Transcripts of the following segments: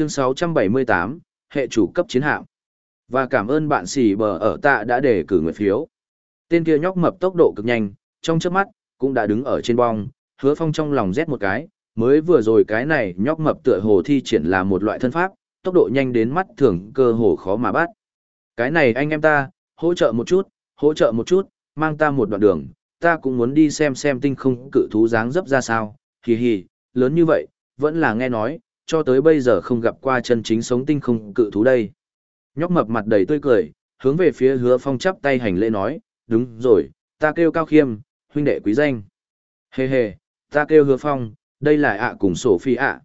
Chương 678, hệ chủ cấp chiến hạm. Và cảm ơn bạn xì bờ ở tạ đã để cử nguyện phiếu. Tên kia nhóc mập tốc độ cực nhanh, trong chớp mắt, cũng đã đứng ở trên bong, hứa phong trong lòng rét một cái, mới vừa rồi cái này nhóc mập tựa hồ thi triển là một loại thân pháp, tốc độ nhanh đến mắt thường cơ hồ khó mà bắt. Cái này anh em ta, hỗ trợ một chút, hỗ trợ một chút, mang ta một đoạn đường, ta cũng muốn đi xem xem tinh không cự thú dáng dấp ra sao, hì hì, lớn như vậy, vẫn là nghe nói, cho tới bây giờ không gặp qua chân chính sống tinh không cự thú đây. Nhóc mập mặt đầy tươi cười, hướng về phía hứa phong chắp tay hành lễ nói, đúng rồi, ta kêu cao khiêm, huynh đệ quý danh. Hề hề, ta kêu hứa phong, đây là ạ cùng sổ phi ạ.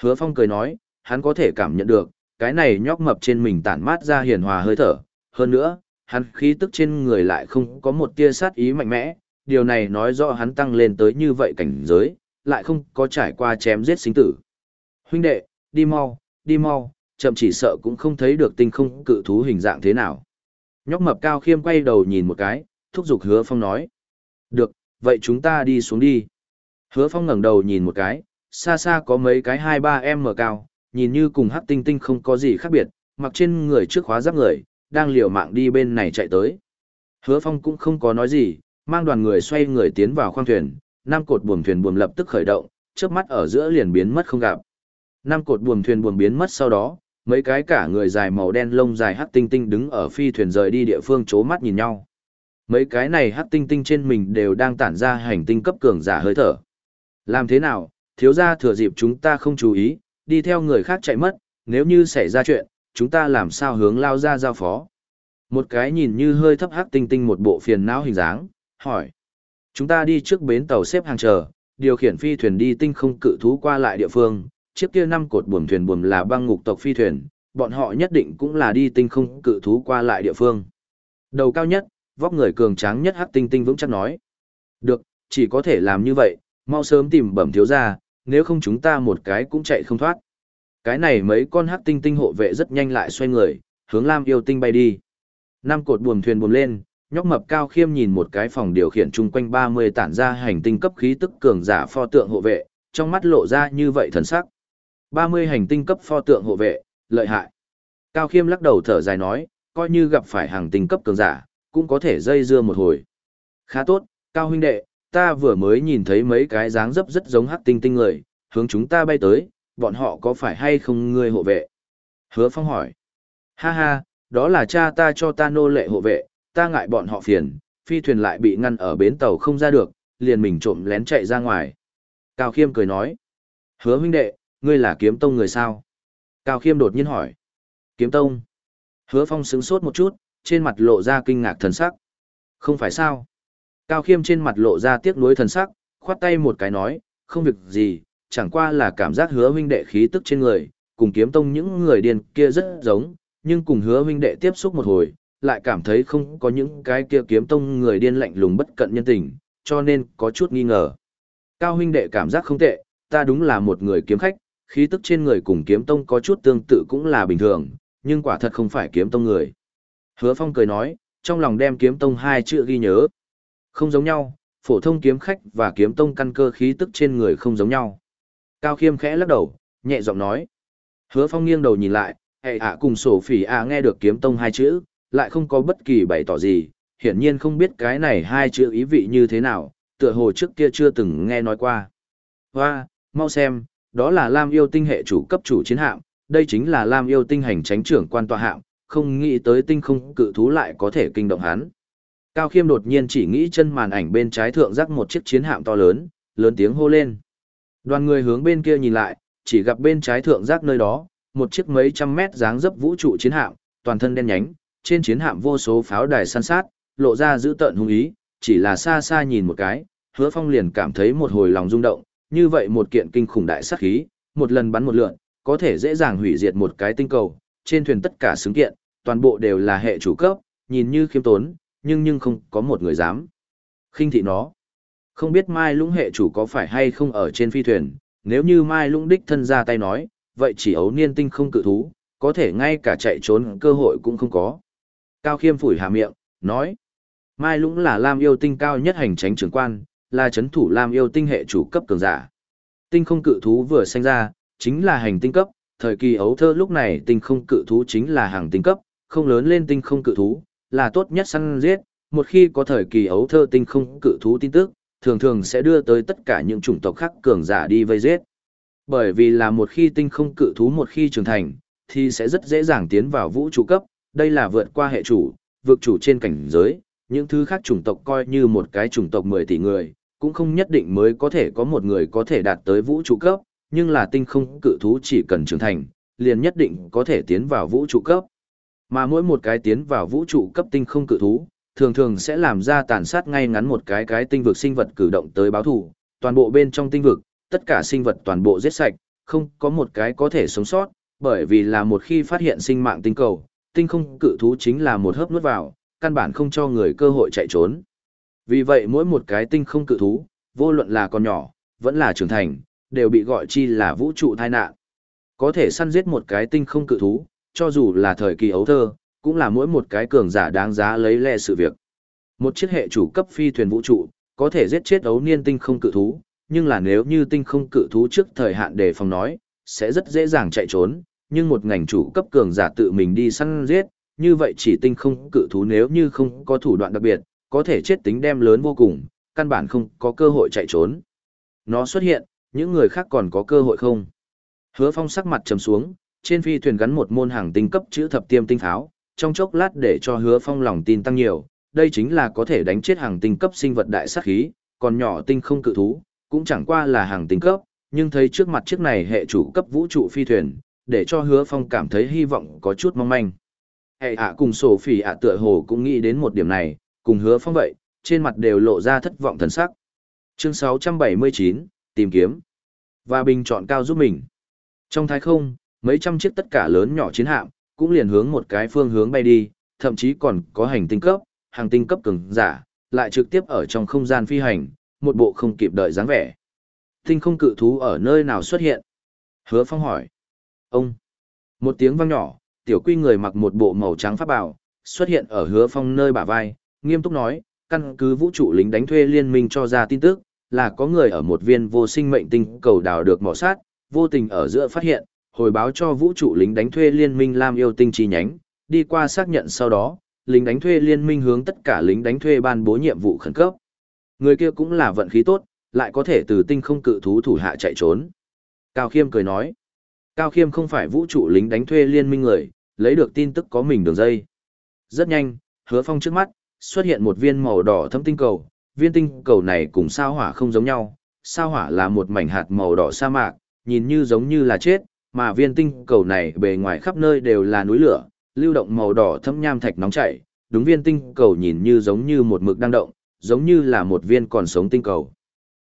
Hứa phong cười nói, hắn có thể cảm nhận được, cái này nhóc mập trên mình tản mát ra hiền hòa hơi thở. Hơn nữa, hắn khí tức trên người lại không có một tia sát ý mạnh mẽ, điều này nói rõ hắn tăng lên tới như vậy cảnh giới, lại không có trải qua chém giết sinh tử. Huynh đệ, đi mau, đi mau, chậm chỉ sợ cũng không thấy được tinh không cự thú hình dạng thế nào. Nhóc mập cao khiêm quay đầu nhìn một cái, thúc giục hứa phong nói. Được, vậy chúng ta đi xuống đi. Hứa phong ngẩng đầu nhìn một cái, xa xa có mấy cái hai ba em mở cao, nhìn như cùng hắc tinh tinh không có gì khác biệt, mặc trên người trước khóa giáp người, đang liều mạng đi bên này chạy tới. Hứa phong cũng không có nói gì, mang đoàn người xoay người tiến vào khoang thuyền, năm cột buồm thuyền buồm lập tức khởi động, trước mắt ở giữa liền biến mất không gặp. Năm cột buồm thuyền buồm biến mất sau đó, mấy cái cả người dài màu đen lông dài hắc tinh tinh đứng ở phi thuyền rời đi địa phương chố mắt nhìn nhau. Mấy cái này hắc tinh tinh trên mình đều đang tản ra hành tinh cấp cường giả hơi thở. Làm thế nào, thiếu gia thừa dịp chúng ta không chú ý, đi theo người khác chạy mất, nếu như xảy ra chuyện, chúng ta làm sao hướng lao ra giao phó. Một cái nhìn như hơi thấp hắc tinh tinh một bộ phiền não hình dáng, hỏi. Chúng ta đi trước bến tàu xếp hàng chờ, điều khiển phi thuyền đi tinh không cự thú qua lại địa phương, chiếc kia năm cột buồm thuyền buồm là băng ngục tộc phi thuyền, bọn họ nhất định cũng là đi tinh không cự thú qua lại địa phương. Đầu cao nhất, vóc người cường tráng nhất hắc tinh tinh vững chắc nói. Được, chỉ có thể làm như vậy, mau sớm tìm bẩm thiếu gia, nếu không chúng ta một cái cũng chạy không thoát. Cái này mấy con hắc tinh tinh hộ vệ rất nhanh lại xoay người, hướng Lam yêu tinh bay đi. Năm cột buồm thuyền buồm lên, nhóc mập cao khiêm nhìn một cái phòng điều khiển chung quanh 30 tản ra hành tinh cấp khí tức cường giả pho tượng hộ vệ, trong mắt lộ ra như vậy thần sắc. 30 hành tinh cấp pho tượng hộ vệ, lợi hại. Cao khiêm lắc đầu thở dài nói, coi như gặp phải hàng tinh cấp cường giả, cũng có thể dây dưa một hồi. Khá tốt, Cao huynh đệ, ta vừa mới nhìn thấy mấy cái dáng dấp rất giống hắc tinh tinh người, hướng chúng ta bay tới, bọn họ có phải hay không ngươi hộ vệ? Hứa Phong hỏi. Ha ha, đó là cha ta cho ta nô lệ hộ vệ, ta ngại bọn họ phiền, phi thuyền lại bị ngăn ở bến tàu không ra được, liền mình trộm lén chạy ra ngoài. Cao Khiêm cười nói. Hứa huynh đệ, ngươi là kiếm tông người sao? Cao Khiêm đột nhiên hỏi. Kiếm tông. Hứa Phong sững sốt một chút, trên mặt lộ ra kinh ngạc thần sắc. Không phải sao? Cao Khiêm trên mặt lộ ra tiếc nuối thần sắc, khoát tay một cái nói, không việc gì, chẳng qua là cảm giác hứa huynh đệ khí tức trên người, cùng kiếm tông những người điên kia rất giống, nhưng cùng hứa huynh đệ tiếp xúc một hồi, lại cảm thấy không có những cái kia kiếm tông người điên lạnh lùng bất cận nhân tình, cho nên có chút nghi ngờ. Cao huynh đệ cảm giác không tệ, ta đúng là một người kiếm khách, khí tức trên người cùng kiếm tông có chút tương tự cũng là bình thường, nhưng quả thật không phải kiếm tông người. Hứa Phong cười nói, trong lòng đem kiếm tông hai chữ ghi nhớ. Không giống nhau, phổ thông kiếm khách và kiếm tông căn cơ khí tức trên người không giống nhau. Cao Khiêm khẽ lắc đầu, nhẹ giọng nói. Hứa Phong nghiêng đầu nhìn lại, hệ ạ cùng sổ phỉ ạ nghe được kiếm tông hai chữ, lại không có bất kỳ bày tỏ gì, hiển nhiên không biết cái này hai chữ ý vị như thế nào, tựa hồ trước kia chưa từng nghe nói qua. Hoa, mau xem, đó là Lam yêu tinh hệ chủ cấp chủ chiến hạm, đây chính là Lam yêu tinh hành tránh trưởng quan tòa hạm, không nghĩ tới tinh không cự thú lại có thể kinh động hắn. Cao Khiêm đột nhiên chỉ nghĩ chân màn ảnh bên trái thượng rắc một chiếc chiến hạm to lớn, lớn tiếng hô lên. Đoàn người hướng bên kia nhìn lại, chỉ gặp bên trái thượng rắc nơi đó, một chiếc mấy trăm mét dáng dấp vũ trụ chiến hạm, toàn thân đen nhánh, trên chiến hạm vô số pháo đài săn sát, lộ ra dữ tợn hung ý, chỉ là xa xa nhìn một cái, hứa phong liền cảm thấy một hồi lòng rung động, như vậy một kiện kinh khủng đại sát khí, một lần bắn một lượn, có thể dễ dàng hủy diệt một cái tinh cầu, trên thuyền tất cả xứng kiện, toàn bộ đều là hệ chủ cấp, nhìn như khiêm tốn, nhưng nhưng không có một người dám. khinh thị nó. Không biết Mai Lũng hệ chủ có phải hay không ở trên phi thuyền, nếu như Mai Lũng đích thân ra tay nói, vậy chỉ ấu niên tinh không cự thú, có thể ngay cả chạy trốn cơ hội cũng không có. Cao Khiêm phủi hà miệng, nói. Mai Lũng là Lam yêu tinh cao nhất hành tránh trưởng quan, là chấn thủ Lam yêu tinh hệ chủ cấp cường giả. Tinh không cự thú vừa sinh ra, chính là hành tinh cấp, thời kỳ ấu thơ lúc này tinh không cự thú chính là hàng tinh cấp, không lớn lên tinh không cự thú, là tốt nhất săn giết, một khi có thời kỳ ấu thơ tinh không cự thú tin tức, thường thường sẽ đưa tới tất cả những chủng tộc khác cường giả đi vây giết. Bởi vì là một khi tinh không cự thú một khi trưởng thành, thì sẽ rất dễ dàng tiến vào vũ trụ cấp, đây là vượt qua hệ chủ, vượt chủ trên cảnh giới, những thứ khác chủng tộc coi như một cái chủng tộc 10 tỷ người, cũng không nhất định mới có thể có một người có thể đạt tới vũ trụ cấp, nhưng là tinh không cự thú chỉ cần trưởng thành, liền nhất định có thể tiến vào vũ trụ cấp. Mà mỗi một cái tiến vào vũ trụ cấp tinh không cự thú, thường thường sẽ làm ra tàn sát ngay ngắn một cái cái tinh vực sinh vật cử động tới báo thù, toàn bộ bên trong tinh vực, tất cả sinh vật toàn bộ giết sạch, không có một cái có thể sống sót, bởi vì là một khi phát hiện sinh mạng tinh cầu, tinh không cự thú chính là một hớp nuốt vào, căn bản không cho người cơ hội chạy trốn. Vì vậy mỗi một cái tinh không cự thú, vô luận là con nhỏ, vẫn là trưởng thành, đều bị gọi chi là vũ trụ tai nạn. Có thể săn giết một cái tinh không cự thú, cho dù là thời kỳ ấu thơ, cũng là mỗi một cái cường giả đáng giá lấy lệ sự việc. Một chiếc hệ chủ cấp phi thuyền vũ trụ, có thể giết chết ấu niên tinh không cự thú, nhưng là nếu như tinh không cự thú trước thời hạn đề phòng nói, sẽ rất dễ dàng chạy trốn, nhưng một ngành chủ cấp cường giả tự mình đi săn giết, như vậy chỉ tinh không cự thú nếu như không có thủ đoạn đặc biệt, có thể chết tính đem lớn vô cùng, căn bản không có cơ hội chạy trốn. Nó xuất hiện, những người khác còn có cơ hội không? Hứa phong sắc mặt trầm xuống, trên phi thuyền gắn một môn hàng tinh cấp chữ thập tiêm tinh tháo, trong chốc lát để cho hứa phong lòng tin tăng nhiều, đây chính là có thể đánh chết hàng tinh cấp sinh vật đại sát khí, còn nhỏ tinh không cự thú, cũng chẳng qua là hàng tinh cấp, nhưng thấy trước mặt chiếc này hệ chủ cấp vũ trụ phi thuyền, để cho hứa phong cảm thấy hy vọng có chút mong manh. Hệ ạ cùng sổ phỉ ạ tựa hồ cũng nghĩ đến một điểm này, cùng hứa phong vậy, trên mặt đều lộ ra thất vọng thần sắc. Chương 679, tìm kiếm và bình chọn cao giúp mình. Trong thái không, mấy trăm chiếc tất cả lớn nhỏ chiến hạm, cũng liền hướng một cái phương hướng bay đi, thậm chí còn có hành tinh cấp, hàng tinh cấp cường giả, lại trực tiếp ở trong không gian phi hành, một bộ không kịp đợi dáng vẻ. Tinh không cự thú ở nơi nào xuất hiện? Hứa Phong hỏi. Ông. Một tiếng vang nhỏ, tiểu quy người mặc một bộ màu trắng pháp bảo, xuất hiện ở Hứa Phong nơi bả vai, nghiêm túc nói, căn cứ vũ trụ lính đánh thuê liên minh cho ra tin tức, là có người ở một viên vô sinh mệnh tinh cầu đào được mỏ sát, vô tình ở giữa phát hiện, hồi báo cho vũ trụ lính đánh thuê liên minh Lam yêu tinh chi nhánh, đi qua xác nhận sau đó, lính đánh thuê liên minh hướng tất cả lính đánh thuê ban bố nhiệm vụ khẩn cấp. Người kia cũng là vận khí tốt, lại có thể từ tinh không cự thú thủ hạ chạy trốn. Cao Khiêm cười nói, Cao Khiêm không phải vũ trụ lính đánh thuê liên minh người, lấy được tin tức có mình đường dây. Rất nhanh, hứa phong trước mắt, xuất hiện một viên màu đỏ thâm tinh cầu, viên tinh cầu này cùng sao hỏa không giống nhau, sao hỏa là một mảnh hạt màu đỏ sa mạc, nhìn như giống như là chết, mà viên tinh cầu này bề ngoài khắp nơi đều là núi lửa, lưu động màu đỏ thâm nham thạch nóng chảy, đúng viên tinh cầu nhìn như giống như một mực đang động, giống như là một viên còn sống tinh cầu.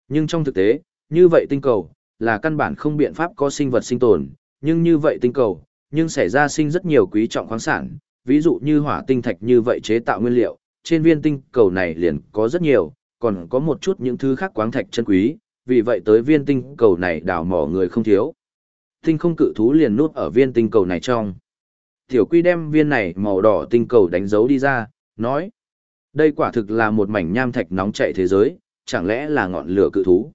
Nhưng trong thực tế, như vậy tinh cầu, là căn bản không biện pháp có sinh vật sinh tồn, nhưng như vậy tinh cầu, nhưng xảy ra sinh rất nhiều quý trọng khoáng sản, ví dụ như hỏa tinh thạch như vậy chế tạo nguyên liệu, trên viên tinh cầu này liền có rất nhiều, còn có một chút những thứ khác quáng thạch chân quý, vì vậy tới viên tinh cầu này đào mỏ người không thiếu. Tinh không cự thú liền nuốt ở viên tinh cầu này trong. Tiểu quy đem viên này màu đỏ tinh cầu đánh dấu đi ra, nói. Đây quả thực là một mảnh nham thạch nóng chạy thế giới, chẳng lẽ là ngọn lửa cự thú.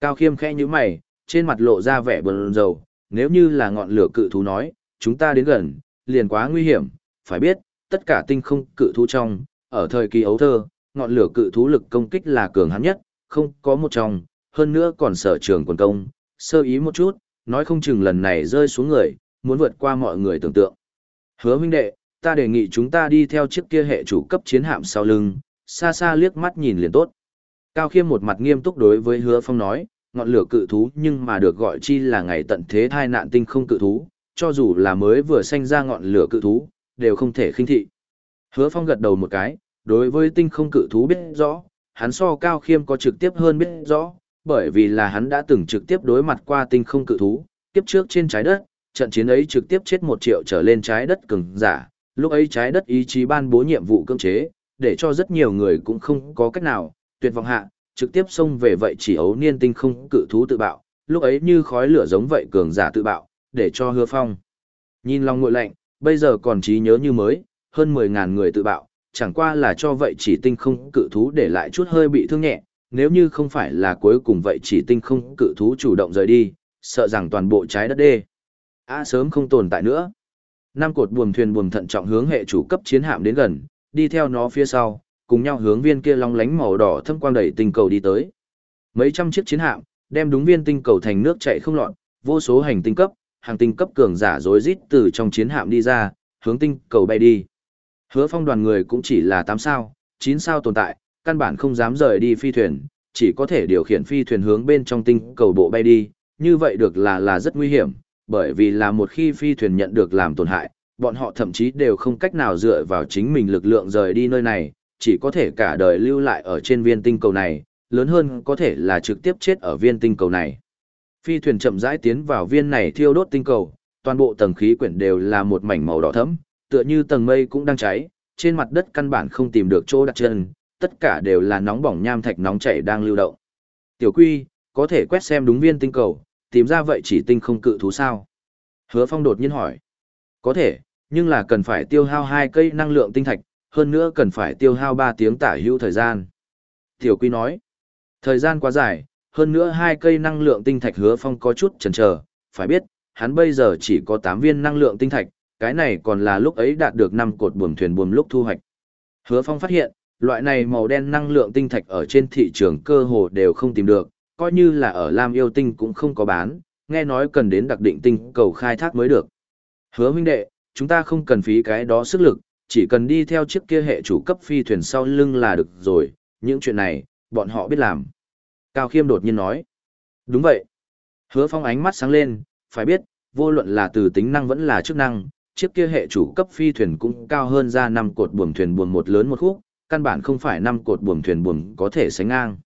Cao khiêm khẽ như mày, trên mặt lộ ra vẻ bờn dầu, nếu như là ngọn lửa cự thú nói, chúng ta đến gần, liền quá nguy hiểm, phải biết, tất cả tinh không cự thú trong, ở thời kỳ ấu thơ, ngọn lửa cự thú lực công kích là cường hãn nhất, không có một trong, hơn nữa còn sở trường quần công, sơ ý một chút, nói không chừng lần này rơi xuống người, muốn vượt qua mọi người tưởng tượng. Hứa huynh đệ, ta đề nghị chúng ta đi theo chiếc kia hệ chủ cấp chiến hạm sau lưng, xa xa liếc mắt nhìn liền tốt. Cao Khiêm một mặt nghiêm túc đối với Hứa Phong nói, ngọn lửa cự thú nhưng mà được gọi chi là ngày tận thế thai nạn tinh không cự thú, cho dù là mới vừa sanh ra ngọn lửa cự thú, đều không thể khinh thị. Hứa Phong gật đầu một cái, đối với tinh không cự thú biết rõ, hắn so Cao Khiêm có trực tiếp hơn biết rõ, bởi vì là hắn đã từng trực tiếp đối mặt qua tinh không cự thú, tiếp trước trên trái đất, trận chiến ấy trực tiếp chết một triệu trở lên trái đất cường giả, lúc ấy trái đất ý chí ban bố nhiệm vụ cưỡng chế, để cho rất nhiều người cũng không có cách nào, tuyệt vọng hạ, trực tiếp xông về vậy chỉ ấu niên tinh không cự thú tự bạo, lúc ấy như khói lửa giống vậy cường giả tự bạo, để cho hứa phong. Nhìn lòng ngội lạnh, bây giờ còn trí nhớ như mới, hơn 10.000 người tự bạo, chẳng qua là cho vậy chỉ tinh không cự thú để lại chút hơi bị thương nhẹ, nếu như không phải là cuối cùng vậy chỉ tinh không cự thú chủ động rời đi, sợ rằng toàn bộ trái đất đê. À sớm không tồn tại nữa. Năm cột buồm thuyền buồm thận trọng hướng hệ chủ cấp chiến hạm đến gần, đi theo nó phía sau, cùng nhau hướng viên kia long lánh màu đỏ thâm quang đẩy tinh cầu đi tới. Mấy trăm chiếc chiến hạm, đem đúng viên tinh cầu thành nước chảy không lọt, vô số hành tinh cấp, hàng tinh cấp cường giả rối rít từ trong chiến hạm đi ra, hướng tinh cầu bay đi. Hứa Phong đoàn người cũng chỉ là 8 sao, 9 sao tồn tại, căn bản không dám rời đi phi thuyền, chỉ có thể điều khiển phi thuyền hướng bên trong tinh cầu bộ bay đi, như vậy được là là rất nguy hiểm, bởi vì là một khi phi thuyền nhận được làm tổn hại, bọn họ thậm chí đều không cách nào dựa vào chính mình lực lượng rời đi nơi này, chỉ có thể cả đời lưu lại ở trên viên tinh cầu này, lớn hơn có thể là trực tiếp chết ở viên tinh cầu này. Phi thuyền chậm rãi tiến vào viên này thiêu đốt tinh cầu, toàn bộ tầng khí quyển đều là một mảnh màu đỏ thẫm, tựa như tầng mây cũng đang cháy, trên mặt đất căn bản không tìm được chỗ đặt chân, tất cả đều là nóng bỏng nham thạch nóng chảy đang lưu động. Tiểu Quy, có thể quét xem đúng viên tinh cầu, tìm ra vậy chỉ tinh không cự thú sao? Hứa Phong đột nhiên hỏi. Có thể, nhưng là cần phải tiêu hao hai cây năng lượng tinh thạch, hơn nữa cần phải tiêu hao 3 tiếng tả hữu thời gian. Tiểu Quy nói. Thời gian quá dài, hơn nữa hai cây năng lượng tinh thạch hứa phong có chút chần chờ, phải biết, hắn bây giờ chỉ có 8 viên năng lượng tinh thạch, cái này còn là lúc ấy đạt được năm cột buồm thuyền buồm lúc thu hoạch. Hứa phong phát hiện, loại này màu đen năng lượng tinh thạch ở trên thị trường cơ hồ đều không tìm được, coi như là ở Lam Yêu Tinh cũng không có bán, nghe nói cần đến đặc định tinh cầu khai thác mới được. Hứa huynh đệ, chúng ta không cần phí cái đó sức lực, chỉ cần đi theo chiếc kia hệ chủ cấp phi thuyền sau lưng là được rồi, những chuyện này, bọn họ biết làm. Cao Khiêm đột nhiên nói. Đúng vậy. Hứa phong ánh mắt sáng lên, phải biết, vô luận là từ tính năng vẫn là chức năng, chiếc kia hệ chủ cấp phi thuyền cũng cao hơn ra năm cột buồm thuyền buồm một lớn một khúc, căn bản không phải năm cột buồm thuyền buồm có thể sánh ngang.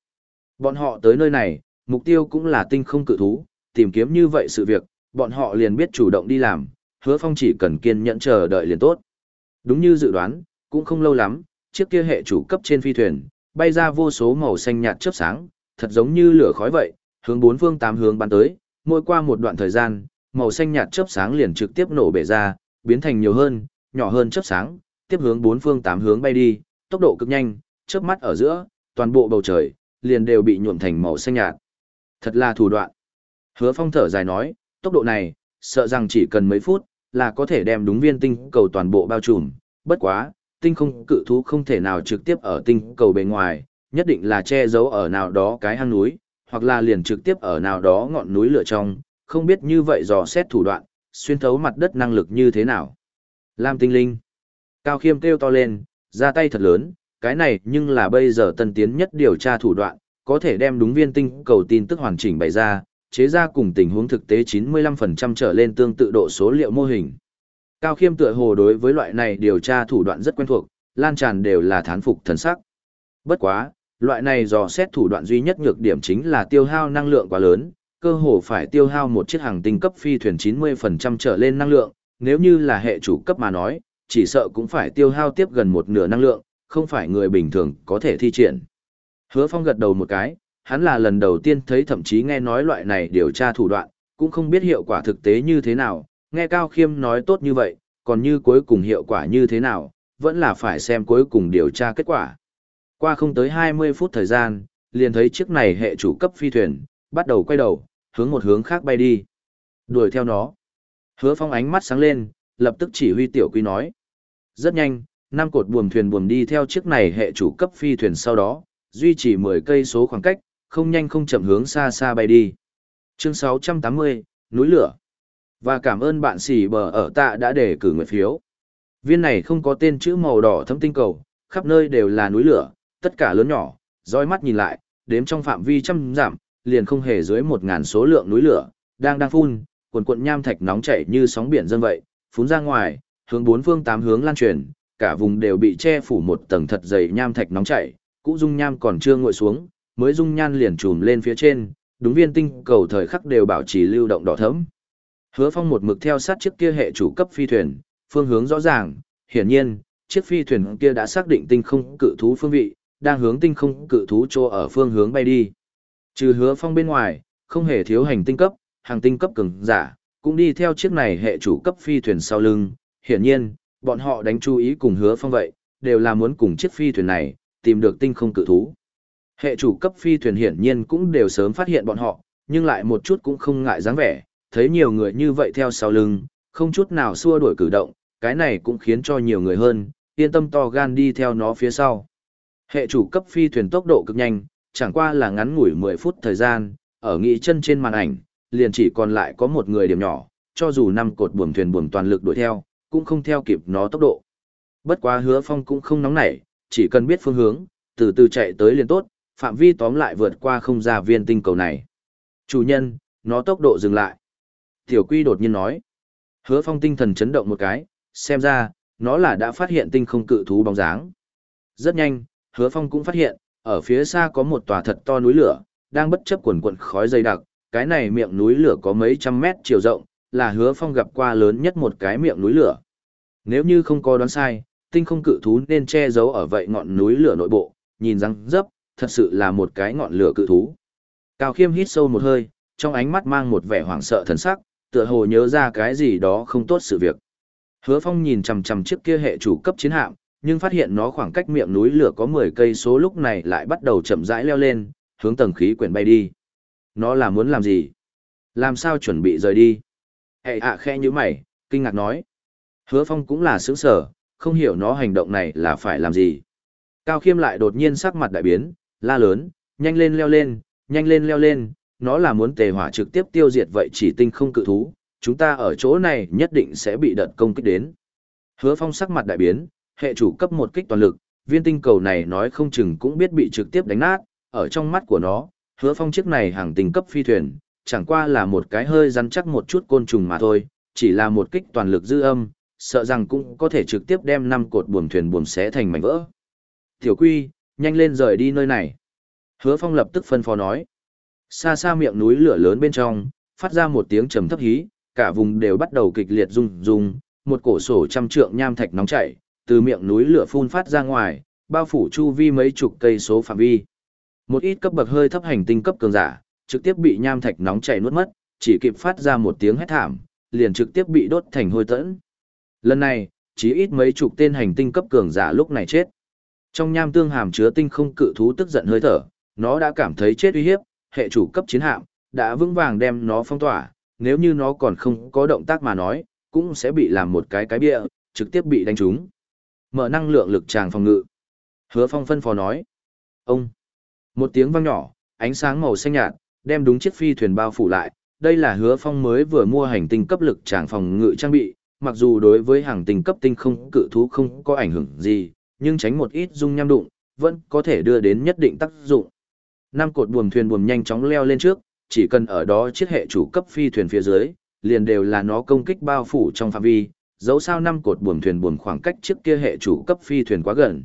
Bọn họ tới nơi này, mục tiêu cũng là tinh không cự thú, tìm kiếm như vậy sự việc, bọn họ liền biết chủ động đi làm, hứa phong chỉ cần kiên nhẫn chờ đợi liền tốt. Đúng như dự đoán, cũng không lâu lắm, chiếc kia hệ chủ cấp trên phi thuyền, bay ra vô số màu xanh nhạt chớp sáng, thật giống như lửa khói vậy, hướng bốn phương tám hướng bắn tới, mỗi qua một đoạn thời gian, màu xanh nhạt chớp sáng liền trực tiếp nổ bể ra, biến thành nhiều hơn, nhỏ hơn chớp sáng, tiếp hướng bốn phương tám hướng bay đi, tốc độ cực nhanh, chớp mắt ở giữa, toàn bộ bầu trời liền đều bị nhuộm thành màu xanh nhạt. Thật là thủ đoạn. Hứa Phong thở dài nói, tốc độ này, sợ rằng chỉ cần mấy phút là có thể đem đúng viên tinh cầu toàn bộ bao trùm, bất quá, tinh không cự thú không thể nào trực tiếp ở tinh cầu bề ngoài, nhất định là che giấu ở nào đó cái hang núi, hoặc là liền trực tiếp ở nào đó ngọn núi lửa trong, không biết như vậy dò xét thủ đoạn, xuyên thấu mặt đất năng lực như thế nào. Lam tinh linh. Cao khiêm kêu to lên, ra tay thật lớn, cái này nhưng là bây giờ tân tiến nhất điều tra thủ đoạn, có thể đem đúng viên tinh cầu tin tức hoàn chỉnh bày ra, chế ra cùng tình huống thực tế 95% trở lên tương tự độ số liệu mô hình. Cao khiêm tựa hồ đối với loại này điều tra thủ đoạn rất quen thuộc, lan tràn đều là thán phục thần sắc. Bất quá, loại này dò xét thủ đoạn duy nhất nhược điểm chính là tiêu hao năng lượng quá lớn, cơ hồ phải tiêu hao một chiếc hàng tinh cấp phi thuyền 90% trở lên năng lượng, nếu như là hệ chủ cấp mà nói, chỉ sợ cũng phải tiêu hao tiếp gần một nửa năng lượng, không phải người bình thường có thể thi triển. Hứa Phong gật đầu một cái, hắn là lần đầu tiên thấy thậm chí nghe nói loại này điều tra thủ đoạn, cũng không biết hiệu quả thực tế như thế nào, nghe Cao Khiêm nói tốt như vậy, còn như cuối cùng hiệu quả như thế nào, vẫn là phải xem cuối cùng điều tra kết quả. Qua không tới 20 phút thời gian, liền thấy chiếc này hệ chủ cấp phi thuyền, bắt đầu quay đầu, hướng một hướng khác bay đi. Đuổi theo nó. Hứa phong ánh mắt sáng lên, lập tức chỉ huy tiểu quy nói. Rất nhanh, năm cột buồm thuyền buồm đi theo chiếc này hệ chủ cấp phi thuyền sau đó, duy trì 10 cây số khoảng cách, không nhanh không chậm hướng xa xa bay đi. Chương 680, núi lửa. Và cảm ơn bạn xỉ bờ ở tạ đã để cử nguyện phiếu. Viên này không có tên chữ màu đỏ thấm tinh cầu, khắp nơi đều là núi lửa, tất cả lớn nhỏ, dõi mắt nhìn lại, đếm trong phạm vi trăm giảm, liền không hề dưới một ngàn số lượng núi lửa, đang đang phun, cuồn cuộn nham thạch nóng chảy như sóng biển dân vậy, phun ra ngoài, hướng bốn phương tám hướng lan truyền, cả vùng đều bị che phủ một tầng thật dày nham thạch nóng chảy, cũ dung nham còn chưa nguội xuống, mới dung nhan liền trùm lên phía trên, đúng viên tinh cầu thời khắc đều bảo trì lưu động đỏ thẫm. Hứa Phong một mực theo sát chiếc kia hệ chủ cấp phi thuyền, phương hướng rõ ràng, hiển nhiên, chiếc phi thuyền kia đã xác định tinh không cự thú phương vị, đang hướng tinh không cự thú chỗ ở phương hướng bay đi. Trừ Hứa Phong bên ngoài, không hề thiếu hành tinh cấp, hàng tinh cấp cường giả, cũng đi theo chiếc này hệ chủ cấp phi thuyền sau lưng, hiển nhiên, bọn họ đánh chú ý cùng Hứa Phong vậy, đều là muốn cùng chiếc phi thuyền này tìm được tinh không cự thú. Hệ chủ cấp phi thuyền hiển nhiên cũng đều sớm phát hiện bọn họ, nhưng lại một chút cũng không ngại dáng vẻ, thấy nhiều người như vậy theo sau lưng, không chút nào xua đuổi cử động, cái này cũng khiến cho nhiều người hơn, yên tâm to gan đi theo nó phía sau. Hệ chủ cấp phi thuyền tốc độ cực nhanh, chẳng qua là ngắn ngủi 10 phút thời gian, ở nghị chân trên màn ảnh, liền chỉ còn lại có một người điểm nhỏ, cho dù năm cột buồm thuyền buồm toàn lực đuổi theo, cũng không theo kịp nó tốc độ. Bất quá hứa phong cũng không nóng nảy, chỉ cần biết phương hướng, từ từ chạy tới liền tốt, phạm vi tóm lại vượt qua không ra viên tinh cầu này. Chủ nhân, nó tốc độ dừng lại. Tiểu quy đột nhiên nói. Hứa phong tinh thần chấn động một cái, xem ra, nó là đã phát hiện tinh không cự thú bóng dáng. Rất nhanh, hứa phong cũng phát hiện, ở phía xa có một tòa thật to núi lửa, đang bất chấp quần quần khói dày đặc, cái này miệng núi lửa có mấy trăm mét chiều rộng, là hứa phong gặp qua lớn nhất một cái miệng núi lửa. Nếu như không có đoán sai, tinh không cự thú nên che giấu ở vậy ngọn núi lửa nội bộ, nhìn răng dấp, thật sự là một cái ngọn lửa cự thú. Cao khiêm hít sâu một hơi, trong ánh mắt mang một vẻ hoảng sợ thần sắc, tựa hồ nhớ ra cái gì đó không tốt sự việc. Hứa Phong nhìn chằm chằm chiếc kia hệ chủ cấp chiến hạm, nhưng phát hiện nó khoảng cách miệng núi lửa có 10 cây số lúc này lại bắt đầu chậm rãi leo lên, hướng tầng khí quyển bay đi. Nó là muốn làm gì? Làm sao chuẩn bị rời đi? Hệ ạ à khe như mày, kinh ngạc nói. Hứa Phong cũng là sướng sở, không hiểu nó hành động này là phải làm gì. Cao Khiêm lại đột nhiên sắc mặt đại biến, la lớn, nhanh lên leo lên, nhanh lên leo lên, nó là muốn tề hỏa trực tiếp tiêu diệt vậy chỉ tinh không cự thú, chúng ta ở chỗ này nhất định sẽ bị đợt công kích đến. Hứa Phong sắc mặt đại biến, hệ chủ cấp một kích toàn lực, viên tinh cầu này nói không chừng cũng biết bị trực tiếp đánh nát, ở trong mắt của nó, Hứa Phong chiếc này hàng tinh cấp phi thuyền, chẳng qua là một cái hơi rắn chắc một chút côn trùng mà thôi, chỉ là một kích toàn lực dư âm, sợ rằng cũng có thể trực tiếp đem năm cột buồm thuyền buồm xé thành mảnh vỡ. Tiểu Quy, nhanh lên rời đi nơi này. Hứa Phong lập tức phân phó nói. Xa xa miệng núi lửa lớn bên trong, phát ra một tiếng trầm thấp hí, cả vùng đều bắt đầu kịch liệt rung rung, một cổ sổ trăm trượng nham thạch nóng chảy, từ miệng núi lửa phun phát ra ngoài, bao phủ chu vi mấy chục cây số phạm vi. Một ít cấp bậc hơi thấp hành tinh cấp cường giả, trực tiếp bị nham thạch nóng chảy nuốt mất, chỉ kịp phát ra một tiếng hét thảm, liền trực tiếp bị đốt thành hôi tẫn. Lần này, chỉ ít mấy chục tên hành tinh cấp cường giả lúc này chết. Trong nham tương hàm chứa tinh không cự thú tức giận hơi thở, nó đã cảm thấy chết uy hiếp, hệ chủ cấp chiến hạm, đã vững vàng đem nó phong tỏa, nếu như nó còn không có động tác mà nói, cũng sẽ bị làm một cái cái bia, trực tiếp bị đánh trúng. Mở năng lượng lực tràng phòng ngự. Hứa phong phân phó nói. Ông. Một tiếng vang nhỏ, ánh sáng màu xanh nhạt, đem đúng chiếc phi thuyền bao phủ lại. Đây là hứa phong mới vừa mua hành tinh cấp lực tràng phòng ngự trang bị, mặc dù đối với hàng tinh cấp tinh không cự thú không có ảnh hưởng gì, nhưng tránh một ít dung nham đụng, vẫn có thể đưa đến nhất định tác dụng. Năm cột buồm thuyền buồm nhanh chóng leo lên trước, chỉ cần ở đó chiếc hệ chủ cấp phi thuyền phía dưới, liền đều là nó công kích bao phủ trong phạm vi, dẫu sao năm cột buồm thuyền buồm khoảng cách trước kia hệ chủ cấp phi thuyền quá gần.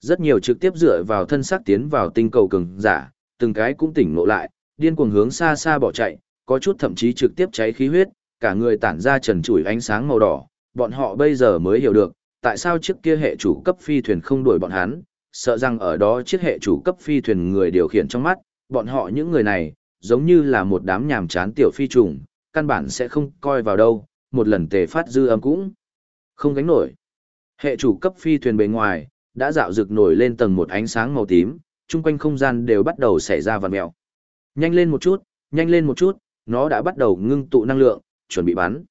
Rất nhiều trực tiếp dựa vào thân xác tiến vào tinh cầu cường giả, từng cái cũng tỉnh ngộ lại, điên cuồng hướng xa xa bỏ chạy, có chút thậm chí trực tiếp cháy khí huyết, cả người tản ra trần trụi ánh sáng màu đỏ, bọn họ bây giờ mới hiểu được, tại sao trước kia hệ chủ cấp phi thuyền không đuổi bọn hắn, sợ rằng ở đó chiếc hệ chủ cấp phi thuyền người điều khiển trong mắt, bọn họ những người này, giống như là một đám nhàm chán tiểu phi trùng, căn bản sẽ không coi vào đâu, một lần tề phát dư âm cũng không gánh nổi. Hệ chủ cấp phi thuyền bề ngoài, đã dạo rực nổi lên tầng một ánh sáng màu tím, chung quanh không gian đều bắt đầu xảy ra vằn mèo. Nhanh lên một chút, nhanh lên một chút, nó đã bắt đầu ngưng tụ năng lượng, chuẩn bị bắn.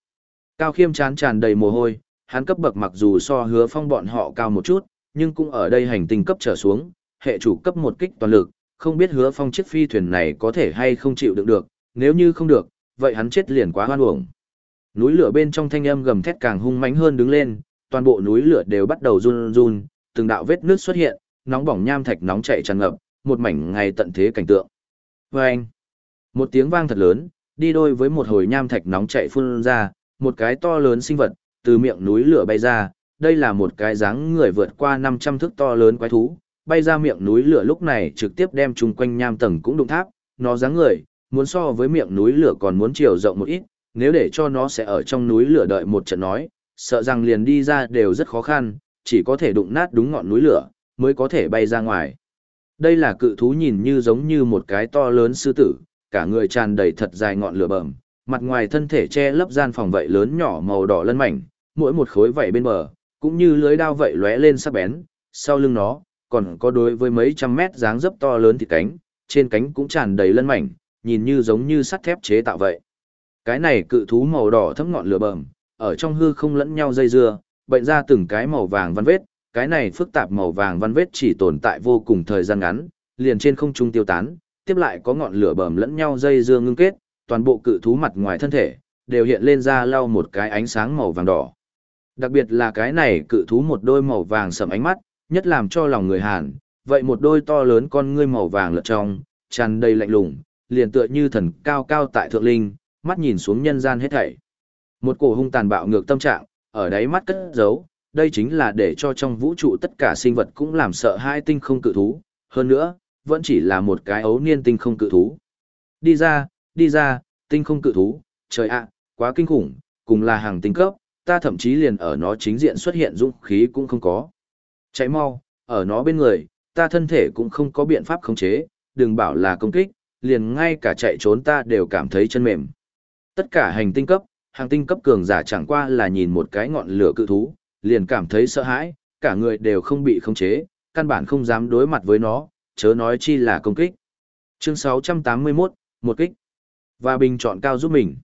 Cao khiêm chán tràn đầy mồ hôi, hắn cấp bậc mặc dù so hứa phong bọn họ cao một chút, nhưng cũng ở đây hành tinh cấp trở xuống, hệ chủ cấp một kích toàn lực, không biết hứa phong chiếc phi thuyền này có thể hay không chịu đựng được, nếu như không được, vậy hắn chết liền quá hoan uổng. Núi lửa bên trong thanh âm gầm thét càng hung mãnh hơn đứng lên, toàn bộ núi lửa đều bắt đầu run run, từng đạo vết nước xuất hiện, nóng bỏng nham thạch nóng chảy tràn ngập, một mảnh ngày tận thế cảnh tượng. Oeng! Một tiếng vang thật lớn, đi đôi với một hồi nham thạch nóng chảy phun ra, một cái to lớn sinh vật, từ miệng núi lửa bay ra, đây là một cái dáng người vượt qua 500 thước to lớn quái thú, bay ra miệng núi lửa lúc này trực tiếp đem chung quanh nham tầng cũng đụng tháp, nó dáng người, muốn so với miệng núi lửa còn muốn chiều rộng một ít, nếu để cho nó sẽ ở trong núi lửa đợi một trận nói, sợ rằng liền đi ra đều rất khó khăn, chỉ có thể đụng nát đúng ngọn núi lửa, mới có thể bay ra ngoài. Đây là cự thú nhìn như giống như một cái to lớn sư tử, cả người tràn đầy thật dài ngọn lửa bầm, mặt ngoài thân thể che lấp gian phòng vậy lớn nhỏ màu đỏ lân mảnh, mỗi một khối vậy bên bờ, cũng như lưới đao vậy lóe lên sắc bén, sau lưng nó, còn có đối với mấy trăm mét dáng dấp to lớn thì cánh, trên cánh cũng tràn đầy lân mảnh, nhìn như giống như sắt thép chế tạo vậy. Cái này cự thú màu đỏ thấm ngọn lửa bầm, ở trong hư không lẫn nhau dây dưa, bệnh ra từng cái màu vàng văn vết, cái này phức tạp màu vàng văn vết chỉ tồn tại vô cùng thời gian ngắn, liền trên không trung tiêu tán, tiếp lại có ngọn lửa bầm lẫn nhau dây dưa ngưng kết, toàn bộ cự thú mặt ngoài thân thể đều hiện lên ra lau một cái ánh sáng màu vàng đỏ. Đặc biệt là cái này cự thú một đôi màu vàng sẫm ánh mắt, nhất làm cho lòng người Hàn, vậy một đôi to lớn con ngươi màu vàng lợt trong, tràn đầy lạnh lùng, liền tựa như thần cao cao tại thượng linh, mắt nhìn xuống nhân gian hết thảy. Một cổ hung tàn bạo ngược tâm trạng, ở đáy mắt cất giấu, đây chính là để cho trong vũ trụ tất cả sinh vật cũng làm sợ hai tinh không cự thú, hơn nữa, vẫn chỉ là một cái ấu niên tinh không cự thú. Đi ra, đi ra, tinh không cự thú, trời ạ, quá kinh khủng, cùng là hàng tinh cấp, ta thậm chí liền ở nó chính diện xuất hiện dũng khí cũng không có. Chạy mau, ở nó bên người, ta thân thể cũng không có biện pháp khống chế, đừng bảo là công kích, liền ngay cả chạy trốn ta đều cảm thấy chân mềm. Tất cả hành tinh cấp, hàng tinh cấp cường giả chẳng qua là nhìn một cái ngọn lửa cự thú, liền cảm thấy sợ hãi, cả người đều không bị khống chế, căn bản không dám đối mặt với nó, chớ nói chi là công kích. Chương 681, một kích. Và bình chọn cao giúp mình.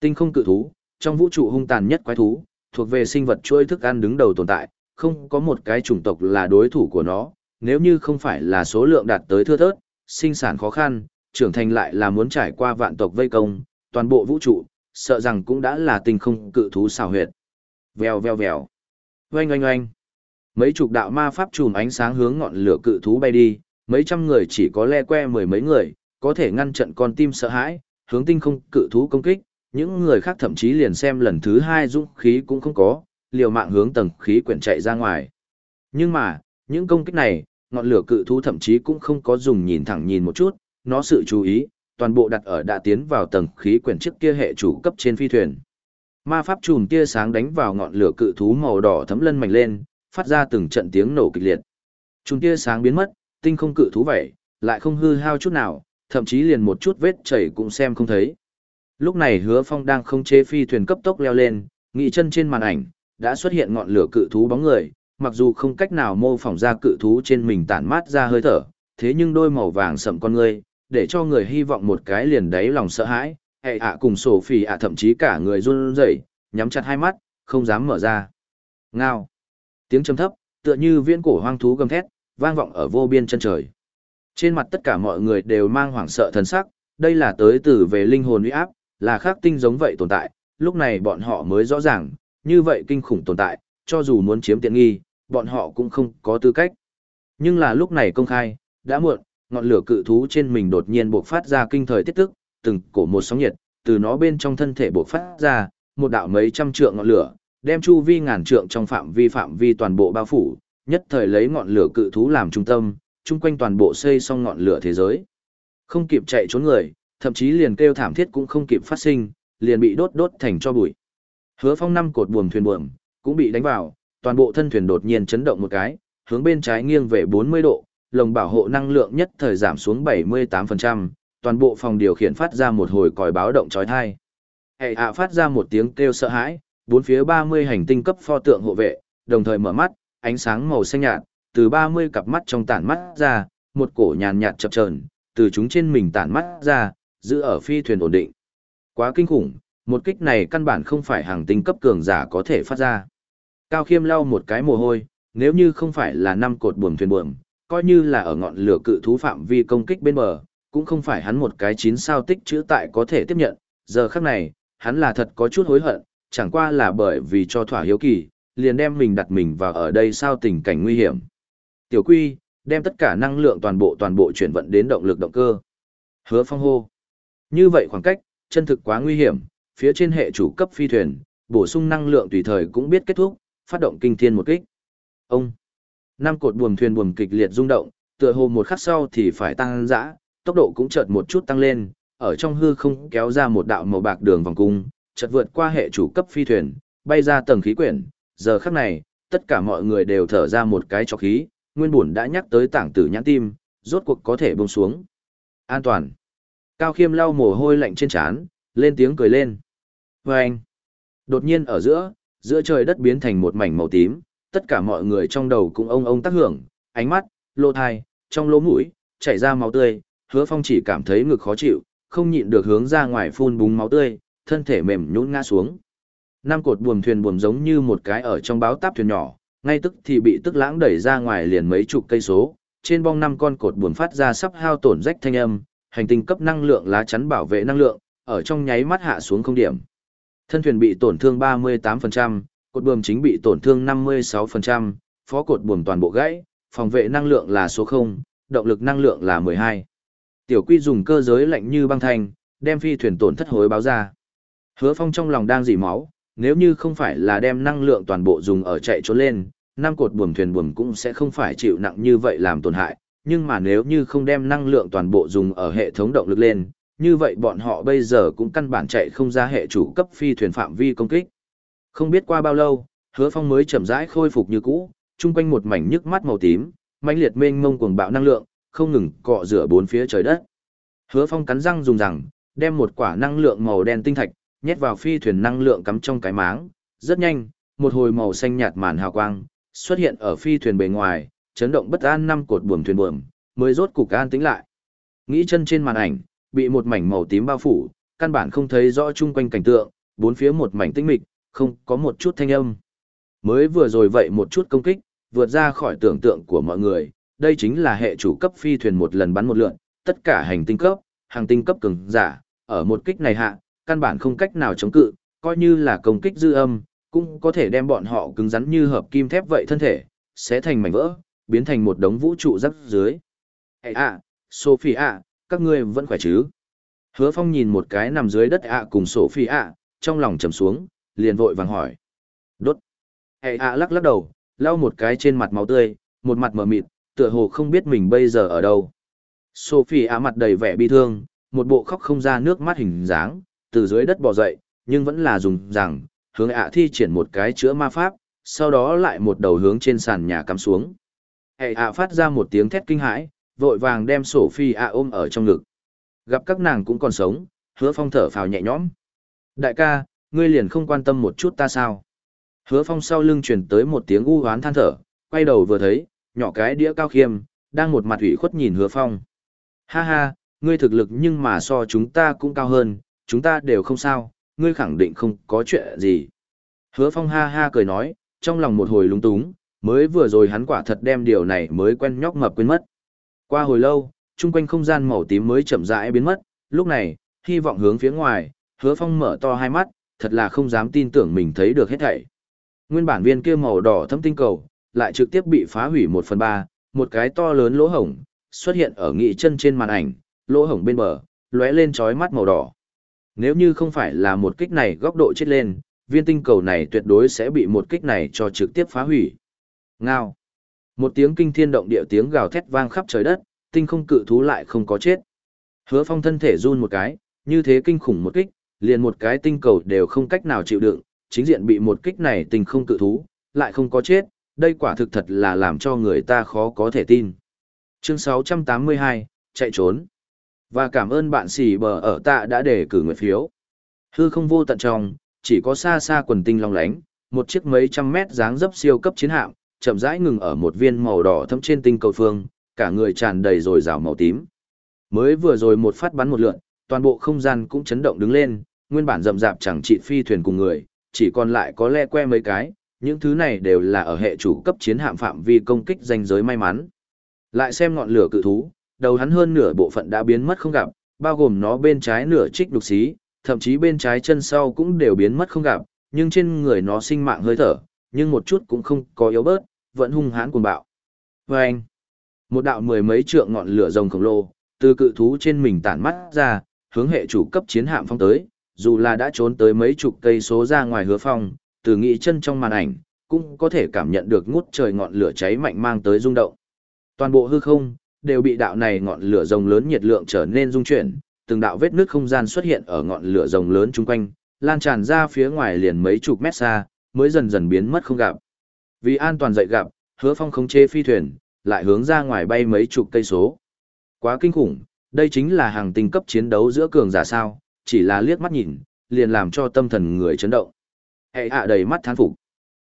Tinh không cự thú, trong vũ trụ hung tàn nhất quái thú, thuộc về sinh vật chuỗi thức ăn đứng đầu tồn tại, không có một cái chủng tộc là đối thủ của nó, nếu như không phải là số lượng đạt tới thưa thớt, sinh sản khó khăn, trưởng thành lại là muốn trải qua vạn tộc vây công, toàn bộ vũ trụ, sợ rằng cũng đã là tinh không cự thú xào huyệt. Vèo vèo vèo. Oanh oanh oanh. Mấy chục đạo ma pháp chùm ánh sáng hướng ngọn lửa cự thú bay đi, mấy trăm người chỉ có le que mười mấy người, có thể ngăn trận con tim sợ hãi, hướng tinh không cự thú công kích, những người khác thậm chí liền xem lần thứ hai dũng khí cũng không có, liều mạng hướng tầng khí quyển chạy ra ngoài. Nhưng mà, những công kích này, ngọn lửa cự thú thậm chí cũng không có dùng nhìn thẳng nhìn một chút, nó sự chú ý, toàn bộ đặt ở đã tiến vào tầng khí quyển trước kia hệ chủ cấp trên phi thuyền. Ma pháp chùm tia sáng đánh vào ngọn lửa cự thú màu đỏ thấm lân mạnh lên, phát ra từng trận tiếng nổ kịch liệt. Chùm tia sáng biến mất, tinh không cự thú vậy, lại không hư hao chút nào, thậm chí liền một chút vết chảy cũng xem không thấy. Lúc này hứa phong đang không chế phi thuyền cấp tốc leo lên, nghị chân trên màn ảnh, đã xuất hiện ngọn lửa cự thú bóng người, mặc dù không cách nào mô phỏng ra cự thú trên mình tản mát ra hơi thở, thế nhưng đôi màu vàng sậm con người, để cho người hy vọng một cái liền đáy lòng sợ hãi, hệ ạ cùng sổ phì ạ thậm chí cả người run rẩy, nhắm chặt hai mắt, không dám mở ra. Ngao. Tiếng trầm thấp, tựa như viên cổ hoang thú gầm thét, vang vọng ở vô biên chân trời. Trên mặt tất cả mọi người đều mang hoảng sợ thần sắc, đây là tới từ về linh hồn uy áp, là khác tinh giống vậy tồn tại, lúc này bọn họ mới rõ ràng, như vậy kinh khủng tồn tại, cho dù muốn chiếm tiện nghi, bọn họ cũng không có tư cách. Nhưng là lúc này công khai, đã muộn, ngọn lửa cự thú trên mình đột nhiên bộc phát ra kinh thời tiết tức, từng cổ một sóng nhiệt, từ nó bên trong thân thể bộc phát ra, một đạo mấy trăm trượng ngọn lửa, đem chu vi ngàn trượng trong phạm vi phạm vi toàn bộ bao phủ, nhất thời lấy ngọn lửa cự thú làm trung tâm, chung quanh toàn bộ xây xong ngọn lửa thế giới. Không kịp chạy trốn người, thậm chí liền kêu thảm thiết cũng không kịp phát sinh, liền bị đốt đốt thành cho bụi. Hứa Phong năm cột buồm thuyền buồm cũng bị đánh vào, toàn bộ thân thuyền đột nhiên chấn động một cái, hướng bên trái nghiêng về 40 độ, lồng bảo hộ năng lượng nhất thời giảm xuống 78%, toàn bộ phòng điều khiển phát ra một hồi còi báo động chói tai. Hệ ạ phát ra một tiếng kêu sợ hãi, bốn phía 30 hành tinh cấp pho tượng hộ vệ, đồng thời mở mắt, ánh sáng màu xanh nhạt, từ 30 cặp mắt trong tản mắt ra, một cổ nhàn nhạt chập chờn, từ chúng trên mình tản mắt ra, giữ ở phi thuyền ổn định. Quá kinh khủng, một kích này căn bản không phải hàng tinh cấp cường giả có thể phát ra. Cao Khiêm lau một cái mồ hôi, nếu như không phải là năm cột buồm thuyền buồm, coi như là ở ngọn lửa cự thú phạm vi công kích bên bờ, cũng không phải hắn một cái chín sao tích chữ tại có thể tiếp nhận, giờ khắc này, hắn là thật có chút hối hận, chẳng qua là bởi vì cho thỏa hiếu kỳ, liền đem mình đặt mình vào ở đây sao tình cảnh nguy hiểm. Tiểu Quy, đem tất cả năng lượng toàn bộ toàn bộ chuyển vận đến động lực động cơ. Hứa Phong hô. Như vậy khoảng cách, chân thực quá nguy hiểm, phía trên hệ chủ cấp phi thuyền, bổ sung năng lượng tùy thời cũng biết kết thúc, phát động kinh thiên một kích. Ông. Năm cột buồm thuyền buồm kịch liệt rung động, tựa hồ một khắc sau thì phải tăng dã, tốc độ cũng chợt một chút tăng lên, ở trong hư không kéo ra một đạo màu bạc đường vòng cung, chợt vượt qua hệ chủ cấp phi thuyền, bay ra tầng khí quyển, giờ khắc này, tất cả mọi người đều thở ra một cái cho khí, nguyên bổn đã nhắc tới tảng tử nhãn tim, rốt cuộc có thể buông xuống. An toàn. Cao Khiêm lau mồ hôi lạnh trên trán, lên tiếng cười lên. Và anh. Đột nhiên ở giữa, giữa trời đất biến thành một mảnh màu tím, tất cả mọi người trong đầu cũng ông ông tác hưởng, ánh mắt, lỗ thai, trong lỗ mũi, chảy ra máu tươi, hứa phong chỉ cảm thấy ngực khó chịu, không nhịn được hướng ra ngoài phun búng máu tươi, thân thể mềm nhũn ngã xuống. Năm cột buồm thuyền buồm giống như một cái ở trong báo táp thuyền nhỏ, ngay tức thì bị tức lãng đẩy ra ngoài liền mấy chục cây số, trên bong năm con cột buồm phát ra sắp hao tổn rách thanh âm, hành tinh cấp năng lượng lá chắn bảo vệ năng lượng, ở trong nháy mắt hạ xuống không điểm. Thân thuyền bị tổn thương 38%, cột buồm chính bị tổn thương 56%, phó cột buồm toàn bộ gãy, phòng vệ năng lượng là số 0, động lực năng lượng là 12. Tiểu Quy dùng cơ giới lạnh như băng thanh, đem phi thuyền tổn thất hối báo ra. Hứa Phong trong lòng đang dỉ máu, nếu như không phải là đem năng lượng toàn bộ dùng ở chạy trốn lên, năm cột buồm thuyền buồm cũng sẽ không phải chịu nặng như vậy làm tổn hại, nhưng mà nếu như không đem năng lượng toàn bộ dùng ở hệ thống động lực lên, như vậy bọn họ bây giờ cũng căn bản chạy không ra hệ chủ cấp phi thuyền phạm vi công kích. Không biết qua bao lâu, Hứa Phong mới chậm rãi khôi phục như cũ, chung quanh một mảnh nhức mắt màu tím, mãnh liệt mênh mông cuồng bạo năng lượng, không ngừng cọ rửa bốn phía trời đất. Hứa Phong cắn răng dùng rằng, đem một quả năng lượng màu đen tinh thạch nhét vào phi thuyền năng lượng cắm trong cái máng, rất nhanh, một hồi màu xanh nhạt màn hào quang xuất hiện ở phi thuyền bề ngoài, chấn động bất an năm cột buồm thuyền buồm, mới rốt cục an tĩnh lại. Nghĩ chân trên màn ảnh, bị một mảnh màu tím bao phủ, căn bản không thấy rõ chung quanh cảnh tượng, bốn phía một mảnh tĩnh mịch, không có một chút thanh âm. Mới vừa rồi vậy một chút công kích, vượt ra khỏi tưởng tượng của mọi người, đây chính là hệ chủ cấp phi thuyền một lần bắn một lượn, tất cả hành tinh cấp, hàng tinh cấp cường giả, ở một kích này hạ, căn bản không cách nào chống cự, coi như là công kích dư âm, cũng có thể đem bọn họ cứng rắn như hợp kim thép vậy thân thể, sẽ thành mảnh vỡ, biến thành một đống vũ trụ rắc dưới. Ê à, Sophie ạ, các ngươi vẫn khỏe chứ? Hứa Phong nhìn một cái nằm dưới đất ạ cùng Sophie ạ, trong lòng trầm xuống, liền vội vàng hỏi. Đốt. hệ ạ lắc lắc đầu, lau một cái trên mặt máu tươi, một mặt mờ mịt, tựa hồ không biết mình bây giờ ở đâu. Sophie ạ mặt đầy vẻ bi thương, một bộ khóc không ra nước mắt hình dáng, từ dưới đất bò dậy, nhưng vẫn là dùng rằng, hướng ạ thi triển một cái chữa ma pháp, sau đó lại một đầu hướng trên sàn nhà cắm xuống. Hệ ạ phát ra một tiếng thét kinh hãi, vội vàng đem Sophie ạ ôm ở trong ngực. Gặp các nàng cũng còn sống, hứa phong thở phào nhẹ nhõm. Đại ca, ngươi liền không quan tâm một chút ta sao? Hứa phong sau lưng truyền tới một tiếng u hoán than thở, quay đầu vừa thấy, nhỏ cái đĩa cao khiêm, đang một mặt ủy khuất nhìn hứa phong. Ha ha, ngươi thực lực nhưng mà so chúng ta cũng cao hơn, chúng ta đều không sao, ngươi khẳng định không có chuyện gì. Hứa phong ha ha cười nói, trong lòng một hồi lúng túng, mới vừa rồi hắn quả thật đem điều này mới quen nhóc mập quên mất. Qua hồi lâu, chung quanh không gian màu tím mới chậm rãi biến mất, lúc này, hy vọng hướng phía ngoài, hứa phong mở to hai mắt, thật là không dám tin tưởng mình thấy được hết thảy. Nguyên bản viên kia màu đỏ thâm tinh cầu, lại trực tiếp bị phá hủy một phần ba, một cái to lớn lỗ hổng, xuất hiện ở nghị chân trên màn ảnh, lỗ hổng bên bờ, lóe lên chói mắt màu đỏ. Nếu như không phải là một kích này góc độ chết lên, viên tinh cầu này tuyệt đối sẽ bị một kích này cho trực tiếp phá hủy. Ngao. Một tiếng kinh thiên động địa tiếng gào thét vang khắp trời đất, tinh không cự thú lại không có chết. Hứa phong thân thể run một cái, như thế kinh khủng một kích, liền một cái tinh cầu đều không cách nào chịu đựng, chính diện bị một kích này tình không cự thú, lại không có chết, đây quả thực thật là làm cho người ta khó có thể tin. Chương 682, chạy trốn. Và cảm ơn bạn xì bờ ở tạ đã để cử nguyện phiếu. Hư không vô tận trong, chỉ có xa xa quần tinh long lánh, một chiếc mấy trăm mét dáng dấp siêu cấp chiến hạm, chậm rãi ngừng ở một viên màu đỏ thâm trên tinh cầu phương, cả người tràn đầy rồi rào màu tím. Mới vừa rồi một phát bắn một lượn, toàn bộ không gian cũng chấn động đứng lên, nguyên bản rậm rạp chẳng trị phi thuyền cùng người, chỉ còn lại có le que mấy cái, những thứ này đều là ở hệ chủ cấp chiến hạm phạm vi công kích danh giới may mắn. Lại xem ngọn lửa cự thú, đầu hắn hơn nửa bộ phận đã biến mất không gặp, bao gồm nó bên trái nửa trích đục xí, thậm chí bên trái chân sau cũng đều biến mất không gặp, nhưng trên người nó sinh mạng hơi thở, nhưng một chút cũng không có yếu bớt, vẫn hung hãn cuồng bạo. Và anh, một đạo mười mấy trượng ngọn lửa rồng khổng lồ, từ cự thú trên mình tản mắt ra, hướng hệ chủ cấp chiến hạm phong tới, dù là đã trốn tới mấy chục cây số ra ngoài hứa phong, từ nghĩ chân trong màn ảnh, cũng có thể cảm nhận được ngút trời ngọn lửa cháy mạnh mang tới rung động. Toàn bộ hư không, đều bị đạo này ngọn lửa rồng lớn nhiệt lượng trở nên rung chuyển, từng đạo vết nước không gian xuất hiện ở ngọn lửa rồng lớn chung quanh, lan tràn ra phía ngoài liền mấy chục mét xa, mới dần dần biến mất không gặp. Vì an toàn dậy gặp, hứa phong khống chế phi thuyền, lại hướng ra ngoài bay mấy chục cây số. Quá kinh khủng, đây chính là hàng tinh cấp chiến đấu giữa cường giả sao, chỉ là liếc mắt nhìn, liền làm cho tâm thần người chấn động. Hệ hạ đầy mắt thán phục.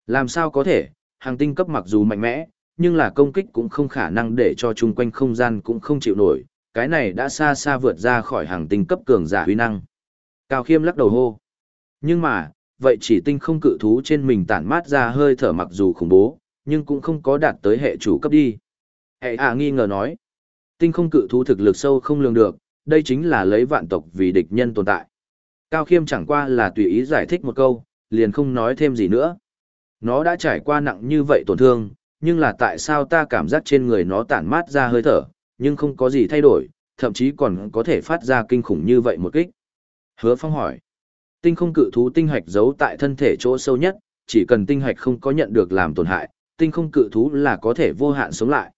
Làm sao có thể, hàng tinh cấp mặc dù mạnh mẽ, nhưng là công kích cũng không khả năng để cho chung quanh không gian cũng không chịu nổi, cái này đã xa xa vượt ra khỏi hàng tinh cấp cường giả huy năng. Cao Khiêm lắc đầu hô. Nhưng mà, vậy chỉ tinh không cự thú trên mình tản mát ra hơi thở mặc dù khủng bố, nhưng cũng không có đạt tới hệ chủ cấp đi. Hệ à nghi ngờ nói, tinh không cự thú thực lực sâu không lường được, đây chính là lấy vạn tộc vì địch nhân tồn tại. Cao Khiêm chẳng qua là tùy ý giải thích một câu, liền không nói thêm gì nữa. Nó đã trải qua nặng như vậy tổn thương, nhưng là tại sao ta cảm giác trên người nó tản mát ra hơi thở, nhưng không có gì thay đổi, thậm chí còn có thể phát ra kinh khủng như vậy một kích. Hứa Phong hỏi, tinh không cự thú tinh hạch giấu tại thân thể chỗ sâu nhất, chỉ cần tinh hạch không có nhận được làm tổn hại, tinh không cự thú là có thể vô hạn sống lại.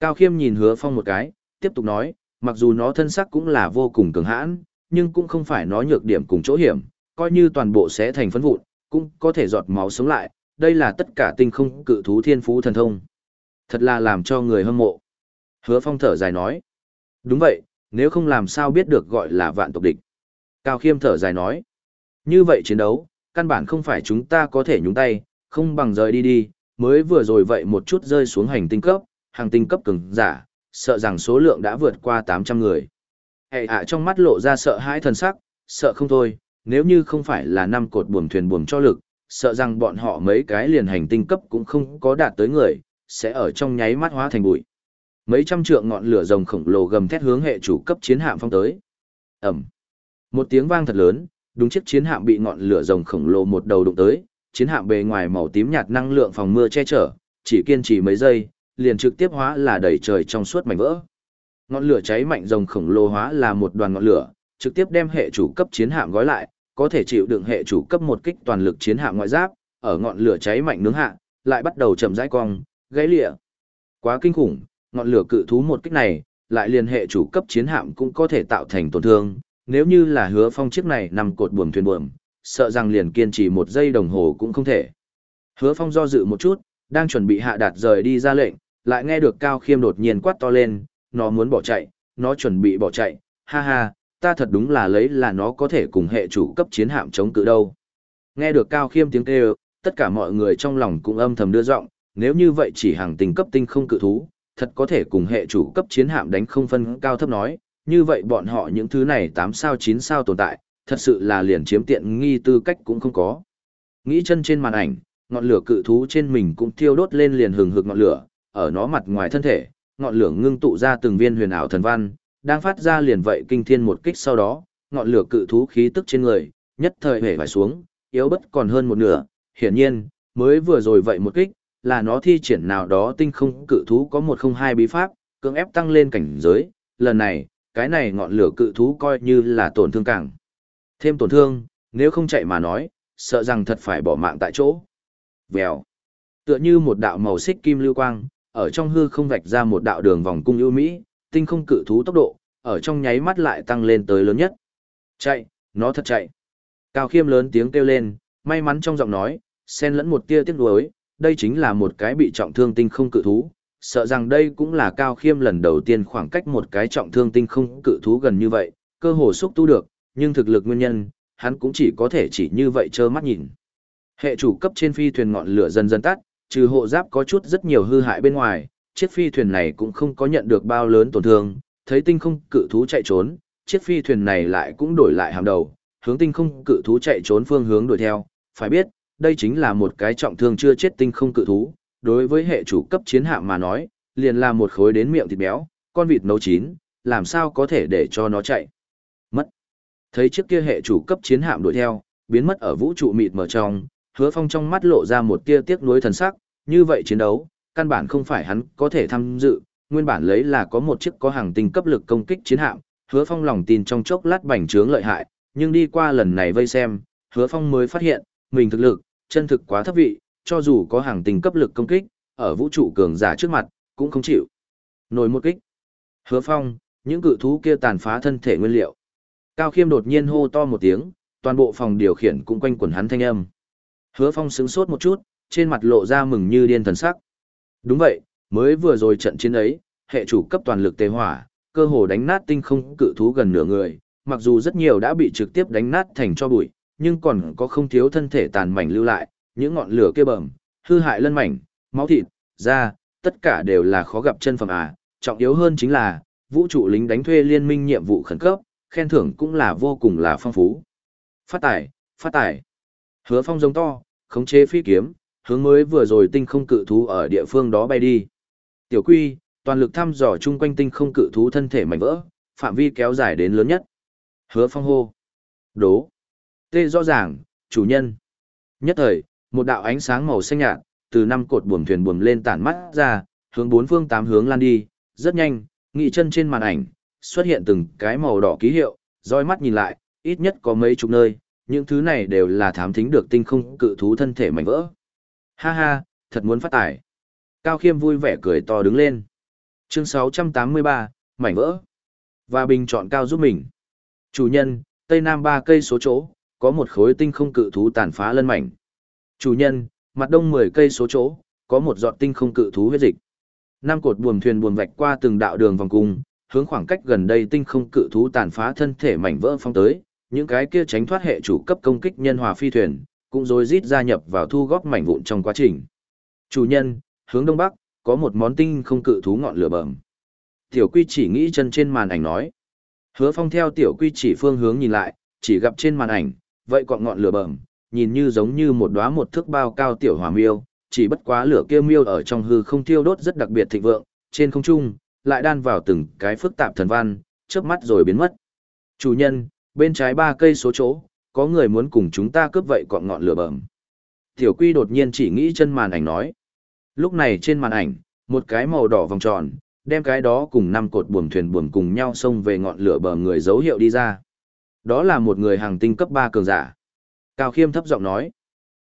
Cao Khiêm nhìn Hứa Phong một cái, tiếp tục nói, mặc dù nó thân sắc cũng là vô cùng cường hãn, nhưng cũng không phải nó nhược điểm cùng chỗ hiểm, coi như toàn bộ sẽ thành phấn vụn, cũng có thể giọt máu sống lại, đây là tất cả tinh không cự thú thiên phú thần thông. Thật là làm cho người hâm mộ. Hứa Phong thở dài nói. Đúng vậy, nếu không làm sao biết được gọi là vạn tộc địch. Cao Khiêm thở dài nói. Như vậy chiến đấu, căn bản không phải chúng ta có thể nhúng tay, không bằng rời đi đi, mới vừa rồi vậy một chút rơi xuống hành tinh cấp, hàng tinh cấp cường giả, sợ rằng số lượng đã vượt qua 800 người. Hệ ạ trong mắt lộ ra sợ hãi thần sắc, sợ không thôi, nếu như không phải là năm cột buồm thuyền buồm cho lực, sợ rằng bọn họ mấy cái liền hành tinh cấp cũng không có đạt tới người, sẽ ở trong nháy mắt hóa thành bụi. Mấy trăm trượng ngọn lửa rồng khổng lồ gầm thét hướng hệ chủ cấp chiến hạm phong tới. Ầm. Một tiếng vang thật lớn, đúng chiếc chiến hạm bị ngọn lửa rồng khổng lồ một đầu đụng tới, chiến hạm bề ngoài màu tím nhạt năng lượng phòng mưa che chở, chỉ kiên trì mấy giây, liền trực tiếp hóa là đầy trời trong suốt mảnh vỡ. Ngọn lửa cháy mạnh rồng khổng lồ hóa là một đoàn ngọn lửa, trực tiếp đem hệ chủ cấp chiến hạm gói lại, có thể chịu đựng hệ chủ cấp một kích toàn lực chiến hạm ngoại giáp, ở ngọn lửa cháy mạnh nướng hạ, lại bắt đầu chậm rãi cong, gãy lìa Quá kinh khủng, ngọn lửa cự thú một kích này, lại liền hệ chủ cấp chiến hạm cũng có thể tạo thành tổn thương, nếu như là hứa phong chiếc này nằm cột buồm thuyền buồm, sợ rằng liền kiên trì một giây đồng hồ cũng không thể. Hứa phong do dự một chút, đang chuẩn bị hạ đạt rời đi ra lệnh, lại nghe được Cao Khiêm đột nhiên quát to lên, nó muốn bỏ chạy, nó chuẩn bị bỏ chạy, ha ha, ta thật đúng là lấy là nó có thể cùng hệ chủ cấp chiến hạm chống cự đâu. Nghe được Cao Khiêm tiếng kêu, tất cả mọi người trong lòng cũng âm thầm đưa giọng, nếu như vậy chỉ hàng tình cấp tinh không cự thú, thật có thể cùng hệ chủ cấp chiến hạm đánh không phân cao thấp nói, như vậy bọn họ những thứ này 8 sao 9 sao tồn tại, thật sự là liền chiếm tiện nghi tư cách cũng không có. Nghĩ chân trên màn ảnh, ngọn lửa cự thú trên mình cũng thiêu đốt lên liền hừng hực ngọn lửa, ở nó mặt ngoài thân thể, ngọn lửa ngưng tụ ra từng viên huyền ảo thần văn, đang phát ra liền vậy kinh thiên một kích sau đó, ngọn lửa cự thú khí tức trên người, nhất thời hể phải xuống, yếu bất còn hơn một nửa, hiển nhiên, mới vừa rồi vậy một kích, là nó thi triển nào đó tinh không cự thú có một không hai bí pháp, cưỡng ép tăng lên cảnh giới, lần này, cái này ngọn lửa cự thú coi như là tổn thương càng. Thêm tổn thương, nếu không chạy mà nói, sợ rằng thật phải bỏ mạng tại chỗ. Vèo. Tựa như một đạo màu xích kim lưu quang, ở trong hư không vạch ra một đạo đường vòng cung ưu mỹ, tinh không cự thú tốc độ, ở trong nháy mắt lại tăng lên tới lớn nhất. Chạy, nó thật chạy. Cao khiêm lớn tiếng kêu lên, may mắn trong giọng nói, xen lẫn một tia tiếc nuối, đây chính là một cái bị trọng thương tinh không cự thú, sợ rằng đây cũng là cao khiêm lần đầu tiên khoảng cách một cái trọng thương tinh không cự thú gần như vậy, cơ hồ xúc tu được, nhưng thực lực nguyên nhân, hắn cũng chỉ có thể chỉ như vậy trơ mắt nhìn. Hệ chủ cấp trên phi thuyền ngọn lửa dần dần tắt, trừ hộ giáp có chút rất nhiều hư hại bên ngoài, chiếc phi thuyền này cũng không có nhận được bao lớn tổn thương, thấy tinh không cự thú chạy trốn, chiếc phi thuyền này lại cũng đổi lại hàm đầu, hướng tinh không cự thú chạy trốn phương hướng đuổi theo, phải biết, đây chính là một cái trọng thương chưa chết tinh không cự thú, đối với hệ chủ cấp chiến hạm mà nói, liền là một khối đến miệng thịt béo, con vịt nấu chín, làm sao có thể để cho nó chạy. Mất. Thấy chiếc kia hệ chủ cấp chiến hạm đuổi theo, biến mất ở vũ trụ mịt mờ trong, hứa phong trong mắt lộ ra một tia tiếc nuối thần sắc, như vậy chiến đấu, căn bản không phải hắn có thể tham dự, nguyên bản lấy là có một chiếc có hàng tinh cấp lực công kích chiến hạm, hứa phong lòng tin trong chốc lát bành trướng lợi hại, nhưng đi qua lần này vây xem, hứa phong mới phát hiện, mình thực lực, chân thực quá thấp vị, cho dù có hàng tinh cấp lực công kích, ở vũ trụ cường giả trước mặt, cũng không chịu. Nổi một kích. Hứa phong, những cự thú kia tàn phá thân thể nguyên liệu. Cao khiêm đột nhiên hô to một tiếng, toàn bộ phòng điều khiển cũng quanh quẩn hắn thanh âm. Hứa phong sững sốt một chút, trên mặt lộ ra mừng như điên thần sắc. Đúng vậy, mới vừa rồi trận chiến ấy, hệ chủ cấp toàn lực tề hỏa, cơ hồ đánh nát tinh không cự thú gần nửa người, mặc dù rất nhiều đã bị trực tiếp đánh nát thành cho bụi, nhưng còn có không thiếu thân thể tàn mảnh lưu lại, những ngọn lửa kia bầm, hư hại lân mảnh, máu thịt, da, tất cả đều là khó gặp chân phẩm à, trọng yếu hơn chính là, vũ trụ lính đánh thuê liên minh nhiệm vụ khẩn cấp, khen thưởng cũng là vô cùng là phong phú. Phát tài, Phát tải. Hứa phong giống to, khống chế phi kiếm, hướng mới vừa rồi tinh không cự thú ở địa phương đó bay đi. Tiểu quy, toàn lực thăm dò chung quanh tinh không cự thú thân thể mảnh vỡ, phạm vi kéo dài đến lớn nhất. Hứa phong hô. Đố. Tê rõ ràng, chủ nhân. Nhất thời, một đạo ánh sáng màu xanh nhạt, từ năm cột buồm thuyền buồm lên tản mắt ra, hướng bốn phương tám hướng lan đi, rất nhanh, nghị chân trên màn ảnh, xuất hiện từng cái màu đỏ ký hiệu, roi mắt nhìn lại, ít nhất có mấy chục nơi, những thứ này đều là thám thính được tinh không cự thú thân thể mảnh vỡ. Ha ha, thật muốn phát tải. Cao Khiêm vui vẻ cười to đứng lên. Chương 683, mảnh vỡ. Và bình chọn cao giúp mình. Chủ nhân, Tây Nam ba cây số chỗ, có một khối tinh không cự thú tàn phá lân mảnh. Chủ nhân, mặt đông 10 cây số chỗ, có một giọt tinh không cự thú huyết dịch. Năm cột buồm thuyền buồm vạch qua từng đạo đường vòng cung, hướng khoảng cách gần đây tinh không cự thú tàn phá thân thể mảnh vỡ phong tới, những cái kia tránh thoát hệ chủ cấp công kích nhân hòa phi thuyền, cũng rồi rít gia nhập vào thu góp mảnh vụn trong quá trình. Chủ nhân, hướng đông bắc, có một món tinh không cự thú ngọn lửa bầm. Tiểu Quy chỉ nghĩ chân trên màn ảnh nói. Hứa Phong theo Tiểu Quy chỉ phương hướng nhìn lại, chỉ gặp trên màn ảnh, vậy còn ngọn lửa bầm, nhìn như giống như một đóa một thước bao cao tiểu hỏa miêu, chỉ bất quá lửa kia miêu ở trong hư không thiêu đốt rất đặc biệt thịnh vượng, trên không trung lại đan vào từng cái phức tạp thần văn, chớp mắt rồi biến mất. Chủ nhân, bên trái ba cây số chỗ, có người muốn cùng chúng ta cướp vậy cọn ngọn lửa bầm. Tiểu Quy đột nhiên chỉ nghĩ chân màn ảnh nói. Lúc này trên màn ảnh, một cái màu đỏ vòng tròn, đem cái đó cùng năm cột buồm thuyền buồm cùng nhau xông về ngọn lửa bờ người dấu hiệu đi ra. Đó là một người hàng tinh cấp 3 cường giả. Cao Khiêm thấp giọng nói.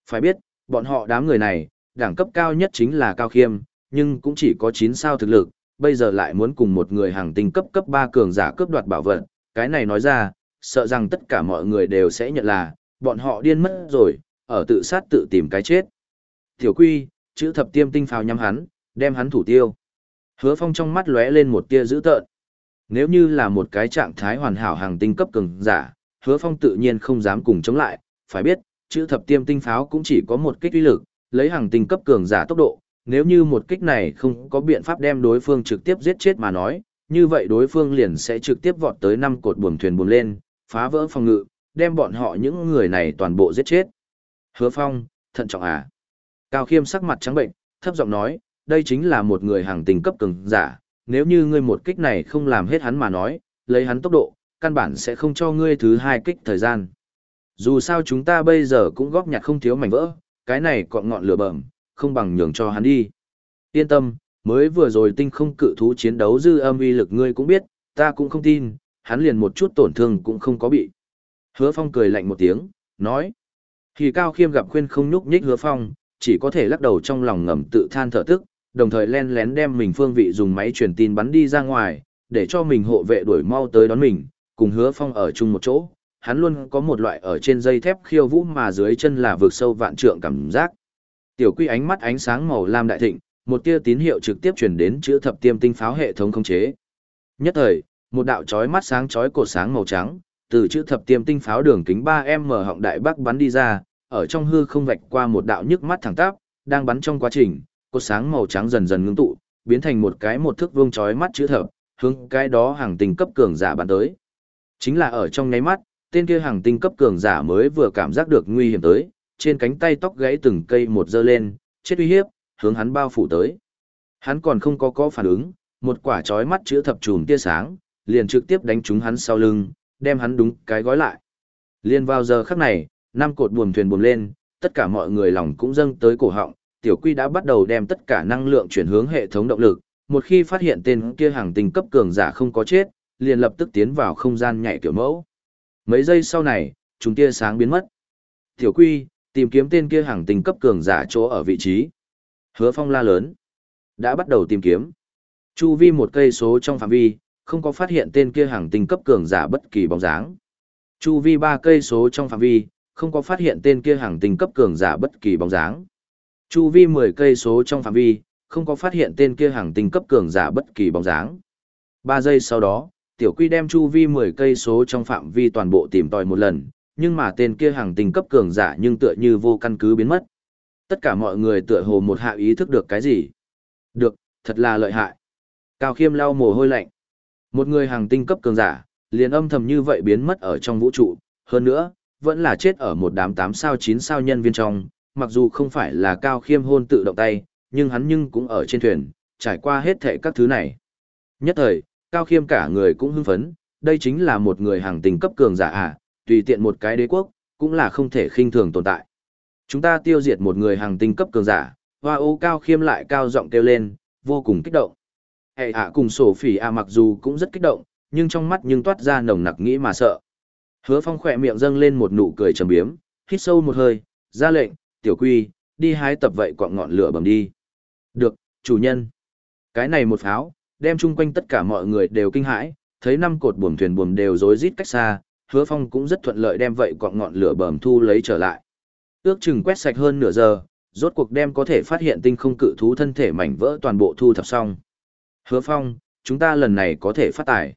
Phải biết, bọn họ đám người này, đẳng cấp cao nhất chính là Cao Khiêm, nhưng cũng chỉ có 9 sao thực lực, bây giờ lại muốn cùng một người hàng tinh cấp cấp 3 cường giả cướp đoạt bảo vật. Cái này nói ra, sợ rằng tất cả mọi người đều sẽ nhận là, bọn họ điên mất rồi, ở tự sát tự tìm cái chết. Tiểu Quy, chữ thập tiêm tinh pháo nhắm hắn, đem hắn thủ tiêu. Hứa Phong trong mắt lóe lên một tia dữ tợn. Nếu như là một cái trạng thái hoàn hảo hàng tinh cấp cường giả, Hứa Phong tự nhiên không dám cùng chống lại, phải biết, chữ thập tiêm tinh pháo cũng chỉ có một kích uy lực, lấy hàng tinh cấp cường giả tốc độ, nếu như một kích này không có biện pháp đem đối phương trực tiếp giết chết mà nói, như vậy đối phương liền sẽ trực tiếp vọt tới năm cột buồm thuyền buồm lên, phá vỡ phòng ngự, đem bọn họ những người này toàn bộ giết chết. Hứa Phong, thận trọng à? Cao Khiêm sắc mặt trắng bệnh, thấp giọng nói, đây chính là một người hàng tình cấp cường giả, nếu như ngươi một kích này không làm hết hắn mà nói, lấy hắn tốc độ, căn bản sẽ không cho ngươi thứ hai kích thời gian. Dù sao chúng ta bây giờ cũng góp nhặt không thiếu mảnh vỡ, cái này còn ngọn lửa bẩm, không bằng nhường cho hắn đi. Yên tâm, mới vừa rồi tinh không cự thú chiến đấu dư âm uy lực ngươi cũng biết, ta cũng không tin, hắn liền một chút tổn thương cũng không có bị. Hứa Phong cười lạnh một tiếng, nói. Thì Cao Khiêm gặp khuyên không nhúc nhích Hứa Phong, chỉ có thể lắc đầu trong lòng ngầm tự than thở tức, đồng thời len lén đem mình phương vị dùng máy truyền tin bắn đi ra ngoài, để cho mình hộ vệ đuổi mau tới đón mình, cùng Hứa Phong ở chung một chỗ. Hắn luôn có một loại ở trên dây thép khiêu vũ mà dưới chân là vượt sâu vạn trượng cảm giác. Tiểu Quy ánh mắt ánh sáng màu lam đại thịnh, một tia tín hiệu trực tiếp truyền đến chữa thập tiêm tinh pháo hệ thống khống chế. Nhất thời, một đạo chói mắt sáng chói cột sáng màu trắng, từ chữ thập tiêm tinh pháo đường kính 3m họng đại bắc bắn đi ra, ở trong hư không vạch qua một đạo nhức mắt thẳng tắp, đang bắn trong quá trình, cột sáng màu trắng dần dần ngưng tụ, biến thành một cái một thước vuông chói mắt chữ thập, hướng cái đó hàng tinh cấp cường giả bắn tới. Chính là ở trong nháy mắt, tên kia hàng tinh cấp cường giả mới vừa cảm giác được nguy hiểm tới, trên cánh tay tóc gãy từng cây một dơ lên, chết uy hiếp, hướng hắn bao phủ tới. Hắn còn không có có phản ứng, một quả chói mắt chữ thập trùm tia sáng, liền trực tiếp đánh trúng hắn sau lưng, đem hắn đúng cái gói lại. Liên vào giờ khắc này, năm cột buồm thuyền buồm lên, tất cả mọi người lòng cũng dâng tới cổ họng, tiểu quy đã bắt đầu đem tất cả năng lượng chuyển hướng hệ thống động lực, một khi phát hiện tên kia hàng tinh cấp cường giả không có chết, liền lập tức tiến vào không gian nhảy tiểu mẫu. Mấy giây sau này, chúng tia sáng biến mất. Tiểu quy, tìm kiếm tên kia hàng tinh cấp cường giả chỗ ở vị trí. Hứa phong la lớn. Đã bắt đầu tìm kiếm. Chu vi một cây số trong phạm vi, không có phát hiện tên kia hàng tinh cấp cường giả bất kỳ bóng dáng. Chu vi ba cây số trong phạm vi, không có phát hiện tên kia hàng tinh cấp cường giả bất kỳ bóng dáng. Chu vi 10 cây số trong phạm vi, không có phát hiện tên kia hàng tinh cấp cường giả bất kỳ bóng dáng. 3 giây sau đó, tiểu quy đem chu vi 10 cây số trong phạm vi toàn bộ tìm tòi một lần, nhưng mà tên kia hàng tinh cấp cường giả nhưng tựa như vô căn cứ biến mất. Tất cả mọi người tựa hồ một hạ ý thức được cái gì. Được, thật là lợi hại. Cao khiêm lau mồ hôi lạnh. Một người hàng tinh cấp cường giả, liền âm thầm như vậy biến mất ở trong vũ trụ, hơn nữa, vẫn là chết ở một đám 8 sao 9 sao nhân viên trong, mặc dù không phải là cao khiêm hôn tự động tay, nhưng hắn nhưng cũng ở trên thuyền, trải qua hết thệ các thứ này. Nhất thời, cao khiêm cả người cũng hưng phấn, đây chính là một người hàng tinh cấp cường giả à, tùy tiện một cái đế quốc, cũng là không thể khinh thường tồn tại. Chúng ta tiêu diệt một người hàng tinh cấp cường giả, hoa ô cao khiêm lại cao giọng kêu lên, vô cùng kích động. Hệ ạ cùng sổ phỉ ạ mặc dù cũng rất kích động, nhưng trong mắt nhưng toát ra nồng nặc nghĩ mà sợ. Hứa phong khỏe miệng dâng lên một nụ cười trầm biếm, hít sâu một hơi, ra lệnh, tiểu quy, đi hái tập vậy quọn ngọn lửa bầm đi. Được, chủ nhân. Cái này một pháo, đem chung quanh tất cả mọi người đều kinh hãi, thấy năm cột buồm thuyền buồm đều rối rít cách xa, hứa phong cũng rất thuận lợi đem vậy quọn ngọn lửa bầm thu lấy trở lại. Ước chừng quét sạch hơn nửa giờ, rốt cuộc đem có thể phát hiện tinh không cự thú thân thể mảnh vỡ toàn bộ thu thập xong. Hứa phong, chúng ta lần này có thể phát tài.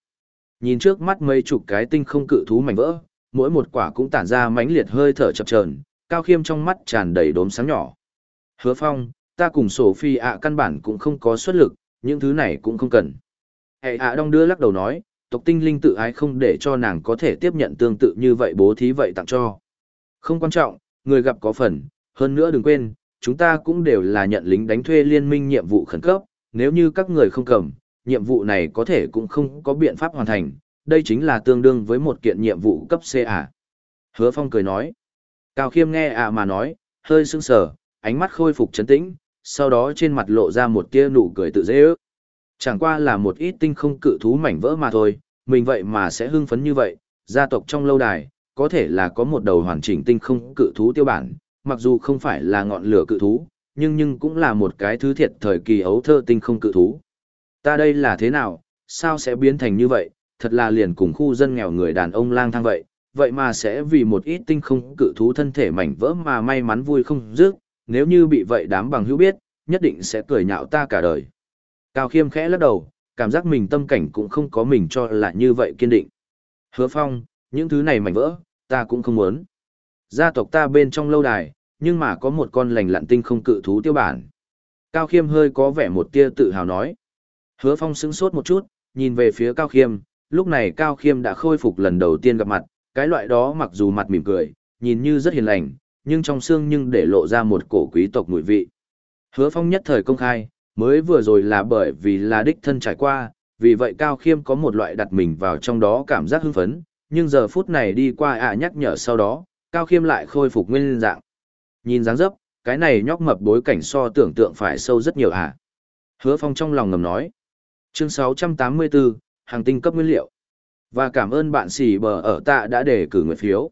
Nhìn trước mắt mấy chục cái tinh không cự thú mảnh vỡ, mỗi một quả cũng tản ra mãnh liệt hơi thở chập chờn, cao khiêm trong mắt tràn đầy đốm sáng nhỏ. Hứa Phong, ta cùng Sophie ạ căn bản cũng không có xuất lực, những thứ này cũng không cần. Hệ ạ đong đưa lắc đầu nói, tộc tinh linh tự ái không để cho nàng có thể tiếp nhận tương tự như vậy bố thí vậy tặng cho. Không quan trọng, người gặp có phần, hơn nữa đừng quên, chúng ta cũng đều là nhận lính đánh thuê liên minh nhiệm vụ khẩn cấp, nếu như các người không cầm, nhiệm vụ này có thể cũng không có biện pháp hoàn thành, đây chính là tương đương với một kiện nhiệm vụ cấp C à. Hứa Phong cười nói. Cao Khiêm nghe ạ mà nói, hơi sững sờ, ánh mắt khôi phục chấn tĩnh, sau đó trên mặt lộ ra một tia nụ cười tự dễ ước. Chẳng qua là một ít tinh không cự thú mảnh vỡ mà thôi, mình vậy mà sẽ hưng phấn như vậy, gia tộc trong lâu đài, có thể là có một đầu hoàn chỉnh tinh không cự thú tiêu bản, mặc dù không phải là ngọn lửa cự thú, nhưng nhưng cũng là một cái thứ thiệt thời kỳ ấu thơ tinh không cự thú. Ta đây là thế nào, sao sẽ biến thành như vậy, thật là liền cùng khu dân nghèo người đàn ông lang thang vậy, vậy mà sẽ vì một ít tinh không cự thú thân thể mảnh vỡ mà may mắn vui không dứt, nếu như bị vậy đám bằng hữu biết, nhất định sẽ cười nhạo ta cả đời. Cao khiêm khẽ lắc đầu, cảm giác mình tâm cảnh cũng không có mình cho là như vậy kiên định. Hứa phong, những thứ này mảnh vỡ, ta cũng không muốn. Gia tộc ta bên trong lâu đài, nhưng mà có một con lành lặn tinh không cự thú tiêu bản. Cao khiêm hơi có vẻ một tia tự hào nói. Hứa phong sững sốt một chút, nhìn về phía Cao khiêm, lúc này Cao khiêm đã khôi phục lần đầu tiên gặp mặt, cái loại đó mặc dù mặt mỉm cười, nhìn như rất hiền lành, nhưng trong xương nhưng để lộ ra một cổ quý tộc mùi vị. Hứa phong nhất thời công khai, mới vừa rồi là bởi vì là đích thân trải qua, vì vậy Cao Khiêm có một loại đặt mình vào trong đó cảm giác hưng phấn, nhưng giờ phút này đi qua ạ nhắc nhở sau đó, Cao Khiêm lại khôi phục nguyên dạng. Nhìn dáng dấp, cái này nhóc mập bối cảnh so tưởng tượng phải sâu rất nhiều ạ. Hứa Phong trong lòng ngầm nói. Chương 684, hàng tinh cấp nguyên liệu. Và cảm ơn bạn xì bờ ở tạ đã để cử nguyện phiếu.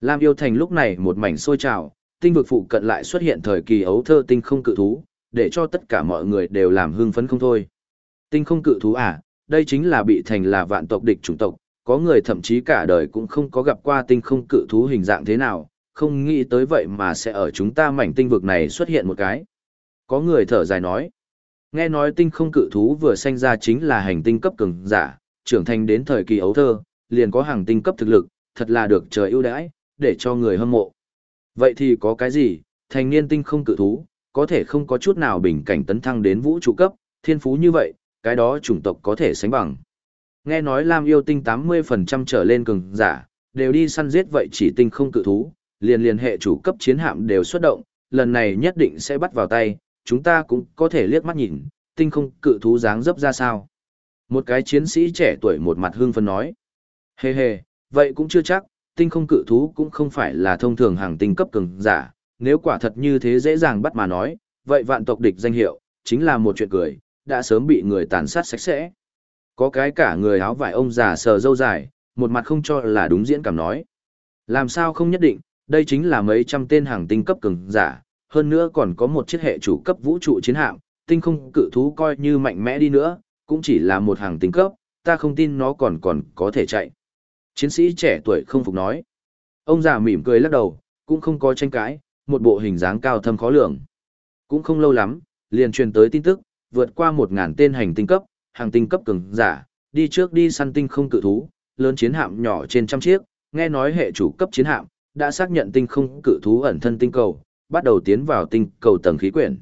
Lam yêu thành lúc này một mảnh sôi trào, tinh vực phụ cận lại xuất hiện thời kỳ ấu thơ tinh không cự thú, để cho tất cả mọi người đều làm hưng phấn không thôi. Tinh không cự thú à, đây chính là bị thành là vạn tộc địch chủng tộc, có người thậm chí cả đời cũng không có gặp qua tinh không cự thú hình dạng thế nào, không nghĩ tới vậy mà sẽ ở chúng ta mảnh tinh vực này xuất hiện một cái. Có người thở dài nói, nghe nói tinh không cự thú vừa sanh ra chính là hành tinh cấp cường giả, trưởng thành đến thời kỳ ấu thơ, liền có hàng tinh cấp thực lực, thật là được trời ưu đãi, để cho người hâm mộ. Vậy thì có cái gì, thành niên tinh không cự thú, có thể không có chút nào bình cảnh tấn thăng đến vũ trụ cấp, thiên phú như vậy, cái đó chủng tộc có thể sánh bằng. Nghe nói Lam yêu tinh 80% trở lên cường giả, đều đi săn giết vậy chỉ tinh không cự thú, liền liền hệ chủ cấp chiến hạm đều xuất động, lần này nhất định sẽ bắt vào tay, chúng ta cũng có thể liếc mắt nhìn, tinh không cự thú dáng dấp ra sao. Một cái chiến sĩ trẻ tuổi một mặt hương phân nói. Hề hề, vậy cũng chưa chắc, tinh không cự thú cũng không phải là thông thường hàng tinh cấp cường giả, nếu quả thật như thế dễ dàng bắt mà nói, vậy vạn tộc địch danh hiệu, chính là một chuyện cười, đã sớm bị người tàn sát sạch sẽ. Có cái cả người áo vải ông già sờ dâu dài, một mặt không cho là đúng diễn cảm nói. Làm sao không nhất định, đây chính là mấy trăm tên hàng tinh cấp cường giả, hơn nữa còn có một chiếc hệ chủ cấp vũ trụ chiến hạm, tinh không cự thú coi như mạnh mẽ đi nữa, cũng chỉ là một hàng tinh cấp, ta không tin nó còn còn có thể chạy. Chiến sĩ trẻ tuổi không phục nói. Ông già mỉm cười lắc đầu, cũng không có tranh cãi, một bộ hình dáng cao thâm khó lường. Cũng không lâu lắm, liền truyền tới tin tức, vượt qua một ngàn tên hành tinh cấp, hàng tinh cấp cường giả, đi trước đi săn tinh không cự thú, lớn chiến hạm nhỏ trên trăm chiếc, nghe nói hệ chủ cấp chiến hạm đã xác nhận tinh không cự thú ẩn thân tinh cầu, bắt đầu tiến vào tinh cầu tầng khí quyển.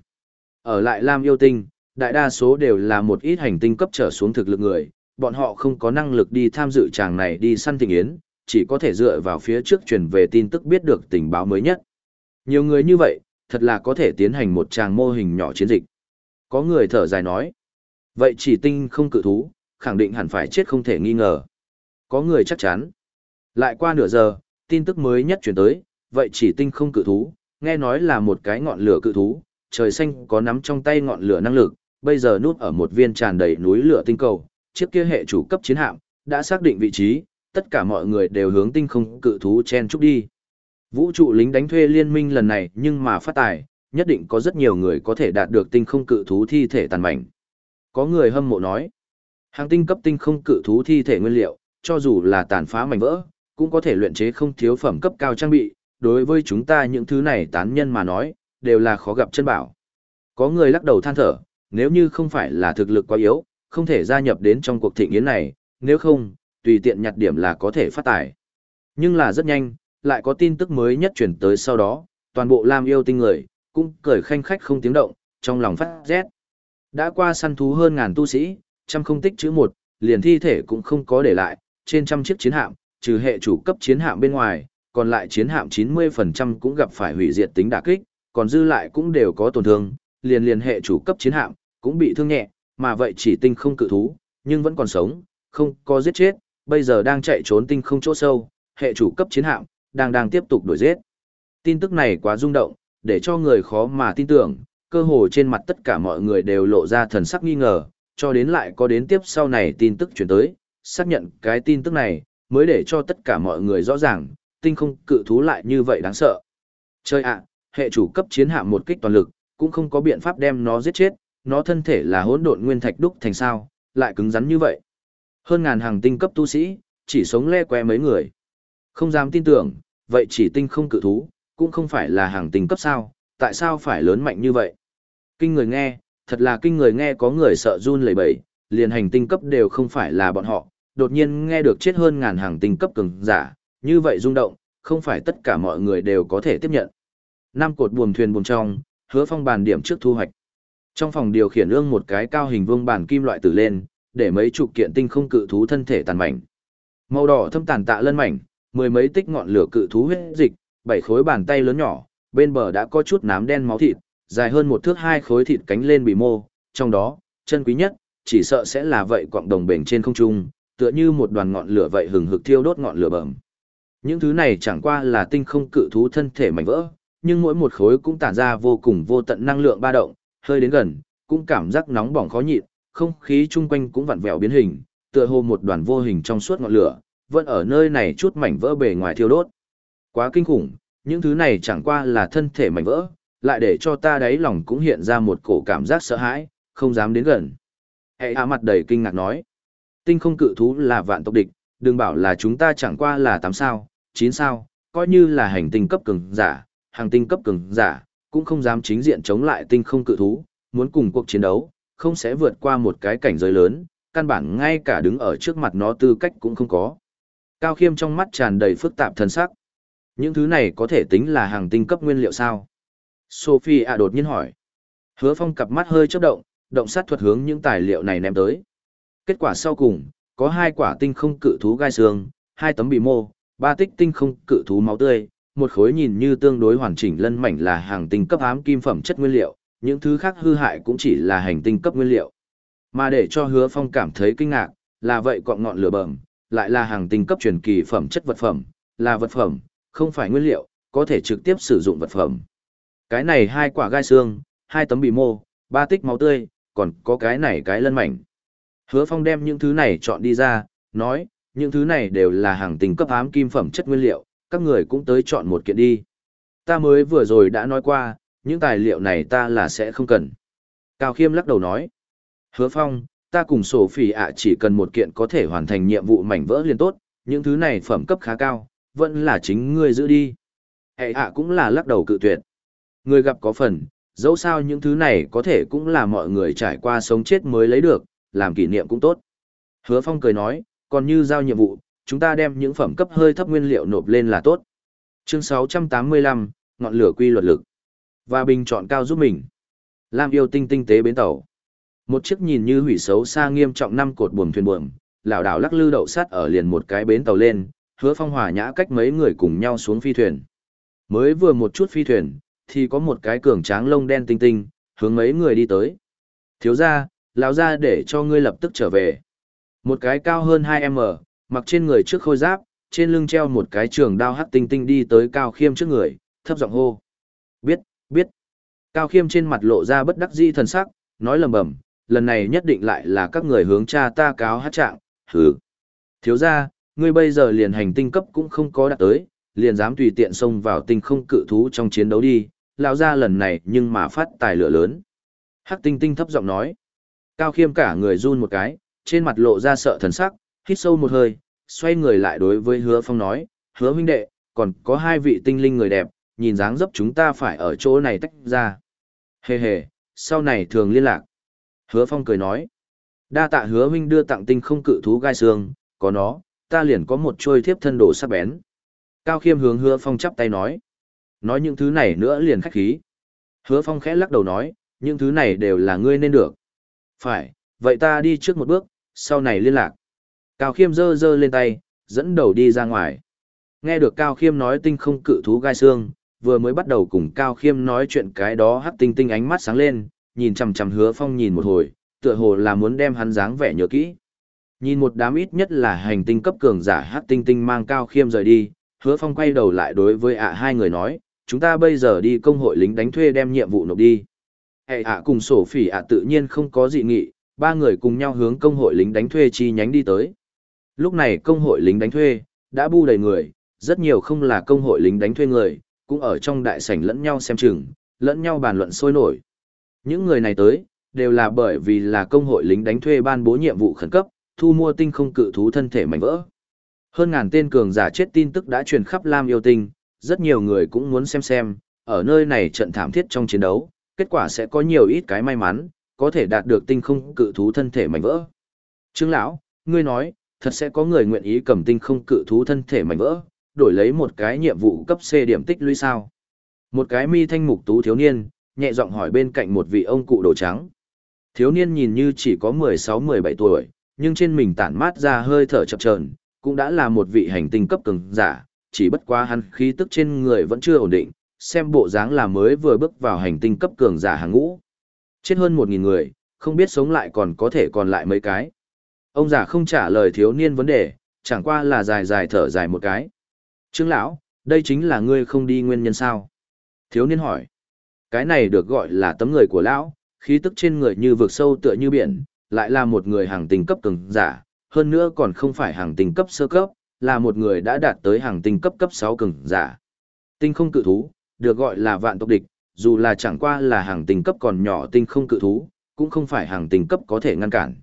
Ở lại Lam yêu tinh, đại đa số đều là một ít hành tinh cấp trở xuống thực lực người, bọn họ không có năng lực đi tham dự tràng này đi săn tình yến, chỉ có thể dựa vào phía trước truyền về tin tức biết được tình báo mới nhất. Nhiều người như vậy, thật là có thể tiến hành một tràng mô hình nhỏ chiến dịch. Có người thở dài nói, vậy chỉ tinh không cự thú, khẳng định hẳn phải chết không thể nghi ngờ. Có người chắc chắn. Lại qua nửa giờ, tin tức mới nhất chuyển tới, vậy chỉ tinh không cự thú, nghe nói là một cái ngọn lửa cự thú, trời xanh có nắm trong tay ngọn lửa năng lực, bây giờ núp ở một viên tràn đầy núi lửa tinh cầu, chiếc kia hệ chủ cấp chiến hạm, đã xác định vị trí, tất cả mọi người đều hướng tinh không cự thú chen chúc đi. Vũ trụ lính đánh thuê liên minh lần này nhưng mà phát tài, nhất định có rất nhiều người có thể đạt được tinh không cự thú thi thể tàn mảnh. Có người hâm mộ nói, hàng tinh cấp tinh không cự thú thi thể nguyên liệu, cho dù là tàn phá mảnh vỡ, cũng có thể luyện chế không thiếu phẩm cấp cao trang bị, đối với chúng ta những thứ này tán nhân mà nói, đều là khó gặp chân bảo. Có người lắc đầu than thở, nếu như không phải là thực lực quá yếu, không thể gia nhập đến trong cuộc thịnh yến này, nếu không, tùy tiện nhặt điểm là có thể phát tài. Nhưng là rất nhanh, lại có tin tức mới nhất chuyển tới sau đó, toàn bộ Lam yêu tinh người, cũng cười khanh khách không tiếng động, trong lòng phát rét. Đã qua săn thú hơn ngàn tu sĩ, trăm không tích chữ một, liền thi thể cũng không có để lại, trên trăm chiếc chiến hạm, trừ hệ chủ cấp chiến hạm bên ngoài, còn lại chiến hạm 90% cũng gặp phải hủy diệt tính đả kích, còn dư lại cũng đều có tổn thương, liền liền hệ chủ cấp chiến hạm, cũng bị thương nhẹ, mà vậy chỉ tinh không cự thú, nhưng vẫn còn sống, không có giết chết, bây giờ đang chạy trốn tinh không chỗ sâu, hệ chủ cấp chiến hạm, đang đang tiếp tục đuổi giết. Tin tức này quá rung động, để cho người khó mà tin tưởng, cơ hồ trên mặt tất cả mọi người đều lộ ra thần sắc nghi ngờ, cho đến lại có đến tiếp sau này tin tức chuyển tới, xác nhận cái tin tức này, mới để cho tất cả mọi người rõ ràng, tinh không cự thú lại như vậy đáng sợ. Chơi ạ, hệ chủ cấp chiến hạm một kích toàn lực, cũng không có biện pháp đem nó giết chết, nó thân thể là hỗn độn nguyên thạch đúc thành sao, lại cứng rắn như vậy. Hơn ngàn hàng tinh cấp tu sĩ, chỉ sống le que mấy người. Không dám tin tưởng, vậy chỉ tinh không cự thú, cũng không phải là hàng tinh cấp sao, tại sao phải lớn mạnh như vậy? Kinh người nghe, thật là kinh người nghe có người sợ run lẩy bẩy, liền hành tinh cấp đều không phải là bọn họ, đột nhiên nghe được chết hơn ngàn hàng tinh cấp cường giả, như vậy rung động, không phải tất cả mọi người đều có thể tiếp nhận. Năm cột buồm thuyền buồm trong, hứa phong bàn điểm trước thu hoạch. Trong phòng điều khiển ương một cái cao hình vương bàn kim loại tử lên, để mấy chục kiện tinh không cự thú thân thể tàn mảnh. Màu đỏ thâm tàn tạ lân mảnh, mười mấy tích ngọn lửa cự thú huyết dịch, bảy khối bàn tay lớn nhỏ, bên bờ đã có chút nám đen máu thịt, dài hơn một thước hai khối thịt cánh lên bị mô, trong đó, chân quý nhất, chỉ sợ sẽ là vậy quặng đồng bền trên không trung, tựa như một đoàn ngọn lửa vậy hừng hực thiêu đốt ngọn lửa bẩm. Những thứ này chẳng qua là tinh không cự thú thân thể mảnh vỡ, nhưng mỗi một khối cũng tản ra vô cùng vô tận năng lượng ba động, hơi đến gần, cũng cảm giác nóng bỏng khó nhịn, không khí chung quanh cũng vặn vẹo biến hình, tựa hồ một đoàn vô hình trong suốt ngọn lửa, vẫn ở nơi này chút mảnh vỡ bề ngoài thiêu đốt. Quá kinh khủng, những thứ này chẳng qua là thân thể mảnh vỡ, lại để cho ta đáy lòng cũng hiện ra một cổ cảm giác sợ hãi, không dám đến gần. Hệ hạ mặt đầy kinh ngạc nói, tinh không cự thú là vạn tộc địch, đừng bảo là chúng ta chẳng qua là 8 sao, 9 sao, coi như là hành tinh cấp cường giả, hàng tinh cấp cường giả, cũng không dám chính diện chống lại tinh không cự thú, muốn cùng cuộc chiến đấu, không sẽ vượt qua một cái cảnh giới lớn, căn bản ngay cả đứng ở trước mặt nó tư cách cũng không có. Cao Khiêm trong mắt tràn đầy phức tạp thần sắc. Những thứ này có thể tính là hàng tinh cấp nguyên liệu sao? Sophie à đột nhiên hỏi. Hứa Phong cặp mắt hơi chớp động, động sát thuật hướng những tài liệu này ném tới. Kết quả sau cùng, có hai quả tinh không cự thú gai xương, hai tấm bị mô, ba tích tinh không cự thú máu tươi, một khối nhìn như tương đối hoàn chỉnh lân mảnh là hàng tinh cấp ám kim phẩm chất nguyên liệu, những thứ khác hư hại cũng chỉ là hành tinh cấp nguyên liệu. Mà để cho hứa phong cảm thấy kinh ngạc, là vậy cọng ngọn lửa bẩm, lại là hàng tinh cấp truyền kỳ phẩm chất vật phẩm, là vật phẩm, không phải nguyên liệu, có thể trực tiếp sử dụng vật phẩm. Cái này hai quả gai xương, hai tấm bị mô, ba tích máu tươi, còn có cái này cái lân mảnh. Hứa phong đem những thứ này chọn đi ra, nói, những thứ này đều là hàng tình cấp ám kim phẩm chất nguyên liệu, các người cũng tới chọn một kiện đi. Ta mới vừa rồi đã nói qua, những tài liệu này ta là sẽ không cần. Cao Khiêm lắc đầu nói. Hứa Phong, ta cùng sổ phỉ ạ chỉ cần một kiện có thể hoàn thành nhiệm vụ mảnh vỡ liền tốt, những thứ này phẩm cấp khá cao, vẫn là chính ngươi giữ đi. Hệ ạ cũng là lắc đầu cự tuyệt. Người gặp có phần, dẫu sao những thứ này có thể cũng là mọi người trải qua sống chết mới lấy được, làm kỷ niệm cũng tốt. Hứa Phong cười nói, còn như giao nhiệm vụ, chúng ta đem những phẩm cấp hơi thấp nguyên liệu nộp lên là tốt. Chương 685, ngọn lửa quy luật lực. Và bình chọn cao giúp mình. Lam yêu tinh tinh tế bến tàu. Một chiếc nhìn như hủy xấu xa nghiêm trọng năm cột buồm thuyền buồm, lão đảo lắc lư đậu sắt ở liền một cái bến tàu lên, hứa phong hòa nhã cách mấy người cùng nhau xuống phi thuyền. Mới vừa một chút phi thuyền, thì có một cái cường tráng lông đen tinh tinh, hướng mấy người đi tới. Thiếu gia lão ra để cho ngươi lập tức trở về. Một cái cao hơn 2m, mặc trên người trước khôi giáp, trên lưng treo một cái trường đao hắc tinh tinh đi tới Cao Khiêm trước người, thấp giọng hô. Biết, biết. Cao Khiêm trên mặt lộ ra bất đắc di thần sắc, nói lầm bầm, lần này nhất định lại là các người hướng cha ta cáo hát trạng, hừ. Thiếu ra, ngươi bây giờ liền hành tinh cấp cũng không có đạt tới, liền dám tùy tiện xông vào tinh không cự thú trong chiến đấu đi, lão ra lần này nhưng mà phát tài lửa lớn. Hắc tinh tinh thấp giọng nói. Cao khiêm cả người run một cái, trên mặt lộ ra sợ thần sắc, hít sâu một hơi, xoay người lại đối với hứa phong nói, hứa huynh đệ, còn có hai vị tinh linh người đẹp, nhìn dáng dấp chúng ta phải ở chỗ này tách ra. Hề hề, sau này thường liên lạc. Hứa phong cười nói, đa tạ hứa huynh đưa tặng tinh không cự thú gai xương, có nó, ta liền có một trôi thiếp thân đồ sắc bén. Cao khiêm hướng hứa phong chắp tay nói, nói những thứ này nữa liền khách khí. Hứa phong khẽ lắc đầu nói, những thứ này đều là ngươi nên được. Phải, vậy ta đi trước một bước, sau này liên lạc. Cao Khiêm giơ giơ lên tay, dẫn đầu đi ra ngoài. Nghe được Cao Khiêm nói tinh không cự thú gai xương, vừa mới bắt đầu cùng Cao Khiêm nói chuyện cái đó hắc tinh tinh ánh mắt sáng lên, nhìn chằm chằm hứa phong nhìn một hồi, tựa hồ là muốn đem hắn dáng vẻ nhớ kỹ. Nhìn một đám ít nhất là hành tinh cấp cường giả hắc tinh tinh mang Cao Khiêm rời đi, hứa phong quay đầu lại đối với ạ hai người nói, chúng ta bây giờ đi công hội lính đánh thuê đem nhiệm vụ nộp đi. Hệ ạ cùng sổ phỉ ạ tự nhiên không có dị nghị, ba người cùng nhau hướng công hội lính đánh thuê chi nhánh đi tới. Lúc này công hội lính đánh thuê, đã bu đầy người, rất nhiều không là công hội lính đánh thuê người, cũng ở trong đại sảnh lẫn nhau xem chừng, lẫn nhau bàn luận sôi nổi. Những người này tới, đều là bởi vì là công hội lính đánh thuê ban bố nhiệm vụ khẩn cấp, thu mua tinh không cự thú thân thể mảnh vỡ. Hơn ngàn tên cường giả chết tin tức đã truyền khắp Lam yêu tinh, rất nhiều người cũng muốn xem xem, ở nơi này trận thảm thiết trong chiến đấu, kết quả sẽ có nhiều ít cái may mắn, có thể đạt được tinh không cự thú thân thể mảnh vỡ. Trương lão, ngươi nói, thật sẽ có người nguyện ý cầm tinh không cự thú thân thể mảnh vỡ, đổi lấy một cái nhiệm vụ cấp C điểm tích lũy sao? Một cái mi thanh mục tú thiếu niên, nhẹ giọng hỏi bên cạnh một vị ông cụ đồ trắng. Thiếu niên nhìn như chỉ có 16-17 tuổi, nhưng trên mình tản mát ra hơi thở chập chờn, cũng đã là một vị hành tinh cấp cường giả, chỉ bất quá hắn khí tức trên người vẫn chưa ổn định, xem bộ dáng là mới vừa bước vào hành tinh cấp cường giả hàng ngũ. Chết hơn 1.000 người, không biết sống lại còn có thể còn lại mấy cái. Ông già không trả lời thiếu niên vấn đề, chẳng qua là dài dài thở dài một cái. Trương lão, đây chính là ngươi không đi nguyên nhân sao? Thiếu niên hỏi. Cái này được gọi là tấm người của lão, khí tức trên người như vực sâu tựa như biển, lại là một người hàng tinh cấp cường giả, hơn nữa còn không phải hàng tinh cấp sơ cấp, là một người đã đạt tới hàng tinh cấp cấp 6 cường giả. Tinh không cự thú, được gọi là vạn tộc địch, dù là chẳng qua là hàng tinh cấp còn nhỏ tinh không cự thú, cũng không phải hàng tinh cấp có thể ngăn cản.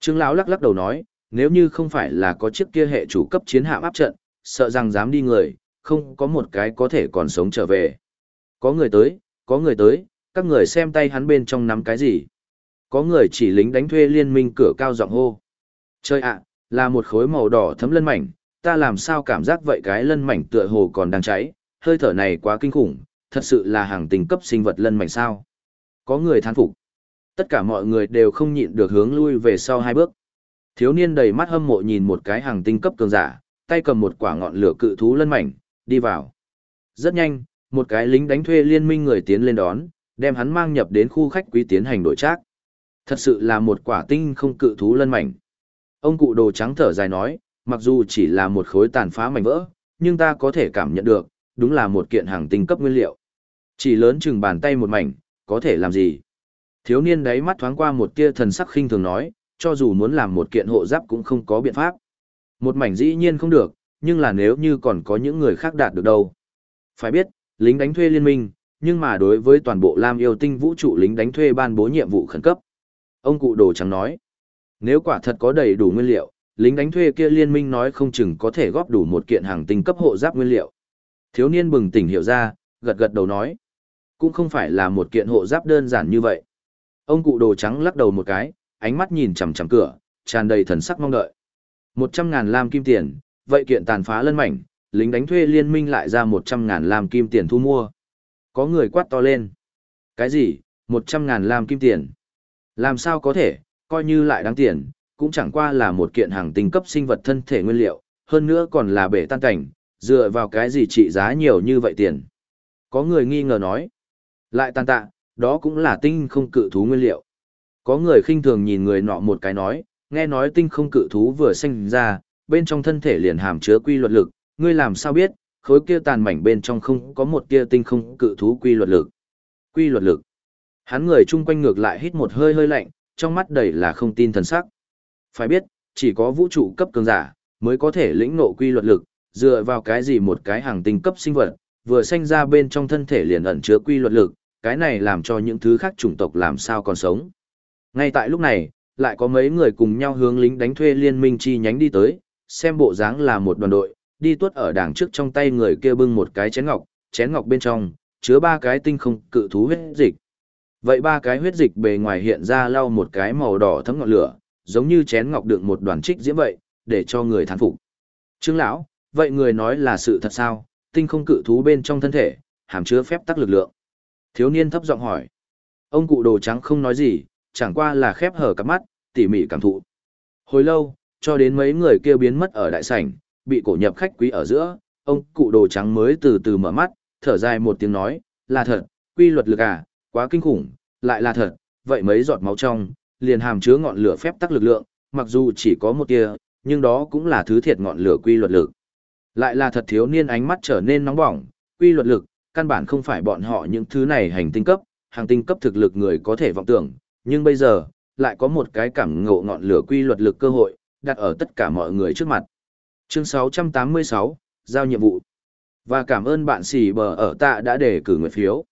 Trương lão lắc lắc đầu nói, nếu như không phải là có chiếc kia hệ chủ cấp chiến hạm áp trận, sợ rằng dám đi người, không có một cái có thể còn sống trở về. Có người tới, có người tới, các người xem tay hắn bên trong nắm cái gì. Có người chỉ lính đánh thuê liên minh cửa cao giọng hô. Chơi ạ, là một khối màu đỏ thấm lân mảnh, ta làm sao cảm giác vậy cái lân mảnh tựa hồ còn đang cháy, hơi thở này quá kinh khủng, thật sự là hàng tình cấp sinh vật lân mảnh sao. Có người than phục. Tất cả mọi người đều không nhịn được hướng lui về sau hai bước. Thiếu niên đầy mắt hâm mộ nhìn một cái hàng tinh cấp cường giả, tay cầm một quả ngọn lửa cự thú lân mảnh, đi vào. Rất nhanh, một cái lính đánh thuê liên minh người tiến lên đón, đem hắn mang nhập đến khu khách quý tiến hành đổi trác. Thật sự là một quả tinh không cự thú lân mảnh. Ông cụ đồ trắng thở dài nói, mặc dù chỉ là một khối tàn phá mảnh vỡ, nhưng ta có thể cảm nhận được, đúng là một kiện hàng tinh cấp nguyên liệu. Chỉ lớn chừng bàn tay một mảnh, có thể làm gì? Thiếu niên đấy mắt thoáng qua một tia thần sắc khinh thường nói, cho dù muốn làm một kiện hộ giáp cũng không có biện pháp. Một mảnh dĩ nhiên không được, nhưng là nếu như còn có những người khác đạt được đâu. Phải biết, lính đánh thuê liên minh, nhưng mà đối với toàn bộ Lam yêu tinh vũ trụ lính đánh thuê ban bố nhiệm vụ khẩn cấp. Ông cụ đồ trắng nói, nếu quả thật có đầy đủ nguyên liệu, lính đánh thuê kia liên minh nói không chừng có thể góp đủ một kiện hàng tinh cấp hộ giáp nguyên liệu. Thiếu niên bừng tỉnh hiểu ra, gật gật đầu nói, cũng không phải là một kiện hộ giáp đơn giản như vậy. Ông cụ đồ trắng lắc đầu một cái, ánh mắt nhìn chằm chằm cửa, tràn đầy thần sắc mong đợi. Một trăm ngàn lam kim tiền, vậy kiện tàn phá lân mảnh, lính đánh thuê liên minh lại ra một trăm ngàn lam kim tiền thu mua. Có người quát to lên. Cái gì, một trăm ngàn lam kim tiền? Làm sao có thể, coi như lại đáng tiền, cũng chẳng qua là một kiện hàng tinh cấp sinh vật thân thể nguyên liệu, hơn nữa còn là bể tan cảnh, dựa vào cái gì trị giá nhiều như vậy tiền. Có người nghi ngờ nói, lại tàn tạ, đó cũng là tinh không cự thú nguyên liệu. Có người khinh thường nhìn người nọ một cái nói, nghe nói tinh không cự thú vừa sinh ra, bên trong thân thể liền hàm chứa quy luật lực, ngươi làm sao biết, khối kia tàn mảnh bên trong không có một tia tinh không cự thú quy luật lực. Quy luật lực. Hắn người chung quanh ngược lại hít một hơi hơi lạnh, trong mắt đầy là không tin thần sắc. Phải biết, chỉ có vũ trụ cấp cường giả mới có thể lĩnh ngộ quy luật lực, dựa vào cái gì một cái hàng tinh cấp sinh vật, vừa sinh ra bên trong thân thể liền ẩn chứa quy luật lực, cái này làm cho những thứ khác chủng tộc làm sao còn sống. Ngay tại lúc này, lại có mấy người cùng nhau hướng lính đánh thuê liên minh chi nhánh đi tới, xem bộ dáng là một đoàn đội, đi tuốt ở đằng trước trong tay người kia bưng một cái chén ngọc, chén ngọc bên trong, chứa ba cái tinh không cự thú huyết dịch. Vậy ba cái huyết dịch bề ngoài hiện ra lau một cái màu đỏ thấm ngọn lửa, giống như chén ngọc đựng một đoàn trích diễm vậy, để cho người thán phục. Trương lão, vậy người nói là sự thật sao? Tinh không cự thú bên trong thân thể, hàm chứa phép tắc lực lượng. Thiếu niên thấp giọng hỏi. Ông cụ đồ trắng không nói gì, chẳng qua là khép hở cặp mắt, tỉ mỉ cảm thụ. Hồi lâu, cho đến mấy người kia biến mất ở đại sảnh, bị cổ nhập khách quý ở giữa, ông cụ đồ trắng mới từ từ mở mắt, thở dài một tiếng nói, là thật, quy luật lực à, quá kinh khủng, lại là thật, vậy mấy giọt máu trong, liền hàm chứa ngọn lửa phép tắc lực lượng, mặc dù chỉ có một tia, nhưng đó cũng là thứ thiệt ngọn lửa quy luật lực. Lại là thật thiếu niên ánh mắt trở nên nóng bỏng, quy luật lực, căn bản không phải bọn họ những thứ này hành tinh cấp, hàng tinh cấp thực lực người có thể vọng tưởng, nhưng bây giờ, lại có một cái cảm ngộ ngọn lửa quy luật lực cơ hội, đặt ở tất cả mọi người trước mặt. Chương 686, Giao nhiệm vụ. Và cảm ơn bạn xì bờ ở tạ đã để cử nguyện phiếu.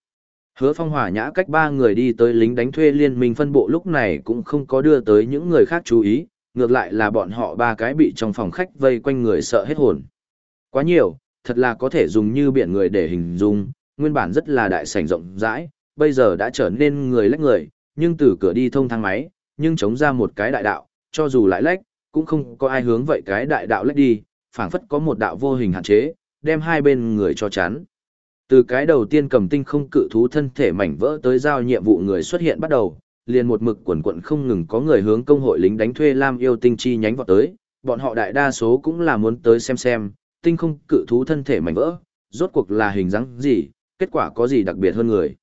Hứa phong hỏa nhã cách ba người đi tới lính đánh thuê liên minh phân bộ lúc này cũng không có đưa tới những người khác chú ý, ngược lại là bọn họ ba cái bị trong phòng khách vây quanh người sợ hết hồn. Quá nhiều, thật là có thể dùng như biển người để hình dung, nguyên bản rất là đại sảnh rộng rãi, bây giờ đã trở nên người lách người, nhưng từ cửa đi thông thang máy, nhưng chống ra một cái đại đạo, cho dù lại lách, cũng không có ai hướng vậy cái đại đạo lách đi, phảng phất có một đạo vô hình hạn chế, đem hai bên người cho chắn. Từ cái đầu tiên cầm tinh không cự thú thân thể mảnh vỡ tới giao nhiệm vụ người xuất hiện bắt đầu, liền một mực quần quận không ngừng có người hướng công hội lính đánh thuê Lam yêu tinh chi nhánh vọt tới, bọn họ đại đa số cũng là muốn tới xem xem, tinh không cự thú thân thể mảnh vỡ, rốt cuộc là hình dáng gì, kết quả có gì đặc biệt hơn người.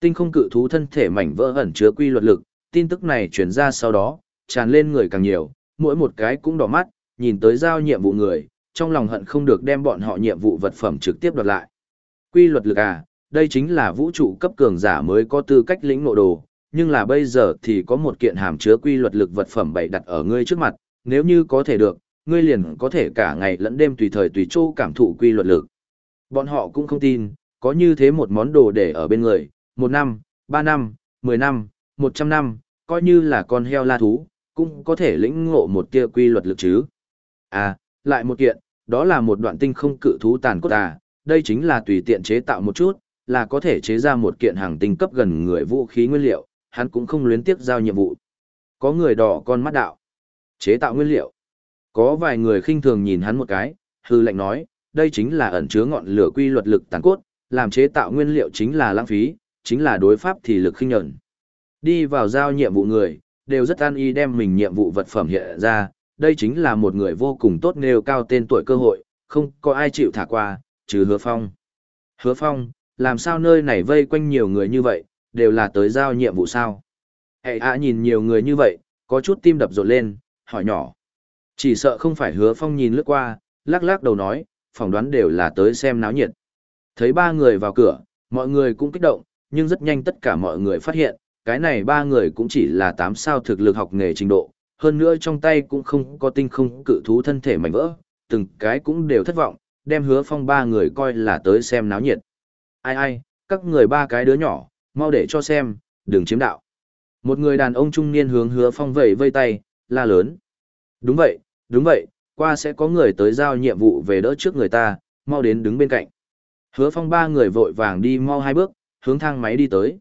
Tinh không cự thú thân thể mảnh vỡ ẩn chứa quy luật lực, tin tức này truyền ra sau đó, tràn lên người càng nhiều, mỗi một cái cũng đỏ mắt, nhìn tới giao nhiệm vụ người, trong lòng hận không được đem bọn họ nhiệm vụ vật phẩm trực tiếp đoạt lại. Quy luật lực à, đây chính là vũ trụ cấp cường giả mới có tư cách lĩnh ngộ đồ, nhưng là bây giờ thì có một kiện hàm chứa quy luật lực vật phẩm bày đặt ở ngươi trước mặt, nếu như có thể được, ngươi liền có thể cả ngày lẫn đêm tùy thời tùy chỗ cảm thụ quy luật lực. Bọn họ cũng không tin, có như thế một món đồ để ở bên người, một năm, ba năm, mười năm, một trăm năm, coi như là con heo la thú, cũng có thể lĩnh ngộ một tia quy luật lực chứ. À, lại một kiện, đó là một đoạn tinh không cự thú tàn cốt à, đây chính là tùy tiện chế tạo một chút, là có thể chế ra một kiện hàng tinh cấp gần người vũ khí nguyên liệu, hắn cũng không luyến tiếc giao nhiệm vụ. Có người đỏ con mắt đạo. Chế tạo nguyên liệu. Có vài người khinh thường nhìn hắn một cái, hư lệnh nói, đây chính là ẩn chứa ngọn lửa quy luật lực tàn cốt, làm chế tạo nguyên liệu chính là lãng phí, chính là đối pháp thì lực khinh nhẫn. Đi vào giao nhiệm vụ người, đều rất an y đem mình nhiệm vụ vật phẩm hiện ra, đây chính là một người vô cùng tốt nêu cao tên tuổi cơ hội, không có ai chịu thả qua, trừ hứa phong. Hứa phong, làm sao nơi này vây quanh nhiều người như vậy, đều là tới giao nhiệm vụ sao? Hệ ạ nhìn nhiều người như vậy, có chút tim đập rộn lên, hỏi nhỏ. Chỉ sợ không phải hứa phong nhìn lướt qua, lắc lắc đầu nói, phỏng đoán đều là tới xem náo nhiệt. Thấy ba người vào cửa, mọi người cũng kích động, nhưng rất nhanh tất cả mọi người phát hiện, cái này ba người cũng chỉ là tám sao thực lực học nghề trình độ, hơn nữa trong tay cũng không có tinh không cự thú thân thể mảnh vỡ, từng cái cũng đều thất vọng, đem hứa phong ba người coi là tới xem náo nhiệt. Ai ai, các người ba cái đứa nhỏ, mau để cho xem, đừng chiếm đạo. Một người đàn ông trung niên hướng hứa phong vẩy vây tay, la lớn. Đúng vậy, đúng vậy, qua sẽ có người tới giao nhiệm vụ về đỡ trước người ta, mau đến đứng bên cạnh. Hứa phong ba người vội vàng đi mau hai bước, hướng thang máy đi tới.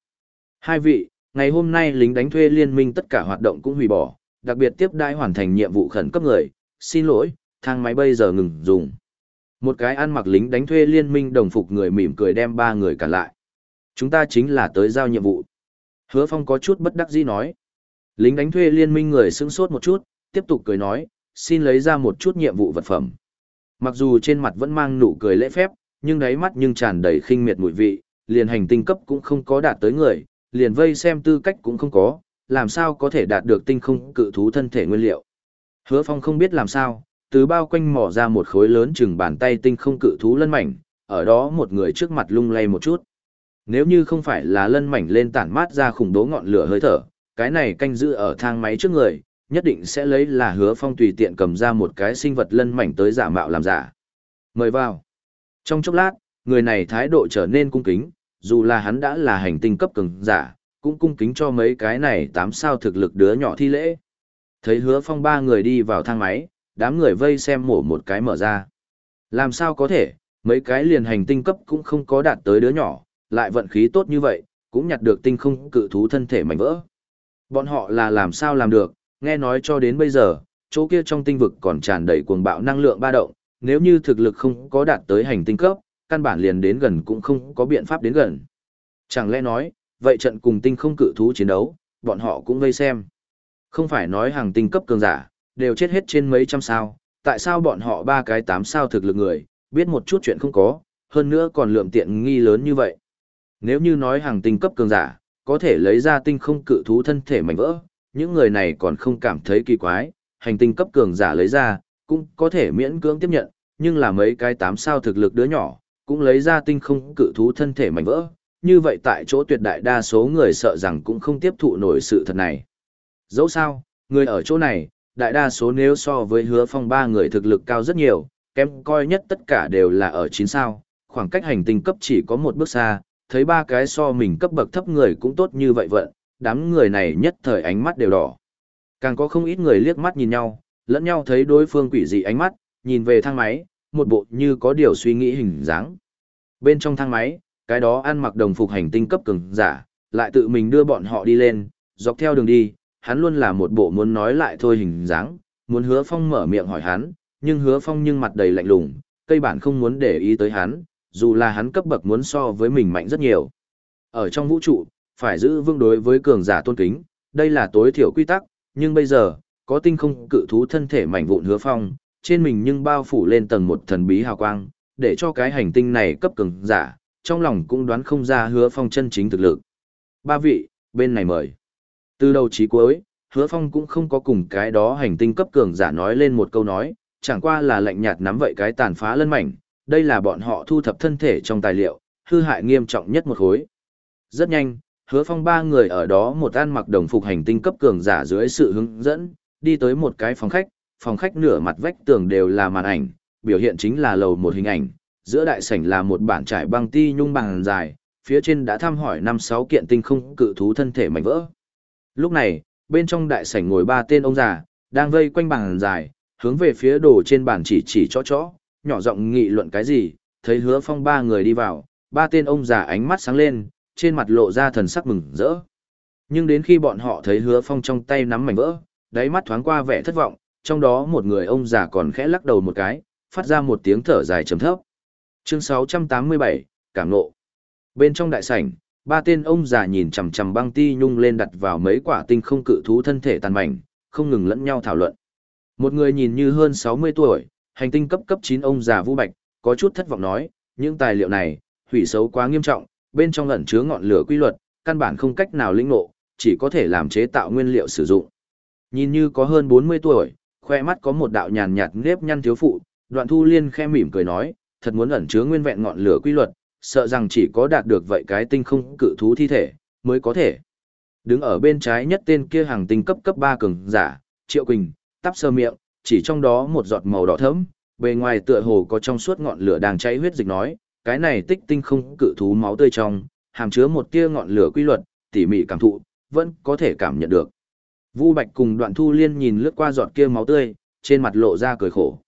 Hai vị, ngày hôm nay lính đánh thuê liên minh tất cả hoạt động cũng hủy bỏ, đặc biệt tiếp đãi hoàn thành nhiệm vụ khẩn cấp người, xin lỗi, thang máy bây giờ ngừng dùng. Một cái ăn mặc lính đánh thuê liên minh đồng phục người mỉm cười đem ba người cả lại. Chúng ta chính là tới giao nhiệm vụ. Hứa Phong có chút bất đắc dĩ nói. Lính đánh thuê liên minh người sững sốt một chút, tiếp tục cười nói, xin lấy ra một chút nhiệm vụ vật phẩm. Mặc dù trên mặt vẫn mang nụ cười lễ phép, nhưng đáy mắt nhưng tràn đầy khinh miệt mùi vị, liền hành tinh cấp cũng không có đạt tới người, liền vây xem tư cách cũng không có, làm sao có thể đạt được tinh không cự thú thân thể nguyên liệu. Hứa Phong không biết làm sao, từ bao quanh mỏ ra một khối lớn chừng bàn tay tinh không cự thú lân mảnh, ở đó một người trước mặt lung lay một chút. Nếu như không phải là lân mảnh lên tản mát ra khủng đố ngọn lửa hơi thở, cái này canh giữ ở thang máy trước người, nhất định sẽ lấy là hứa phong tùy tiện cầm ra một cái sinh vật lân mảnh tới giả mạo làm giả. Mời vào. Trong chốc lát, người này thái độ trở nên cung kính, dù là hắn đã là hành tinh cấp cường giả, cũng cung kính cho mấy cái này tám sao thực lực đứa nhỏ thi lễ. Thấy hứa phong ba người đi vào thang máy, đám người vây xem mổ một cái mở ra. Làm sao có thể, mấy cái liền hành tinh cấp cũng không có đạt tới đứa nhỏ, lại vận khí tốt như vậy, cũng nhặt được tinh không cự thú thân thể mảnh vỡ. Bọn họ là làm sao làm được, nghe nói cho đến bây giờ, chỗ kia trong tinh vực còn tràn đầy cuồng bạo năng lượng ba động, nếu như thực lực không có đạt tới hành tinh cấp, căn bản liền đến gần cũng không có biện pháp đến gần. Chẳng lẽ nói, vậy trận cùng tinh không cự thú chiến đấu, bọn họ cũng vây xem. Không phải nói hàng tinh cấp cường giả, đều chết hết trên mấy trăm sao, tại sao bọn họ ba cái tám sao thực lực người, biết một chút chuyện không có, hơn nữa còn lượm tiện nghi lớn như vậy. Nếu như nói hàng tinh cấp cường giả, có thể lấy ra tinh không cự thú thân thể mảnh vỡ, những người này còn không cảm thấy kỳ quái, hành tinh cấp cường giả lấy ra, cũng có thể miễn cưỡng tiếp nhận, nhưng là mấy cái tám sao thực lực đứa nhỏ, cũng lấy ra tinh không cự thú thân thể mảnh vỡ, như vậy tại chỗ tuyệt đại đa số người sợ rằng cũng không tiếp thụ nổi sự thật này. Dẫu sao, người ở chỗ này, đại đa số nếu so với hứa phong ba người thực lực cao rất nhiều, kém coi nhất tất cả đều là ở 9 sao, khoảng cách hành tinh cấp chỉ có một bước xa, thấy ba cái so mình cấp bậc thấp người cũng tốt như vậy vận, đám người này nhất thời ánh mắt đều đỏ. Càng có không ít người liếc mắt nhìn nhau, lẫn nhau thấy đối phương quỷ dị ánh mắt, nhìn về thang máy, một bộ như có điều suy nghĩ hình dáng. Bên trong thang máy, cái đó ăn mặc đồng phục hành tinh cấp cường giả, lại tự mình đưa bọn họ đi lên, dọc theo đường đi, hắn luôn là một bộ muốn nói lại thôi hình dáng, muốn hứa phong mở miệng hỏi hắn, nhưng hứa phong nhưng mặt đầy lạnh lùng, cây bản không muốn để ý tới hắn, dù là hắn cấp bậc muốn so với mình mạnh rất nhiều. Ở trong vũ trụ, phải giữ vương đối với cường giả tôn kính, đây là tối thiểu quy tắc, nhưng bây giờ, có tinh không cự thú thân thể mảnh vụn hứa phong, trên mình nhưng bao phủ lên tầng một thần bí hào quang, để cho cái hành tinh này cấp cường giả, trong lòng cũng đoán không ra hứa phong chân chính thực lực. Ba vị, bên này mời. Từ đầu chí cuối, hứa phong cũng không có cùng cái đó hành tinh cấp cường giả nói lên một câu nói, chẳng qua là lạnh nhạt nắm vậy cái tàn phá lân mảnh, đây là bọn họ thu thập thân thể trong tài liệu, hư hại nghiêm trọng nhất một khối. Rất nhanh, hứa phong ba người ở đó một ăn mặc đồng phục hành tinh cấp cường giả dưới sự hướng dẫn, đi tới một cái phòng khách, phòng khách nửa mặt vách tường đều là màn ảnh, biểu hiện chính là lầu một hình ảnh, giữa đại sảnh là một bản trải băng ti nhung bằng dài, phía trên đã thăm hỏi năm sáu kiện tinh không cự thú thân thể mảnh vỡ. Lúc này, bên trong đại sảnh ngồi ba tên ông già, đang vây quanh bàn dài, hướng về phía đồ trên bàn chỉ chỉ cho chó, nhỏ giọng nghị luận cái gì, thấy hứa phong ba người đi vào, ba tên ông già ánh mắt sáng lên, trên mặt lộ ra thần sắc mừng rỡ. Nhưng đến khi bọn họ thấy hứa phong trong tay nắm mảnh vỡ, đáy mắt thoáng qua vẻ thất vọng, trong đó một người ông già còn khẽ lắc đầu một cái, phát ra một tiếng thở dài trầm thấp. Chương 687, Cảm nộ. Bên trong đại sảnh, ba tên ông già nhìn chằm chằm băng ti nhung lên đặt vào mấy quả tinh không cự thú thân thể tàn mảnh, không ngừng lẫn nhau thảo luận. Một người nhìn như hơn 60 tuổi, hành tinh cấp cấp 9 ông già Vũ Bạch, có chút thất vọng nói, những tài liệu này, hủy xấu quá nghiêm trọng, bên trong ẩn chứa ngọn lửa quy luật, căn bản không cách nào lĩnh ngộ, chỉ có thể làm chế tạo nguyên liệu sử dụng. Nhìn như có hơn 40 tuổi, khoe mắt có một đạo nhàn nhạt nếp nhăn thiếu phụ, đoạn thu liên khẽ mỉm cười nói, thật muốn ẩn chứa nguyên vẹn ngọn lửa quy luật, sợ rằng chỉ có đạt được vậy cái tinh không cự thú thi thể, mới có thể. Đứng ở bên trái nhất tên kia hàng tinh cấp cấp 3 cường giả, Triệu Quỳnh, tắp sơ miệng, chỉ trong đó một giọt màu đỏ thẫm, bề ngoài tựa hồ có trong suốt ngọn lửa đang cháy huyết dịch nói, cái này tích tinh không cự thú máu tươi trong, hàm chứa một tia ngọn lửa quy luật, tỉ mỉ cảm thụ, vẫn có thể cảm nhận được. Vu Bạch cùng Đoạn Thu Liên nhìn lướt qua giọt kia máu tươi, trên mặt lộ ra cười khổ.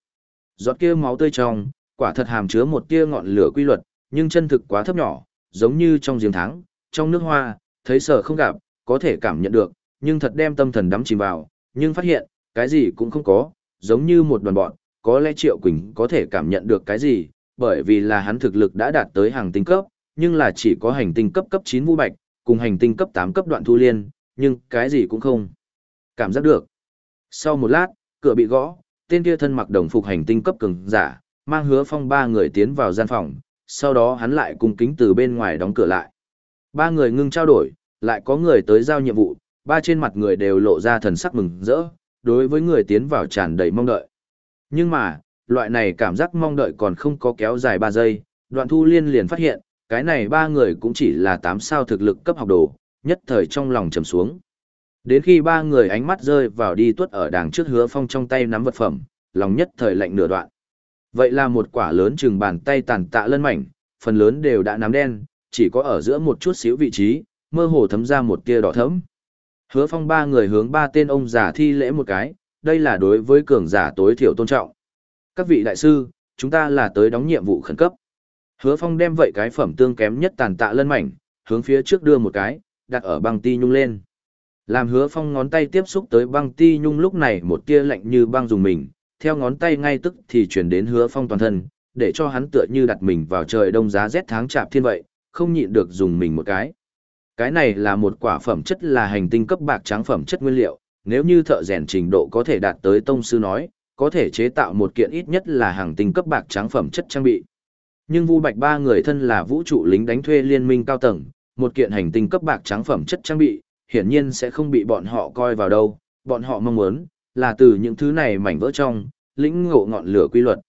Giọt kia máu tươi trong, quả thật hàm chứa một tia ngọn lửa quy luật, nhưng chân thực quá thấp nhỏ, giống như trong giếng tháng, trong nước hoa, thấy sở không gặp, có thể cảm nhận được, nhưng thật đem tâm thần đắm chìm vào, nhưng phát hiện, cái gì cũng không có, giống như một đoàn bọn, có lẽ Triệu Quỳnh có thể cảm nhận được cái gì, bởi vì là hắn thực lực đã đạt tới hàng tinh cấp, nhưng là chỉ có hành tinh cấp cấp 9 vũ bạch, cùng hành tinh cấp 8 cấp đoạn thu liên, nhưng cái gì cũng không cảm giác được. Sau một lát, cửa bị gõ, tên kia thân mặc đồng phục hành tinh cấp cường giả, mang hứa phong ba người tiến vào gian phòng, sau đó hắn lại cung kính từ bên ngoài đóng cửa lại. Ba người ngưng trao đổi, lại có người tới giao nhiệm vụ, ba trên mặt người đều lộ ra thần sắc mừng rỡ, đối với người tiến vào tràn đầy mong đợi. Nhưng mà, loại này cảm giác mong đợi còn không có kéo dài 3 giây, đoạn thu liên liền phát hiện, cái này ba người cũng chỉ là 8 sao thực lực cấp học đồ, nhất thời trong lòng trầm xuống. Đến khi ba người ánh mắt rơi vào đi tuất ở đằng trước hứa phong trong tay nắm vật phẩm, lòng nhất thời lạnh nửa đoạn. Vậy là một quả lớn chừng bàn tay tàn tạ lân mảnh, phần lớn đều đã nắm đen, chỉ có ở giữa một chút xíu vị trí, mơ hồ thấm ra một tia đỏ thẫm. Hứa phong ba người hướng ba tên ông già thi lễ một cái, đây là đối với cường giả tối thiểu tôn trọng. Các vị đại sư, chúng ta là tới đóng nhiệm vụ khẩn cấp. Hứa phong đem vậy cái phẩm tương kém nhất tàn tạ lân mảnh, hướng phía trước đưa một cái, đặt ở băng ti nhung lên. Làm hứa phong ngón tay tiếp xúc tới băng ti nhung lúc này một tia lạnh như băng dùng mình, theo ngón tay ngay tức thì chuyển đến hứa phong toàn thân, để cho hắn tựa như đặt mình vào trời đông giá rét tháng chạp thiên vậy, không nhịn được dùng mình một cái. Cái này là một quả phẩm chất là hành tinh cấp bạc trắng phẩm chất nguyên liệu, nếu như thợ rèn trình độ có thể đạt tới tông sư nói, có thể chế tạo một kiện ít nhất là hàng tinh cấp bạc tráng phẩm chất trang bị. Nhưng Vu Bạch ba người thân là vũ trụ lính đánh thuê liên minh cao tầng, một kiện hành tinh cấp bạc tráng phẩm chất trang bị, hiển nhiên sẽ không bị bọn họ coi vào đâu, bọn họ mong muốn là từ những thứ này mảnh vỡ trong, lĩnh ngộ ngọn lửa quy luật.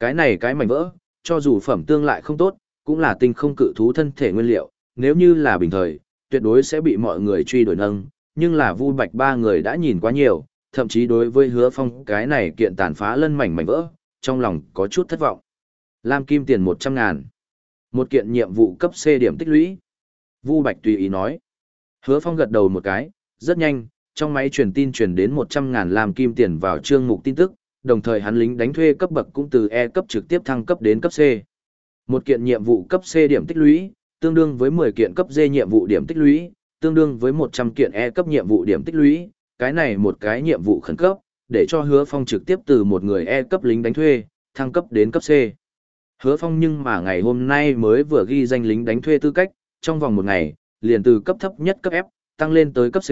Cái này cái mảnh vỡ, cho dù phẩm tương lại không tốt, cũng là tinh không cự thú thân thể nguyên liệu, nếu như là bình thời, tuyệt đối sẽ bị mọi người truy đuổi nâng, nhưng là Vu Bạch ba người đã nhìn quá nhiều, thậm chí đối với Hứa Phong cái này kiện tàn phá lân mảnh mảnh vỡ, trong lòng có chút thất vọng. Lam kim tiền 100 ngàn. Một kiện nhiệm vụ cấp C điểm tích lũy. Vu Bạch tùy ý nói. Hứa Phong gật đầu một cái, rất nhanh, trong máy truyền tin truyền đến 100 ngàn Lam kim tiền vào chương mục tin tức, đồng thời hắn lính đánh thuê cấp bậc cũng từ E cấp trực tiếp thăng cấp đến cấp C. Một kiện nhiệm vụ cấp C điểm tích lũy, tương đương với 10 kiện cấp D nhiệm vụ điểm tích lũy, tương đương với 100 kiện E cấp nhiệm vụ điểm tích lũy, cái này một cái nhiệm vụ khẩn cấp, để cho Hứa Phong trực tiếp từ một người E cấp lính đánh thuê, thăng cấp đến cấp C. Hứa Phong nhưng mà ngày hôm nay mới vừa ghi danh lính đánh thuê tư cách, trong vòng một ngày, liền từ cấp thấp nhất cấp F, tăng lên tới cấp C,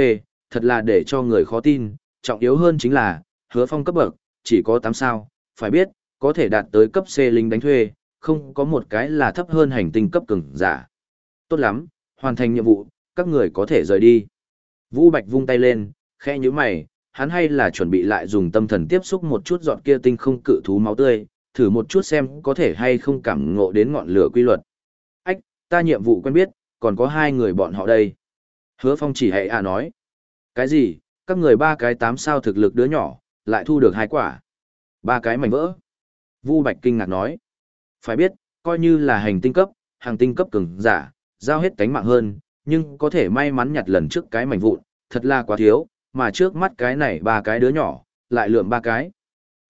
thật là để cho người khó tin, trọng yếu hơn chính là, Hứa Phong cấp bậc, chỉ có 8 sao, phải biết, có thể đạt tới cấp C lính đánh thuê, không có một cái là thấp hơn hành tinh cấp cường giả. Tốt lắm, hoàn thành nhiệm vụ, các người có thể rời đi. Vũ Bạch vung tay lên, khe như mày, hắn hay là chuẩn bị lại dùng tâm thần tiếp xúc một chút giọt kia tinh không cự thú máu tươi, thử một chút xem có thể hay không cảm ngộ đến ngọn lửa quy luật. Ách, ta nhiệm vụ quen biết, còn có hai người bọn họ đây. Hứa Phong chỉ hệ à nói. Cái gì, các người ba cái tám sao thực lực đứa nhỏ, lại thu được hai quả. Ba cái mảnh vỡ. Vu Bạch kinh ngạc nói. Phải biết, coi như là hành tinh cấp, hàng tinh cấp cường giả, giao hết cánh mạng hơn, nhưng có thể may mắn nhặt lần trước cái mảnh vụn, thật là quá thiếu, mà trước mắt cái này ba cái đứa nhỏ, lại lượm ba cái.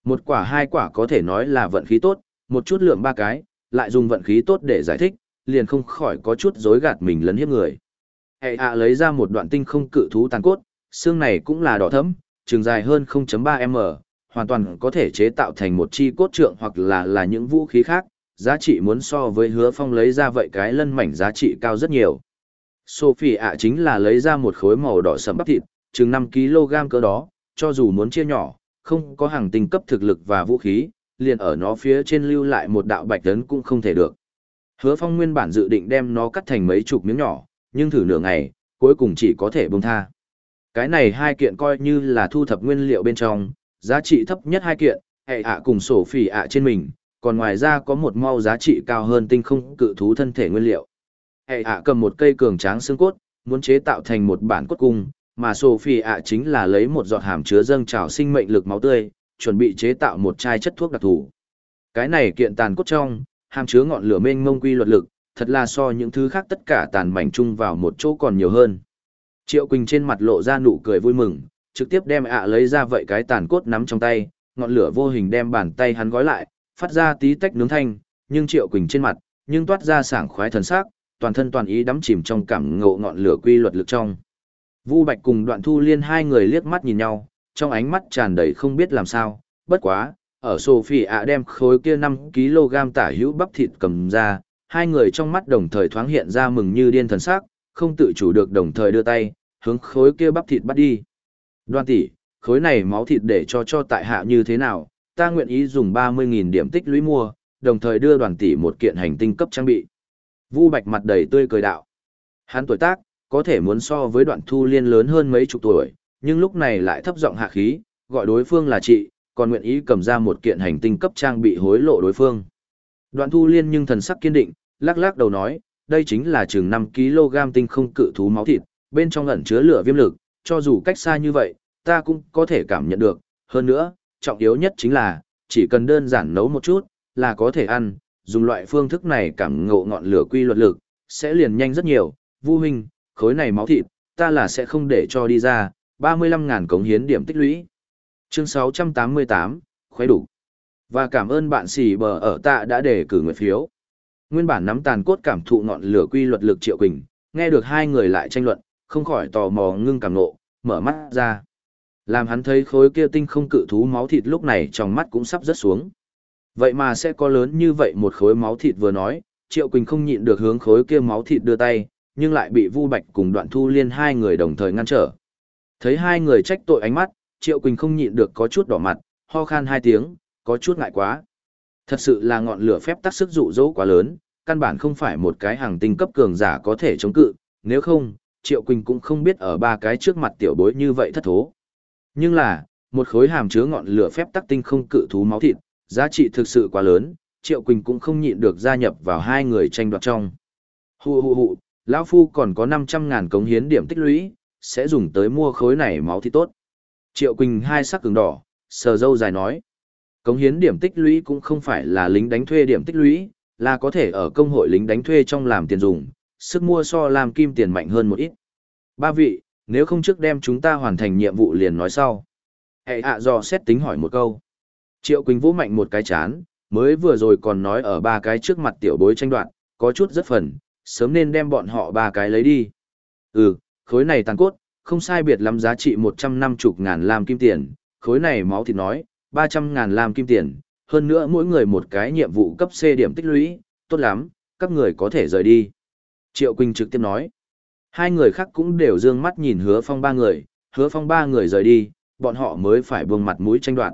Một quả hai quả có thể nói là vận khí tốt, một chút lượm ba cái, lại dùng vận khí tốt để giải thích, liền không khỏi có chút dối gạt mình lấn hiếp người. Hệ ạ lấy ra một đoạn tinh không cự thú tàn cốt, xương này cũng là đỏ thẫm, trường dài hơn 0.3m, hoàn toàn có thể chế tạo thành một chi cốt trượng hoặc là là những vũ khí khác, giá trị muốn so với hứa phong lấy ra vậy cái lân mảnh giá trị cao rất nhiều. Sophie ạ chính là lấy ra một khối màu đỏ sẫm bắp thịt, chừng 5 kg cỡ đó, cho dù muốn chia nhỏ, không có hàng tinh cấp thực lực và vũ khí, liền ở nó phía trên lưu lại một đạo bạch tấn cũng không thể được. Hứa Phong nguyên bản dự định đem nó cắt thành mấy chục miếng nhỏ, nhưng thử nửa ngày, cuối cùng chỉ có thể buông tha. Cái này hai kiện coi như là thu thập nguyên liệu bên trong, giá trị thấp nhất hai kiện, hệ ạ cùng sổ phỉ ạ trên mình, còn ngoài ra có một mau giá trị cao hơn tinh không cự thú thân thể nguyên liệu. Hệ ạ cầm một cây cường tráng xương cốt, muốn chế tạo thành một bản cốt cung, mà Sophie ạ chính là lấy một giọt hàm chứa dâng trào sinh mệnh lực máu tươi, chuẩn bị chế tạo một chai chất thuốc đặc thù. Cái này kiện tàn cốt trong, hàm chứa ngọn lửa mênh mông quy luật lực, thật là so những thứ khác tất cả tàn mảnh chung vào một chỗ còn nhiều hơn. Triệu Quỳnh trên mặt lộ ra nụ cười vui mừng, trực tiếp đem ạ lấy ra vậy cái tàn cốt nắm trong tay, ngọn lửa vô hình đem bàn tay hắn gói lại, phát ra tí tách nướng thanh, nhưng Triệu Quỳnh trên mặt, nhưng toát ra sảng khoái thần sắc, toàn thân toàn ý đắm chìm trong cảm ngộ ngọn lửa quy luật lực trong. Vu Bạch cùng Đoạn Thu Liên hai người liếc mắt nhìn nhau, trong ánh mắt tràn đầy không biết làm sao, bất quá, ở Sophie ạ đem khối kia 5kg tả hữu bắp thịt cầm ra, hai người trong mắt đồng thời thoáng hiện ra mừng như điên thần sắc, không tự chủ được đồng thời đưa tay, hướng khối kia bắp thịt bắt đi. Đoan tỷ, khối này máu thịt để cho cho tại hạ như thế nào, ta nguyện ý dùng 30.000 điểm tích lũy mua, đồng thời đưa đoàn tỷ một kiện hành tinh cấp trang bị. Vu Bạch mặt đầy tươi cười đạo. Hắn tuổi tác, có thể muốn so với đoạn thu liên lớn hơn mấy chục tuổi, nhưng lúc này lại thấp giọng hạ khí, gọi đối phương là chị, còn nguyện ý cầm ra một kiện hành tinh cấp trang bị hối lộ đối phương. Đoạn thu liên nhưng thần sắc kiên định, lắc lắc đầu nói, đây chính là chừng 5 kg tinh không cự thú máu thịt, bên trong ẩn chứa lửa viêm lực, cho dù cách xa như vậy, ta cũng có thể cảm nhận được. Hơn nữa, trọng yếu nhất chính là, chỉ cần đơn giản nấu một chút, là có thể ăn, dùng loại phương thức này cảm ngộ ngọn lửa quy luật lực, sẽ liền nhanh rất nhiều. Vu Hình, khối này máu thịt, ta là sẽ không để cho đi ra, 35.000 cống hiến điểm tích lũy. Chương 688, khoái đủ. Và cảm ơn bạn xì bờ ở tạ đã để cử nguyện phiếu. Nguyên bản nắm tàn cốt cảm thụ ngọn lửa quy luật lực triệu quỳnh, nghe được hai người lại tranh luận, không khỏi tò mò ngưng cảm nộ, mở mắt ra. Làm hắn thấy khối kia tinh không cự thú máu thịt lúc này trong mắt cũng sắp rớt xuống. Vậy mà sẽ có lớn như vậy một khối máu thịt vừa nói, Triệu Quỳnh không nhịn được hướng khối kia máu thịt đưa tay, nhưng lại bị Vu Bạch cùng Đoạn Thu Liên hai người đồng thời ngăn trở. Thấy hai người trách tội ánh mắt, Triệu Quỳnh không nhịn được có chút đỏ mặt, ho khan hai tiếng, có chút ngại quá. Thật sự là ngọn lửa phép tác sức dụ dỗ quá lớn, căn bản không phải một cái hàng tinh cấp cường giả có thể chống cự, nếu không, Triệu Quỳnh cũng không biết ở ba cái trước mặt tiểu bối như vậy thất thố. Nhưng là, một khối hàm chứa ngọn lửa phép tắc tinh không cự thú máu thịt, giá trị thực sự quá lớn, Triệu Quỳnh cũng không nhịn được gia nhập vào hai người tranh đoạt trong. Hù hù hù, lão phu còn có 500 ngàn cống hiến điểm tích lũy, sẽ dùng tới mua khối này máu thì tốt. Triệu Quỳnh hai sắc cứng đỏ, sờ dâu dài nói. Cống hiến điểm tích lũy cũng không phải là lính đánh thuê điểm tích lũy, là có thể ở công hội lính đánh thuê trong làm tiền dùng, sức mua so làm kim tiền mạnh hơn một ít. Ba vị, nếu không trước đem chúng ta hoàn thành nhiệm vụ liền nói sau. Hệ hạ do xét tính hỏi một câu. Triệu Quỳnh vũ mạnh một cái chán, mới vừa rồi còn nói ở ba cái trước mặt tiểu bối tranh đoạn, có chút rất phần, sớm nên đem bọn họ ba cái lấy đi. Ừ, khối này tàn cốt, không sai biệt lắm giá trị 150 ngàn lam kim tiền, khối này máu thịt nói, 300 ngàn lam kim tiền, hơn nữa mỗi người một cái nhiệm vụ cấp C điểm tích lũy, tốt lắm, các người có thể rời đi. Triệu Quỳnh trực tiếp nói. Hai người khác cũng đều dương mắt nhìn hứa phong ba người, hứa phong ba người rời đi, bọn họ mới phải buông mặt mũi tranh đoạt.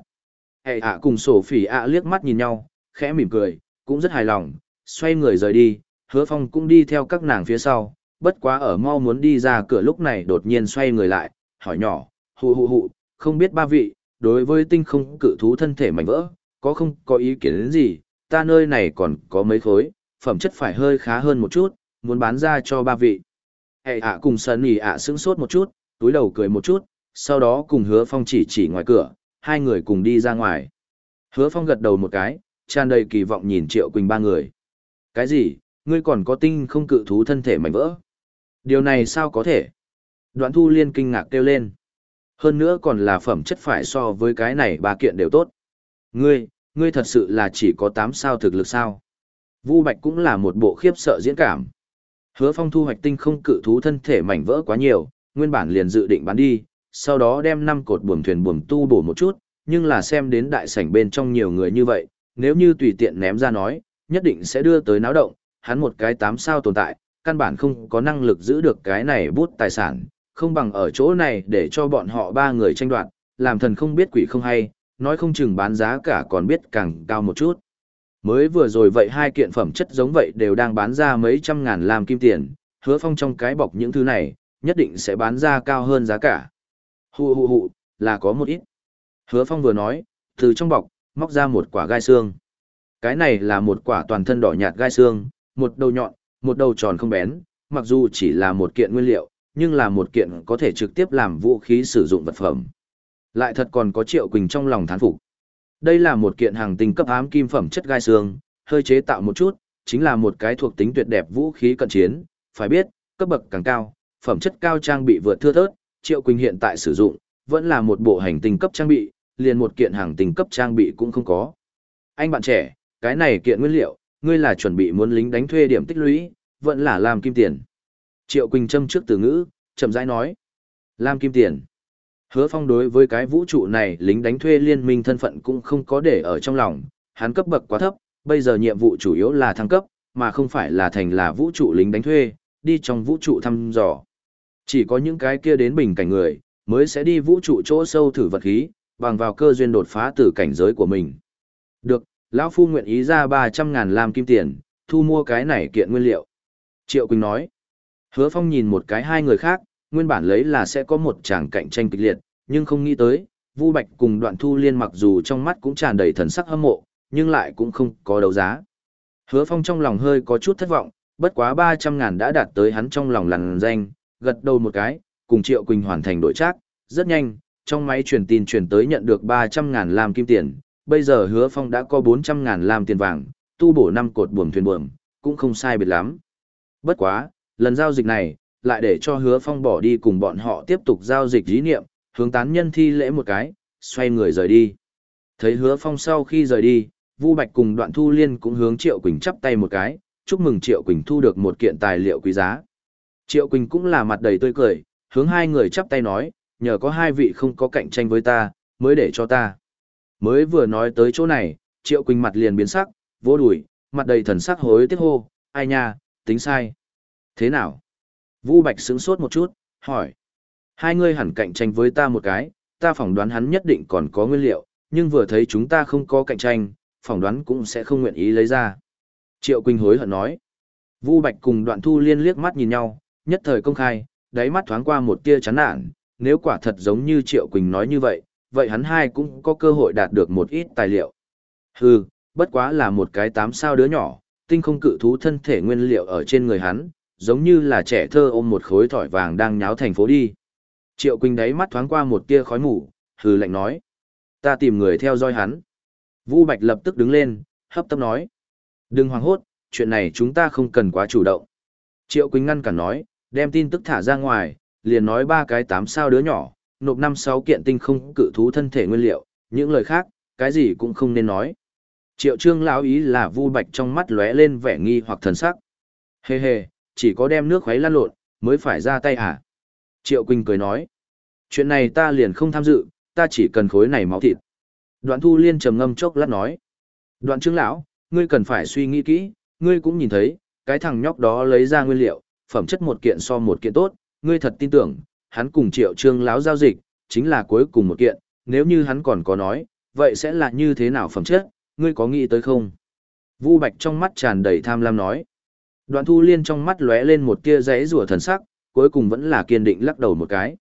Hệ ạ cùng sổ phỉ ạ liếc mắt nhìn nhau, khẽ mỉm cười, cũng rất hài lòng, xoay người rời đi, hứa phong cũng đi theo các nàng phía sau, bất quá ở mau muốn đi ra cửa lúc này đột nhiên xoay người lại, hỏi nhỏ, hụ hụ hụ, không biết ba vị, đối với tinh không cự thú thân thể mảnh vỡ, có không có ý kiến đến gì, ta nơi này còn có mấy khối, phẩm chất phải hơi khá hơn một chút, muốn bán ra cho ba vị. Hệ ạ cùng sân ỉ ạ sững sốt một chút, túi đầu cười một chút, sau đó cùng hứa phong chỉ chỉ ngoài cửa, hai người cùng đi ra ngoài. Hứa phong gật đầu một cái, tràn đầy kỳ vọng nhìn Triệu Quỳnh ba người. Cái gì, ngươi còn có tinh không cự thú thân thể mảnh vỡ? Điều này sao có thể? Đoạn thu liên kinh ngạc kêu lên. Hơn nữa còn là phẩm chất phải so với cái này ba kiện đều tốt. Ngươi, ngươi thật sự là chỉ có 8 sao thực lực sao? Vu Bạch cũng là một bộ khiếp sợ diễn cảm. Hứa Phong thu hoạch tinh không cự thú thân thể mảnh vỡ quá nhiều, nguyên bản liền dự định bán đi, sau đó đem năm cột buồm thuyền buồm tu bổ một chút, nhưng là xem đến đại sảnh bên trong nhiều người như vậy, nếu như tùy tiện ném ra nói, nhất định sẽ đưa tới náo động, hắn một cái tám sao tồn tại, căn bản không có năng lực giữ được cái này bút tài sản, không bằng ở chỗ này để cho bọn họ ba người tranh đoạt, làm thần không biết quỷ không hay, nói không chừng bán giá cả còn biết càng cao một chút. Mới vừa rồi vậy hai kiện phẩm chất giống vậy đều đang bán ra mấy trăm ngàn làm kim tiền, hứa phong trong cái bọc những thứ này, nhất định sẽ bán ra cao hơn giá cả. Hù hù hù, là có một ít. Hứa phong vừa nói, từ trong bọc, móc ra một quả gai xương. Cái này là một quả toàn thân đỏ nhạt gai xương, một đầu nhọn, một đầu tròn không bén, mặc dù chỉ là một kiện nguyên liệu, nhưng là một kiện có thể trực tiếp làm vũ khí sử dụng vật phẩm. Lại thật còn có Triệu Quỳnh trong lòng thán phục. Đây là một kiện hàng tinh cấp ám kim phẩm chất gai xương, hơi chế tạo một chút, chính là một cái thuộc tính tuyệt đẹp vũ khí cận chiến, phải biết, cấp bậc càng cao, phẩm chất cao trang bị vượt thưa thớt, Triệu Quỳnh hiện tại sử dụng, vẫn là một bộ hành tinh cấp trang bị, liền một kiện hàng tinh cấp trang bị cũng không có. Anh bạn trẻ, cái này kiện nguyên liệu, ngươi là chuẩn bị muốn lính đánh thuê điểm tích lũy, vẫn là làm kim tiền. Triệu Quỳnh Trâm trước từ ngữ, chậm rãi nói. làm kim tiền. Hứa Phong đối với cái vũ trụ này lính đánh thuê liên minh thân phận cũng không có để ở trong lòng, hắn cấp bậc quá thấp, bây giờ nhiệm vụ chủ yếu là thăng cấp, mà không phải là thành là vũ trụ lính đánh thuê, đi trong vũ trụ thăm dò. Chỉ có những cái kia đến bình cảnh người, mới sẽ đi vũ trụ chỗ sâu thử vật khí, bằng vào cơ duyên đột phá từ cảnh giới của mình. Được, lão phu nguyện ý ra 300 ngàn lam kim tiền, thu mua cái này kiện nguyên liệu. Triệu Quỳnh nói. Hứa Phong nhìn một cái hai người khác, nguyên bản lấy là sẽ có một tràng cạnh tranh kịch liệt, nhưng không nghĩ tới, Vu Bạch cùng Đoạn Thu Liên mặc dù trong mắt cũng tràn đầy thần sắc hâm mộ, nhưng lại cũng không có đấu giá. Hứa Phong trong lòng hơi có chút thất vọng, bất quá 300 ngàn đã đạt tới hắn trong lòng lằn danh, gật đầu một cái, cùng Triệu Quỳnh hoàn thành đổi trác, rất nhanh, trong máy truyền tin truyền tới nhận được 300 ngàn lam kim tiền, bây giờ Hứa Phong đã có 400 ngàn lam tiền vàng, tu bổ năm cột buồm thuyền buồm, cũng không sai biệt lắm. Bất quá, lần giao dịch này, lại để cho Hứa Phong bỏ đi cùng bọn họ tiếp tục giao dịch dí niệm, hướng tán nhân thi lễ một cái, xoay người rời đi. Thấy Hứa Phong sau khi rời đi, Vu Bạch cùng Đoạn Thu Liên cũng hướng Triệu Quỳnh chắp tay một cái, chúc mừng Triệu Quỳnh thu được một kiện tài liệu quý giá. Triệu Quỳnh cũng là mặt đầy tươi cười, hướng hai người chắp tay nói, nhờ có hai vị không có cạnh tranh với ta, mới để cho ta. Mới vừa nói tới chỗ này, Triệu Quỳnh mặt liền biến sắc, vô đùi, mặt đầy thần sắc hối tiếc hô, ai nha, tính sai. Thế nào? Vu Bạch sững sốt một chút, hỏi. Hai ngươi hẳn cạnh tranh với ta một cái, ta phỏng đoán hắn nhất định còn có nguyên liệu, nhưng vừa thấy chúng ta không có cạnh tranh, phỏng đoán cũng sẽ không nguyện ý lấy ra. Triệu Quỳnh hối hận nói. Vu Bạch cùng Đoạn Thu Liên liếc mắt nhìn nhau, nhất thời công khai, đáy mắt thoáng qua một tia chán nản, nếu quả thật giống như Triệu Quỳnh nói như vậy, vậy hắn hai cũng có cơ hội đạt được một ít tài liệu. Hừ, bất quá là một cái tám sao đứa nhỏ, tinh không cự thú thân thể nguyên liệu ở trên người hắn, giống như là trẻ thơ ôm một khối thỏi vàng đang nháo thành phố đi. Triệu Quỳnh đáy mắt thoáng qua một tia khói mù, hừ lạnh nói. Ta tìm người theo dõi hắn. Vu Bạch lập tức đứng lên, hấp tấp nói. Đừng hoảng hốt, chuyện này chúng ta không cần quá chủ động. Triệu Quỳnh ngăn cản nói, đem tin tức thả ra ngoài, liền nói ba cái tám sao đứa nhỏ, nộp năm sáu kiện tinh không cự thú thân thể nguyên liệu, những lời khác, cái gì cũng không nên nói. Triệu Trương lão ý là Vu Bạch trong mắt lóe lên vẻ nghi hoặc thần sắc. Hề hề, chỉ có đem nước khuấy lan lộn, mới phải ra tay à? Triệu Quỳnh cười nói, chuyện này ta liền không tham dự, ta chỉ cần khối này máu thịt. Đoạn Thu Liên trầm ngâm chốc lát nói, Đoạn Trương lão, ngươi cần phải suy nghĩ kỹ, ngươi cũng nhìn thấy, cái thằng nhóc đó lấy ra nguyên liệu, phẩm chất một kiện so một kiện tốt, ngươi thật tin tưởng, hắn cùng triệu trương láo giao dịch, chính là cuối cùng một kiện, nếu như hắn còn có nói, vậy sẽ là như thế nào phẩm chất, ngươi có nghĩ tới không? Vu Bạch trong mắt tràn đầy tham lam nói. Đoạn thu liên trong mắt lóe lên một tia giấy rùa thần sắc, cuối cùng vẫn là kiên định lắc đầu một cái.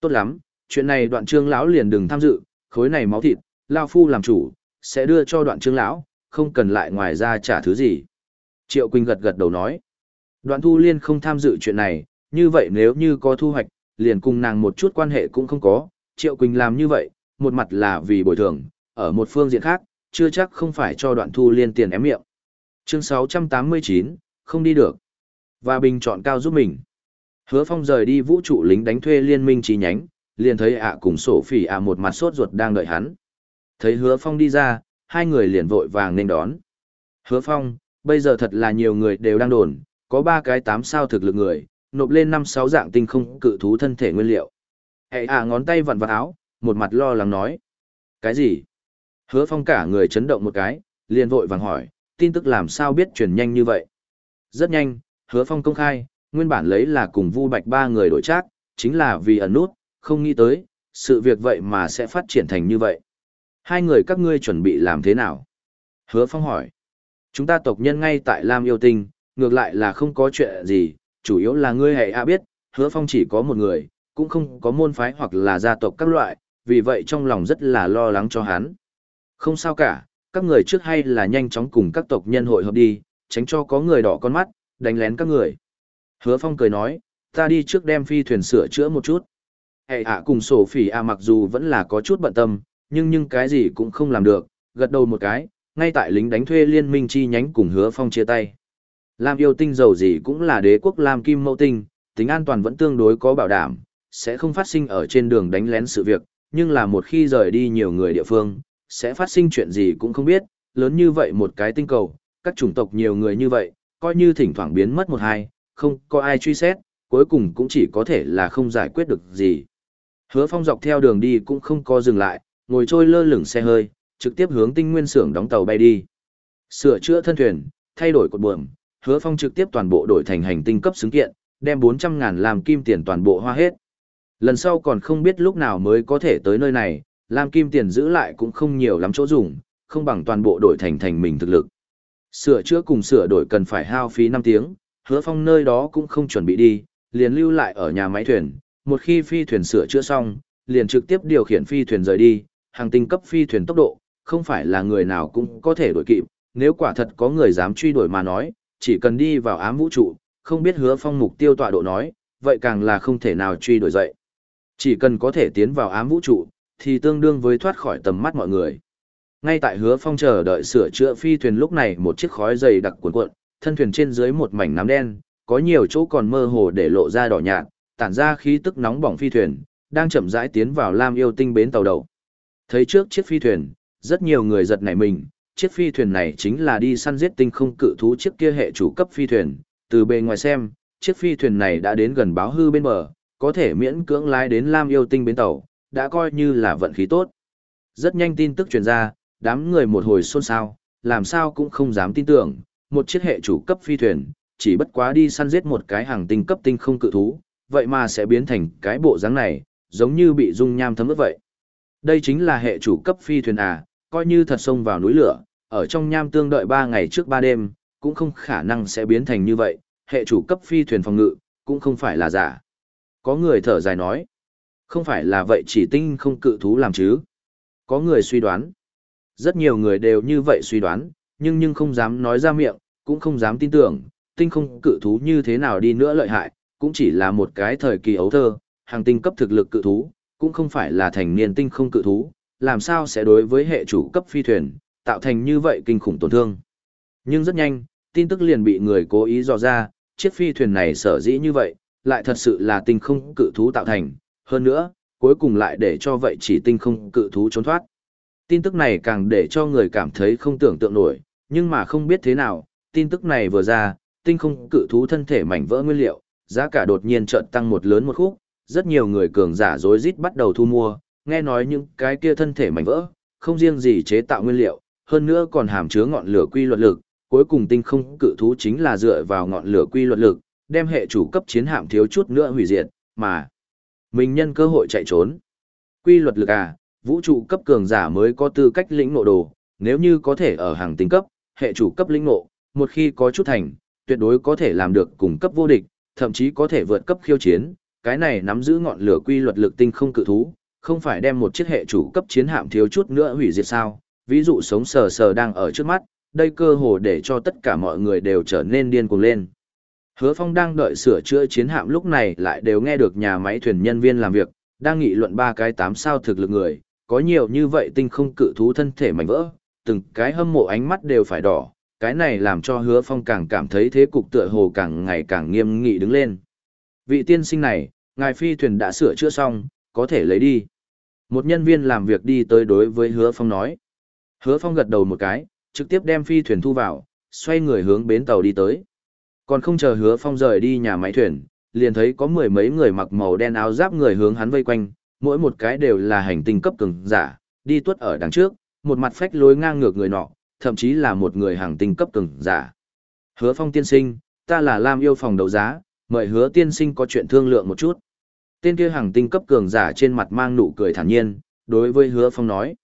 Tốt lắm, chuyện này đoạn trương lão liền đừng tham dự, khối này máu thịt, Lao Phu làm chủ, sẽ đưa cho đoạn trương lão, không cần lại ngoài ra trả thứ gì. Triệu Quỳnh gật gật đầu nói. Đoạn thu liên không tham dự chuyện này, như vậy nếu như có thu hoạch, liền cùng nàng một chút quan hệ cũng không có. Triệu Quỳnh làm như vậy, một mặt là vì bồi thường, ở một phương diện khác, chưa chắc không phải cho đoạn thu liên tiền ém miệng. Chương 689, không đi được. Và bình chọn cao giúp mình. Hứa Phong rời đi vũ trụ lính đánh thuê liên minh chi nhánh, liền thấy ạ cùng sổ phỉ ạ một mặt sốt ruột đang đợi hắn. Thấy Hứa Phong đi ra, hai người liền vội vàng nên đón. Hứa Phong, bây giờ thật là nhiều người đều đang đồn, có ba cái tám sao thực lực người, nộp lên năm sáu dạng tinh không cự thú thân thể nguyên liệu. Hệ à ngón tay vặn vặt áo, một mặt lo lắng nói. Cái gì? Hứa Phong cả người chấn động một cái, liền vội vàng hỏi, tin tức làm sao biết truyền nhanh như vậy? Rất nhanh, Hứa Phong công khai, nguyên bản lấy là cùng Vu Bạch ba người đổi trác, chính là vì ẩn nút, không nghĩ tới, sự việc vậy mà sẽ phát triển thành như vậy. Hai người các ngươi chuẩn bị làm thế nào? Hứa Phong hỏi. Chúng ta tộc nhân ngay tại Lam yêu tinh, ngược lại là không có chuyện gì, chủ yếu là ngươi hệ a biết, Hứa Phong chỉ có một người, cũng không có môn phái hoặc là gia tộc các loại, vì vậy trong lòng rất là lo lắng cho hắn. Không sao cả, các người trước hay là nhanh chóng cùng các tộc nhân hội hợp đi, tránh cho có người đỏ con mắt, đánh lén các người. Hứa Phong cười nói, ta đi trước đem phi thuyền sửa chữa một chút. Hệ ạ cùng sổ phỉ ạ mặc dù vẫn là có chút bận tâm, nhưng nhưng cái gì cũng không làm được, gật đầu một cái, ngay tại lính đánh thuê liên minh chi nhánh cùng hứa phong chia tay. Lam yêu tinh dầu gì cũng là đế quốc Lam Kim Mẫu Tinh, tính an toàn vẫn tương đối có bảo đảm, sẽ không phát sinh ở trên đường đánh lén sự việc, nhưng là một khi rời đi nhiều người địa phương, sẽ phát sinh chuyện gì cũng không biết, lớn như vậy một cái tinh cầu, các chủng tộc nhiều người như vậy, coi như thỉnh thoảng biến mất một hai, không có ai truy xét, cuối cùng cũng chỉ có thể là không giải quyết được gì. Hứa phong dọc theo đường đi cũng không có dừng lại, ngồi trôi lơ lửng xe hơi, trực tiếp hướng tinh nguyên xưởng đóng tàu bay đi. Sửa chữa thân thuyền, thay đổi cột buồm, hứa phong trực tiếp toàn bộ đổi thành hành tinh cấp xứng kiện, đem 400 ngàn làm kim tiền toàn bộ hoa hết. Lần sau còn không biết lúc nào mới có thể tới nơi này, Lam kim tiền giữ lại cũng không nhiều lắm chỗ dùng, không bằng toàn bộ đổi thành thành mình thực lực. Sửa chữa cùng sửa đổi cần phải hao phí 5 tiếng, hứa phong nơi đó cũng không chuẩn bị đi, liền lưu lại ở nhà máy thuyền, một khi phi thuyền sửa chữa xong, liền trực tiếp điều khiển phi thuyền rời đi, hàng tinh cấp phi thuyền tốc độ, không phải là người nào cũng có thể đuổi kịp, nếu quả thật có người dám truy đuổi mà nói, chỉ cần đi vào ám vũ trụ, không biết hứa phong mục tiêu tọa độ nói, vậy càng là không thể nào truy đuổi dậy. Chỉ cần có thể tiến vào ám vũ trụ, thì tương đương với thoát khỏi tầm mắt mọi người. Ngay tại hứa phong chờ đợi sửa chữa phi thuyền lúc này một chiếc khói dày đặc cuộn cuộn, thân thuyền trên dưới một mảnh nám đen, có nhiều chỗ còn mơ hồ để lộ ra đỏ nhạt, tản ra khí tức nóng bỏng phi thuyền, đang chậm rãi tiến vào Lam Yêu Tinh bến tàu đầu. Thấy trước chiếc phi thuyền, rất nhiều người giật nảy mình, chiếc phi thuyền này chính là đi săn giết tinh không cự thú chiếc kia hệ chủ cấp phi thuyền, từ bề ngoài xem, chiếc phi thuyền này đã đến gần báo hư bên bờ, có thể miễn cưỡng lái đến Lam Yêu Tinh bến tàu, đã coi như là vận khí tốt. Rất nhanh tin tức truyền ra, đám người một hồi xôn xao, làm sao cũng không dám tin tưởng, một chiếc hệ chủ cấp phi thuyền, chỉ bất quá đi săn giết một cái hàng tinh cấp tinh không cự thú, vậy mà sẽ biến thành cái bộ dáng này, giống như bị dung nham thấm ướt vậy. Đây chính là hệ chủ cấp phi thuyền à, coi như thật xông vào núi lửa, ở trong nham tương đợi 3 ngày trước 3 đêm, cũng không khả năng sẽ biến thành như vậy, hệ chủ cấp phi thuyền phòng ngự, cũng không phải là giả. Có người thở dài nói, không phải là vậy chỉ tinh không cự thú làm chứ. Có người suy đoán, rất nhiều người đều như vậy suy đoán, nhưng nhưng không dám nói ra miệng, cũng không dám tin tưởng, tinh không cự thú như thế nào đi nữa lợi hại, cũng chỉ là một cái thời kỳ ấu thơ, hàng tinh cấp thực lực cự thú, cũng không phải là thành niên tinh không cự thú, làm sao sẽ đối với hệ chủ cấp phi thuyền, tạo thành như vậy kinh khủng tổn thương. Nhưng rất nhanh, tin tức liền bị người cố ý dò ra, chiếc phi thuyền này sở dĩ như vậy, lại thật sự là tinh không cự thú tạo thành, hơn nữa, cuối cùng lại để cho vậy chỉ tinh không cự thú trốn thoát. Tin tức này càng để cho người cảm thấy không tưởng tượng nổi, nhưng mà không biết thế nào, tin tức này vừa ra, tinh không cự thú thân thể mảnh vỡ nguyên liệu, giá cả đột nhiên chợt tăng một lớn một khúc, rất nhiều người cường giả rối rít bắt đầu thu mua, nghe nói những cái kia thân thể mảnh vỡ, không riêng gì chế tạo nguyên liệu, hơn nữa còn hàm chứa ngọn lửa quy luật lực, cuối cùng tinh không cự thú chính là dựa vào ngọn lửa quy luật lực, đem hệ chủ cấp chiến hạm thiếu chút nữa hủy diệt, mà mình nhân cơ hội chạy trốn. Quy luật lực à, vũ trụ cấp cường giả mới có tư cách lĩnh ngộ đồ, nếu như có thể ở hàng tinh cấp, hệ chủ cấp lĩnh ngộ, một khi có chút thành, tuyệt đối có thể làm được cùng cấp vô địch, thậm chí có thể vượt cấp khiêu chiến, cái này nắm giữ ngọn lửa quy luật lực tinh không cự thú, không phải đem một chiếc hệ chủ cấp chiến hạm thiếu chút nữa hủy diệt sao, ví dụ sống sờ sờ đang ở trước mắt, đây cơ hồ để cho tất cả mọi người đều trở nên điên cuồng lên. Hứa Phong đang đợi sửa chữa chiến hạm lúc này lại đều nghe được nhà máy thuyền nhân viên làm việc, đang nghị luận ba cái tám sao thực lực người, có nhiều như vậy tinh không cự thú thân thể mảnh vỡ, từng cái hâm mộ ánh mắt đều phải đỏ, cái này làm cho hứa phong càng cảm thấy thế cục tựa hồ càng ngày càng nghiêm nghị đứng lên. Vị tiên sinh này, ngài phi thuyền đã sửa chữa xong, có thể lấy đi. Một nhân viên làm việc đi tới đối với hứa phong nói. Hứa phong gật đầu một cái, trực tiếp đem phi thuyền thu vào, xoay người hướng bến tàu đi tới. Còn không chờ hứa phong rời đi nhà máy thuyền, liền thấy có mười mấy người mặc màu đen áo giáp người hướng hắn vây quanh, mỗi một cái đều là hành tinh cấp cường giả, đi tuất ở đằng trước, một mặt phách lối ngang ngược người nọ, thậm chí là một người hàng tinh cấp cường giả. Hứa Phong tiên sinh, ta là Lam yêu phòng đấu giá, mời Hứa tiên sinh có chuyện thương lượng một chút. Tên kia hàng tinh cấp cường giả trên mặt mang nụ cười thản nhiên, đối với Hứa Phong nói: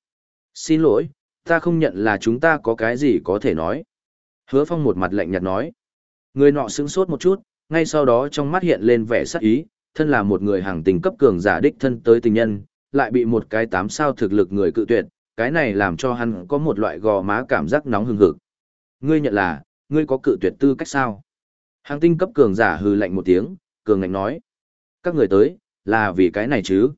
"Xin lỗi, ta không nhận là chúng ta có cái gì có thể nói." Hứa Phong một mặt lạnh nhạt nói. Người nọ sững sốt một chút, ngay sau đó trong mắt hiện lên vẻ sắc ý, thân là một người hàng tình cấp cường giả đích thân tới tình nhân, lại bị một cái tám sao thực lực người cự tuyệt, cái này làm cho hắn có một loại gò má cảm giác nóng hừng hực. Ngươi nhận là, ngươi có cự tuyệt tư cách sao? Hàng tinh cấp cường giả hừ lạnh một tiếng, cường ngạnh nói. Các người tới, là vì cái này chứ?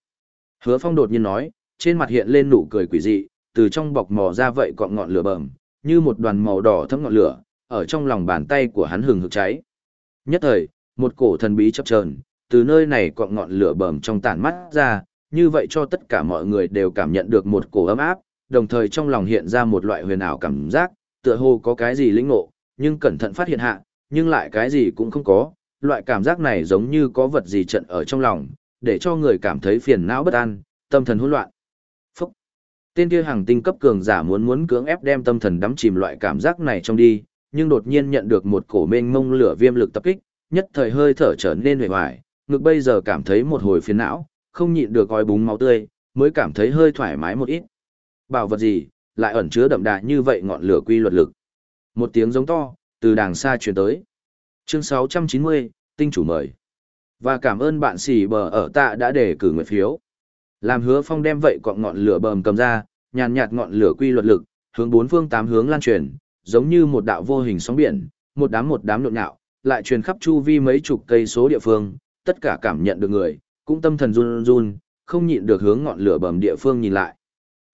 Hứa phong đột nhiên nói, trên mặt hiện lên nụ cười quỷ dị, từ trong bọc mò ra vậy cọng ngọn lửa bầm, như một đoàn màu đỏ thấm ngọn lửa, ở trong lòng bàn tay của hắn hừng hực cháy. Nhất thời, một cổ thần bí chập chờn, từ nơi này cọng ngọn lửa bầm trong tản mắt ra, như vậy cho tất cả mọi người đều cảm nhận được một cổ ấm áp, đồng thời trong lòng hiện ra một loại huyền ảo cảm giác, tựa hồ có cái gì lĩnh ngộ, nhưng cẩn thận phát hiện hạ, nhưng lại cái gì cũng không có, loại cảm giác này giống như có vật gì trận ở trong lòng, để cho người cảm thấy phiền não bất an, tâm thần hỗn loạn. Phúc! Tên kia hàng tinh cấp cường giả muốn muốn cưỡng ép đem tâm thần đắm chìm loại cảm giác này trong đi, nhưng đột nhiên nhận được một cổ mênh mông lửa viêm lực tập kích, nhất thời hơi thở trở nên hề hoài, ngực bây giờ cảm thấy một hồi phiền não, không nhịn được gói búng máu tươi, mới cảm thấy hơi thoải mái một ít. Bảo vật gì, lại ẩn chứa đậm đà như vậy ngọn lửa quy luật lực. Một tiếng giống to, từ đàng xa truyền tới. Chương 690, tinh chủ mời. Và cảm ơn bạn xì bờ ở tạ đã để cử nguyện phiếu. Làm hứa phong đem vậy cọn ngọn lửa bờm cầm ra, nhàn nhạt ngọn lửa quy luật lực, hướng bốn phương tám hướng lan truyền, giống như một đạo vô hình sóng biển, một đám một đám nhộn nhạo, lại truyền khắp chu vi mấy chục cây số địa phương, tất cả cảm nhận được người, cũng tâm thần run run, không nhịn được hướng ngọn lửa bầm địa phương nhìn lại.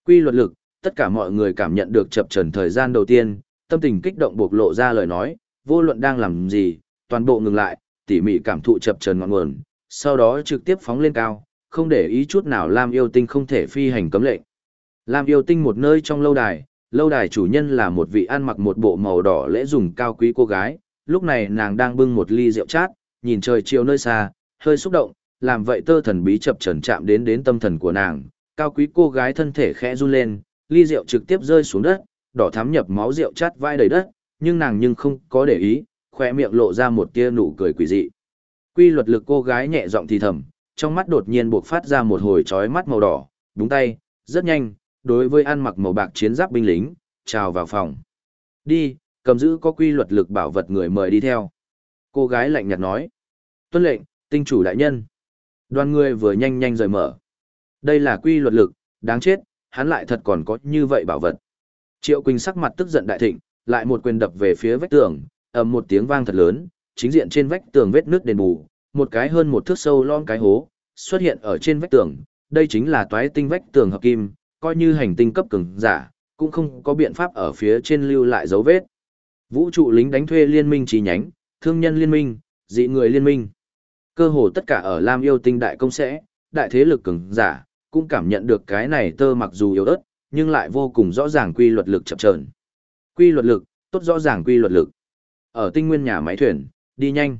Quy luật lực, tất cả mọi người cảm nhận được chập trần thời gian đầu tiên, tâm tình kích động bộc lộ ra lời nói, vô luận đang làm gì, toàn bộ ngừng lại, tỉ mỉ cảm thụ chập trần ngọn nguồn, sau đó trực tiếp phóng lên cao, không để ý chút nào Lam yêu tinh không thể phi hành cấm lệnh. Lam yêu tinh một nơi trong lâu đài, lâu đài chủ nhân là một vị ăn mặc một bộ màu đỏ lễ dùng cao quý cô gái, lúc này nàng đang bưng một ly rượu chát, nhìn trời chiều nơi xa, hơi xúc động, làm vậy tơ thần bí chập trần chạm đến đến tâm thần của nàng, cao quý cô gái thân thể khẽ run lên, ly rượu trực tiếp rơi xuống đất, đỏ thắm nhập máu rượu chát vai đầy đất, nhưng nàng nhưng không có để ý, khoe miệng lộ ra một tia nụ cười quỷ dị. Quy luật lực cô gái nhẹ giọng thì thầm, trong mắt đột nhiên bộc phát ra một hồi chói mắt màu đỏ, đúng tay, rất nhanh, đối với ăn mặc màu bạc chiến giáp binh lính, chào vào phòng. Đi, cầm giữ có quy luật lực bảo vật người mời đi theo. Cô gái lạnh nhạt nói. Tuân lệnh, tinh chủ đại nhân. Đoàn người vừa nhanh nhanh rời mở. Đây là quy luật lực, đáng chết, hắn lại thật còn có như vậy bảo vật. Triệu Quỳnh sắc mặt tức giận đại thịnh, lại một quyền đập về phía vách tường, ầm một tiếng vang thật lớn, chính diện trên vách tường vết nước đền bù, một cái hơn một thước sâu lon cái hố, xuất hiện ở trên vách tường, đây chính là toái tinh vách tường hợp kim, coi như hành tinh cấp cường giả, cũng không có biện pháp ở phía trên lưu lại dấu vết. Vũ trụ lính đánh thuê liên minh chi nhánh, thương nhân liên minh, dị người liên minh. Cơ hồ tất cả ở Lam yêu tinh đại công sẽ, đại thế lực cường giả, cũng cảm nhận được cái này tơ mặc dù yếu ớt, nhưng lại vô cùng rõ ràng quy luật lực chập chờn. Quy luật lực, tốt rõ ràng quy luật lực. Ở tinh nguyên nhà máy thuyền, đi nhanh.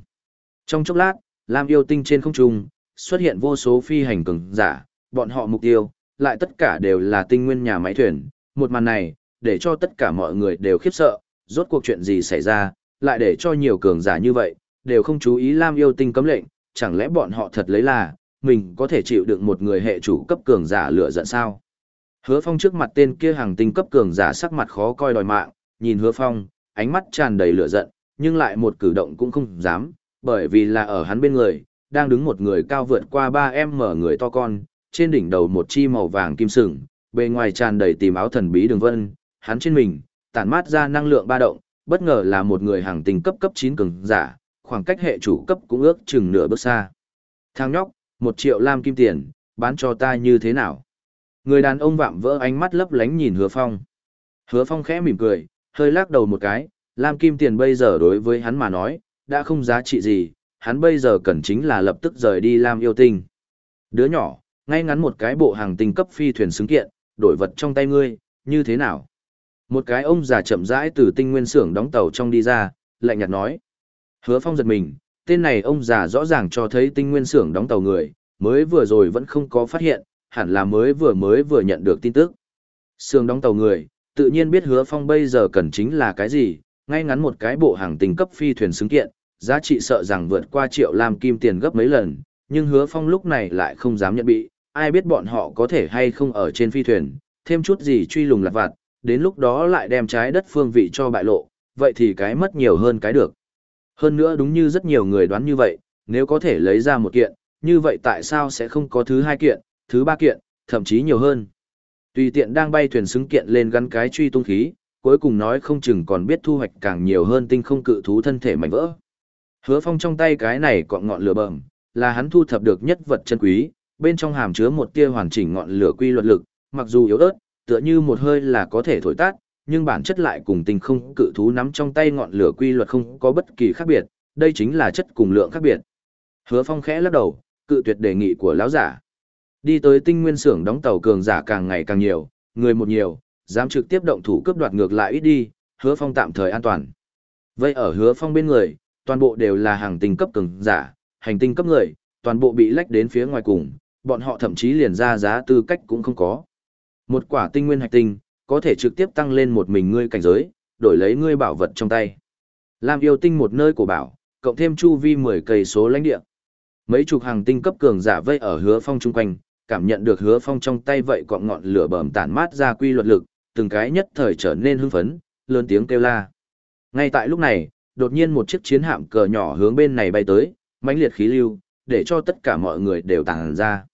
Trong chốc lát, Lam yêu tinh trên không trung, xuất hiện vô số phi hành cường giả, bọn họ mục tiêu, lại tất cả đều là tinh nguyên nhà máy thuyền. Một màn này, để cho tất cả mọi người đều khiếp sợ, rốt cuộc chuyện gì xảy ra, lại để cho nhiều cường giả như vậy, đều không chú ý Lam yêu tinh cấm lệnh, chẳng lẽ bọn họ thật lấy là, mình có thể chịu đựng một người hệ chủ cấp cường giả lửa giận sao? Hứa Phong trước mặt tên kia hàng tinh cấp cường giả sắc mặt khó coi đòi mạng, nhìn Hứa Phong, ánh mắt tràn đầy lửa giận, nhưng lại một cử động cũng không dám, bởi vì là ở hắn bên người, đang đứng một người cao vượt qua 3m người to con, trên đỉnh đầu một chi màu vàng kim sừng, bề ngoài tràn đầy tìm áo thần bí đường vân, hắn trên mình, tản mát ra năng lượng ba động, bất ngờ là một người hàng tinh cấp cấp 9 cường giả, khoảng cách hệ chủ cấp cũng ước chừng nửa bước xa. Thang nhóc, một triệu lam kim tiền, bán cho ta như thế nào? Người đàn ông vạm vỡ ánh mắt lấp lánh nhìn hứa phong. Hứa phong khẽ mỉm cười, hơi lắc đầu một cái, lam kim tiền bây giờ đối với hắn mà nói, đã không giá trị gì, hắn bây giờ cần chính là lập tức rời đi lam yêu tinh. Đứa nhỏ, ngay ngắn một cái bộ hàng tinh cấp phi thuyền xứng kiện, đổi vật trong tay ngươi, như thế nào? Một cái ông già chậm rãi từ tinh nguyên xưởng đóng tàu trong đi ra, lạnh nhạt nói. Hứa phong giật mình, tên này ông già rõ ràng cho thấy tinh nguyên xưởng đóng tàu người, mới vừa rồi vẫn không có phát hiện, hẳn là mới vừa mới vừa nhận được tin tức. Xưởng đóng tàu người, tự nhiên biết hứa phong bây giờ cần chính là cái gì, ngay ngắn một cái bộ hàng tình cấp phi thuyền xứng kiện, giá trị sợ rằng vượt qua triệu làm kim tiền gấp mấy lần, nhưng hứa phong lúc này lại không dám nhận bị, ai biết bọn họ có thể hay không ở trên phi thuyền, thêm chút gì truy lùng lặt vặt, đến lúc đó lại đem trái đất phương vị cho bại lộ, vậy thì cái mất nhiều hơn cái được. Hơn nữa đúng như rất nhiều người đoán như vậy, nếu có thể lấy ra một kiện, như vậy tại sao sẽ không có thứ hai kiện, thứ ba kiện, thậm chí nhiều hơn. Tùy tiện đang bay thuyền xứng kiện lên gắn cái truy tung khí, cuối cùng nói không chừng còn biết thu hoạch càng nhiều hơn tinh không cự thú thân thể mảnh vỡ. Hứa phong trong tay cái này cọn ngọn lửa bẩm là hắn thu thập được nhất vật chân quý, bên trong hàm chứa một tia hoàn chỉnh ngọn lửa quy luật lực, mặc dù yếu ớt, tựa như một hơi là có thể thổi tắt, nhưng bản chất lại cùng tinh không cự thú nắm trong tay ngọn lửa quy luật không có bất kỳ khác biệt, đây chính là chất cùng lượng khác biệt. Hứa Phong khẽ lắc đầu, cự tuyệt đề nghị của lão giả. Đi tới tinh nguyên xưởng đóng tàu cường giả càng ngày càng nhiều, người một nhiều, dám trực tiếp động thủ cướp đoạt ngược lại ít đi, Hứa Phong tạm thời an toàn. Vậy ở Hứa Phong bên người, toàn bộ đều là hàng tinh cấp cường giả, hành tinh cấp người, toàn bộ bị lách đến phía ngoài cùng, bọn họ thậm chí liền ra giá tư cách cũng không có. Một quả tinh nguyên hạch tinh, có thể trực tiếp tăng lên một mình ngươi cảnh giới, đổi lấy ngươi bảo vật trong tay. Làm yêu tinh một nơi của bảo, cộng thêm chu vi 10 cây số lãnh địa. Mấy chục hàng tinh cấp cường giả vây ở hứa phong chung quanh, cảm nhận được hứa phong trong tay vậy cọng ngọn lửa bầm tản mát ra quy luật lực, từng cái nhất thời trở nên hưng phấn, lớn tiếng kêu la. Ngay tại lúc này, đột nhiên một chiếc chiến hạm cờ nhỏ hướng bên này bay tới, mãnh liệt khí lưu, để cho tất cả mọi người đều tàng ra.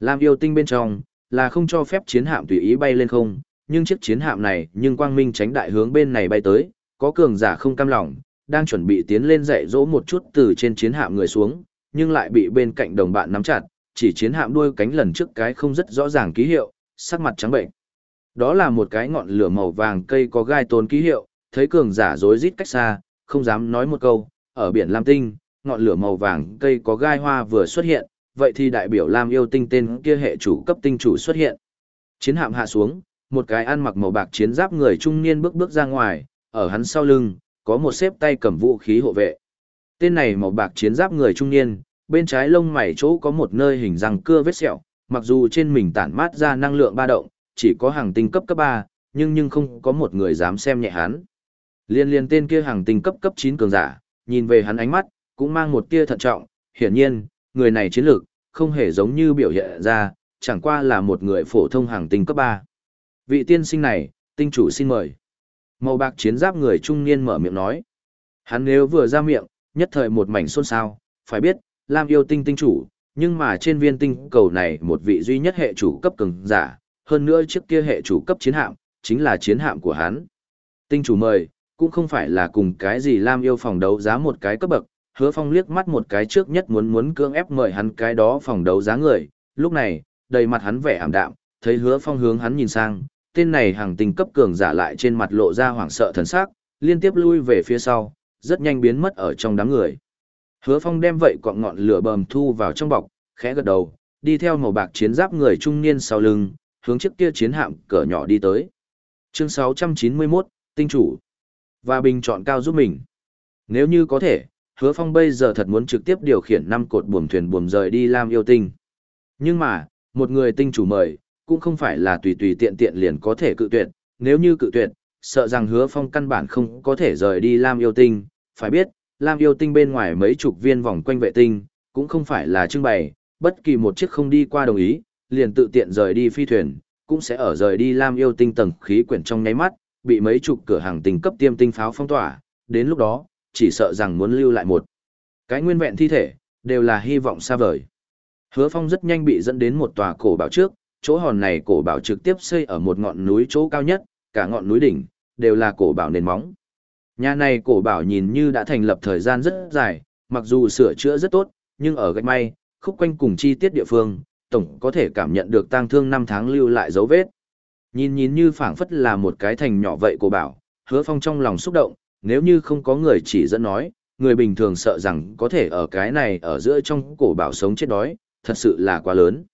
Lam yêu tinh bên trong, là không cho phép chiến hạm tùy ý bay lên không, nhưng chiếc chiến hạm này nhưng quang minh tránh đại hướng bên này bay tới, có cường giả không cam lòng, đang chuẩn bị tiến lên dạy dỗ một chút từ trên chiến hạm người xuống, nhưng lại bị bên cạnh đồng bạn nắm chặt, chỉ chiến hạm đuôi cánh lần trước cái không rất rõ ràng ký hiệu, sắc mặt trắng bệnh. Đó là một cái ngọn lửa màu vàng cây có gai tôn ký hiệu, thấy cường giả rối rít cách xa, không dám nói một câu, ở biển Lam Tinh, ngọn lửa màu vàng cây có gai hoa vừa xuất hiện, vậy thì đại biểu Lam yêu tinh tên kia hệ chủ cấp tinh chủ xuất hiện. Chiến hạm hạ xuống, một cái ăn mặc màu bạc chiến giáp người trung niên bước bước ra ngoài, ở hắn sau lưng, có một xếp tay cầm vũ khí hộ vệ. Tên này màu bạc chiến giáp người trung niên, bên trái lông mày chỗ có một nơi hình răng cưa vết sẹo, mặc dù trên mình tản mát ra năng lượng ba động, chỉ có hàng tinh cấp cấp 3, nhưng nhưng không có một người dám xem nhẹ hắn. Liên liên tên kia hàng tinh cấp cấp 9 cường giả, nhìn về hắn ánh mắt, cũng mang một tia thận trọng, hiển nhiên, người này chiến lược, không hề giống như biểu hiện ra, chẳng qua là một người phổ thông hàng tinh cấp 3. Vị tiên sinh này, tinh chủ xin mời. Màu bạc chiến giáp người trung niên mở miệng nói. Hắn nếu vừa ra miệng, nhất thời một mảnh xôn xao, phải biết, Lam yêu tinh tinh chủ, nhưng mà trên viên tinh cầu này một vị duy nhất hệ chủ cấp cường giả, hơn nữa chiếc kia hệ chủ cấp chiến hạm, chính là chiến hạm của hắn. Tinh chủ mời, cũng không phải là cùng cái gì Lam yêu phòng đấu giá một cái cấp bậc, hứa phong liếc mắt một cái trước nhất muốn muốn cưỡng ép mời hắn cái đó phòng đấu giá người, lúc này, đầy mặt hắn vẻ ảm đạm, thấy hứa phong hướng hắn nhìn sang, tên này hàng tinh cấp cường giả lại trên mặt lộ ra hoảng sợ thần sắc, liên tiếp lui về phía sau, rất nhanh biến mất ở trong đám người. Hứa Phong đem vậy quặng ngọn lửa bầm thu vào trong bọc, khẽ gật đầu, đi theo màu bạc chiến giáp người trung niên sau lưng, hướng chiếc kia chiến hạm cỡ nhỏ đi tới. Chương 691, tinh chủ. Và bình chọn cao giúp mình. Nếu như có thể, Hứa Phong bây giờ thật muốn trực tiếp điều khiển năm cột buồm thuyền buồm rời đi làm yêu tinh. Nhưng mà, một người tinh chủ mời, cũng không phải là tùy tùy tiện tiện liền có thể cự tuyệt, nếu như cự tuyệt, sợ rằng hứa phong căn bản không có thể rời đi Lam yêu tinh, phải biết, Lam yêu tinh bên ngoài mấy chục viên vòng quanh vệ tinh, cũng không phải là trưng bày, bất kỳ một chiếc không đi qua đồng ý, liền tự tiện rời đi phi thuyền, cũng sẽ ở rời đi Lam yêu tinh tầng khí quyển trong nháy mắt, bị mấy chục cửa hàng tinh cấp tiêm tinh pháo phong tỏa, đến lúc đó, chỉ sợ rằng muốn lưu lại một cái nguyên vẹn thi thể, đều là hy vọng xa vời. Hứa Phong rất nhanh bị dẫn đến một tòa cổ bảo trước, chỗ hòn này cổ bảo trực tiếp xây ở một ngọn núi chỗ cao nhất, cả ngọn núi đỉnh, đều là cổ bảo nền móng. Nhà này cổ bảo nhìn như đã thành lập thời gian rất dài, mặc dù sửa chữa rất tốt, nhưng ở gạch may, khúc quanh cùng chi tiết địa phương, tổng có thể cảm nhận được tang thương năm tháng lưu lại dấu vết. Nhìn nhìn như phảng phất là một cái thành nhỏ vậy của bảo, hứa phong trong lòng xúc động, nếu như không có người chỉ dẫn nói, người bình thường sợ rằng có thể ở cái này ở giữa trong cổ bảo sống chết đói, thật sự là quá lớn.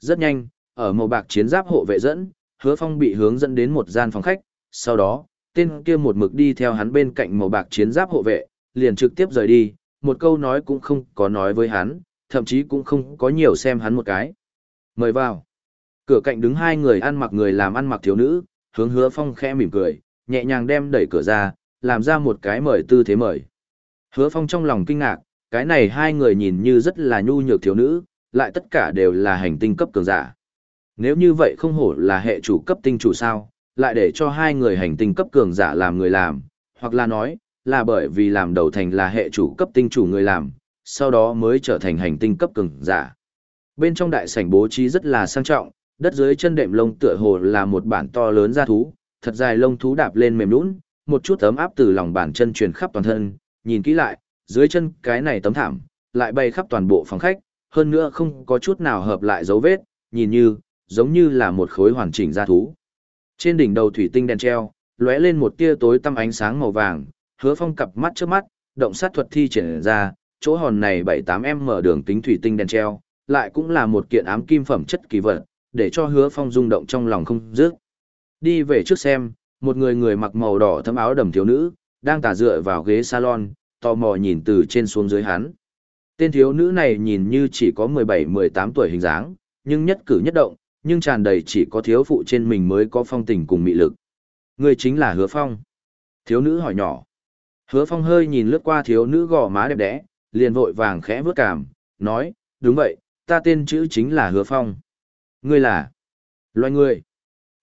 Rất nhanh, ở màu bạc chiến giáp hộ vệ dẫn, hứa phong bị hướng dẫn đến một gian phòng khách, sau đó, tên kia một mực đi theo hắn bên cạnh màu bạc chiến giáp hộ vệ, liền trực tiếp rời đi, một câu nói cũng không có nói với hắn, thậm chí cũng không có nhiều xem hắn một cái. Mời vào. Cửa cạnh đứng hai người ăn mặc người làm ăn mặc thiếu nữ, hướng hứa phong khẽ mỉm cười, nhẹ nhàng đem đẩy cửa ra, làm ra một cái mời tư thế mời. Hứa phong trong lòng kinh ngạc, cái này hai người nhìn như rất là nhu nhược thiếu nữ, lại tất cả đều là hành tinh cấp cường giả. Nếu như vậy không hổ là hệ chủ cấp tinh chủ sao, lại để cho hai người hành tinh cấp cường giả làm người làm, hoặc là nói, là bởi vì làm đầu thành là hệ chủ cấp tinh chủ người làm, sau đó mới trở thành hành tinh cấp cường giả. Bên trong đại sảnh bố trí rất là sang trọng, đất dưới chân đệm lông tựa hồ là một bản to lớn da thú, thật dài lông thú đạp lên mềm nhũn, một chút ấm áp từ lòng bàn chân truyền khắp toàn thân, nhìn kỹ lại, dưới chân cái này tấm thảm, lại bay khắp toàn bộ phòng khách, hơn nữa không có chút nào hợp lại dấu vết, nhìn như, giống như là một khối hoàn chỉnh da thú. Trên đỉnh đầu thủy tinh đèn treo, lóe lên một tia tối tăm ánh sáng màu vàng, hứa phong cặp mắt trước mắt, động sát thuật thi triển ra, chỗ hòn này 7-8 m mở đường kính thủy tinh đèn treo, lại cũng là một kiện ám kim phẩm chất kỳ vật, để cho hứa phong rung động trong lòng không dứt. Đi về trước xem, một người người mặc màu đỏ thấm áo đầm thiếu nữ, đang tả dựa vào ghế salon, tò mò nhìn từ trên xuống dưới hắn. Tên thiếu nữ này nhìn như chỉ có 17-18 tuổi hình dáng, nhưng nhất cử nhất động, nhưng tràn đầy chỉ có thiếu phụ trên mình mới có phong tình cùng mị lực. Người chính là hứa phong. Thiếu nữ hỏi nhỏ. Hứa phong hơi nhìn lướt qua thiếu nữ gò má đẹp đẽ, liền vội vàng khẽ vớt cảm, nói, đúng vậy, ta tên chữ chính là hứa phong. Ngươi là loài người.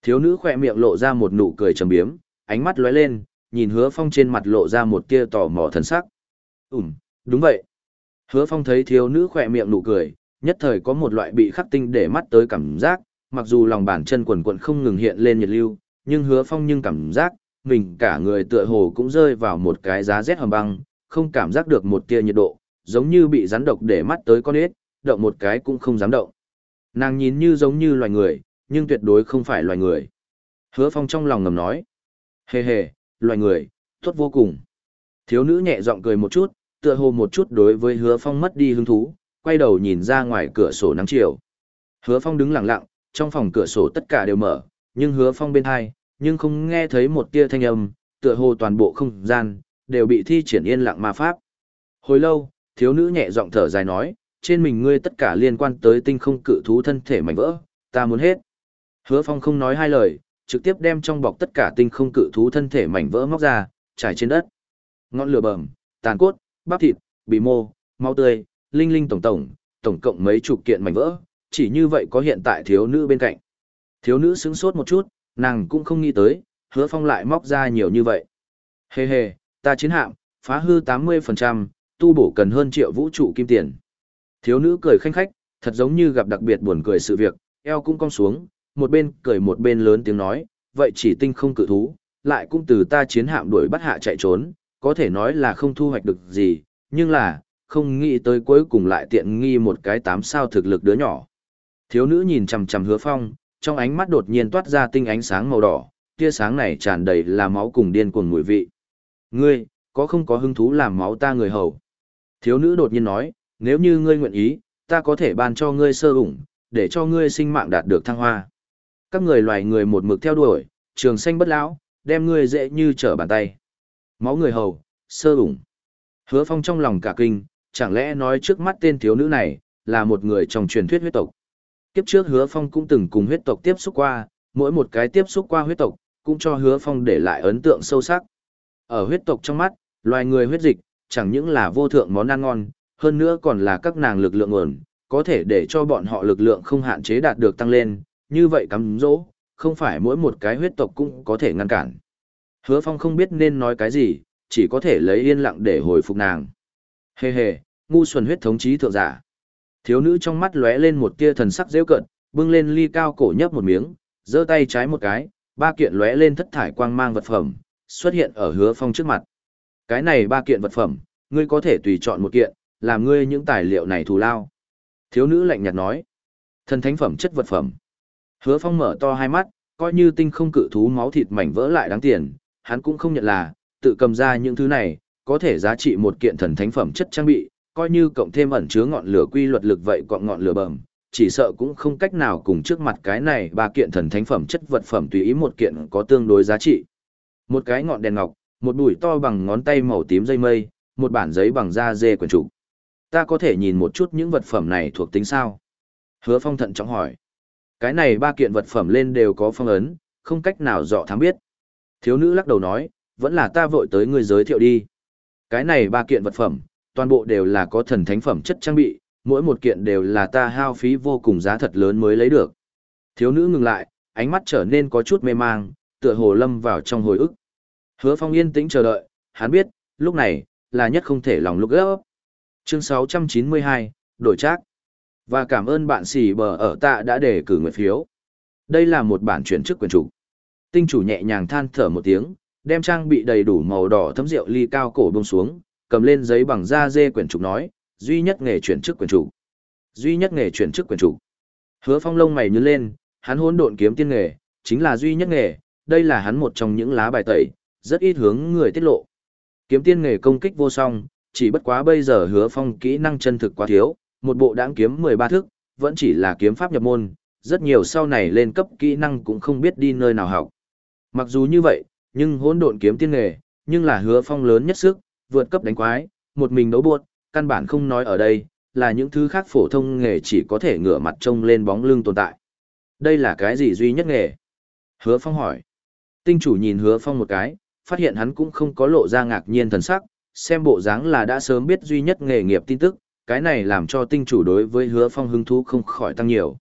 Thiếu nữ khỏe miệng lộ ra một nụ cười trầm biếm, ánh mắt lóe lên, nhìn hứa phong trên mặt lộ ra một tia tò mò thần sắc. Ừm, đúng vậy. Hứa phong thấy thiếu nữ khỏe miệng nụ cười, nhất thời có một loại bị khắc tinh để mắt tới cảm giác, mặc dù lòng bàn chân quần quần không ngừng hiện lên nhiệt lưu, nhưng hứa phong nhưng cảm giác, mình cả người tựa hồ cũng rơi vào một cái giá rét hầm băng, không cảm giác được một tia nhiệt độ, giống như bị rắn độc để mắt tới con ếch, động một cái cũng không dám động. Nàng nhìn như giống như loài người, nhưng tuyệt đối không phải loài người. Hứa phong trong lòng ngầm nói, hề hề, loài người, tốt vô cùng. Thiếu nữ nhẹ giọng cười một chút, tựa hồ một chút đối với hứa phong mất đi hứng thú, quay đầu nhìn ra ngoài cửa sổ nắng chiều. Hứa phong đứng lặng lặng, trong phòng cửa sổ tất cả đều mở, nhưng hứa phong bên hai, nhưng không nghe thấy một tia thanh âm, tựa hồ toàn bộ không gian, đều bị thi triển yên lặng ma pháp. Hồi lâu, thiếu nữ nhẹ giọng thở dài nói, trên mình ngươi tất cả liên quan tới tinh không cự thú thân thể mảnh vỡ, ta muốn hết. Hứa phong không nói hai lời, trực tiếp đem trong bọc tất cả tinh không cự thú thân thể mảnh vỡ móc ra, trải trên đất. Ngọn lửa bầm, tàn cốt, bắp thịt, bì mô, máu tươi, linh linh tổng tổng, tổng cộng mấy chục kiện mảnh vỡ, chỉ như vậy có hiện tại thiếu nữ bên cạnh. Thiếu nữ sững sốt một chút, nàng cũng không nghĩ tới, hứa phong lại móc ra nhiều như vậy. Hê hê, ta chiến hạm, phá hư 80%, tu bổ cần hơn triệu vũ trụ kim tiền. Thiếu nữ cười khanh khách, thật giống như gặp đặc biệt buồn cười sự việc, eo cũng cong xuống, một bên cười một bên lớn tiếng nói, vậy chỉ tinh không cự thú, lại cũng từ ta chiến hạm đuổi bắt hạ chạy trốn, có thể nói là không thu hoạch được gì, nhưng là, không nghĩ tới cuối cùng lại tiện nghi một cái tám sao thực lực đứa nhỏ. Thiếu nữ nhìn chằm chằm hứa phong, trong ánh mắt đột nhiên toát ra tinh ánh sáng màu đỏ, tia sáng này tràn đầy là máu cùng điên cuồng mùi vị. Ngươi, có không có hứng thú làm máu ta người hầu? Thiếu nữ đột nhiên nói, nếu như ngươi nguyện ý, ta có thể ban cho ngươi sơ ủng, để cho ngươi sinh mạng đạt được thăng hoa. Các người loài người một mực theo đuổi, trường xanh bất lão, đem ngươi dễ như trở bàn tay. Máu người hầu, sơ ủng. Hứa phong trong lòng cả kinh, chẳng lẽ nói trước mắt tên thiếu nữ này, là một người trong truyền thuyết huyết tộc. Kiếp trước hứa phong cũng từng cùng huyết tộc tiếp xúc qua, mỗi một cái tiếp xúc qua huyết tộc, cũng cho hứa phong để lại ấn tượng sâu sắc. Ở huyết tộc trong mắt, loài người huyết dịch, chẳng những là vô thượng món ăn ngon, hơn nữa còn là các nàng lực lượng nguồn, có thể để cho bọn họ lực lượng không hạn chế đạt được tăng lên, như vậy cắm dỗ, không phải mỗi một cái huyết tộc cũng có thể ngăn cản. Hứa Phong không biết nên nói cái gì, chỉ có thể lấy yên lặng để hồi phục nàng. Hề hề, ngu xuẩn huyết thống chí thượng giả. Thiếu nữ trong mắt lóe lên một tia thần sắc rêu cận, bưng lên ly cao cổ nhấp một miếng, giơ tay trái một cái, ba kiện lóe lên thất thải quang mang vật phẩm, xuất hiện ở hứa phong trước mặt. Cái này ba kiện vật phẩm, ngươi có thể tùy chọn một kiện, làm ngươi những tài liệu này thù lao. Thiếu nữ lạnh nhạt nói. Thần thánh phẩm chất vật phẩm. Hứa phong mở to hai mắt, coi như tinh không cự thú máu thịt mảnh vỡ lại đáng tiền, hắn cũng không nhận là, tự cầm ra những thứ này, có thể giá trị một kiện thần thánh phẩm chất trang bị, coi như cộng thêm ẩn chứa ngọn lửa quy luật lực vậy còn ngọn lửa bầm, chỉ sợ cũng không cách nào cùng trước mặt cái này ba kiện thần thánh phẩm chất vật phẩm tùy ý một kiện có tương đối giá trị. Một cái ngọn đèn ngọc, một bụi to bằng ngón tay màu tím dây mây, một bản giấy bằng da dê quyển trục. Ta có thể nhìn một chút những vật phẩm này thuộc tính sao? Hứa Phong thận trọng hỏi. Cái này ba kiện vật phẩm lên đều có phong ấn, không cách nào dọ thám biết. Thiếu nữ lắc đầu nói, vẫn là ta vội tới người giới thiệu đi. Cái này ba kiện vật phẩm, toàn bộ đều là có thần thánh phẩm chất trang bị, mỗi một kiện đều là ta hao phí vô cùng giá thật lớn mới lấy được. Thiếu nữ ngừng lại, ánh mắt trở nên có chút mê mang, tựa hồ lâm vào trong hồi ức. Hứa Phong yên tĩnh chờ đợi, hắn biết, lúc này, là nhất không thể lòng lúc gấp. Chương 692, đổi trác. Và cảm ơn bạn xì bờ ở tạ đã để cử nguyện phiếu. Đây là một bản chuyển chức quyền chủ. Tinh chủ nhẹ nhàng than thở một tiếng, đem trang bị đầy đủ màu đỏ thấm rượu ly cao cổ buông xuống, cầm lên giấy bằng da dê quyển trục nói, duy nhất nghề chuyển chức quyền chủ Duy nhất nghề chuyển chức quyền chủ Hứa Phong lông mày nhướng lên, hắn hỗn độn kiếm tiên nghề, chính là duy nhất nghề, đây là hắn một trong những lá bài tẩy, rất ít hướng người tiết lộ. Kiếm tiên nghề công kích vô song, chỉ bất quá bây giờ Hứa Phong kỹ năng chân thực quá thiếu, một bộ đãng kiếm 13 thức, vẫn chỉ là kiếm pháp nhập môn, rất nhiều sau này lên cấp kỹ năng cũng không biết đi nơi nào học. Mặc dù như vậy, nhưng hỗn độn kiếm tiên nghề, nhưng là Hứa Phong lớn nhất sức, vượt cấp đánh quái, một mình đấu buộc, căn bản không nói ở đây, là những thứ khác phổ thông nghề chỉ có thể ngửa mặt trông lên bóng lưng tồn tại. Đây là cái gì duy nhất nghề? Hứa Phong hỏi. Tinh chủ nhìn Hứa Phong một cái, phát hiện hắn cũng không có lộ ra ngạc nhiên thần sắc, xem bộ dáng là đã sớm biết duy nhất nghề nghiệp tin tức, cái này làm cho tinh chủ đối với Hứa Phong hứng thú không khỏi tăng nhiều.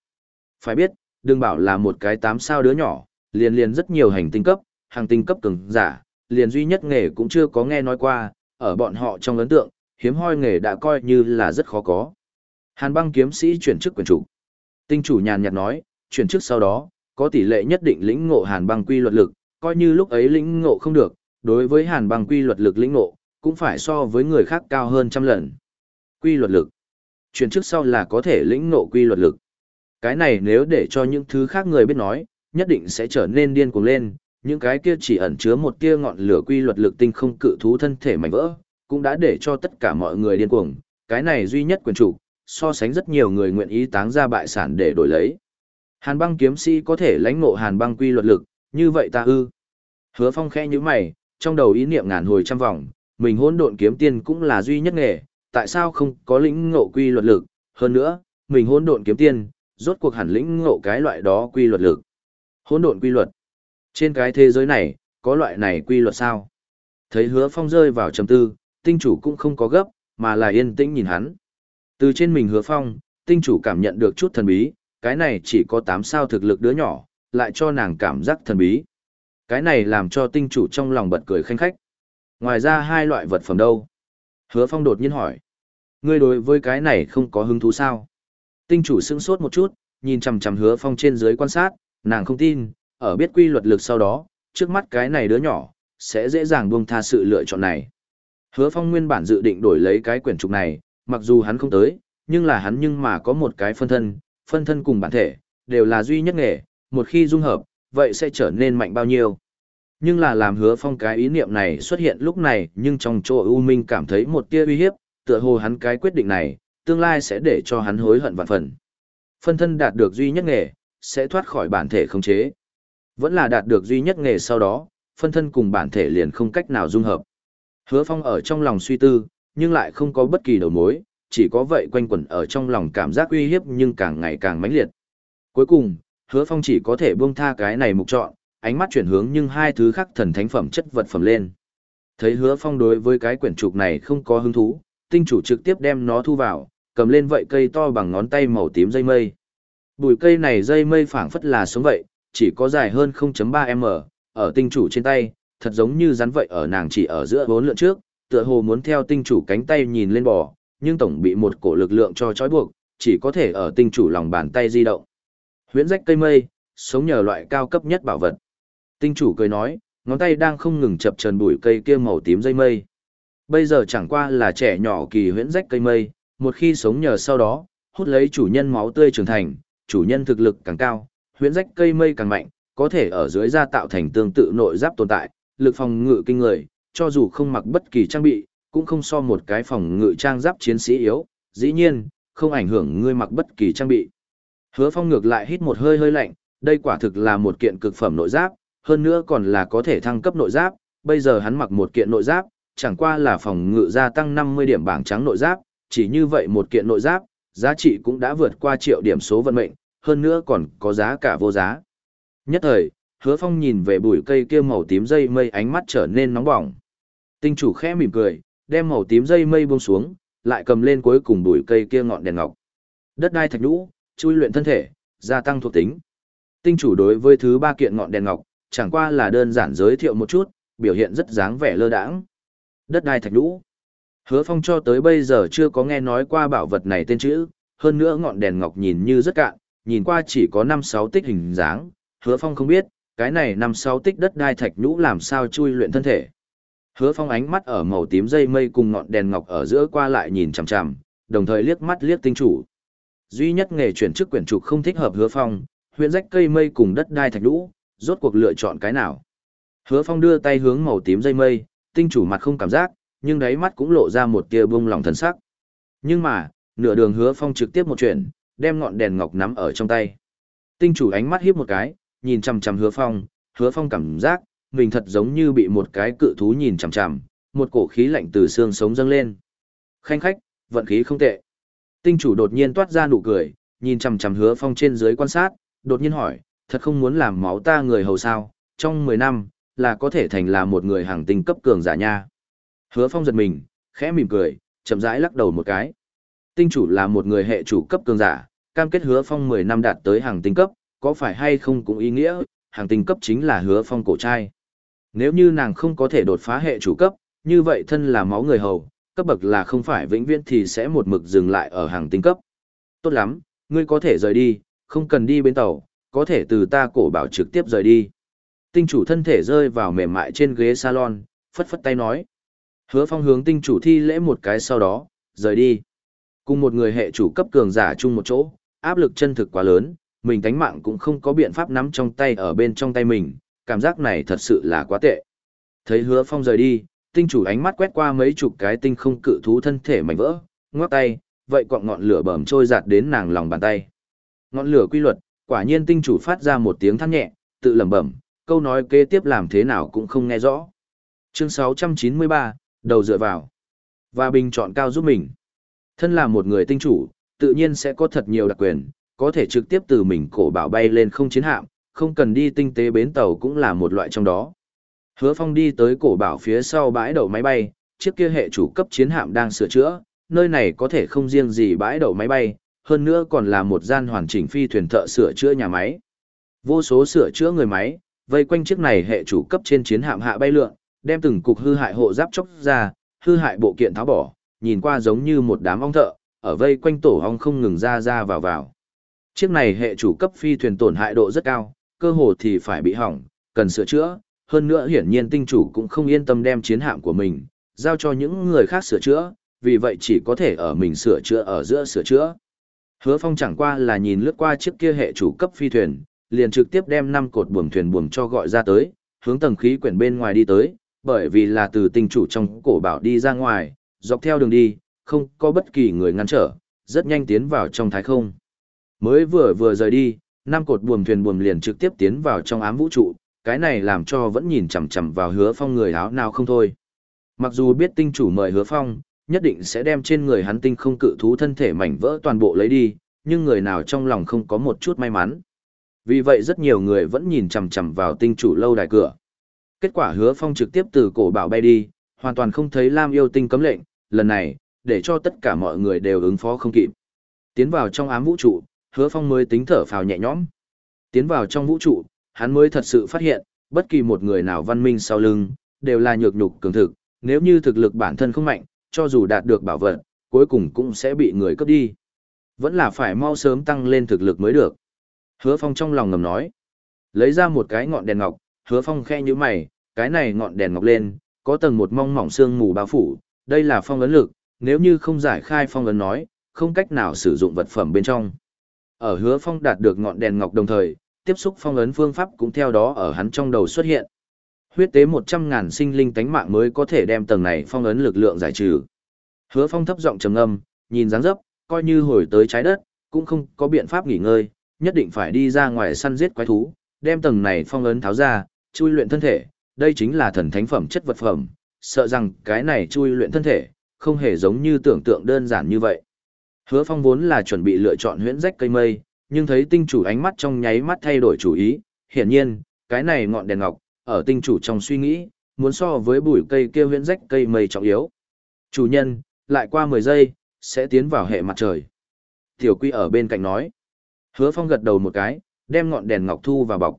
Phải biết, đừng bảo là một cái tám sao đứa nhỏ, liền liền rất nhiều hành tinh cấp, hàng tinh cấp cường giả, liền duy nhất nghề cũng chưa có nghe nói qua, ở bọn họ trong ấn tượng, hiếm hoi nghề đã coi như là rất khó có. Hàn băng kiếm sĩ chuyển chức quyền chủ. Tinh chủ nhàn nhạt nói, chuyển chức sau đó, có tỷ lệ nhất định lĩnh ngộ hàn băng quy luật lực, coi như lúc ấy lĩnh ngộ không được, đối với hàn băng quy luật lực lĩnh ngộ, cũng phải so với người khác cao hơn trăm lần. Quy luật lực. Chuyển trước sau là có thể lĩnh ngộ quy luật lực. Cái này nếu để cho những thứ khác người biết nói, nhất định sẽ trở nên điên cuồng lên, những cái kia chỉ ẩn chứa một tia ngọn lửa quy luật lực tinh không cự thú thân thể mảnh vỡ, cũng đã để cho tất cả mọi người điên cuồng, cái này duy nhất quyền chủ, so sánh rất nhiều người nguyện ý táng ra bại sản để đổi lấy. Hàn băng kiếm sĩ có thể lãnh ngộ hàn băng quy luật lực, như vậy ta ư. Hứa phong khẽ như mày, trong đầu ý niệm ngàn hồi trăm vòng, mình hỗn độn kiếm tiên cũng là duy nhất nghề, tại sao không có lĩnh ngộ quy luật lực, hơn nữa, mình hỗn độn kiếm tiên, rốt cuộc hẳn lĩnh ngộ cái loại đó quy luật lực. Hỗn độn quy luật. Trên cái thế giới này, có loại này quy luật sao? Thấy hứa phong rơi vào trầm tư, tinh chủ cũng không có gấp, mà là yên tĩnh nhìn hắn. Từ trên mình hứa phong, tinh chủ cảm nhận được chút thần bí, cái này chỉ có 8 sao thực lực đứa nhỏ, lại cho nàng cảm giác thần bí. Cái này làm cho tinh chủ trong lòng bật cười khanh khách. Ngoài ra hai loại vật phẩm đâu? Hứa phong đột nhiên hỏi. Ngươi đối với cái này không có hứng thú sao? Tinh chủ sững sốt một chút, nhìn chằm chằm hứa phong trên dưới quan sát, nàng không tin, ở biết quy luật lực sau đó, trước mắt cái này đứa nhỏ, sẽ dễ dàng buông tha sự lựa chọn này. Hứa phong nguyên bản dự định đổi lấy cái quyển trục này, mặc dù hắn không tới, nhưng là hắn nhưng mà có một cái phân thân, phân thân cùng bản thể, đều là duy nhất nghề, một khi dung hợp, vậy sẽ trở nên mạnh bao nhiêu. Nhưng là làm hứa phong cái ý niệm này xuất hiện lúc này nhưng trong chỗ U Minh cảm thấy một tia uy hiếp, tựa hồ hắn cái quyết định này, tương lai sẽ để cho hắn hối hận vạn phần. Phân thân đạt được duy nhất nghề, sẽ thoát khỏi bản thể khống chế. Vẫn là đạt được duy nhất nghề sau đó, phân thân cùng bản thể liền không cách nào dung hợp. Hứa Phong ở trong lòng suy tư, nhưng lại không có bất kỳ đầu mối, chỉ có vậy quanh quẩn ở trong lòng cảm giác uy hiếp nhưng càng ngày càng mãnh liệt. Cuối cùng, Hứa Phong chỉ có thể buông tha cái này mục chọn, ánh mắt chuyển hướng nhưng hai thứ khác thần thánh phẩm chất vật phẩm lên. Thấy Hứa Phong đối với cái quyển trục này không có hứng thú, tinh chủ trực tiếp đem nó thu vào, cầm lên vậy cây to bằng ngón tay màu tím dây mây. Bùi cây này dây mây phảng phất là sống vậy, chỉ có dài hơn 0.3m, ở tinh chủ trên tay, thật giống như rắn vậy ở nàng chỉ ở giữa bốn lượn trước, tựa hồ muốn theo tinh chủ cánh tay nhìn lên bò, nhưng tổng bị một cổ lực lượng cho trói buộc, chỉ có thể ở tinh chủ lòng bàn tay di động. Huyễn rách cây mây, sống nhờ loại cao cấp nhất bảo vật. Tinh chủ cười nói, ngón tay đang không ngừng chập trần bụi cây kia màu tím dây mây. Bây giờ chẳng qua là trẻ nhỏ kỳ huyễn rách cây mây, một khi sống nhờ sau đó, hút lấy chủ nhân máu tươi trưởng thành, chủ nhân thực lực càng cao, huyễn rách cây mây càng mạnh, có thể ở dưới da tạo thành tương tự nội giáp tồn tại, lực phòng ngự kinh người, cho dù không mặc bất kỳ trang bị, cũng không so một cái phòng ngự trang giáp chiến sĩ yếu, dĩ nhiên, không ảnh hưởng ngươi mặc bất kỳ trang bị. Hứa Phong ngược lại hít một hơi hơi lạnh, đây quả thực là một kiện cực phẩm nội giáp, hơn nữa còn là có thể thăng cấp nội giáp, bây giờ hắn mặc một kiện nội giáp, chẳng qua là phòng ngự gia tăng 50 điểm bảng trắng nội giáp, chỉ như vậy một kiện nội giáp, giá trị cũng đã vượt qua triệu điểm số vận mệnh, hơn nữa còn có giá cả vô giá. Nhất thời, hứa phong nhìn về bụi cây kia màu tím dây mây ánh mắt trở nên nóng bỏng. Tinh chủ khẽ mỉm cười, đem màu tím dây mây buông xuống, lại cầm lên cuối cùng bụi cây kia ngọn đèn ngọc. Đất đai thạch nhũ, chui luyện thân thể, gia tăng thuộc tính. Tinh chủ đối với thứ ba kiện ngọn đèn ngọc, chẳng qua là đơn giản giới thiệu một chút, biểu hiện rất dáng vẻ lơ đãng. Đất đai thạch nhũ. Hứa Phong cho tới bây giờ chưa có nghe nói qua bảo vật này tên chữ, hơn nữa ngọn đèn ngọc nhìn như rất cạn, nhìn qua chỉ có 5-6 tích hình dáng, hứa phong không biết, cái này 5-6 tích đất đai thạch nhũ làm sao chui luyện thân thể. Hứa phong ánh mắt ở màu tím dây mây cùng ngọn đèn ngọc ở giữa qua lại nhìn chằm chằm, đồng thời liếc mắt liếc tinh chủ. Duy nhất nghề chuyển chức quyển trục không thích hợp hứa phong, huyện rách cây mây cùng đất đai thạch lũ rốt cuộc lựa chọn cái nào. Hứa phong đưa tay hướng màu tím dây mây, tinh chủ mặt không cảm giác, nhưng đáy mắt cũng lộ ra một tia bông lòng thần sắc. Nhưng mà, nửa đường hứa phong trực tiếp một chuyện, đem ngọn đèn ngọc nắm ở trong tay. Tinh chủ ánh mắt hiếp một cái, nhìn chằm chằm hứa phong, hứa phong cảm giác, mình thật giống như bị một cái cự thú nhìn chằm chằm, một cổ khí lạnh từ xương sống dâng lên. Khanh khách, vận khí không tệ. Tinh chủ đột nhiên toát ra nụ cười, nhìn chằm chằm hứa phong trên dưới quan sát, đột nhiên hỏi, thật không muốn làm máu ta người hầu sao, trong 10 năm, là có thể thành là một người hàng tinh cấp cường giả nha. Hứa phong giật mình, khẽ mỉm cười, chậm rãi lắc đầu một cái. Tinh chủ là một người hệ chủ cấp cường giả, cam kết hứa phong 10 năm đạt tới hàng tinh cấp, có phải hay không cũng ý nghĩa, hàng tinh cấp chính là hứa phong cổ trai. Nếu như nàng không có thể đột phá hệ chủ cấp, như vậy thân là máu người hầu, cấp bậc là không phải vĩnh viễn thì sẽ một mực dừng lại ở hàng tinh cấp. Tốt lắm, ngươi có thể rời đi, không cần đi bên tàu, có thể từ ta cổ bảo trực tiếp rời đi. Tinh chủ thân thể rơi vào mềm mại trên ghế salon, phất phất tay nói. Hứa phong hướng tinh chủ thi lễ một cái sau đó, rời đi. Cùng một người hệ chủ cấp cường giả chung một chỗ, áp lực chân thực quá lớn, mình tánh mạng cũng không có biện pháp nắm trong tay ở bên trong tay mình, cảm giác này thật sự là quá tệ. Thấy hứa phong rời đi, tinh chủ ánh mắt quét qua mấy chục cái tinh không cự thú thân thể mảnh vỡ, ngoắc tay, vậy quọn ngọn lửa bầm trôi giạt đến nàng lòng bàn tay. Ngọn lửa quy luật, quả nhiên tinh chủ phát ra một tiếng than nhẹ, tự lẩm bẩm, câu nói kế tiếp làm thế nào cũng không nghe rõ. Chương 693, đầu dựa vào. Và bình chọn cao giúp mình. Thân là một người tinh chủ, tự nhiên sẽ có thật nhiều đặc quyền, có thể trực tiếp từ mình cổ bảo bay lên không chiến hạm, không cần đi tinh tế bến tàu cũng là một loại trong đó. Hứa Phong đi tới cổ bảo phía sau bãi đậu máy bay, chiếc kia hệ chủ cấp chiến hạm đang sửa chữa, nơi này có thể không riêng gì bãi đậu máy bay, hơn nữa còn là một gian hoàn chỉnh phi thuyền thợ sửa chữa nhà máy. Vô số sửa chữa người máy, vây quanh chiếc này hệ chủ cấp trên chiến hạm hạ bay lượn, đem từng cục hư hại hộ giáp chóc ra, hư hại bộ kiện tháo bỏ, nhìn qua giống như một đám ong thợ, ở vây quanh tổ ong không ngừng ra ra vào vào. Chiếc này hệ chủ cấp phi thuyền tổn hại độ rất cao, cơ hồ thì phải bị hỏng, cần sửa chữa, hơn nữa hiển nhiên tinh chủ cũng không yên tâm đem chiến hạm của mình, giao cho những người khác sửa chữa, vì vậy chỉ có thể ở mình sửa chữa ở giữa sửa chữa. Hứa Phong chẳng qua là nhìn lướt qua chiếc kia hệ chủ cấp phi thuyền, liền trực tiếp đem năm cột buồm thuyền buồm cho gọi ra tới, hướng tầng khí quyển bên ngoài đi tới, bởi vì là từ tinh chủ trong cổ bảo đi ra ngoài, dọc theo đường đi, không có bất kỳ người ngăn trở, rất nhanh tiến vào trong thái không. Mới vừa vừa rời đi, năm cột buồm thuyền buồm liền trực tiếp tiến vào trong ám vũ trụ, cái này làm cho vẫn nhìn chằm chằm vào hứa phong người áo nào không thôi. Mặc dù biết tinh chủ mời hứa phong, nhất định sẽ đem trên người hắn tinh không cự thú thân thể mảnh vỡ toàn bộ lấy đi, nhưng người nào trong lòng không có một chút may mắn. Vì vậy rất nhiều người vẫn nhìn chằm chằm vào tinh chủ lâu đài cửa. Kết quả hứa phong trực tiếp từ cổ bảo bay đi, hoàn toàn không thấy Lam yêu tinh cấm lệnh, lần này, để cho tất cả mọi người đều ứng phó không kịp. Tiến vào trong ám vũ trụ, hứa phong mới tính thở phào nhẹ nhõm. Tiến vào trong vũ trụ, hắn mới thật sự phát hiện, bất kỳ một người nào văn minh sau lưng, đều là nhược nhục cường thực, nếu như thực lực bản thân không mạnh, cho dù đạt được bảo vật, cuối cùng cũng sẽ bị người cướp đi. Vẫn là phải mau sớm tăng lên thực lực mới được. Hứa Phong trong lòng ngầm nói. Lấy ra một cái ngọn đèn ngọc, Hứa Phong khe như mày, cái này ngọn đèn ngọc lên, có tầng một mong mỏng xương mù bao phủ, đây là phong ấn lực, nếu như không giải khai phong ấn nói, không cách nào sử dụng vật phẩm bên trong. Ở Hứa Phong đạt được ngọn đèn ngọc đồng thời, tiếp xúc phong ấn phương pháp cũng theo đó ở hắn trong đầu xuất hiện. Huyết tế 100.000 sinh linh tánh mạng mới có thể đem tầng này phong ấn lực lượng giải trừ. Hứa Phong thấp giọng trầm ngâm, nhìn dáng dấp, coi như hồi tới trái đất, cũng không có biện pháp nghỉ ngơi, nhất định phải đi ra ngoài săn giết quái thú, đem tầng này phong ấn tháo ra, chui luyện thân thể, đây chính là thần thánh phẩm chất vật phẩm, sợ rằng cái này chui luyện thân thể, không hề giống như tưởng tượng đơn giản như vậy. Hứa Phong vốn là chuẩn bị lựa chọn huyễn rách cây mây, nhưng thấy tinh chủ ánh mắt trong nháy mắt thay đổi chủ ý, hiển nhiên, cái này ngọn đèn ngọc, ở tinh chủ trong suy nghĩ, muốn so với bụi cây kia huyễn rách cây mây trọng yếu. Chủ nhân, lại qua 10 giây, sẽ tiến vào hệ mặt trời. Tiểu quy ở bên cạnh nói. Hứa phong gật đầu một cái, đem ngọn đèn ngọc thu vào bọc.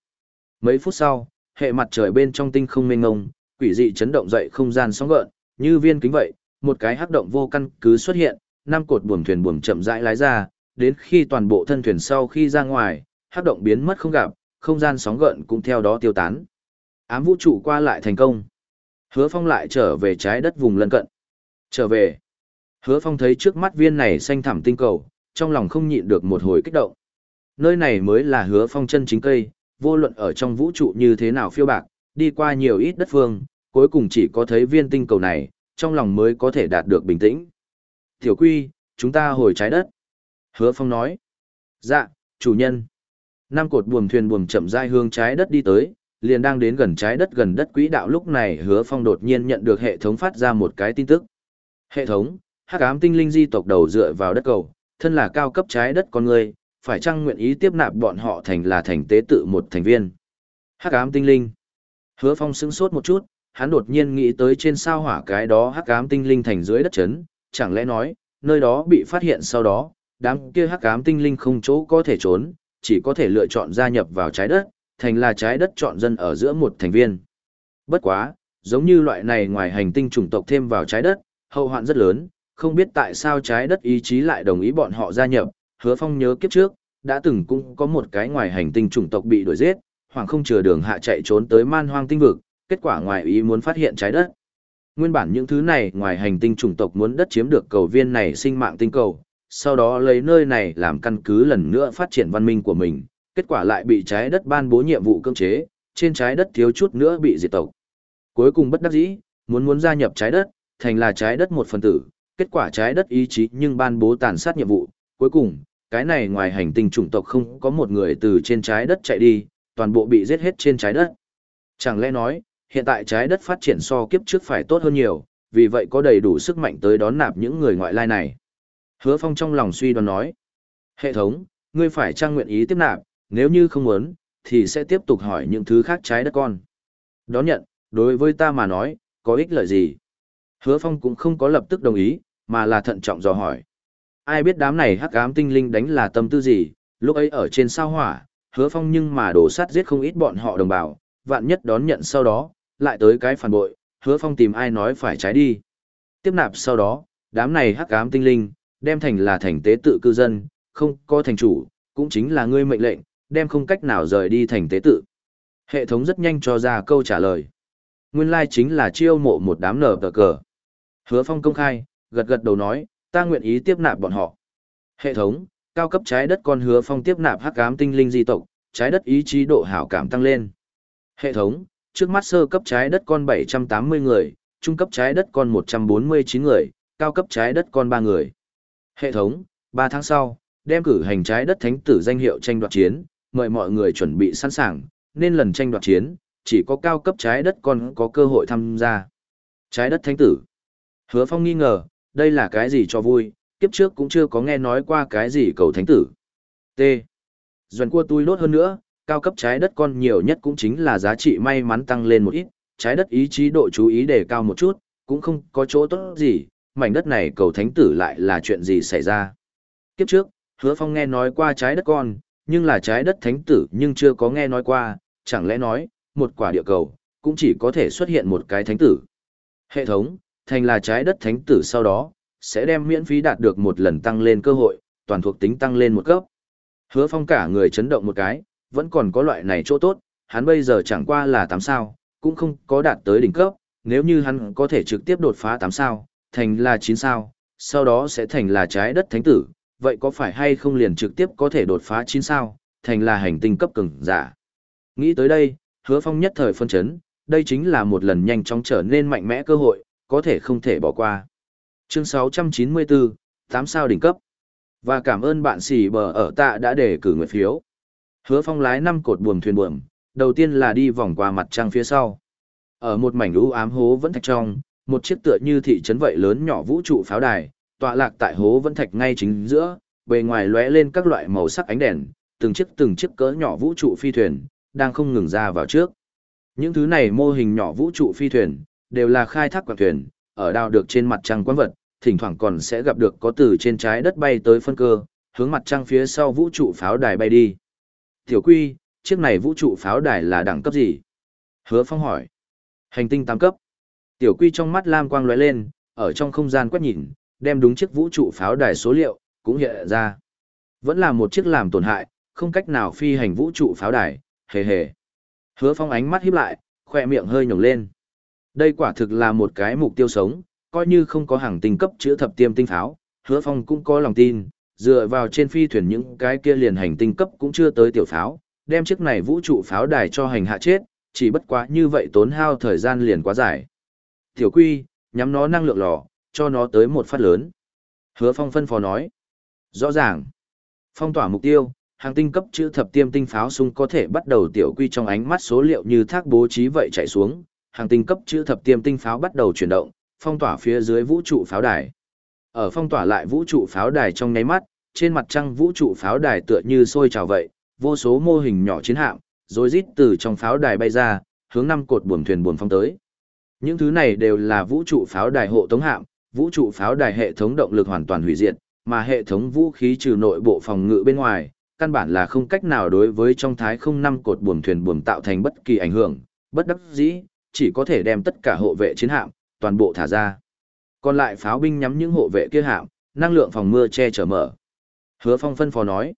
Mấy phút sau, hệ mặt trời bên trong tinh không mênh ngông, quỷ dị chấn động dậy không gian sóng gợn, như viên kính vậy, một cái hắc động vô căn cứ xuất hiện, năm cột buồm thuyền buồm chậm rãi lái ra, đến khi toàn bộ thân thuyền sau khi ra ngoài, hắc động biến mất không gặp, không gian sóng gợn cũng theo đó tiêu tán. Ám vũ trụ qua lại thành công. Hứa Phong lại trở về trái đất vùng lân cận. Trở về. Hứa Phong thấy trước mắt viên này xanh thẳm tinh cầu, trong lòng không nhịn được một hồi kích động. Nơi này mới là Hứa Phong chân chính cây, vô luận ở trong vũ trụ như thế nào phiêu bạc, đi qua nhiều ít đất phương, cuối cùng chỉ có thấy viên tinh cầu này, trong lòng mới có thể đạt được bình tĩnh. Tiểu Quy, chúng ta hồi trái đất. Hứa Phong nói. Dạ, chủ nhân. Năm cột buồm thuyền buồm chậm rãi hướng trái đất đi tới, liền đang đến gần trái đất gần đất quỹ đạo lúc này Hứa Phong đột nhiên nhận được hệ thống phát ra một cái tin tức. Hệ thống, hắc ám tinh linh di tộc đầu dựa vào đất cầu, thân là cao cấp trái đất con người, phải chăng nguyện ý tiếp nạp bọn họ thành là thành tế tự một thành viên. Hắc ám tinh linh. Hứa Phong sững sốt một chút, hắn đột nhiên nghĩ tới trên sao hỏa cái đó hắc ám tinh linh thành dưới đất chấn, chẳng lẽ nói, nơi đó bị phát hiện sau đó, đám kia hắc ám tinh linh không chỗ có thể trốn, chỉ có thể lựa chọn gia nhập vào trái đất, thành là trái đất chọn dân ở giữa một thành viên. Bất quá, giống như loại này ngoài hành tinh chủng tộc thêm vào trái đất, hậu hoạn rất lớn, không biết tại sao trái đất ý chí lại đồng ý bọn họ gia nhập, hứa phong nhớ kiếp trước, đã từng cũng có một cái ngoài hành tinh chủng tộc bị đuổi giết, hoàng không chừa đường hạ chạy trốn tới man hoang tinh vực, kết quả ngoài ý muốn phát hiện trái đất. Nguyên bản những thứ này ngoài hành tinh chủng tộc muốn đất chiếm được cầu viên này sinh mạng tinh cầu, sau đó lấy nơi này làm căn cứ lần nữa phát triển văn minh của mình, kết quả lại bị trái đất ban bố nhiệm vụ cưỡng chế, trên trái đất thiếu chút nữa bị diệt tộc. Cuối cùng bất đắc dĩ, muốn muốn gia nhập trái đất, thành là trái đất một phần tử, kết quả trái đất ý chí nhưng ban bố tàn sát nhiệm vụ, cuối cùng, cái này ngoài hành tinh chủng tộc không có một người từ trên trái đất chạy đi, toàn bộ bị giết hết trên trái đất. Chẳng lẽ nói, hiện tại trái đất phát triển so kiếp trước phải tốt hơn nhiều, vì vậy có đầy đủ sức mạnh tới đón nạp những người ngoại lai này. Hứa Phong trong lòng suy đoán nói, hệ thống, ngươi phải trang nguyện ý tiếp nạp, nếu như không muốn, thì sẽ tiếp tục hỏi những thứ khác trái đất con. Đón nhận, đối với ta mà nói, có ích lợi gì? Hứa Phong cũng không có lập tức đồng ý, mà là thận trọng dò hỏi. Ai biết đám này hắc ám tinh linh đánh là tâm tư gì, lúc ấy ở trên sao hỏa, Hứa Phong nhưng mà đổ sát giết không ít bọn họ đồng bào, vạn nhất đón nhận sau đó, lại tới cái phản bội, Hứa Phong tìm ai nói phải trái đi. Tiếp nạp sau đó, đám này hắc ám tinh linh, đem thành là thành tế tự cư dân, không có thành chủ, cũng chính là ngươi mệnh lệnh, đem không cách nào rời đi thành tế tự. Hệ thống rất nhanh cho ra câu trả lời. Nguyên lai chính là chiêu mộ một đám nở tờ cờ. Hứa Phong công khai, gật gật đầu nói, ta nguyện ý tiếp nạp bọn họ. Hệ thống, cao cấp trái đất con Hứa Phong tiếp nạp hắc ám tinh linh di tộc, trái đất ý chí độ hảo cảm tăng lên. Hệ thống, trước mắt sơ cấp trái đất con 780 người, trung cấp trái đất con 149 người, cao cấp trái đất con 3 người. Hệ thống, 3 tháng sau, đem cử hành trái đất thánh tử danh hiệu tranh đoạt chiến, mời mọi người chuẩn bị sẵn sàng, nên lần tranh đoạt chiến, chỉ có cao cấp trái đất còn có cơ hội tham gia. Trái đất thánh tử. Hứa Phong nghi ngờ, đây là cái gì cho vui, kiếp trước cũng chưa có nghe nói qua cái gì cầu thánh tử. T. Doan cua tôi đốt hơn nữa, cao cấp trái đất con nhiều nhất cũng chính là giá trị may mắn tăng lên một ít, trái đất ý chí độ chú ý để cao một chút, cũng không có chỗ tốt gì, mảnh đất này cầu thánh tử lại là chuyện gì xảy ra. Kiếp trước, hứa phong nghe nói qua trái đất con, nhưng là trái đất thánh tử nhưng chưa có nghe nói qua, chẳng lẽ nói, một quả địa cầu, cũng chỉ có thể xuất hiện một cái thánh tử. Hệ thống, thành là trái đất thánh tử sau đó, sẽ đem miễn phí đạt được một lần tăng lên cơ hội, toàn thuộc tính tăng lên một cấp. Hứa phong cả người chấn động một cái, vẫn còn có loại này chỗ tốt, hắn bây giờ chẳng qua là 8 sao, cũng không có đạt tới đỉnh cấp, nếu như hắn có thể trực tiếp đột phá 8 sao, thành là chín sao, sau đó sẽ thành là trái đất thánh tử, vậy có phải hay không liền trực tiếp có thể đột phá chín sao, thành là hành tinh cấp cường giả. Nghĩ tới đây, hứa phong nhất thời phân chấn, đây chính là một lần nhanh chóng trở nên mạnh mẽ cơ hội, có thể không thể bỏ qua. Chương 694, 8 sao đỉnh cấp. Và cảm ơn bạn xì bờ ở tạ đã để cử nguyện phiếu. Hứa phong lái năm cột buồm thuyền buồm, đầu tiên là đi vòng qua mặt trăng phía sau. Ở một mảnh u ám hố vẫn thạch trong, một chiếc tựa như thị trấn vậy lớn nhỏ vũ trụ pháo đài, tọa lạc tại hố vẫn thạch ngay chính giữa, bề ngoài lóe lên các loại màu sắc ánh đèn, từng chiếc từng chiếc cỡ nhỏ vũ trụ phi thuyền, đang không ngừng ra vào trước. Những thứ này mô hình nhỏ vũ trụ phi thuyền, đều là khai thác quạng thuyền, ở đào được trên mặt trăng quán vật, thỉnh thoảng còn sẽ gặp được có từ trên trái đất bay tới phân cơ, hướng mặt trăng phía sau vũ trụ pháo đài bay đi. Tiểu Quy, chiếc này vũ trụ pháo đài là đẳng cấp gì? Hứa Phong hỏi. Hành tinh tam cấp. Tiểu Quy trong mắt lam quang lóe lên, ở trong không gian quét nhìn, đem đúng chiếc vũ trụ pháo đài số liệu, cũng hiện ra. Vẫn là một chiếc làm tổn hại, không cách nào phi hành vũ trụ pháo đài, hề hề. Hứa Phong ánh mắt híp lại, khoe miệng hơi nhổng lên. Đây quả thực là một cái mục tiêu sống, coi như không có hàng tinh cấp chữa thập tiêm tinh pháo, Hứa Phong cũng có lòng tin, dựa vào trên phi thuyền những cái kia liền hành tinh cấp cũng chưa tới tiểu pháo, đem chiếc này vũ trụ pháo đài cho hành hạ chết, chỉ bất quá như vậy tốn hao thời gian liền quá dài. Tiểu Quy, nhắm nó năng lượng lò, cho nó tới một phát lớn. Hứa Phong phân phó nói. Rõ ràng. Phong tỏa mục tiêu, hàng tinh cấp chữ thập tiêm tinh pháo sung có thể bắt đầu tiểu quy trong ánh mắt số liệu như thác bố trí vậy chạy xuống, hàng tinh cấp chữ thập tiêm tinh pháo bắt đầu chuyển động, phong tỏa phía dưới vũ trụ pháo đài. Ở phong tỏa lại vũ trụ pháo đài trong nháy mắt, trên mặt trăng vũ trụ pháo đài tựa như sôi trào vậy, vô số mô hình nhỏ chiến hạm, rồi rít từ trong pháo đài bay ra, hướng năm cột buồm thuyền buồm phong tới. Những thứ này đều là vũ trụ pháo đài hộ tống hạm, vũ trụ pháo đài hệ thống động lực hoàn toàn hủy diệt, mà hệ thống vũ khí trừ nội bộ phòng ngự bên ngoài, căn bản là không cách nào đối với trong thái không năm cột buồm thuyền buồm tạo thành bất kỳ ảnh hưởng, bất đắc dĩ, chỉ có thể đem tất cả hộ vệ chiến hạm, toàn bộ thả ra. Còn lại pháo binh nhắm những hộ vệ kia hạm, năng lượng phòng mưa che chở mở. Hứa Phong phân phó nói.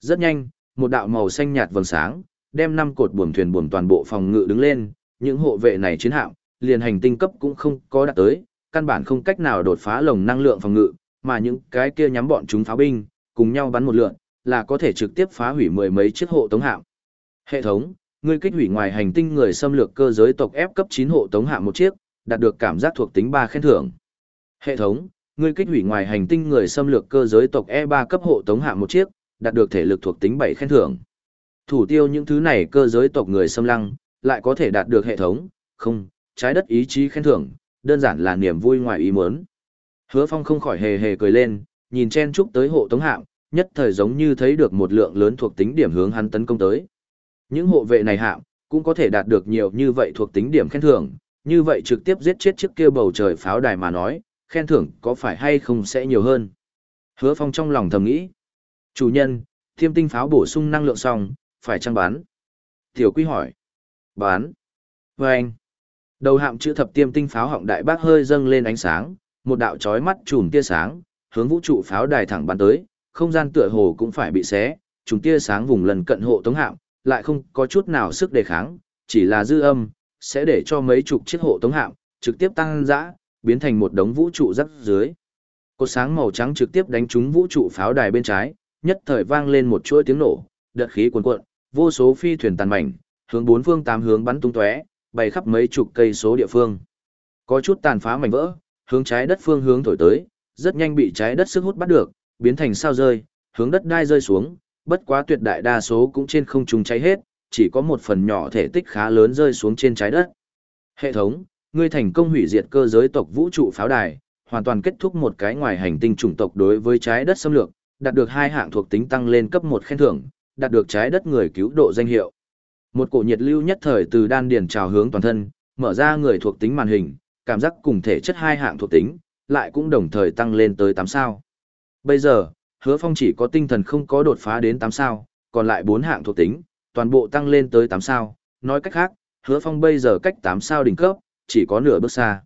Rất nhanh, một đạo màu xanh nhạt vầng sáng, đem năm cột buồm thuyền buồm toàn bộ phòng ngự đứng lên, những hộ vệ này chiến hạm, liền hành tinh cấp cũng không có đạt tới, căn bản không cách nào đột phá lồng năng lượng phòng ngự, mà những cái kia nhắm bọn chúng pháo binh, cùng nhau bắn một lượt, là có thể trực tiếp phá hủy mười mấy chiếc hộ tống hạm. Hệ thống, ngươi kích hủy ngoài hành tinh người xâm lược cơ giới tộc F cấp 9 hộ tống hạm một chiếc, đạt được cảm giác thuộc tính 3 khen thưởng. Hệ thống, ngươi kích hủy ngoài hành tinh người xâm lược cơ giới tộc E3 cấp hộ tống hạm một chiếc, đạt được thể lực thuộc tính 7 khen thưởng. Thủ tiêu những thứ này cơ giới tộc người xâm lăng, lại có thể đạt được hệ thống, không, trái đất ý chí khen thưởng, đơn giản là niềm vui ngoài ý muốn. Hứa Phong không khỏi hề hề cười lên, nhìn chen chúc tới hộ tống hạm, nhất thời giống như thấy được một lượng lớn thuộc tính điểm hướng hắn tấn công tới. Những hộ vệ này hạm, cũng có thể đạt được nhiều như vậy thuộc tính điểm khen thưởng, như vậy trực tiếp giết chết chiếc kia bầu trời pháo đài mà nói, khen thưởng có phải hay không sẽ nhiều hơn. Hứa Phong trong lòng thầm nghĩ. Chủ nhân, thiêm tinh pháo bổ sung năng lượng xong, phải chăng bán? Tiểu Quy hỏi. Bán. Vâng. anh. Đầu hạm chữ thập tiêm tinh pháo họng đại bác hơi dâng lên ánh sáng, một đạo chói mắt chùm tia sáng, hướng vũ trụ pháo đài thẳng bắn tới, không gian tựa hồ cũng phải bị xé, trùng tia sáng vùng lần cận hộ tống hạm, lại không có chút nào sức đề kháng, chỉ là dư âm, sẽ để cho mấy chục chiếc hộ tống hạm trực tiếp tăng dã, biến thành một đống vũ trụ rắc dưới. Cột sáng màu trắng trực tiếp đánh trúng vũ trụ pháo đài bên trái, nhất thời vang lên một chuỗi tiếng nổ, đợt khí cuồn cuộn, vô số phi thuyền tàn mảnh, hướng bốn phương tám hướng bắn tung tóe, bày khắp mấy chục cây số địa phương. Có chút tàn phá mảnh vỡ, hướng trái đất phương hướng thổi tới, rất nhanh bị trái đất sức hút bắt được, biến thành sao rơi, hướng đất đai rơi xuống, bất quá tuyệt đại đa số cũng trên không trung cháy hết, chỉ có một phần nhỏ thể tích khá lớn rơi xuống trên trái đất. Hệ thống, ngươi thành công hủy diệt cơ giới tộc vũ trụ pháo đài, hoàn toàn kết thúc một cái ngoài hành tinh chủng tộc đối với trái đất xâm lược, đạt được hai hạng thuộc tính tăng lên cấp một khen thưởng, đạt được trái đất người cứu độ danh hiệu. Một cổ nhiệt lưu nhất thời từ đan điền trào hướng toàn thân, mở ra người thuộc tính màn hình, cảm giác cùng thể chất hai hạng thuộc tính, lại cũng đồng thời tăng lên tới 8 sao. Bây giờ, hứa phong chỉ có tinh thần không có đột phá đến 8 sao, còn lại 4 hạng thuộc tính, toàn bộ tăng lên tới 8 sao. Nói cách khác, hứa phong bây giờ cách 8 sao đỉnh cấp, chỉ có nửa bước xa.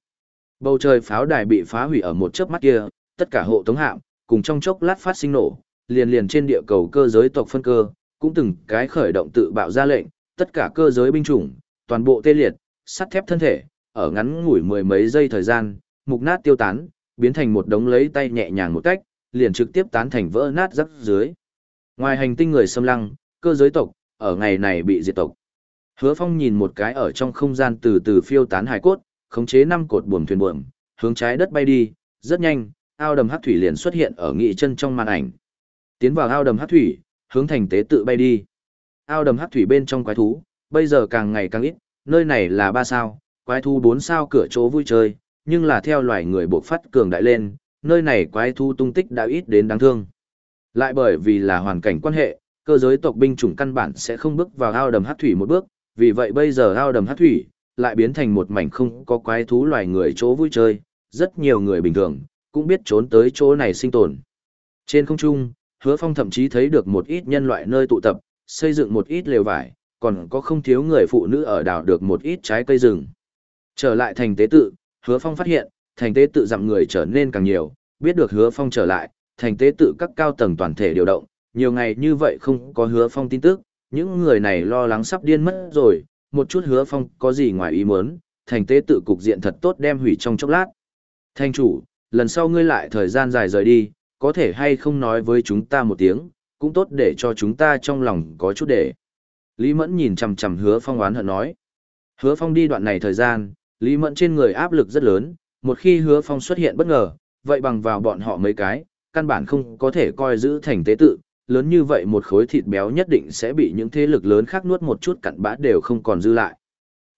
Bầu trời pháo đài bị phá hủy ở một chớp mắt kia, tất cả hộ tống hạm, cùng trong chốc lát phát sinh nổ, liền liền trên địa cầu cơ giới tộc phân cơ, cũng từng cái khởi động tự bạo ra lệnh, tất cả cơ giới binh chủng, toàn bộ tê liệt, sắt thép thân thể, ở ngắn ngủi mười mấy giây thời gian, mục nát tiêu tán, biến thành một đống lấy tay nhẹ nhàng một cách, liền trực tiếp tán thành vỡ nát rắc dưới. Ngoài hành tinh người xâm lăng, cơ giới tộc, ở ngày này bị diệt tộc. Hứa Phong nhìn một cái ở trong không gian từ từ phiêu tán hải cốt, khống chế năm cột buồm thuyền buồm, hướng trái đất bay đi, rất nhanh, ao đầm hắc thủy liền xuất hiện ở nghị chân trong màn ảnh. Tiến vào ao đầm hắc thủy, hướng thành tế tự bay đi. Ao đầm hắc thủy bên trong quái thú, bây giờ càng ngày càng ít, nơi này là ba sao, quái thú bốn sao cửa chỗ vui chơi, nhưng là theo loài người buộc phát cường đại lên, nơi này quái thú tung tích đã ít đến đáng thương. Lại bởi vì là hoàn cảnh quan hệ, cơ giới tộc binh chủng căn bản sẽ không bước vào ao đầm hắc thủy một bước, vì vậy bây giờ ao đầm hắc thủy lại biến thành một mảnh không có quái thú loài người chỗ vui chơi, rất nhiều người bình thường cũng biết trốn tới chỗ này sinh tồn. Trên không trung, Hứa Phong thậm chí thấy được một ít nhân loại nơi tụ tập, xây dựng một ít lều vải, còn có không thiếu người phụ nữ ở đảo được một ít trái cây rừng. Trở lại thành tế tự, Hứa Phong phát hiện, thành tế tự dặm người trở nên càng nhiều, biết được Hứa Phong trở lại, thành tế tự các cao tầng toàn thể điều động, nhiều ngày như vậy không có Hứa Phong tin tức, những người này lo lắng sắp điên mất rồi, một chút hứa phong có gì ngoài ý muốn, thành tế tự cục diện thật tốt đem hủy trong chốc lát. thành chủ, lần sau ngươi lại thời gian dài rời đi, có thể hay không nói với chúng ta một tiếng, cũng tốt để cho chúng ta trong lòng có chút để. Lý Mẫn nhìn chằm chằm hứa phong oán hận nói. Hứa phong đi đoạn này thời gian, Lý Mẫn trên người áp lực rất lớn, một khi hứa phong xuất hiện bất ngờ, vậy bằng vào bọn họ mấy cái, căn bản không có thể coi giữ thành tế tự, lớn như vậy một khối thịt béo nhất định sẽ bị những thế lực lớn khác nuốt một chút cặn bã đều không còn dư lại.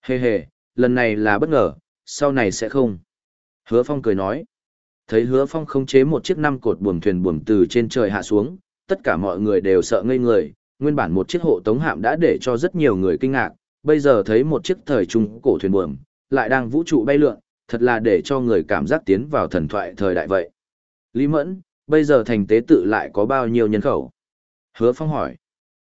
Hề hề, lần này là bất ngờ, sau này sẽ không. Hứa Phong cười nói. Thấy Hứa Phong không chế một chiếc năm cột buồm thuyền buồm từ trên trời hạ xuống, tất cả mọi người đều sợ ngây người, nguyên bản một chiếc hộ tống hạm đã để cho rất nhiều người kinh ngạc, bây giờ thấy một chiếc thời trung cổ thuyền buồm, lại đang vũ trụ bay lượn, thật là để cho người cảm giác tiến vào thần thoại thời đại vậy. Lý Mẫn, bây giờ thành tế tự lại có bao nhiêu nhân khẩu? Hứa Phong hỏi.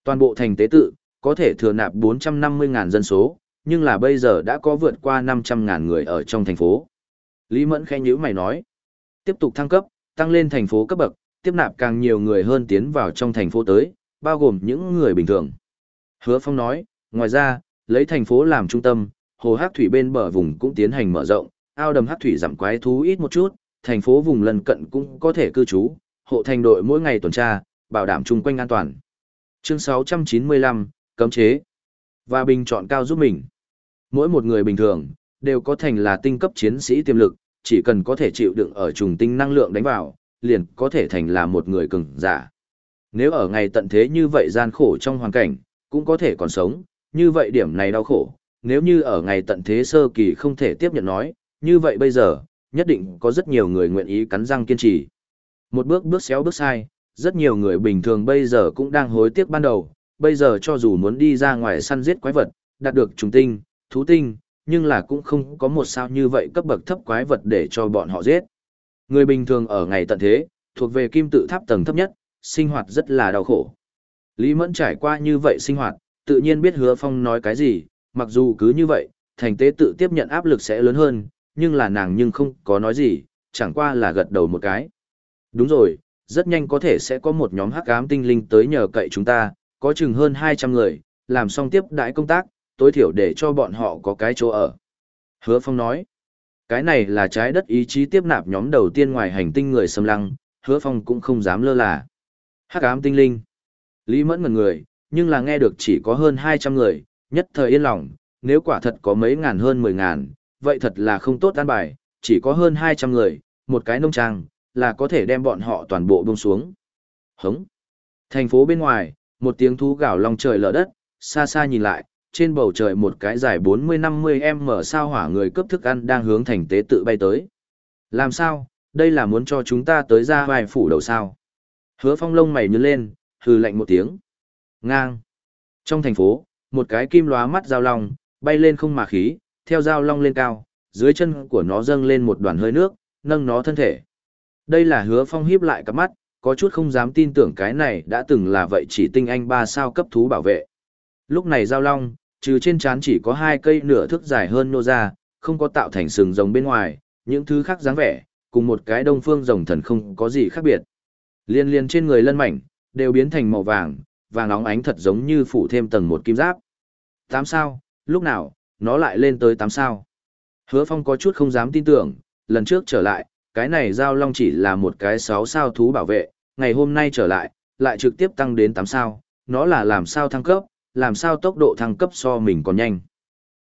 Toàn bộ thành tế tự, có thể thừa nạp 450.000 dân số, nhưng là bây giờ đã có vượt qua 500.000 người ở trong thành phố. Lý Mẫn khẽ nhíu mày nói. Tiếp tục thăng cấp, tăng lên thành phố cấp bậc, tiếp nạp càng nhiều người hơn tiến vào trong thành phố tới, bao gồm những người bình thường. Hứa Phong nói, ngoài ra, lấy thành phố làm trung tâm, hồ hắc thủy bên bờ vùng cũng tiến hành mở rộng, ao đầm hắc thủy giảm quái thú ít một chút, thành phố vùng lân cận cũng có thể cư trú, hộ thành đội mỗi ngày tuần tra, bảo đảm chung quanh an toàn. Chương 695, cấm chế và bình chọn cao giúp mình. Mỗi một người bình thường đều có thành là tinh cấp chiến sĩ tiềm lực, chỉ cần có thể chịu đựng ở trùng tinh năng lượng đánh vào, liền có thể thành là một người cường giả. Nếu ở ngày tận thế như vậy gian khổ trong hoàn cảnh, cũng có thể còn sống, như vậy điểm này đau khổ, nếu như ở ngày tận thế sơ kỳ không thể tiếp nhận nói, như vậy bây giờ, nhất định có rất nhiều người nguyện ý cắn răng kiên trì. Một bước bước xéo bước sai, rất nhiều người bình thường bây giờ cũng đang hối tiếc ban đầu, bây giờ cho dù muốn đi ra ngoài săn giết quái vật, đạt được trùng tinh, thú tinh, nhưng là cũng không có một sao như vậy cấp bậc thấp quái vật để cho bọn họ giết. Người bình thường ở ngày tận thế, thuộc về kim tự tháp tầng thấp nhất, sinh hoạt rất là đau khổ. Lý Mẫn trải qua như vậy sinh hoạt, tự nhiên biết hứa phong nói cái gì, mặc dù cứ như vậy, thành tế tự tiếp nhận áp lực sẽ lớn hơn, nhưng là nàng nhưng không có nói gì, chẳng qua là gật đầu một cái. Đúng rồi, rất nhanh có thể sẽ có một nhóm hắc ám tinh linh tới nhờ cậy chúng ta, có chừng hơn 200 người, làm xong tiếp đãi công tác, tối thiểu để cho bọn họ có cái chỗ ở. Hứa Phong nói, cái này là trái đất ý chí tiếp nạp nhóm đầu tiên ngoài hành tinh người xâm lăng, Hứa Phong cũng không dám lơ là. Hắc ám tinh linh. Lý Mẫn ngần người, nhưng là nghe được chỉ có hơn 200 người, nhất thời yên lòng, nếu quả thật có mấy ngàn hơn 10 ngàn, vậy thật là không tốt an bài, chỉ có hơn 200 người, một cái nông trang, là có thể đem bọn họ toàn bộ buông xuống. Hống. Thành phố bên ngoài, một tiếng thú gào long trời lở đất, xa xa nhìn lại, trên bầu trời một cái dài 40-50 m sao hỏa người cấp thức ăn đang hướng thành tế tự bay tới. Làm sao, đây là muốn cho chúng ta tới ra vài phủ đầu sao. Hứa phong lông mày nhớ lên, hừ lạnh một tiếng. Ngang. Trong thành phố, một cái kim lóa mắt dao long, bay lên không mà khí, theo dao long lên cao, dưới chân của nó dâng lên một đoàn hơi nước, nâng nó thân thể. Đây là hứa phong hiếp lại cặp mắt, có chút không dám tin tưởng cái này đã từng là vậy chỉ tinh anh ba sao cấp thú bảo vệ. Lúc này giao long, trừ trên trán chỉ có hai cây nửa thước dài hơn nô ra, không có tạo thành sừng rồng bên ngoài, những thứ khác dáng vẻ, cùng một cái đông phương rồng thần không có gì khác biệt. Liên liên trên người lân mảnh, đều biến thành màu vàng, vàng óng ánh thật giống như phủ thêm tầng một kim giáp. Tám sao, lúc nào, nó lại lên tới tám sao. Hứa Phong có chút không dám tin tưởng, lần trước trở lại, cái này giao long chỉ là một cái sáu sao thú bảo vệ, ngày hôm nay trở lại, lại trực tiếp tăng đến tám sao, nó là làm sao thăng cấp, làm sao tốc độ thăng cấp so mình còn nhanh.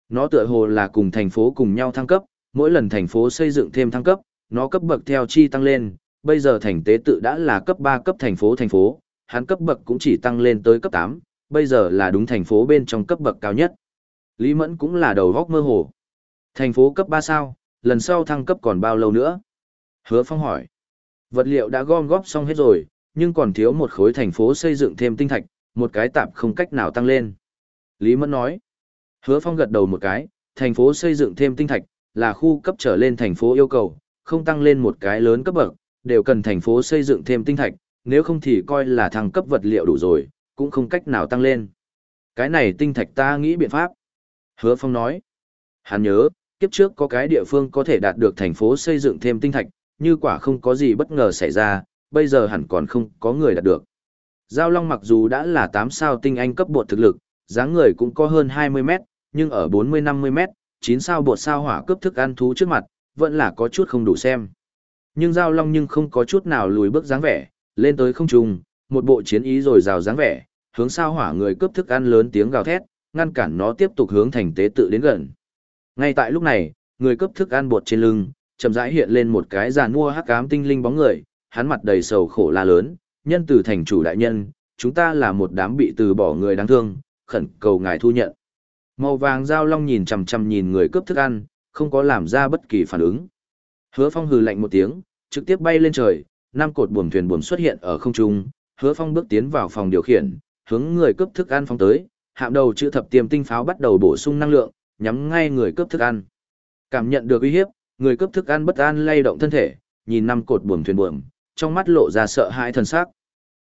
Nó tựa hồ là cùng thành phố cùng nhau thăng cấp, mỗi lần thành phố xây dựng thêm thăng cấp, nó cấp bậc theo chi tăng lên, bây giờ thành tế tự đã là cấp 3 cấp thành phố thành phố, hắn cấp bậc cũng chỉ tăng lên tới cấp 8, bây giờ là đúng thành phố bên trong cấp bậc cao nhất. Lý Mẫn cũng là đầu góc mơ hồ. Thành phố cấp 3 sao, lần sau thăng cấp còn bao lâu nữa? Hứa Phong hỏi. Vật liệu đã gom góp xong hết rồi, nhưng còn thiếu một khối thành phố xây dựng thêm tinh thạch, một cái tạp không cách nào tăng lên. Lý Mẫn nói. Hứa Phong gật đầu một cái, thành phố xây dựng thêm tinh thạch, là khu cấp trở lên thành phố yêu cầu, không tăng lên một cái lớn cấp bậc, đều cần thành phố xây dựng thêm tinh thạch, nếu không thì coi là thăng cấp vật liệu đủ rồi, cũng không cách nào tăng lên. Cái này tinh thạch ta nghĩ biện pháp. Hứa Phong nói. Hắn nhớ, kiếp trước có cái địa phương có thể đạt được thành phố xây dựng thêm tinh thạch, như quả không có gì bất ngờ xảy ra, bây giờ hẳn còn không có người đạt được. Giao Long mặc dù đã là 8 sao tinh anh cấp bột thực lực, dáng người cũng có hơn 20 mét, nhưng ở 40-50 mét, 9 sao bột sao hỏa cướp thức ăn thú trước mặt, vẫn là có chút không đủ xem. Nhưng Giao Long nhưng không có chút nào lùi bước dáng vẻ, lên tới không trùng, một bộ chiến ý rồi rào dáng vẻ, hướng sao hỏa người cướp thức ăn lớn tiếng gào thét, ngăn cản nó tiếp tục hướng thành tế tự đến gần. Ngay tại lúc này, người cướp thức ăn bột trên lưng, chậm rãi hiện lên một cái giàn mua hắc ám tinh linh bóng người, hắn mặt đầy sầu khổ la lớn, nhân từ thành chủ đại nhân, chúng ta là một đám bị từ bỏ người đáng thương, khẩn cầu ngài thu nhận. Màu vàng giao long nhìn chằm chằm nhìn người cướp thức ăn, không có làm ra bất kỳ phản ứng. Hứa Phong hừ lạnh một tiếng, trực tiếp bay lên trời, năm cột buồm thuyền buồm xuất hiện ở không trung, Hứa Phong bước tiến vào phòng điều khiển, hướng người cướp thức ăn phóng tới, hạm đầu chữ thập tiềm tinh pháo bắt đầu bổ sung năng lượng, nhắm ngay người cướp thức ăn. Cảm nhận được uy hiếp, người cướp thức ăn bất an lay động thân thể, nhìn năm cột buồm thuyền buồm, trong mắt lộ ra sợ hãi thần sắc.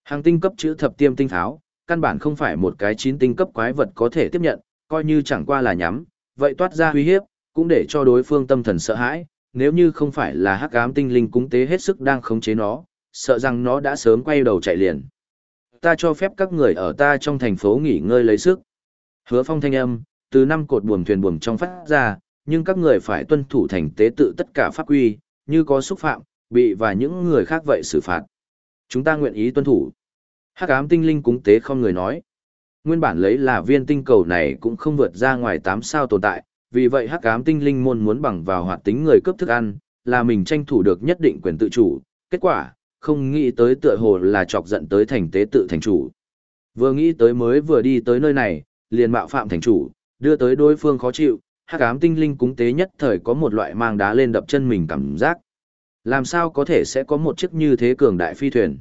Hàng tinh cấp chữ thập tiêm tinh tháo, căn bản không phải một cái chín tinh cấp quái vật có thể tiếp nhận, coi như chẳng qua là nhắm, vậy toát ra uy hiếp, cũng để cho đối phương tâm thần sợ hãi, nếu như không phải là hắc ám tinh linh cúng tế hết sức đang khống chế nó, sợ rằng nó đã sớm quay đầu chạy liền. Ta cho phép các người ở ta trong thành phố nghỉ ngơi lấy sức. Hứa phong thanh âm, từ năm cột buồm thuyền buồm trong phát ra, nhưng các người phải tuân thủ thành tế tự tất cả pháp quy, như có xúc phạm, bị và những người khác vậy xử phạt. Chúng ta nguyện ý tuân thủ. Hắc ám tinh linh cúng tế không người nói. Nguyên bản lấy là viên tinh cầu này cũng không vượt ra ngoài 8 sao tồn tại, vì vậy hắc ám tinh linh môn muốn bằng vào hoạt tính người cướp thức ăn, là mình tranh thủ được nhất định quyền tự chủ. Kết quả, không nghĩ tới tựa hồ là chọc giận tới thành tế tự thành chủ. Vừa nghĩ tới mới vừa đi tới nơi này, liền mạo phạm thành chủ, đưa tới đối phương khó chịu, hắc ám tinh linh cúng tế nhất thời có một loại mang đá lên đập chân mình cảm giác. Làm sao có thể sẽ có một chiếc như thế cường đại phi thuyền?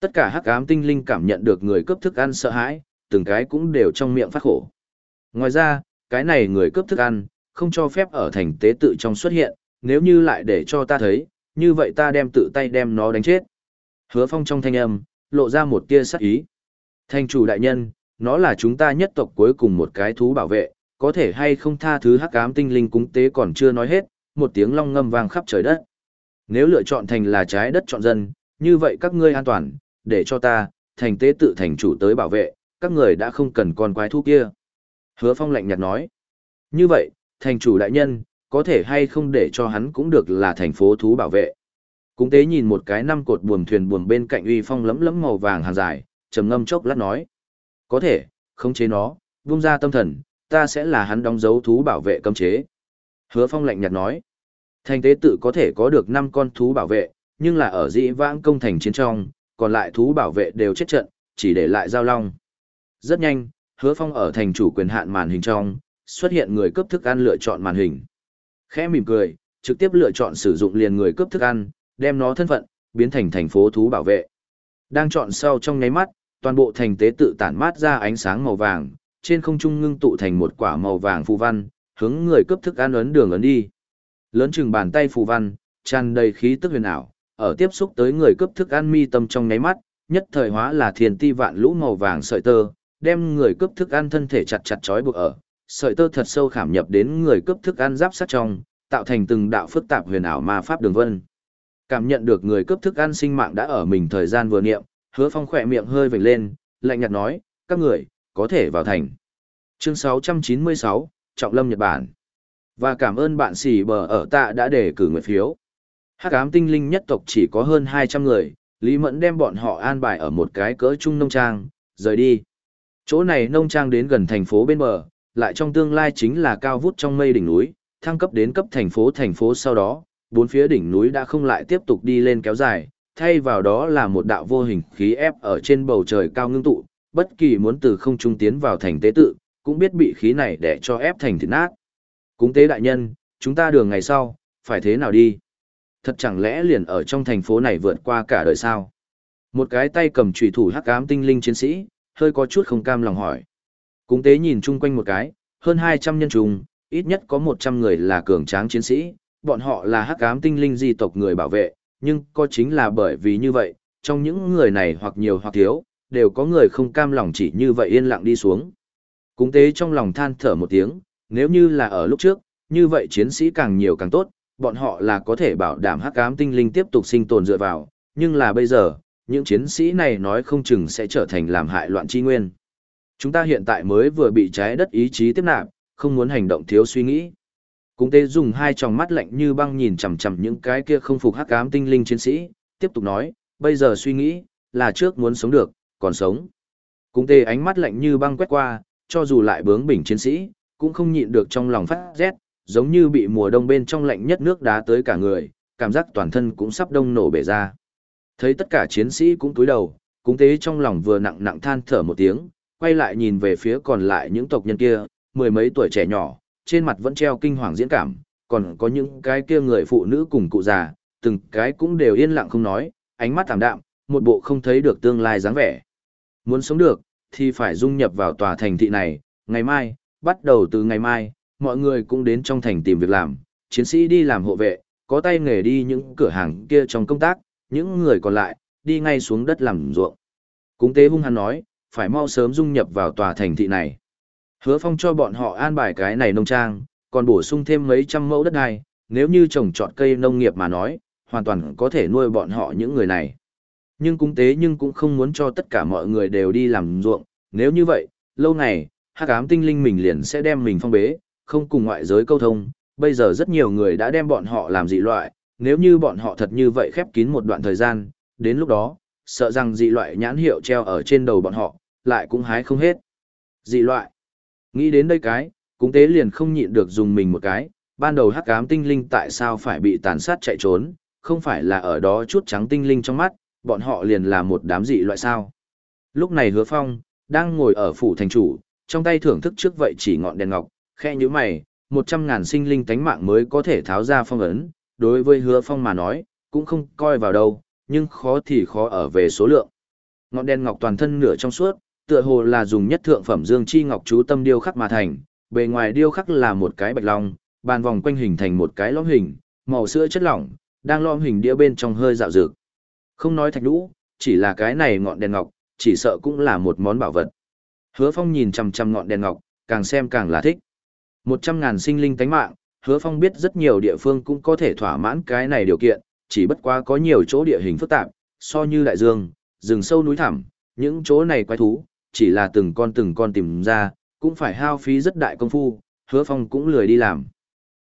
Tất cả hắc ám tinh linh cảm nhận được người cướp thức ăn sợ hãi, từng cái cũng đều trong miệng phát khổ. Ngoài ra, cái này người cướp thức ăn, không cho phép ở thành tế tự trong xuất hiện, nếu như lại để cho ta thấy, như vậy ta đem tự tay đem nó đánh chết. Hứa phong trong thanh âm, lộ ra một tia sắc ý. Thành chủ đại nhân, nó là chúng ta nhất tộc cuối cùng một cái thú bảo vệ, có thể hay không tha thứ hắc ám tinh linh cúng tế còn chưa nói hết, một tiếng long ngâm vang khắp trời đất. Nếu lựa chọn thành là trái đất chọn dân, như vậy các ngươi an toàn, để cho ta, thành tế tự thành chủ tới bảo vệ, các người đã không cần con quái thú kia. Hứa phong lạnh nhạt nói. Như vậy, thành chủ đại nhân, có thể hay không để cho hắn cũng được là thành phố thú bảo vệ. Cũng tế nhìn một cái năm cột buồm thuyền buồm bên cạnh uy phong lấm lấm màu vàng hàng dài, trầm ngâm chốc lát nói. Có thể, không chế nó, vung ra tâm thần, ta sẽ là hắn đóng dấu thú bảo vệ cấm chế. Hứa phong lạnh nhạt nói. Thành tế tự có thể có được 5 con thú bảo vệ, nhưng là ở dĩ vãng công thành chiến trong, còn lại thú bảo vệ đều chết trận, chỉ để lại giao long. Rất nhanh, hứa phong ở thành chủ quyền hạn màn hình trong, xuất hiện người cấp thức ăn lựa chọn màn hình. Khẽ mỉm cười, trực tiếp lựa chọn sử dụng liền người cấp thức ăn, đem nó thân phận, biến thành thành phố thú bảo vệ. Đang chọn sau trong nháy mắt, toàn bộ thành tế tự tản mát ra ánh sáng màu vàng, trên không trung ngưng tụ thành một quả màu vàng phù văn, hướng người cấp thức ăn ấn đường ấn đi. Lớn chừng bàn tay phù văn, tràn đầy khí tức huyền ảo, ở tiếp xúc tới người cấp thức ăn mi tâm trong nháy mắt, nhất thời hóa là thiền ti vạn lũ màu vàng sợi tơ, đem người cướp thức ăn thân thể chặt chặt trói buộc ở, sợi tơ thật sâu khảm nhập đến người cướp thức ăn giáp sát trong, tạo thành từng đạo phức tạp huyền ảo ma pháp đường vân. Cảm nhận được người cướp thức ăn sinh mạng đã ở mình thời gian vừa niệm, Hứa Phong khỏe miệng hơi vểnh lên, lạnh nhạt nói, "Các người có thể vào thành." Chương 696, Trọng Lâm Nhật Bản. Và cảm ơn bạn xì bờ ở tạ đã để cử nguyện phiếu. Hắc ám tinh linh nhất tộc chỉ có hơn 200 người, Lý Mẫn đem bọn họ an bài ở một cái cỡ trung nông trang, rời đi. Chỗ này nông trang đến gần thành phố bên bờ, lại trong tương lai chính là cao vút trong mây đỉnh núi, thăng cấp đến cấp thành phố thành phố sau đó, bốn phía đỉnh núi đã không lại tiếp tục đi lên kéo dài, thay vào đó là một đạo vô hình khí ép ở trên bầu trời cao ngưng tụ, bất kỳ muốn từ không trung tiến vào thành tế tự, cũng biết bị khí này để cho ép thành thịt nát. Cúng tế đại nhân, chúng ta đường ngày sau, phải thế nào đi? Thật chẳng lẽ liền ở trong thành phố này vượt qua cả đời sao? Một cái tay cầm trùy thủ hắc ám tinh linh chiến sĩ, hơi có chút không cam lòng hỏi. Cúng tế nhìn chung quanh một cái, hơn 200 nhân trùng, ít nhất có 100 người là cường tráng chiến sĩ, bọn họ là hắc ám tinh linh di tộc người bảo vệ, nhưng có chính là bởi vì như vậy, trong những người này hoặc nhiều hoặc thiếu, đều có người không cam lòng chỉ như vậy yên lặng đi xuống. Cúng tế trong lòng than thở một tiếng, nếu như là ở lúc trước, như vậy chiến sĩ càng nhiều càng tốt, bọn họ là có thể bảo đảm hắc ám tinh linh tiếp tục sinh tồn dựa vào, nhưng là bây giờ, những chiến sĩ này nói không chừng sẽ trở thành làm hại loạn chi nguyên. Chúng ta hiện tại mới vừa bị trái đất ý chí tiếp nạp, không muốn hành động thiếu suy nghĩ. Cung tế dùng hai tròng mắt lạnh như băng nhìn chằm chằm những cái kia không phục hắc ám tinh linh chiến sĩ, tiếp tục nói, bây giờ suy nghĩ, là trước muốn sống được, còn sống. Cung tế ánh mắt lạnh như băng quét qua, cho dù lại bướng bỉnh chiến sĩ, cũng không nhịn được trong lòng phát rét, giống như bị mùa đông bên trong lạnh nhất nước đá tới cả người, cảm giác toàn thân cũng sắp đông nổ bể ra. Thấy tất cả chiến sĩ cũng túi đầu, cũng tế trong lòng vừa nặng nặng than thở một tiếng, quay lại nhìn về phía còn lại những tộc nhân kia, mười mấy tuổi trẻ nhỏ, trên mặt vẫn treo kinh hoàng diễn cảm, còn có những cái kia người phụ nữ cùng cụ già, từng cái cũng đều yên lặng không nói, ánh mắt thảm đạm, một bộ không thấy được tương lai dáng vẻ. Muốn sống được, thì phải dung nhập vào tòa thành thị này, ngày mai, bắt đầu từ ngày mai, mọi người cũng đến trong thành tìm việc làm, chiến sĩ đi làm hộ vệ, có tay nghề đi những cửa hàng kia trong công tác, những người còn lại, đi ngay xuống đất làm ruộng. Cúng tế hung hăng nói, phải mau sớm dung nhập vào tòa thành thị này. Hứa phong cho bọn họ an bài cái này nông trang, còn bổ sung thêm mấy trăm mẫu đất đai, nếu như trồng trọt cây nông nghiệp mà nói, hoàn toàn có thể nuôi bọn họ những người này. Nhưng cúng tế nhưng cũng không muốn cho tất cả mọi người đều đi làm ruộng, nếu như vậy, lâu ngày, hắc ám tinh linh mình liền sẽ đem mình phong bế, không cùng ngoại giới câu thông, bây giờ rất nhiều người đã đem bọn họ làm dị loại, nếu như bọn họ thật như vậy khép kín một đoạn thời gian, đến lúc đó, sợ rằng dị loại nhãn hiệu treo ở trên đầu bọn họ, lại cũng hái không hết. Dị loại. Nghĩ đến đây cái, cũng tế liền không nhịn được dùng mình một cái, ban đầu hắc ám tinh linh tại sao phải bị tàn sát chạy trốn, không phải là ở đó chút trắng tinh linh trong mắt, bọn họ liền là một đám dị loại sao. Lúc này hứa phong, đang ngồi ở phủ thành chủ, trong tay thưởng thức trước vậy chỉ ngọn đèn ngọc, khe như mày, một trăm ngàn sinh linh tánh mạng mới có thể tháo ra phong ấn, đối với hứa phong mà nói, cũng không coi vào đâu, nhưng khó thì khó ở về số lượng. Ngọn đèn ngọc toàn thân nửa trong suốt, tựa hồ là dùng nhất thượng phẩm dương chi ngọc chú tâm điêu khắc mà thành, bề ngoài điêu khắc là một cái bạch long, bàn vòng quanh hình thành một cái lõm hình, màu sữa chất lỏng, đang lõm hình đĩa bên trong hơi dạo dược. Không nói thạch đũ, chỉ là cái này ngọn đèn ngọc, chỉ sợ cũng là một món bảo vật. Hứa Phong nhìn chằm chằm ngọn đèn ngọc, càng xem càng là thích. Một trăm ngàn sinh linh tánh mạng, Hứa Phong biết rất nhiều địa phương cũng có thể thỏa mãn cái này điều kiện, chỉ bất quá có nhiều chỗ địa hình phức tạp, so như đại dương, rừng sâu núi thẳm, những chỗ này quái thú, chỉ là từng con từng con tìm ra, cũng phải hao phí rất đại công phu, Hứa Phong cũng lười đi làm.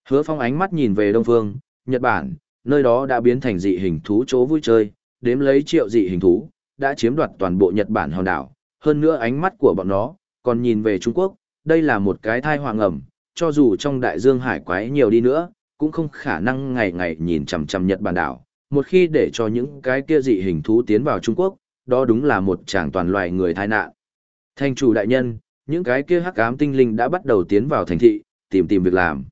Hứa Phong ánh mắt nhìn về Đông Phương, Nhật Bản, nơi đó đã biến thành dị hình thú chỗ vui chơi, đếm lấy triệu dị hình thú, đã chiếm đoạt toàn bộ Nhật Bản hòn đảo, hơn nữa ánh mắt của bọn nó, còn nhìn về Trung Quốc, đây là một cái thai hoàng ẩm, cho dù trong đại dương hải quái nhiều đi nữa, cũng không khả năng ngày ngày nhìn chằm chằm Nhật Bản đảo. Một khi để cho những cái kia dị hình thú tiến vào Trung Quốc, đó đúng là một chàng toàn loài người tai nạn. Thành chủ đại nhân, những cái kia hắc ám tinh linh đã bắt đầu tiến vào thành thị, tìm tìm việc làm.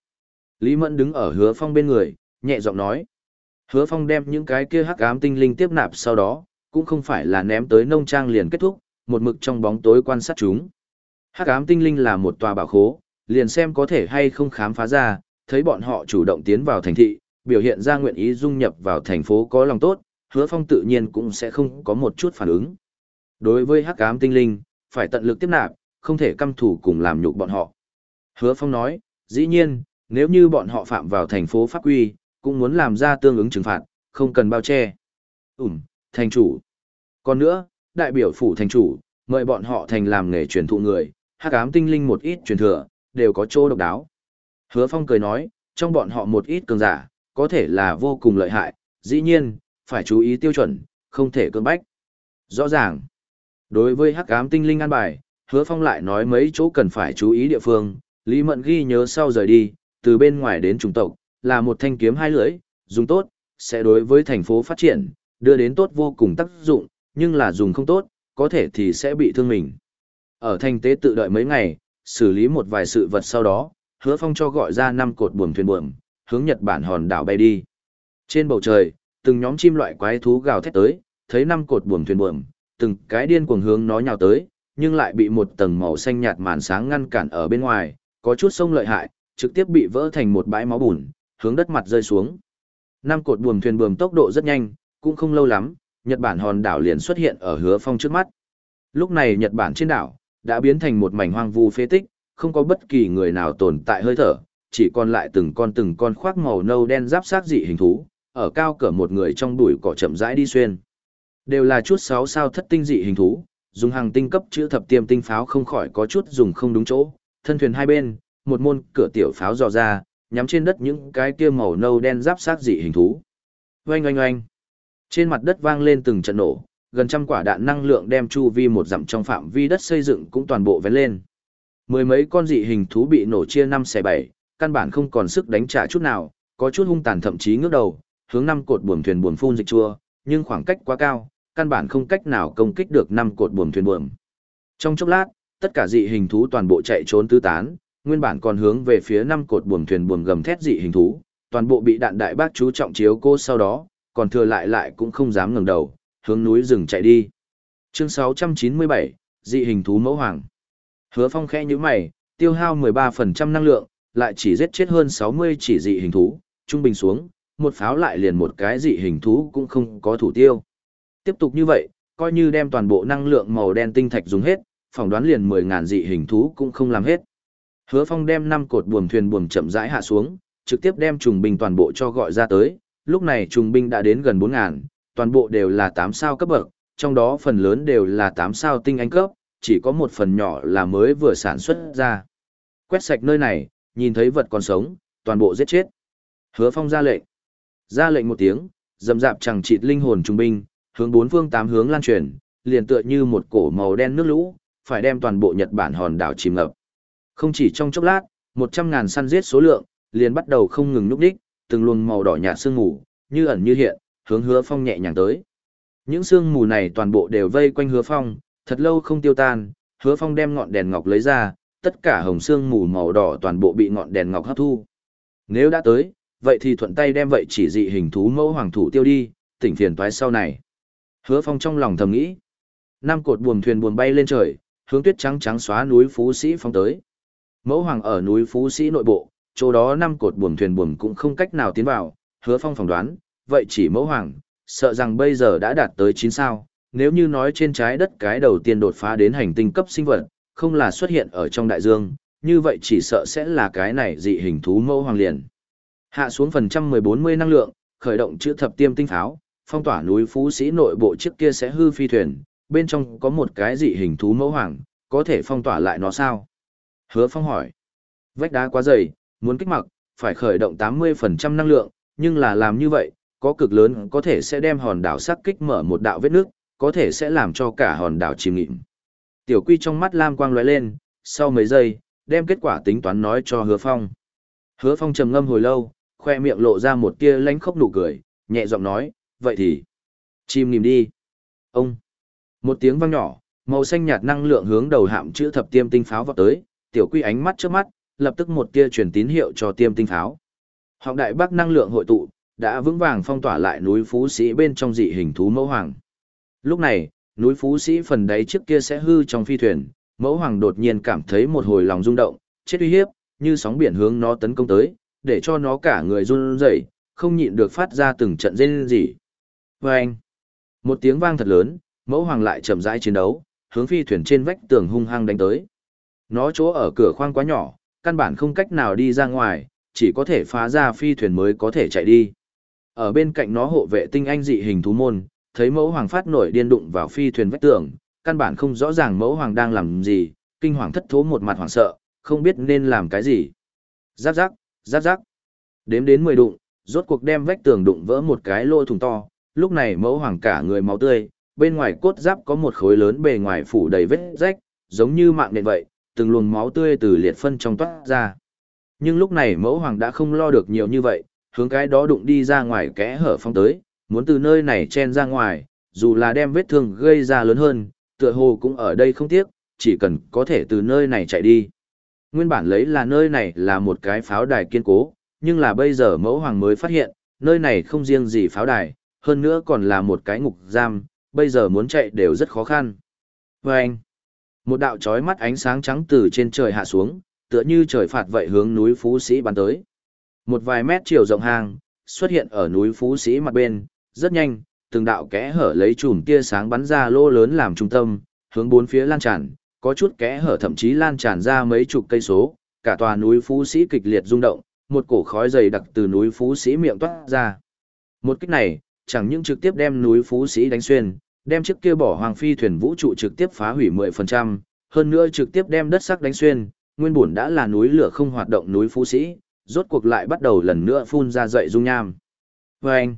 Lý Mẫn đứng ở hứa phong bên người, nhẹ giọng nói. Hứa phong đem những cái kia hắc ám tinh linh tiếp nạp sau đó, cũng không phải là ném tới nông trang liền kết thúc, một mực trong bóng tối quan sát chúng. Hắc ám tinh linh là một tòa bảo khố, liền xem có thể hay không khám phá ra, thấy bọn họ chủ động tiến vào thành thị, biểu hiện ra nguyện ý dung nhập vào thành phố có lòng tốt, hứa phong tự nhiên cũng sẽ không có một chút phản ứng. Đối với hắc ám tinh linh, phải tận lực tiếp nạp, không thể căm thủ cùng làm nhục bọn họ. Hứa phong nói, dĩ nhiên, nếu như bọn họ phạm vào thành phố pháp quy, cũng muốn làm ra tương ứng trừng phạt, không cần bao che. Ừm, thành chủ. Còn nữa, đại biểu phủ thành chủ, mời bọn họ thành làm nghề truyền thụ người, hắc ám tinh linh một ít truyền thừa, đều có chỗ độc đáo. Hứa Phong cười nói, trong bọn họ một ít cường giả, có thể là vô cùng lợi hại, dĩ nhiên, phải chú ý tiêu chuẩn, không thể cưỡng bách. Rõ ràng, đối với hắc ám tinh linh an bài, Hứa Phong lại nói mấy chỗ cần phải chú ý địa phương, Lý Mận ghi nhớ sau rời đi, từ bên ngoài đến trung tộc, là một thanh kiếm hai lưỡi, dùng tốt, sẽ đối với thành phố phát triển, đưa đến tốt vô cùng tác dụng, nhưng là dùng không tốt, có thể thì sẽ bị thương mình. Ở thành tế tự đợi mấy ngày, xử lý một vài sự vật sau đó, hứa phong cho gọi ra năm cột buồm thuyền buồm, hướng Nhật Bản hòn đảo bay đi. Trên bầu trời, từng nhóm chim loại quái thú gào thét tới, thấy năm cột buồm thuyền buồm, từng cái điên cuồng hướng nó nhào tới, nhưng lại bị một tầng màu xanh nhạt màn sáng ngăn cản ở bên ngoài, có chút sông lợi hại, trực tiếp bị vỡ thành một bãi máu bùn, hướng đất mặt rơi xuống. Năm cột buồm thuyền buồm tốc độ rất nhanh, cũng không lâu lắm, Nhật Bản hòn đảo liền xuất hiện ở hứa phong trước mắt. Lúc này Nhật Bản trên đảo, đã biến thành một mảnh hoang vu phế tích, không có bất kỳ người nào tồn tại hơi thở, chỉ còn lại từng con từng con khoác màu nâu đen giáp sát dị hình thú, ở cao cỡ một người trong bụi cỏ chậm rãi đi xuyên. Đều là chút sáu sao thất tinh dị hình thú, dùng hàng tinh cấp chữ thập tiêm tinh pháo không khỏi có chút dùng không đúng chỗ, thân thuyền hai bên, một môn cửa tiểu pháo dò ra, nhắm trên đất những cái kia màu nâu đen giáp sát dị hình thú. Oanh oanh oanh. Trên mặt đất vang lên từng trận nổ, gần trăm quả đạn năng lượng đem chu vi một dặm trong phạm vi đất xây dựng cũng toàn bộ vén lên. Mười mấy con dị hình thú bị nổ chia năm xẻ bảy, căn bản không còn sức đánh trả chút nào, có chút hung tàn thậm chí ngước đầu, hướng năm cột buồm thuyền buồm phun dịch chua, nhưng khoảng cách quá cao, căn bản không cách nào công kích được năm cột buồm thuyền buồm. Trong chốc lát, tất cả dị hình thú toàn bộ chạy trốn tứ tán, nguyên bản còn hướng về phía năm cột buồm thuyền buồm gầm thét dị hình thú, toàn bộ bị đạn đại bác chú trọng chiếu cô sau đó, còn thừa lại lại cũng không dám ngẩng đầu, hướng núi rừng chạy đi. Chương 697, dị hình thú mẫu hoàng. Hứa Phong khẽ nhíu mày, tiêu hao 13% năng lượng, lại chỉ giết chết hơn 60 chỉ dị hình thú, trung bình xuống, một pháo lại liền một cái dị hình thú cũng không có thủ tiêu. Tiếp tục như vậy, coi như đem toàn bộ năng lượng màu đen tinh thạch dùng hết, phỏng đoán liền 10.000 dị hình thú cũng không làm hết. Hứa Phong đem năm cột buồm thuyền buồm chậm rãi hạ xuống, trực tiếp đem trùng binh toàn bộ cho gọi ra tới, lúc này trùng binh đã đến gần 4.000, toàn bộ đều là 8 sao cấp bậc, trong đó phần lớn đều là 8 sao tinh anh cấp, chỉ có một phần nhỏ là mới vừa sản xuất ra. Quét sạch nơi này, nhìn thấy vật còn sống, toàn bộ giết chết. Hứa Phong ra lệnh. Ra lệnh một tiếng, dầm dạp chẳng chịt linh hồn trung binh, hướng bốn phương tám hướng lan truyền, liền tựa như một cổ màu đen nước lũ, phải đem toàn bộ Nhật Bản hòn đảo chìm ngập. Không chỉ trong chốc lát, một trăm ngàn săn giết số lượng, liền bắt đầu không ngừng núp đích, từng luồng màu đỏ nhạt sương mù, như ẩn như hiện, hướng Hứa Phong nhẹ nhàng tới. Những sương mù này toàn bộ đều vây quanh Hứa Phong, thật lâu không tiêu tan, Hứa Phong đem ngọn đèn ngọc lấy ra, tất cả hồng sương mù màu đỏ toàn bộ bị ngọn đèn ngọc hấp thu. Nếu đã tới, vậy thì thuận tay đem vậy chỉ dị hình thú mẫu hoàng thủ tiêu đi, tỉnh phiền toái sau này. Hứa Phong trong lòng thầm nghĩ. Năm cột buồm thuyền buồm bay lên trời, hướng tuyết trắng trắng xóa núi Phú Sĩ phong tới. Mẫu hoàng ở núi Phú Sĩ nội bộ, chỗ đó năm cột buồm thuyền buồm cũng không cách nào tiến vào, Hứa Phong phỏng đoán, vậy chỉ mẫu hoàng, sợ rằng bây giờ đã đạt tới 9 sao, nếu như nói trên trái đất cái đầu tiên đột phá đến hành tinh cấp sinh vật, không là xuất hiện ở trong đại dương, như vậy chỉ sợ sẽ là cái này dị hình thú mẫu hoàng liền. Hạ xuống phần trăm 10-40 năng lượng, khởi động chữ thập tiêm tinh pháo, phong tỏa núi Phú Sĩ nội bộ trước kia sẽ hư phi thuyền, bên trong có một cái dị hình thú mẫu hoàng, có thể phong tỏa lại nó sao? Hứa phong hỏi. Vách đá quá dày, muốn kích mặc, phải khởi động 80% năng lượng, nhưng là làm như vậy, có cực lớn có thể sẽ đem hòn đảo sắc kích mở một đạo vết nước, có thể sẽ làm cho cả hòn đảo chìm nghịm. Tiểu quy trong mắt lam quang lóe lên, sau mấy giây, đem kết quả tính toán nói cho hứa phong. Hứa phong trầm ngâm hồi lâu, khoe miệng lộ ra một tia lánh khóc nụ cười, nhẹ giọng nói, vậy thì, chìm nghịm đi. Ông, một tiếng vang nhỏ, màu xanh nhạt năng lượng hướng đầu hạm chữ thập tiêm tinh pháo vào tới, tiểu quy ánh mắt trước mắt, lập tức một tia truyền tín hiệu cho tiêm tinh pháo. Họng đại bắc năng lượng hội tụ, đã vững vàng phong tỏa lại núi Phú Sĩ bên trong dị hình thú mẫu hoàng. Lúc này, núi Phú Sĩ phần đáy trước kia sẽ hư trong phi thuyền, mẫu hoàng đột nhiên cảm thấy một hồi lòng rung động, chết uy hiếp, như sóng biển hướng nó tấn công tới, để cho nó cả người run rẩy, không nhịn được phát ra từng trận rên rỉ. Vâng! Một tiếng vang thật lớn, mẫu hoàng lại chậm rãi chiến đấu, hướng phi thuyền trên vách tường hung hăng đánh tới. Nó chỗ ở cửa khoang quá nhỏ, căn bản không cách nào đi ra ngoài, chỉ có thể phá ra phi thuyền mới có thể chạy đi. Ở bên cạnh nó hộ vệ tinh anh dị hình thú môn, thấy mẫu hoàng phát nổi điên đụng vào phi thuyền vách tường, căn bản không rõ ràng mẫu hoàng đang làm gì, kinh hoàng thất thố một mặt hoảng sợ, không biết nên làm cái gì. Giáp giáp, giáp giáp. Đếm đến 10 đụng, rốt cuộc đem vách tường đụng vỡ một cái lỗ thùng to, lúc này mẫu hoàng cả người máu tươi, bên ngoài cốt giáp có một khối lớn bề ngoài phủ đầy vết rách, giống như mạng nện vậy, từng luồng máu tươi từ liệt phân trong toát ra. Nhưng lúc này mẫu hoàng đã không lo được nhiều như vậy, hướng cái đó đụng đi ra ngoài kẽ hở phong tới, muốn từ nơi này chen ra ngoài, dù là đem vết thương gây ra lớn hơn, tựa hồ cũng ở đây không tiếc, chỉ cần có thể từ nơi này chạy đi. Nguyên bản lấy là nơi này là một cái pháo đài kiên cố, nhưng là bây giờ mẫu hoàng mới phát hiện, nơi này không riêng gì pháo đài, hơn nữa còn là một cái ngục giam, bây giờ muốn chạy đều rất khó khăn. Và anh, một đạo chói mắt ánh sáng trắng từ trên trời hạ xuống, tựa như trời phạt vậy hướng núi Phú Sĩ bắn tới. Một vài mét chiều rộng hang, xuất hiện ở núi Phú Sĩ mặt bên, rất nhanh, từng đạo kẽ hở lấy chùm tia sáng bắn ra lô lớn làm trung tâm, hướng bốn phía lan tràn, có chút kẽ hở thậm chí lan tràn ra mấy chục cây số, cả tòa núi Phú Sĩ kịch liệt rung động, một cổ khói dày đặc từ núi Phú Sĩ miệng toát ra. Một kích này, chẳng những trực tiếp đem núi Phú Sĩ đánh xuyên, đem chiếc kia bỏ hoàng phi thuyền vũ trụ trực tiếp phá hủy 10%, hơn nữa trực tiếp đem đất sắc đánh xuyên, nguyên bổn đã là núi lửa không hoạt động núi Phú Sĩ, rốt cuộc lại bắt đầu lần nữa phun ra dậy dung nham. Vâng!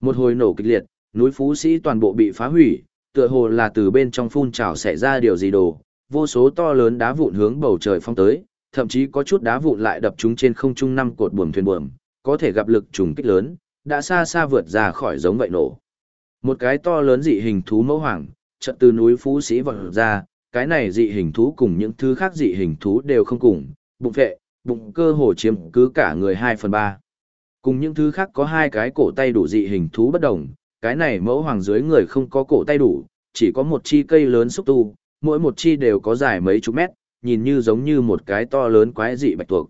Một hồi nổ kịch liệt, núi Phú Sĩ toàn bộ bị phá hủy, tựa hồ là từ bên trong phun trào xảy ra điều gì đồ, vô số to lớn đá vụn hướng bầu trời phong tới, thậm chí có chút đá vụn lại đập chúng trên không trung năm cột buồm thuyền buồm, có thể gặp lực trùng kích lớn, đã xa xa vượt ra khỏi giống vậy nổ. Một cái to lớn dị hình thú mẫu hoàng, trận từ núi Phú Sĩ vọt ra, cái này dị hình thú cùng những thứ khác dị hình thú đều không cùng, bụng vệ, bụng cơ hồ chiếm cứ cả người 2 phần 3. Cùng những thứ khác có hai cái cổ tay đủ dị hình thú bất đồng, cái này mẫu hoàng dưới người không có cổ tay đủ, chỉ có một chi cây lớn xúc tu, mỗi một chi đều có dài mấy chục mét, nhìn như giống như một cái to lớn quái dị bạch tuộc.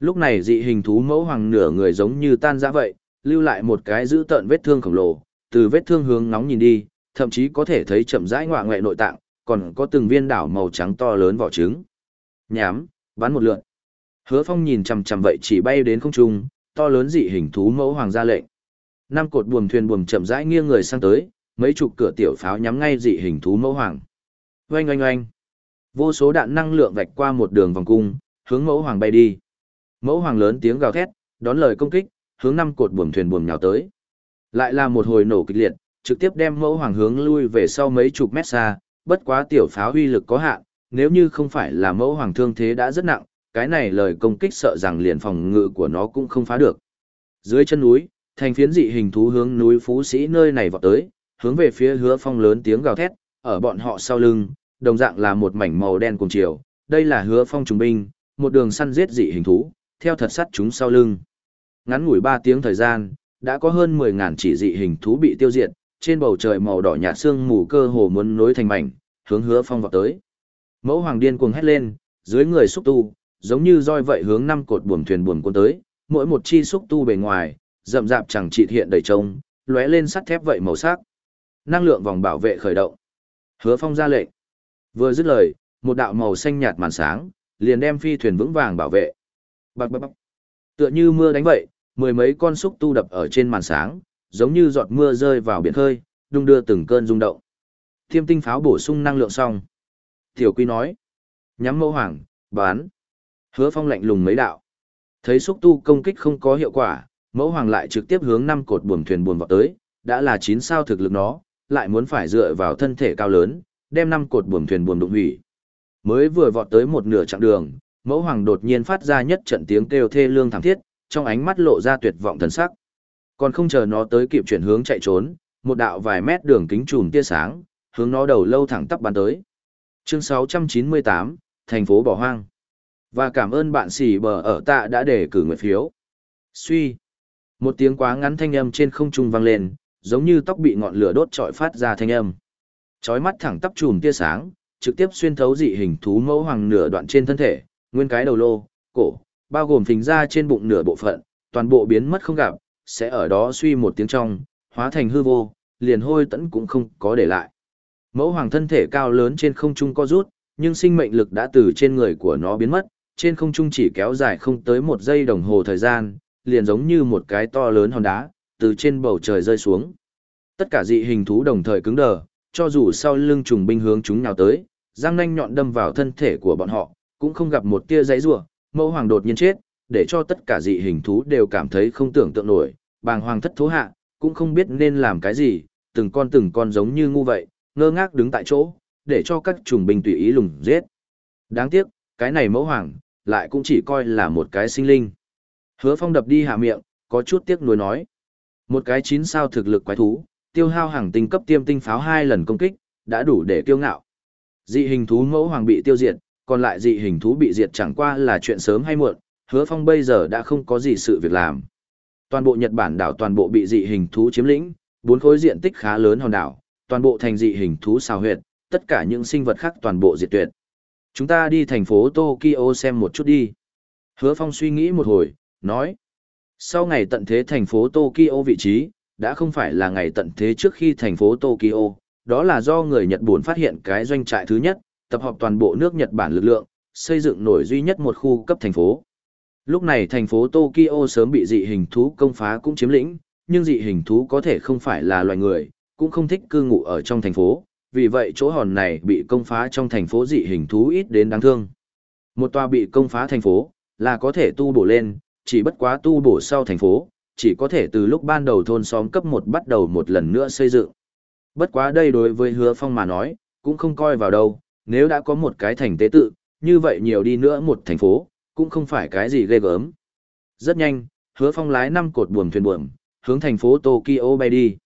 Lúc này dị hình thú mẫu hoàng nửa người giống như tan ra vậy, lưu lại một cái giữ tợn vết thương khổng lồ, từ vết thương hướng nóng nhìn đi, thậm chí có thể thấy chậm rãi ngoạ ngoại nội tạng, còn có từng viên đảo màu trắng to lớn vỏ trứng. Nhám, bắn một lượn. Hứa Phong nhìn chằm chằm vậy chỉ bay đến không trung, to lớn dị hình thú mẫu hoàng ra lệnh. Năm cột buồm thuyền buồm chậm rãi nghiêng người sang tới, mấy chục cửa tiểu pháo nhắm ngay dị hình thú mẫu hoàng. Oanh oanh oanh. Vô số đạn năng lượng vạch qua một đường vòng cung, hướng mẫu hoàng bay đi. Mẫu hoàng lớn tiếng gào thét, đón lời công kích, hướng năm cột buồm thuyền buồm nhào tới. Lại là một hồi nổ kịch liệt, trực tiếp đem mẫu hoàng hướng lui về sau mấy chục mét xa, bất quá tiểu pháo uy lực có hạn, nếu như không phải là mẫu hoàng thương thế đã rất nặng, cái này lời công kích sợ rằng liền phòng ngự của nó cũng không phá được. Dưới chân núi, thành phiến dị hình thú hướng núi Phú Sĩ nơi này vọt tới, hướng về phía hứa phong lớn tiếng gào thét, ở bọn họ sau lưng, đồng dạng là một mảnh màu đen cùng chiều, đây là hứa phong trung binh, một đường săn giết dị hình thú, theo thật sắt chúng sau lưng. Ngắn ngủi ba tiếng thời gian, đã có hơn 10.000 chỉ dị hình thú bị tiêu diệt, trên bầu trời màu đỏ nhạt xương mù cơ hồ muốn nối thành mảnh, hướng hứa phong vọt tới. Mẫu hoàng điên cuồng hét lên, dưới người xúc tu, giống như roi vậy hướng năm cột buồm thuyền buồm cuốn tới, mỗi một chi xúc tu bề ngoài, rậm rạp chẳng trị hiện đầy trông, lóe lên sắt thép vậy màu sắc. Năng lượng vòng bảo vệ khởi động. Hứa Phong ra lệnh. Vừa dứt lời, một đạo màu xanh nhạt màn sáng, liền đem phi thuyền vững vàng bảo vệ. Bạc bạc bạc. Tựa như mưa đánh vậy, mười mấy con xúc tu đập ở trên màn sáng, giống như giọt mưa rơi vào biển khơi, đung đưa từng cơn rung động. Thiêm tinh pháo bổ sung năng lượng xong. Tiểu Quy nói. Nhắm mẫu hoàng, bán. Hứa Phong lạnh lùng mấy đạo. Thấy xúc tu công kích không có hiệu quả, mẫu hoàng lại trực tiếp hướng năm cột buồm thuyền buồm vào tới, đã là chín sao thực lực nó, lại muốn phải dựa vào thân thể cao lớn, đem năm cột buồm thuyền buồm đụng hủy. Mới vừa vọt tới một nửa chặng đường, mẫu hoàng đột nhiên phát ra nhất trận tiếng kêu thê lương thảm thiết, trong ánh mắt lộ ra tuyệt vọng thần sắc. Còn không chờ nó tới kịp chuyển hướng chạy trốn, một đạo vài mét đường kính trùm tia sáng, hướng nó đầu lâu thẳng tắp bắn tới. Chương 698, thành phố bỏ hoang. Và cảm ơn bạn xỉ bờ ở tạ đã để cử nguyện phiếu. Suy. Một tiếng quá ngắn thanh âm trên không trung vang lên, giống như tóc bị ngọn lửa đốt trọi phát ra thanh âm. Chói mắt thẳng tắp chùm tia sáng, trực tiếp xuyên thấu dị hình thú mẫu hoàng nửa đoạn trên thân thể, nguyên cái đầu lô, cổ, bao gồm phình ra trên bụng nửa bộ phận, toàn bộ biến mất không gặp, sẽ ở đó suy một tiếng trong, hóa thành hư vô, liền hôi tẫn cũng không có để lại. Mẫu hoàng thân thể cao lớn trên không trung co rút, nhưng sinh mệnh lực đã từ trên người của nó biến mất, trên không trung chỉ kéo dài không tới một giây đồng hồ thời gian, liền giống như một cái to lớn hòn đá, từ trên bầu trời rơi xuống. Tất cả dị hình thú đồng thời cứng đờ, cho dù sau lưng trùng binh hướng chúng nào tới, răng nanh nhọn đâm vào thân thể của bọn họ, cũng không gặp một tia giấy rủa, mẫu hoàng đột nhiên chết, để cho tất cả dị hình thú đều cảm thấy không tưởng tượng nổi, bàng hoàng thất thố hạ, cũng không biết nên làm cái gì, từng con từng con giống như ngu vậy, ngơ ngác đứng tại chỗ, để cho các trùng binh tùy ý lùng giết. Đáng tiếc, cái này mẫu hoàng, lại cũng chỉ coi là một cái sinh linh. Hứa phong đập đi hạ miệng, có chút tiếc nuối nói. Một cái chín sao thực lực quái thú, tiêu hao hàng tinh cấp tiêm tinh pháo hai lần công kích, đã đủ để kiêu ngạo. Dị hình thú mẫu hoàng bị tiêu diệt, còn lại dị hình thú bị diệt chẳng qua là chuyện sớm hay muộn, hứa phong bây giờ đã không có gì sự việc làm. Toàn bộ Nhật Bản đảo toàn bộ bị dị hình thú chiếm lĩnh, bốn khối diện tích khá lớn hòn đảo, toàn bộ thành dị hình thú xào huyệt, tất cả những sinh vật khác toàn bộ diệt tuyệt. Chúng ta đi thành phố Tokyo xem một chút đi. Hứa Phong suy nghĩ một hồi, nói. Sau ngày tận thế thành phố Tokyo vị trí, đã không phải là ngày tận thế trước khi thành phố Tokyo, đó là do người Nhật Bản phát hiện cái doanh trại thứ nhất, tập hợp toàn bộ nước Nhật Bản lực lượng, xây dựng nổi duy nhất một khu cấp thành phố. Lúc này thành phố Tokyo sớm bị dị hình thú công phá cũng chiếm lĩnh, nhưng dị hình thú có thể không phải là loài người, cũng không thích cư ngụ ở trong thành phố, vì vậy chỗ hòn này bị công phá trong thành phố dị hình thú ít đến đáng thương. Một tòa bị công phá thành phố, là có thể tu bổ lên, chỉ bất quá tu bổ sau thành phố, chỉ có thể từ lúc ban đầu thôn xóm cấp 1 bắt đầu một lần nữa xây dựng. Bất quá đây đối với hứa phong mà nói, cũng không coi vào đâu, nếu đã có một cái thành tế tự, như vậy nhiều đi nữa một thành phố, cũng không phải cái gì ghê gớm. Rất nhanh, hứa phong lái năm cột buồm thuyền buồm, hướng thành phố Tokyo bay đi.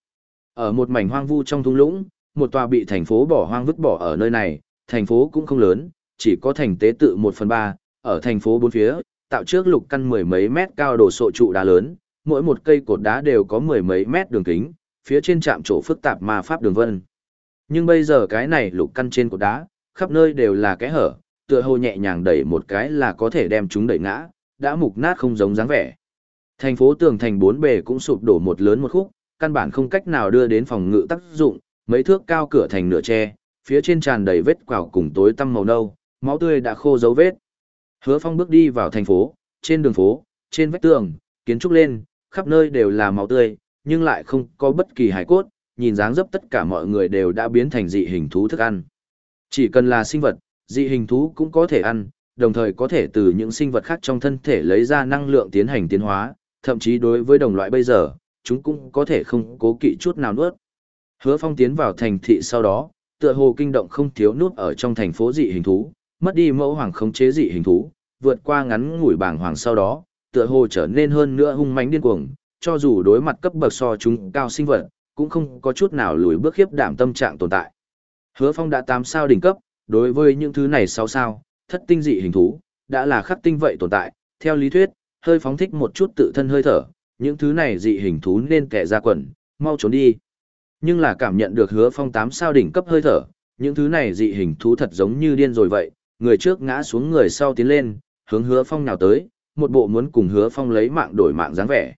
Ở một mảnh hoang vu trong thung lũng, một tòa bị thành phố bỏ hoang vứt bỏ ở nơi này, thành phố cũng không lớn, chỉ có thành tế tự 1 phần 3, ở thành phố bốn phía, tạo trước lục căn mười mấy mét cao đồ sộ trụ đá lớn, mỗi một cây cột đá đều có mười mấy mét đường kính, phía trên chạm chỗ phức tạp ma pháp đường vân. Nhưng bây giờ cái này lục căn trên cột đá, khắp nơi đều là cái hở, tựa hồ nhẹ nhàng đẩy một cái là có thể đem chúng đẩy ngã, đã mục nát không giống dáng vẻ. Thành phố tường thành bốn bề cũng sụp đổ một lớn một khúc, căn bản không cách nào đưa đến phòng ngự tác dụng, mấy thước cao cửa thành nửa tre, phía trên tràn đầy vết quào cùng tối tăm màu nâu, máu tươi đã khô dấu vết. Hứa Phong bước đi vào thành phố, trên đường phố, trên vách tường, kiến trúc lên, khắp nơi đều là máu tươi, nhưng lại không có bất kỳ hài cốt, nhìn dáng dấp tất cả mọi người đều đã biến thành dị hình thú thức ăn. Chỉ cần là sinh vật, dị hình thú cũng có thể ăn, đồng thời có thể từ những sinh vật khác trong thân thể lấy ra năng lượng tiến hành tiến hóa, thậm chí đối với đồng loại bây giờ, chúng cũng có thể không cố kỵ chút nào nuốt. Hứa Phong tiến vào thành thị sau đó, tựa hồ kinh động không thiếu nuốt ở trong thành phố dị hình thú, mất đi mẫu hoàng khống chế dị hình thú, vượt qua ngắn ngủi bảng hoàng sau đó, tựa hồ trở nên hơn nữa hung mãnh điên cuồng, cho dù đối mặt cấp bậc so chúng cao sinh vật, cũng không có chút nào lùi bước khiếp đảm tâm trạng tồn tại. Hứa Phong đã 8 sao đỉnh cấp, đối với những thứ này 6 sao, thất tinh dị hình thú, đã là khắc tinh vậy tồn tại, theo lý thuyết, hơi phóng thích một chút tự thân hơi thở, những thứ này dị hình thú nên kẻ ra quần, mau trốn đi. Nhưng là cảm nhận được hứa phong 8 sao đỉnh cấp hơi thở, những thứ này dị hình thú thật giống như điên rồi vậy, người trước ngã xuống người sau tiến lên, hướng hứa phong nào tới, một bộ muốn cùng hứa phong lấy mạng đổi mạng dáng vẻ.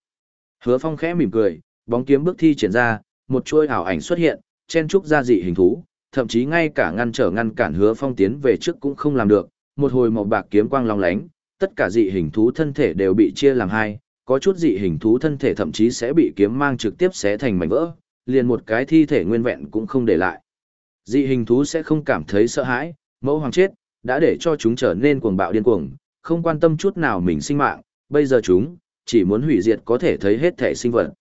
Hứa phong khẽ mỉm cười, bóng kiếm bước thi triển ra, một chuôi ảo ảnh xuất hiện, chen trúc ra dị hình thú, thậm chí ngay cả ngăn trở ngăn cản hứa phong tiến về trước cũng không làm được, một hồi màu bạc kiếm quang long lánh, tất cả dị hình thú thân thể đều bị chia làm hai, có chút dị hình thú thân thể thậm chí sẽ bị kiếm mang trực tiếp xé thành mảnh vỡ, liền một cái thi thể nguyên vẹn cũng không để lại. Dị hình thú sẽ không cảm thấy sợ hãi, mẫu hoàng chết, đã để cho chúng trở nên cuồng bạo điên cuồng, không quan tâm chút nào mình sinh mạng, bây giờ chúng, chỉ muốn hủy diệt có thể thấy hết thể sinh vật.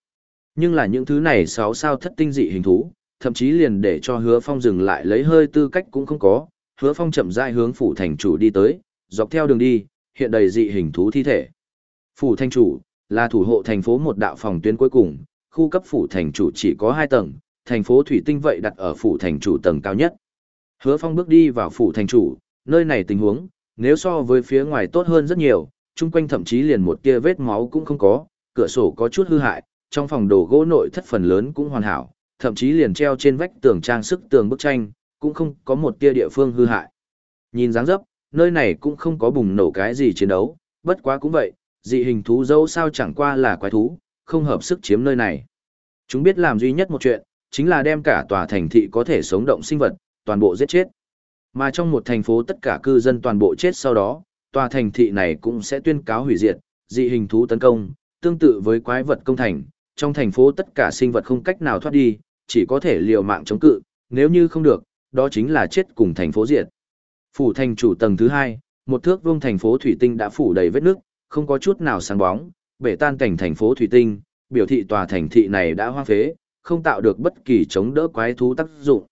Nhưng là những thứ này sáu sao thất tinh dị hình thú, thậm chí liền để cho hứa phong dừng lại lấy hơi tư cách cũng không có, hứa phong chậm rãi hướng phủ thành chủ đi tới, dọc theo đường đi, hiện đầy dị hình thú thi thể. Phủ thành chủ, là thủ hộ thành phố một đạo phòng tuyến cuối cùng, khu cấp phủ thành chủ chỉ có hai tầng, thành phố thủy tinh vậy đặt ở phủ thành chủ tầng cao nhất. Hứa Phong bước đi vào phủ thành chủ, nơi này tình huống, nếu so với phía ngoài tốt hơn rất nhiều, chung quanh thậm chí liền một tia vết máu cũng không có, cửa sổ có chút hư hại, trong phòng đồ gỗ nội thất phần lớn cũng hoàn hảo, thậm chí liền treo trên vách tường trang sức tường bức tranh, cũng không có một tia địa phương hư hại. Nhìn dáng dấp, nơi này cũng không có bùng nổ cái gì chiến đấu, bất quá cũng vậy, dị hình thú dâu sao chẳng qua là quái thú, không hợp sức chiếm nơi này. Chúng biết làm duy nhất một chuyện, chính là đem cả tòa thành thị có thể sống động sinh vật, toàn bộ giết chết. Mà trong một thành phố tất cả cư dân toàn bộ chết sau đó, tòa thành thị này cũng sẽ tuyên cáo hủy diệt, dị hình thú tấn công, tương tự với quái vật công thành, trong thành phố tất cả sinh vật không cách nào thoát đi, chỉ có thể liều mạng chống cự, nếu như không được, đó chính là chết cùng thành phố diệt. Phủ thành chủ tầng thứ hai, một thước vuông thành phố thủy tinh đã phủ đầy vết nước, không có chút nào sáng bóng, bể tan cảnh thành phố thủy tinh, biểu thị tòa thành thị này đã hoang phế, không tạo được bất kỳ chống đỡ quái thú tác dụng.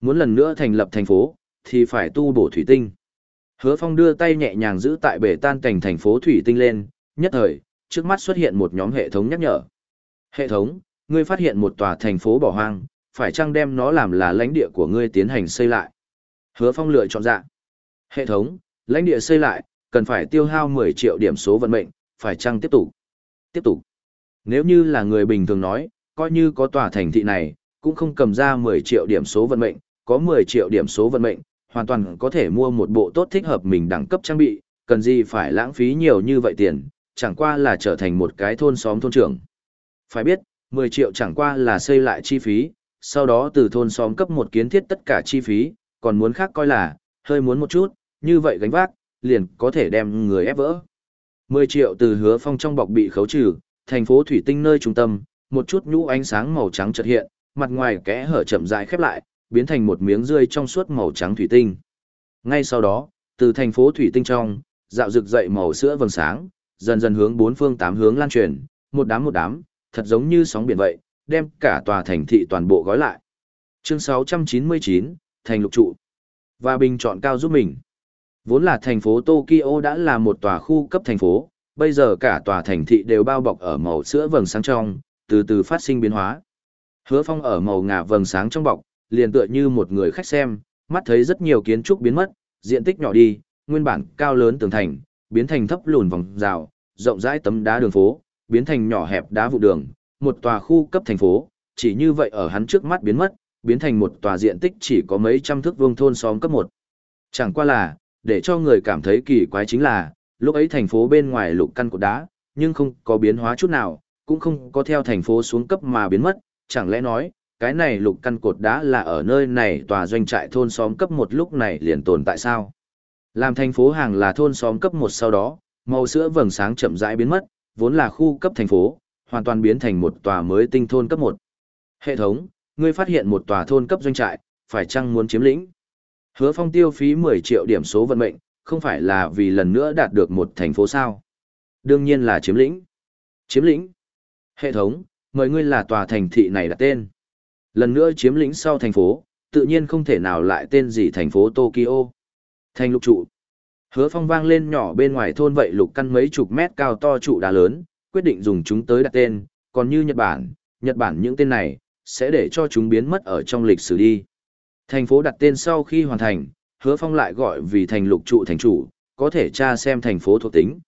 Muốn lần nữa thành lập thành phố, thì phải tu bổ thủy tinh. Hứa Phong đưa tay nhẹ nhàng giữ tại bể tan cảnh thành phố thủy tinh lên, nhất thời, trước mắt xuất hiện một nhóm hệ thống nhắc nhở. Hệ thống, ngươi phát hiện một tòa thành phố bỏ hoang, phải chăng đem nó làm là lãnh địa của ngươi tiến hành xây lại? Hứa Phong lựa chọn dạng. Hệ thống, lãnh địa xây lại, cần phải tiêu hao 10 triệu điểm số vận mệnh, phải chăng tiếp tục? Tiếp tục. Nếu như là người bình thường nói, coi như có tòa thành thị này, cũng không cầm ra 10 triệu điểm số vận mệnh, có 10 triệu điểm số vận mệnh, hoàn toàn có thể mua một bộ tốt thích hợp mình đẳng cấp trang bị, cần gì phải lãng phí nhiều như vậy tiền, chẳng qua là trở thành một cái thôn xóm thôn trưởng. Phải biết, 10 triệu chẳng qua là xây lại chi phí, sau đó từ thôn xóm cấp một kiến thiết tất cả chi phí, còn muốn khác coi là, hơi muốn một chút, như vậy gánh vác, liền có thể đem người ép vỡ. 10 triệu từ hứa phong trong bọc bị khấu trừ, thành phố thủy tinh nơi trung tâm, một chút nhũ ánh sáng màu trắng chợt hiện, mặt ngoài kẽ hở chậm rãi khép lại, biến thành một miếng rươi trong suốt màu trắng thủy tinh. Ngay sau đó, từ thành phố thủy tinh trong, dạo rực dậy màu sữa vầng sáng, dần dần hướng bốn phương tám hướng lan truyền, một đám một đám, thật giống như sóng biển vậy, đem cả tòa thành thị toàn bộ gói lại. Chương 699, thành lục trụ. Và bình chọn cao giúp mình. Vốn là thành phố Tokyo đã là một tòa khu cấp thành phố, bây giờ cả tòa thành thị đều bao bọc ở màu sữa vầng sáng trong, từ từ phát sinh biến hóa. Hứa Phong ở màu ngà vầng sáng trong bọc, liền tựa như một người khách xem, mắt thấy rất nhiều kiến trúc biến mất, diện tích nhỏ đi, nguyên bản cao lớn tường thành, biến thành thấp lùn vòng rào, rộng rãi tấm đá đường phố, biến thành nhỏ hẹp đá vụ đường, một tòa khu cấp thành phố, chỉ như vậy ở hắn trước mắt biến mất, biến thành một tòa diện tích chỉ có mấy trăm thước vuông thôn xóm cấp 1. Chẳng qua là, để cho người cảm thấy kỳ quái chính là, lúc ấy thành phố bên ngoài lục căn cột đá, nhưng không có biến hóa chút nào, cũng không có theo thành phố xuống cấp mà biến mất, chẳng lẽ nói, cái này lục căn cột đá là ở nơi này tòa doanh trại thôn xóm cấp một lúc này liền tồn tại sao? Làm thành phố hàng là thôn xóm cấp một sau đó, màu sữa vầng sáng chậm rãi biến mất, vốn là khu cấp thành phố, hoàn toàn biến thành một tòa mới tinh thôn cấp một. Hệ thống, ngươi phát hiện một tòa thôn cấp doanh trại, phải chăng muốn chiếm lĩnh? Hứa Phong tiêu phí 10 triệu điểm số vận mệnh, không phải là vì lần nữa đạt được một thành phố sao? Đương nhiên là chiếm lĩnh. Chiếm lĩnh. Hệ thống, mời ngươi là tòa thành thị này đặt tên. Lần nữa chiếm lĩnh sau thành phố, tự nhiên không thể nào lại tên gì thành phố Tokyo. Thành lục trụ. Hứa phong vang lên nhỏ bên ngoài thôn vậy lục căn mấy chục mét cao to trụ đá lớn, quyết định dùng chúng tới đặt tên, còn như Nhật Bản, Nhật Bản những tên này, sẽ để cho chúng biến mất ở trong lịch sử đi. Thành phố đặt tên sau khi hoàn thành, hứa phong lại gọi vì thành lục trụ thành chủ, có thể tra xem thành phố thuộc tính.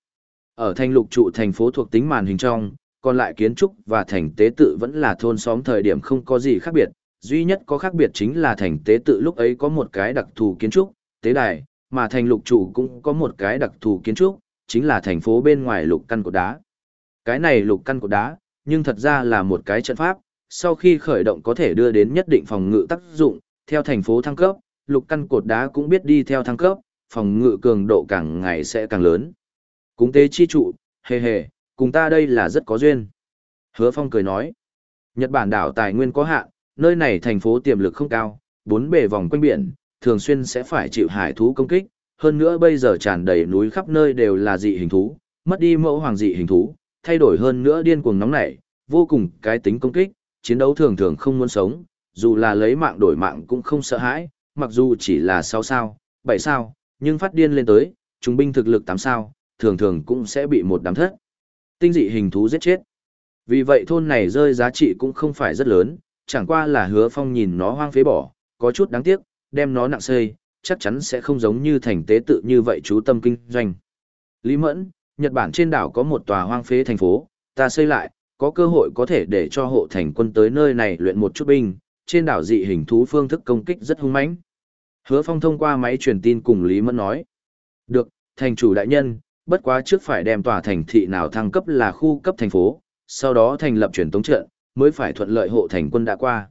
Ở thành lục trụ thành phố thuộc tính màn hình trong, còn lại kiến trúc và thành tế tự vẫn là thôn xóm thời điểm không có gì khác biệt, duy nhất có khác biệt chính là thành tế tự lúc ấy có một cái đặc thù kiến trúc, tế đài, mà thành lục trụ cũng có một cái đặc thù kiến trúc, chính là thành phố bên ngoài lục căn cột đá. Cái này lục căn cột đá, nhưng thật ra là một cái trận pháp, sau khi khởi động có thể đưa đến nhất định phòng ngự tác dụng, theo thành phố thăng cấp, lục căn cột đá cũng biết đi theo thăng cấp, phòng ngự cường độ càng ngày sẽ càng lớn. Cúng tế chi trụ, hề hề, cùng ta đây là rất có duyên. Hứa Phong cười nói, Nhật Bản đảo tài nguyên có hạn, nơi này thành phố tiềm lực không cao, bốn bề vòng quanh biển, thường xuyên sẽ phải chịu hải thú công kích, hơn nữa bây giờ tràn đầy núi khắp nơi đều là dị hình thú, mất đi mẫu hoàng dị hình thú, thay đổi hơn nữa điên cuồng nóng nảy, vô cùng cái tính công kích, chiến đấu thường thường không muốn sống, dù là lấy mạng đổi mạng cũng không sợ hãi, mặc dù chỉ là 6 sao, 7 sao, nhưng phát điên lên tới, trung binh thực lực 8 sao, thường thường cũng sẽ bị một đám thất. Tinh dị hình thú giết chết. Vì vậy thôn này rơi giá trị cũng không phải rất lớn, chẳng qua là hứa phong nhìn nó hoang phế bỏ, có chút đáng tiếc, đem nó nặng xây, chắc chắn sẽ không giống như thành tế tự như vậy chú tâm kinh doanh. Lý Mẫn, Nhật Bản trên đảo có một tòa hoang phế thành phố, ta xây lại, có cơ hội có thể để cho hộ thành quân tới nơi này luyện một chút binh, trên đảo dị hình thú phương thức công kích rất hung mãnh. Hứa Phong thông qua máy truyền tin cùng Lý Mẫn nói. Được, thành chủ đại nhân, bất quá trước phải đem tòa thành thị nào thăng cấp là khu cấp thành phố, sau đó thành lập truyền tống trận, mới phải thuận lợi hộ thành quân đã qua.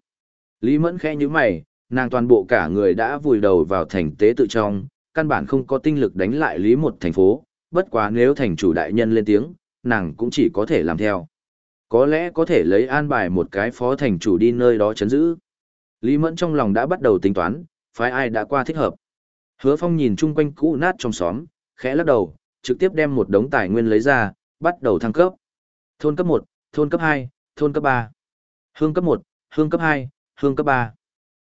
Lý Mẫn khẽ như mày, nàng toàn bộ cả người đã vùi đầu vào thành tế tự trong, căn bản không có tinh lực đánh lại Lý một thành phố, bất quá nếu thành chủ đại nhân lên tiếng, nàng cũng chỉ có thể làm theo. Có lẽ có thể lấy an bài một cái phó thành chủ đi nơi đó chấn giữ. Lý Mẫn trong lòng đã bắt đầu tính toán, phái ai đã qua thích hợp. Hứa Phong nhìn chung quanh cũ nát trong xóm, khẽ lắc đầu, trực tiếp đem một đống tài nguyên lấy ra, bắt đầu thăng cấp. Thôn cấp 1, thôn cấp 2, thôn cấp 3. Hương cấp 1, hương cấp 2, hương cấp 3.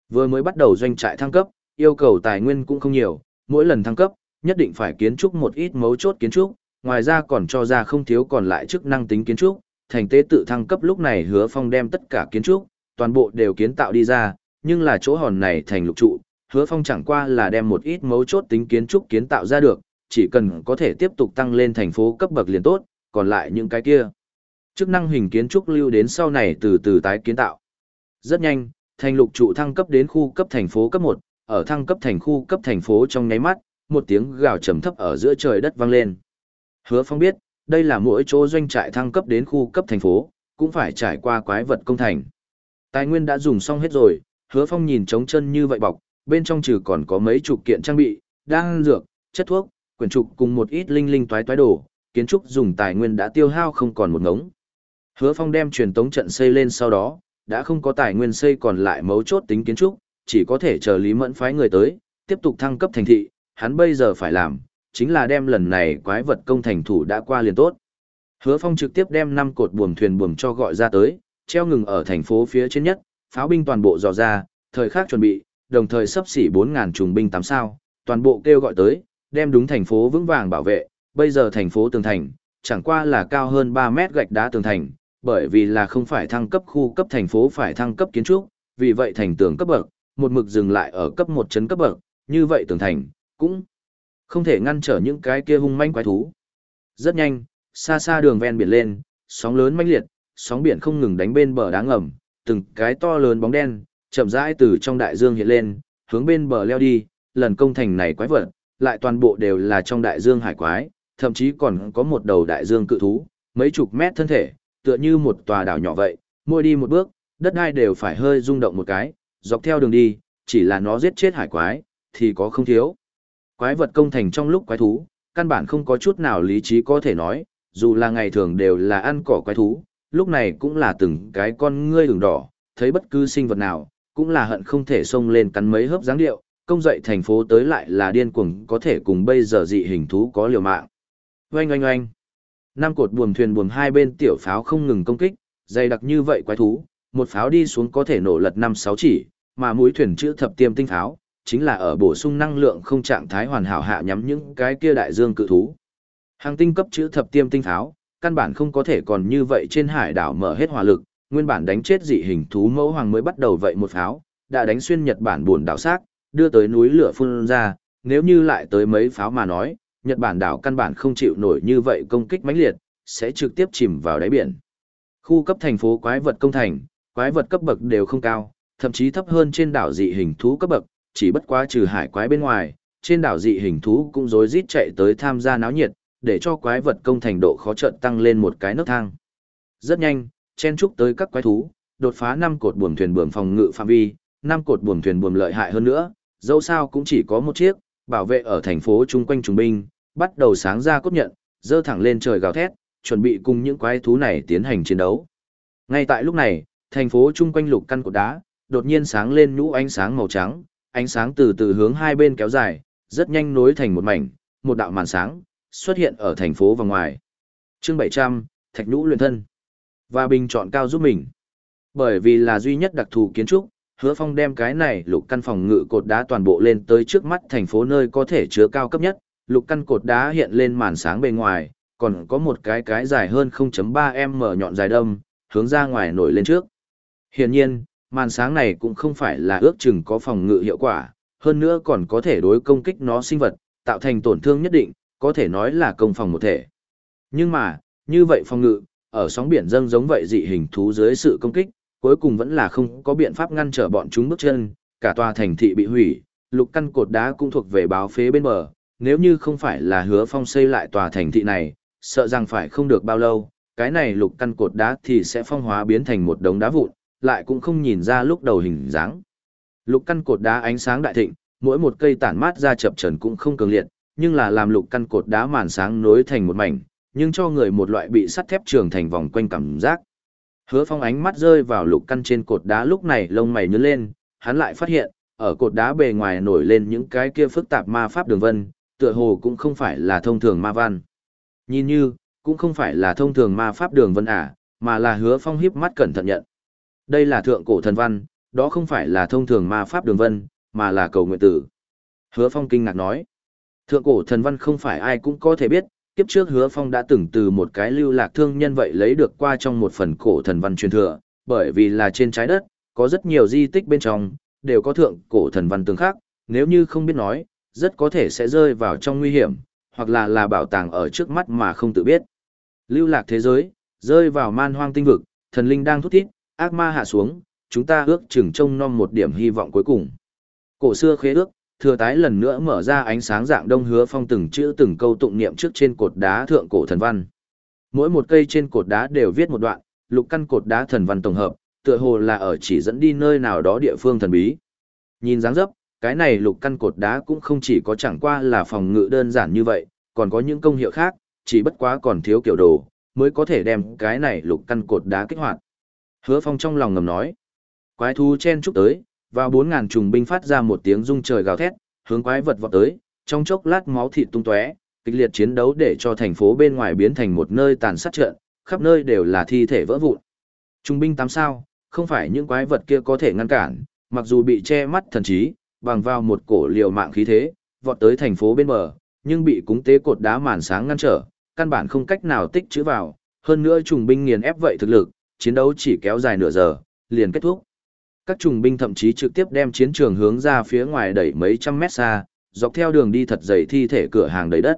Vừa mới bắt đầu doanh trại thăng cấp, yêu cầu tài nguyên cũng không nhiều, mỗi lần thăng cấp, nhất định phải kiến trúc một ít mấu chốt kiến trúc, ngoài ra còn cho ra không thiếu còn lại chức năng tính kiến trúc, thành tế tự thăng cấp lúc này hứa phong đem tất cả kiến trúc, toàn bộ đều kiến tạo đi ra, nhưng là chỗ hòn này thành lục trụ, hứa phong chẳng qua là đem một ít mấu chốt tính kiến trúc kiến tạo ra được, chỉ cần có thể tiếp tục tăng lên thành phố cấp bậc liền tốt, còn lại những cái kia. Chức năng hình kiến trúc lưu đến sau này từ từ tái kiến tạo. Rất nhanh, thành lục trụ thăng cấp đến khu cấp thành phố cấp 1, ở thăng cấp thành khu cấp thành phố trong nháy mắt, một tiếng gào trầm thấp ở giữa trời đất vang lên. Hứa Phong biết, đây là mỗi chỗ doanh trại thăng cấp đến khu cấp thành phố, cũng phải trải qua quái vật công thành. Tài nguyên đã dùng xong hết rồi, Hứa Phong nhìn trống chân như vậy bọc, bên trong trừ còn có mấy chục kiện trang bị, đan dược, chất thuốc, quyển trục cùng một ít linh linh toái toái đồ, kiến trúc dùng tài nguyên đã tiêu hao không còn một ngống. Hứa Phong đem truyền tống trận xây lên sau đó, đã không có tài nguyên xây còn lại mấu chốt tính kiến trúc, chỉ có thể chờ Lý Mẫn phái người tới, tiếp tục thăng cấp thành thị, hắn bây giờ phải làm, chính là đem lần này quái vật công thành thủ đã qua liền tốt. Hứa Phong trực tiếp đem năm cột buồm thuyền buồm cho gọi ra tới, treo ngừng ở thành phố phía trên nhất, pháo binh toàn bộ dò ra, thời khắc chuẩn bị, đồng thời sắp xỉ 4000 trùng binh 8 sao, toàn bộ kêu gọi tới, đem đúng thành phố vững vàng bảo vệ, bây giờ thành phố tường thành, chẳng qua là cao hơn 3 mét gạch đá tường thành, bởi vì là không phải thăng cấp khu cấp thành phố phải thăng cấp kiến trúc, vì vậy thành tường cấp bậc, một mực dừng lại ở cấp một chấn cấp bậc, như vậy tường thành, cũng không thể ngăn trở những cái kia hung manh quái thú. Rất nhanh, xa xa đường ven biển lên, sóng lớn mãnh liệt, sóng biển không ngừng đánh bên bờ đá ngầm, từng cái to lớn bóng đen, chậm rãi từ trong đại dương hiện lên, hướng bên bờ leo đi, lần công thành này quái vật, lại toàn bộ đều là trong đại dương hải quái, thậm chí còn có một đầu đại dương cự thú, mấy chục mét thân thể, tựa như một tòa đảo nhỏ vậy, mỗi đi một bước, đất đai đều phải hơi rung động một cái, dọc theo đường đi, chỉ là nó giết chết hải quái, thì có không thiếu. Quái vật công thành trong lúc quái thú, căn bản không có chút nào lý trí có thể nói, dù là ngày thường đều là ăn cỏ quái thú, lúc này cũng là từng cái con ngươi ửng đỏ, thấy bất cứ sinh vật nào, cũng là hận không thể xông lên cắn mấy hớp dáng điệu, công dậy thành phố tới lại là điên cuồng có thể cùng bây giờ dị hình thú có liều mạng. Oanh oanh oanh. Năm cột buồm thuyền buồm hai bên tiểu pháo không ngừng công kích, dày đặc như vậy quái thú, một pháo đi xuống có thể nổ lật năm sáu chỉ, mà mũi thuyền chữ thập tiêm tinh pháo, chính là ở bổ sung năng lượng không trạng thái hoàn hảo hạ nhắm những cái kia đại dương cự thú. Hàng tinh cấp chữ thập tiêm tinh pháo, căn bản không có thể còn như vậy trên hải đảo mở hết hỏa lực, nguyên bản đánh chết dị hình thú mẫu hoàng mới bắt đầu vậy một pháo, đã đánh xuyên Nhật Bản buồn đảo xác, đưa tới núi lửa phun ra, nếu như lại tới mấy pháo mà nói, Nhật Bản đảo căn bản không chịu nổi như vậy công kích mãnh liệt, sẽ trực tiếp chìm vào đáy biển. Khu cấp thành phố quái vật công thành, quái vật cấp bậc đều không cao, thậm chí thấp hơn trên đảo dị hình thú cấp bậc, chỉ bất quá trừ hải quái bên ngoài, trên đảo dị hình thú cũng rối rít chạy tới tham gia náo nhiệt, để cho quái vật công thành độ khó trận tăng lên một cái nấc thang. Rất nhanh, chen chúc tới các quái thú, đột phá năm cột buồm thuyền buồm phòng ngự phạm vi, năm cột buồm thuyền buồm lợi hại hơn nữa, dẫu sao cũng chỉ có một chiếc, bảo vệ ở thành phố chung quanh trung binh, bắt đầu sáng ra cốt nhận, dơ thẳng lên trời gào thét, chuẩn bị cùng những quái thú này tiến hành chiến đấu. Ngay tại lúc này, thành phố chung quanh lục căn cột đá, đột nhiên sáng lên nhũ ánh sáng màu trắng, ánh sáng từ từ hướng hai bên kéo dài, rất nhanh nối thành một mảnh, một đạo màn sáng, xuất hiện ở thành phố và ngoài. chương 700, Thạch Nhũ luyện thân. Và bình chọn cao giúp mình. Bởi vì là duy nhất đặc thù kiến trúc, hứa phong đem cái này lục căn phòng ngự cột đá toàn bộ lên tới trước mắt thành phố nơi có thể chứa cao cấp nhất, lục căn cột đá hiện lên màn sáng bề ngoài, còn có một cái cái dài hơn 0.3m nhọn dài đâm, hướng ra ngoài nổi lên trước. Hiển nhiên, màn sáng này cũng không phải là ước chừng có phòng ngự hiệu quả, hơn nữa còn có thể đối công kích nó sinh vật, tạo thành tổn thương nhất định, có thể nói là công phòng một thể. Nhưng mà, như vậy phòng ngự, ở sóng biển dâng giống vậy dị hình thú dưới sự công kích, cuối cùng vẫn là không có biện pháp ngăn trở bọn chúng bước chân, cả tòa thành thị bị hủy, lục căn cột đá cũng thuộc về báo phế bên bờ, nếu như không phải là hứa phong xây lại tòa thành thị này, sợ rằng phải không được bao lâu, cái này lục căn cột đá thì sẽ phong hóa biến thành một đống đá vụn, lại cũng không nhìn ra lúc đầu hình dáng. Lục căn cột đá ánh sáng đại thịnh, mỗi một cây tản mát ra chập trần cũng không cường liệt, nhưng là làm lục căn cột đá màn sáng nối thành một mảnh, nhưng cho người một loại bị sắt thép trường thành vòng quanh cảm giác. Hứa Phong ánh mắt rơi vào lục căn trên cột đá lúc này lông mày nhướng lên, hắn lại phát hiện, ở cột đá bề ngoài nổi lên những cái kia phức tạp ma pháp đường vân, tựa hồ cũng không phải là thông thường ma văn. Nhìn như, cũng không phải là thông thường ma pháp đường vân à, mà là Hứa Phong híp mắt cẩn thận nhận. Đây là thượng cổ thần văn, đó không phải là thông thường ma pháp đường vân, mà là cầu nguyện tử. Hứa Phong kinh ngạc nói. Thượng cổ thần văn không phải ai cũng có thể biết, kiếp trước hứa phong đã từng từ một cái lưu lạc thương nhân vậy lấy được qua trong một phần cổ thần văn truyền thừa, bởi vì là trên trái đất, có rất nhiều di tích bên trong, đều có thượng cổ thần văn tương khác, nếu như không biết nói, rất có thể sẽ rơi vào trong nguy hiểm, hoặc là là bảo tàng ở trước mắt mà không tự biết. Lưu lạc thế giới, rơi vào man hoang tinh vực, thần linh đang thút thít, ác ma hạ xuống, chúng ta ước chừng trông non một điểm hy vọng cuối cùng. Cổ xưa khế ước, thừa tái lần nữa mở ra ánh sáng dạng đông hứa phong từng chữ từng câu tụng niệm trước trên cột đá thượng cổ thần văn. Mỗi một cây trên cột đá đều viết một đoạn, lục căn cột đá thần văn tổng hợp, tựa hồ là ở chỉ dẫn đi nơi nào đó địa phương thần bí. Nhìn dáng dấp, cái này lục căn cột đá cũng không chỉ có chẳng qua là phòng ngự đơn giản như vậy, còn có những công hiệu khác, chỉ bất quá còn thiếu kiểu đồ, mới có thể đem cái này lục căn cột đá kích hoạt. Hứa Phong trong lòng ngầm nói, quái thú chen chúc tới, và bốn ngàn trùng binh phát ra một tiếng rung trời gào thét, hướng quái vật vọt tới, trong chốc lát máu thịt tung tóe, kịch liệt chiến đấu để cho thành phố bên ngoài biến thành một nơi tàn sát trận, khắp nơi đều là thi thể vỡ vụn. Trung binh tám sao, không phải những quái vật kia có thể ngăn cản, mặc dù bị che mắt thần trí, bằng vào một cổ liều mạng khí thế, vọt tới thành phố bên bờ, nhưng bị cúng tế cột đá màn sáng ngăn trở, căn bản không cách nào tích chữ vào, hơn nữa trùng binh nghiền ép vậy thực lực, chiến đấu chỉ kéo dài nửa giờ, liền kết thúc các trùng binh thậm chí trực tiếp đem chiến trường hướng ra phía ngoài đẩy mấy trăm mét xa, dọc theo đường đi thật dày thi thể cửa hàng đầy đất.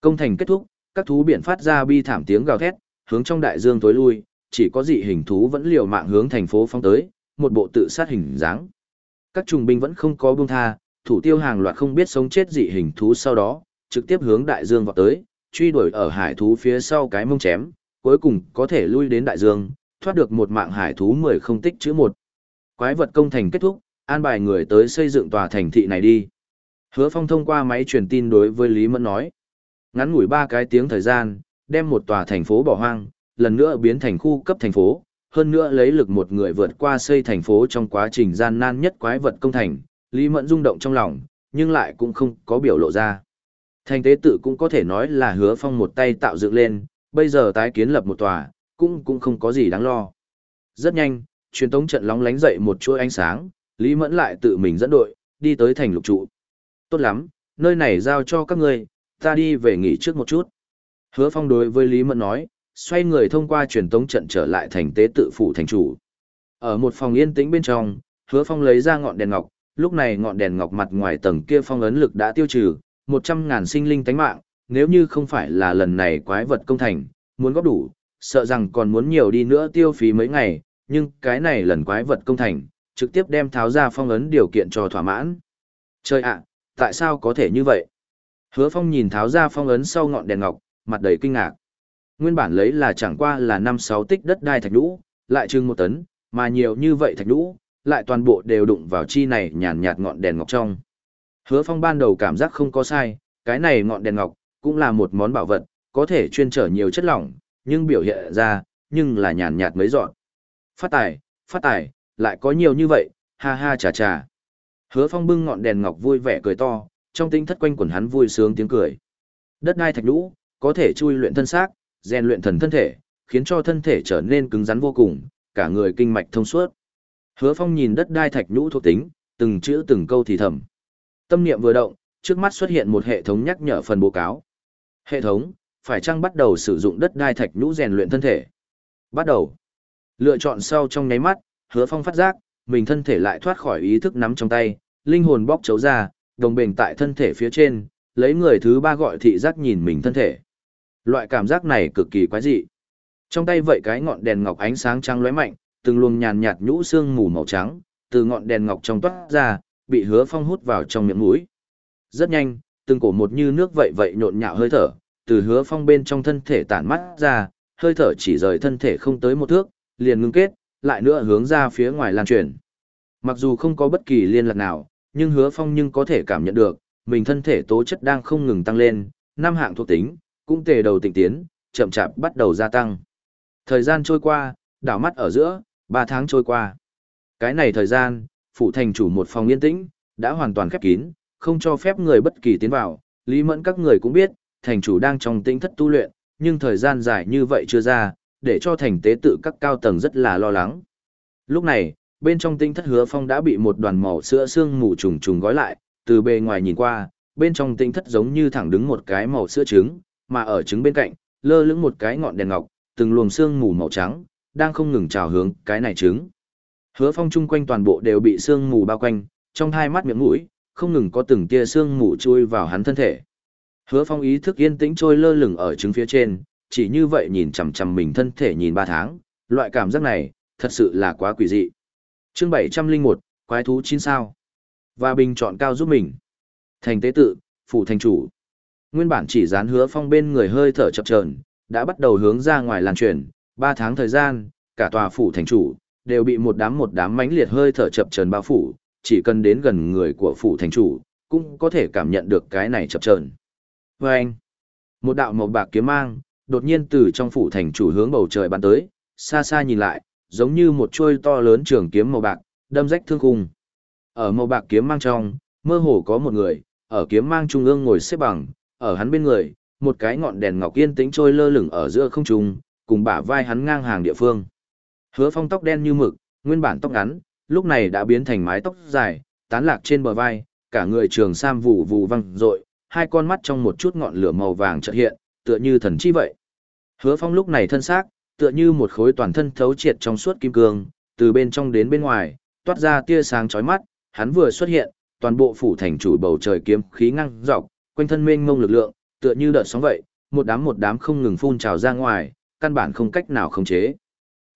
Công thành kết thúc, các thú biển phát ra bi thảm tiếng gào thét, hướng trong đại dương tối lui, chỉ có dị hình thú vẫn liều mạng hướng thành phố phóng tới, một bộ tự sát hình dáng. Các trùng binh vẫn không có buông tha, thủ tiêu hàng loạt không biết sống chết dị hình thú sau đó, trực tiếp hướng đại dương vọt tới, truy đuổi ở hải thú phía sau cái mông chém, cuối cùng có thể lui đến đại dương, thoát được một mạng hải thú mười không tích chữ một. Quái vật công thành kết thúc, an bài người tới xây dựng tòa thành thị này đi. Hứa Phong thông qua máy truyền tin đối với Lý Mẫn nói. Ngắn ngủi ba cái tiếng thời gian, đem một tòa thành phố bỏ hoang, lần nữa biến thành khu cấp thành phố, hơn nữa lấy lực một người vượt qua xây thành phố trong quá trình gian nan nhất quái vật công thành, Lý Mẫn rung động trong lòng, nhưng lại cũng không có biểu lộ ra. Thành tế tự cũng có thể nói là hứa phong một tay tạo dựng lên, bây giờ tái kiến lập một tòa, cũng cũng không có gì đáng lo. Rất nhanh, truyền tống trận lóng lánh dậy một chuỗi ánh sáng, Lý Mẫn lại tự mình dẫn đội, đi tới thành lục trụ. Tốt lắm, nơi này giao cho các ngươi, ta đi về nghỉ trước một chút. Hứa phong đối với Lý Mẫn nói, xoay người thông qua truyền tống trận trở lại thành tế tự phủ thành chủ. Ở một phòng yên tĩnh bên trong, hứa phong lấy ra ngọn đèn ngọc, lúc này ngọn đèn ngọc mặt ngoài tầng kia phong ấn lực đã tiêu trừ, một trăm ngàn sinh linh tánh mạng, nếu như không phải là lần này quái vật công thành, muốn góp đủ, sợ rằng còn muốn nhiều đi nữa tiêu phí mấy ngày, nhưng cái này lần quái vật công thành, trực tiếp đem tháo ra phong ấn điều kiện cho thỏa mãn. Trời ạ, tại sao có thể như vậy? Hứa phong nhìn tháo ra phong ấn sau ngọn đèn ngọc, mặt đầy kinh ngạc. Nguyên bản lấy là chẳng qua là năm sáu tích đất đai thạch nhũ, lại chừng một tấn, mà nhiều như vậy thạch nhũ, lại toàn bộ đều đụng vào chi này nhàn nhạt ngọn đèn ngọc trong. Hứa Phong ban đầu cảm giác không có sai, cái này ngọn đèn ngọc cũng là một món bảo vật, có thể chuyên trở nhiều chất lỏng, nhưng biểu hiện ra, nhưng là nhàn nhạt mấy dọn. Phát tài, phát tài, lại có nhiều như vậy, ha ha chà chà. Hứa Phong bưng ngọn đèn ngọc vui vẻ cười to, trong tinh thất quanh quần hắn vui sướng tiếng cười. Đất đai thạch đũ có thể chui luyện thân xác, rèn luyện thần thân thể, khiến cho thân thể trở nên cứng rắn vô cùng, cả người kinh mạch thông suốt. Hứa Phong nhìn đất đai thạch nhũ thuộc tính, từng chữ từng câu thì thầm. Tâm niệm vừa động, trước mắt xuất hiện một hệ thống nhắc nhở phần báo cáo. Hệ thống, phải chăng bắt đầu sử dụng đất đai thạch nhũ rèn luyện thân thể? Bắt đầu. Lựa chọn sau trong nháy mắt, Hứa Phong phát giác, mình thân thể lại thoát khỏi ý thức nắm trong tay, linh hồn bóc chấu ra, đồng bền tại thân thể phía trên, lấy người thứ ba gọi thị giác nhìn mình thân thể. Loại cảm giác này cực kỳ quái dị. Trong tay vậy cái ngọn đèn ngọc ánh sáng trắng lóe mạnh, từng luồng nhàn nhạt nhũ xương mù màu trắng, từ ngọn đèn ngọc trong toát ra, bị hứa phong hút vào trong miệng mũi. Rất nhanh, từng cổ một như nước vậy vậy nhộn nhạo hơi thở, từ hứa phong bên trong thân thể tản mắt ra, hơi thở chỉ rời thân thể không tới một thước, liền ngưng kết, lại nữa hướng ra phía ngoài lan truyền. Mặc dù không có bất kỳ liên lạc nào, nhưng hứa phong nhưng có thể cảm nhận được, mình thân thể tố chất đang không ngừng tăng lên, năm hạng thuộc tính, cũng tề đầu tịnh tiến, chậm chạp bắt đầu gia tăng. Thời gian trôi qua, đảo mắt ở giữa, ba tháng trôi qua. Cái này thời gian, phụ thành chủ một phòng yên tĩnh, đã hoàn toàn khép kín, không cho phép người bất kỳ tiến vào. Lý mẫn các người cũng biết, thành chủ đang trong tĩnh thất tu luyện, nhưng thời gian dài như vậy chưa ra, để cho thành tế tự các cao tầng rất là lo lắng. Lúc này, bên trong tinh thất hứa phong đã bị một đoàn màu sữa xương mù trùng trùng gói lại, từ bề ngoài nhìn qua, bên trong tinh thất giống như thẳng đứng một cái màu sữa trứng, mà ở trứng bên cạnh, lơ lửng một cái ngọn đèn ngọc, từng luồng sương mù màu trắng, đang không ngừng trào hướng cái này trứng. Hứa phong chung quanh toàn bộ đều bị sương mù bao quanh, trong hai mắt miệng mũi, không ngừng có từng tia sương mù chui vào hắn thân thể. Hứa phong ý thức yên tĩnh trôi lơ lửng ở trứng phía trên, chỉ như vậy nhìn chằm chằm mình thân thể nhìn ba tháng, loại cảm giác này, thật sự là quá quỷ dị. Chương bảy trăm linh một, quái thú chín sao. Và bình chọn cao giúp mình. Thành tế tự, phủ thành chủ. Nguyên bản chỉ dán hứa phong bên người hơi thở chập trờn đã bắt đầu hướng ra ngoài lan truyền, ba tháng thời gian, cả tòa phủ thành chủ, đều bị một đám một đám mãnh liệt hơi thở chập trờn bao phủ, chỉ cần đến gần người của phủ thành chủ, cũng có thể cảm nhận được cái này chập trờn vê anh, một đạo màu bạc kiếm mang, đột nhiên từ trong phủ thành chủ hướng bầu trời bắn tới, xa xa nhìn lại, giống như một chuôi to lớn trường kiếm màu bạc, đâm rách thương khung. Ở màu bạc kiếm mang trong, mơ hồ có một người, ở kiếm mang trung ương ngồi xếp bằng, ở hắn bên người, một cái ngọn đèn ngọc yên tĩnh trôi lơ lửng ở giữa không trung, cùng bả vai hắn ngang hàng địa phương. Hứa Phong tóc đen như mực, nguyên bản tóc ngắn, lúc này đã biến thành mái tóc dài, tán lạc trên bờ vai, cả người trường sam vụ vụ văng rội, hai con mắt trong một chút ngọn lửa màu vàng chợt hiện, tựa như thần chi vậy. Hứa Phong lúc này thân xác, tựa như một khối toàn thân thấu triệt trong suốt kim cương, từ bên trong đến bên ngoài, toát ra tia sáng chói mắt, hắn vừa xuất hiện, toàn bộ phủ thành chủ bầu trời kiếm khí ngăng dọc, quanh thân mênh mông lực lượng, tựa như đợt sóng vậy, một đám một đám không ngừng phun trào ra ngoài, căn bản không cách nào khống chế.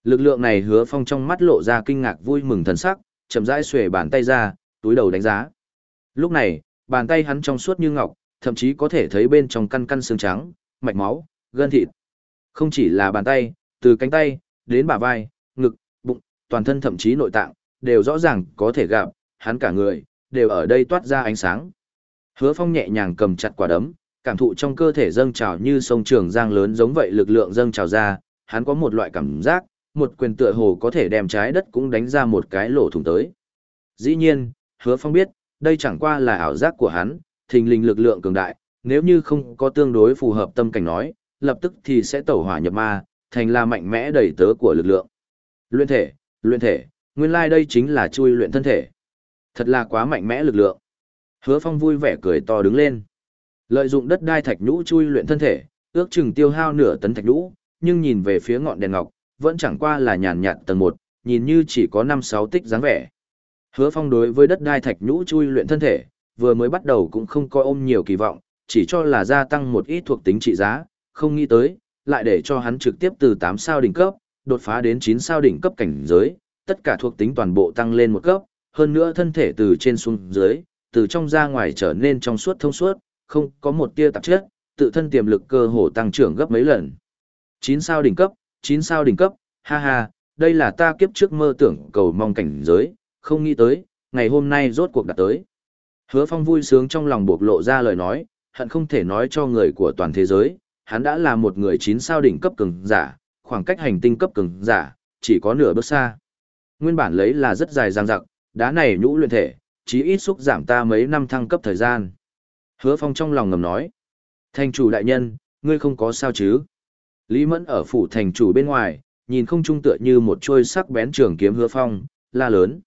Lực lượng này hứa phong trong mắt lộ ra kinh ngạc vui mừng thần sắc, chậm rãi xuề bàn tay ra, túi đầu đánh giá. Lúc này, bàn tay hắn trong suốt như ngọc, thậm chí có thể thấy bên trong căn căn xương trắng, mạch máu, gân thịt. Không chỉ là bàn tay, từ cánh tay, đến bả vai, ngực, bụng, toàn thân thậm chí nội tạng, đều rõ ràng có thể gặp, hắn cả người, đều ở đây toát ra ánh sáng. Hứa phong nhẹ nhàng cầm chặt quả đấm, cảm thụ trong cơ thể dâng trào như sông trường giang lớn giống vậy lực lượng dâng trào ra, hắn có một loại cảm giác, một quyền tựa hồ có thể đem trái đất cũng đánh ra một cái lỗ thủng tới. Dĩ nhiên, hứa phong biết, đây chẳng qua là ảo giác của hắn, thình lình lực lượng cường đại, nếu như không có tương đối phù hợp tâm cảnh nói, lập tức thì sẽ tẩu hỏa nhập ma, thành là mạnh mẽ đầy tớ của lực lượng. Luyện thể, luyện thể, nguyên lai like đây chính là chui luyện thân thể. Thật là quá mạnh mẽ lực lượng. Hứa Phong vui vẻ cười to đứng lên. Lợi dụng đất đai thạch nhũ chui luyện thân thể, ước chừng tiêu hao nửa tấn thạch nhũ, nhưng nhìn về phía ngọn đèn ngọc, vẫn chẳng qua là nhàn nhạt tầng 1, nhìn như chỉ có 5-6 tích dáng vẻ. Hứa Phong đối với đất đai thạch nhũ chui luyện thân thể, vừa mới bắt đầu cũng không coi ôm nhiều kỳ vọng, chỉ cho là gia tăng một ít thuộc tính trị giá, không nghĩ tới, lại để cho hắn trực tiếp từ 8 sao đỉnh cấp, đột phá đến 9 sao đỉnh cấp cảnh giới, tất cả thuộc tính toàn bộ tăng lên một cấp, hơn nữa thân thể từ trên xuống dưới, từ trong ra ngoài trở nên trong suốt thông suốt, không có một tia tạp chất, tự thân tiềm lực cơ hồ tăng trưởng gấp mấy lần. 9 sao đỉnh cấp, 9 sao đỉnh cấp, ha ha, đây là ta kiếp trước mơ tưởng cầu mong cảnh giới, không nghĩ tới, ngày hôm nay rốt cuộc đã tới. Hứa Phong vui sướng trong lòng buộc lộ ra lời nói, hận không thể nói cho người của toàn thế giới, hắn đã là một người 9 sao đỉnh cấp cường giả, khoảng cách hành tinh cấp cường giả, chỉ có nửa bước xa. Nguyên bản lấy là rất dài dang dặc, đá này nhũ luyện thể, chí ít xúc giảm ta mấy năm thăng cấp thời gian. Hứa Phong trong lòng ngầm nói, thành chủ đại nhân, ngươi không có sao chứ? Lý Mẫn ở phủ thành chủ bên ngoài, nhìn không trung tựa như một trôi sắc bén trường kiếm Hứa Phong, la lớn.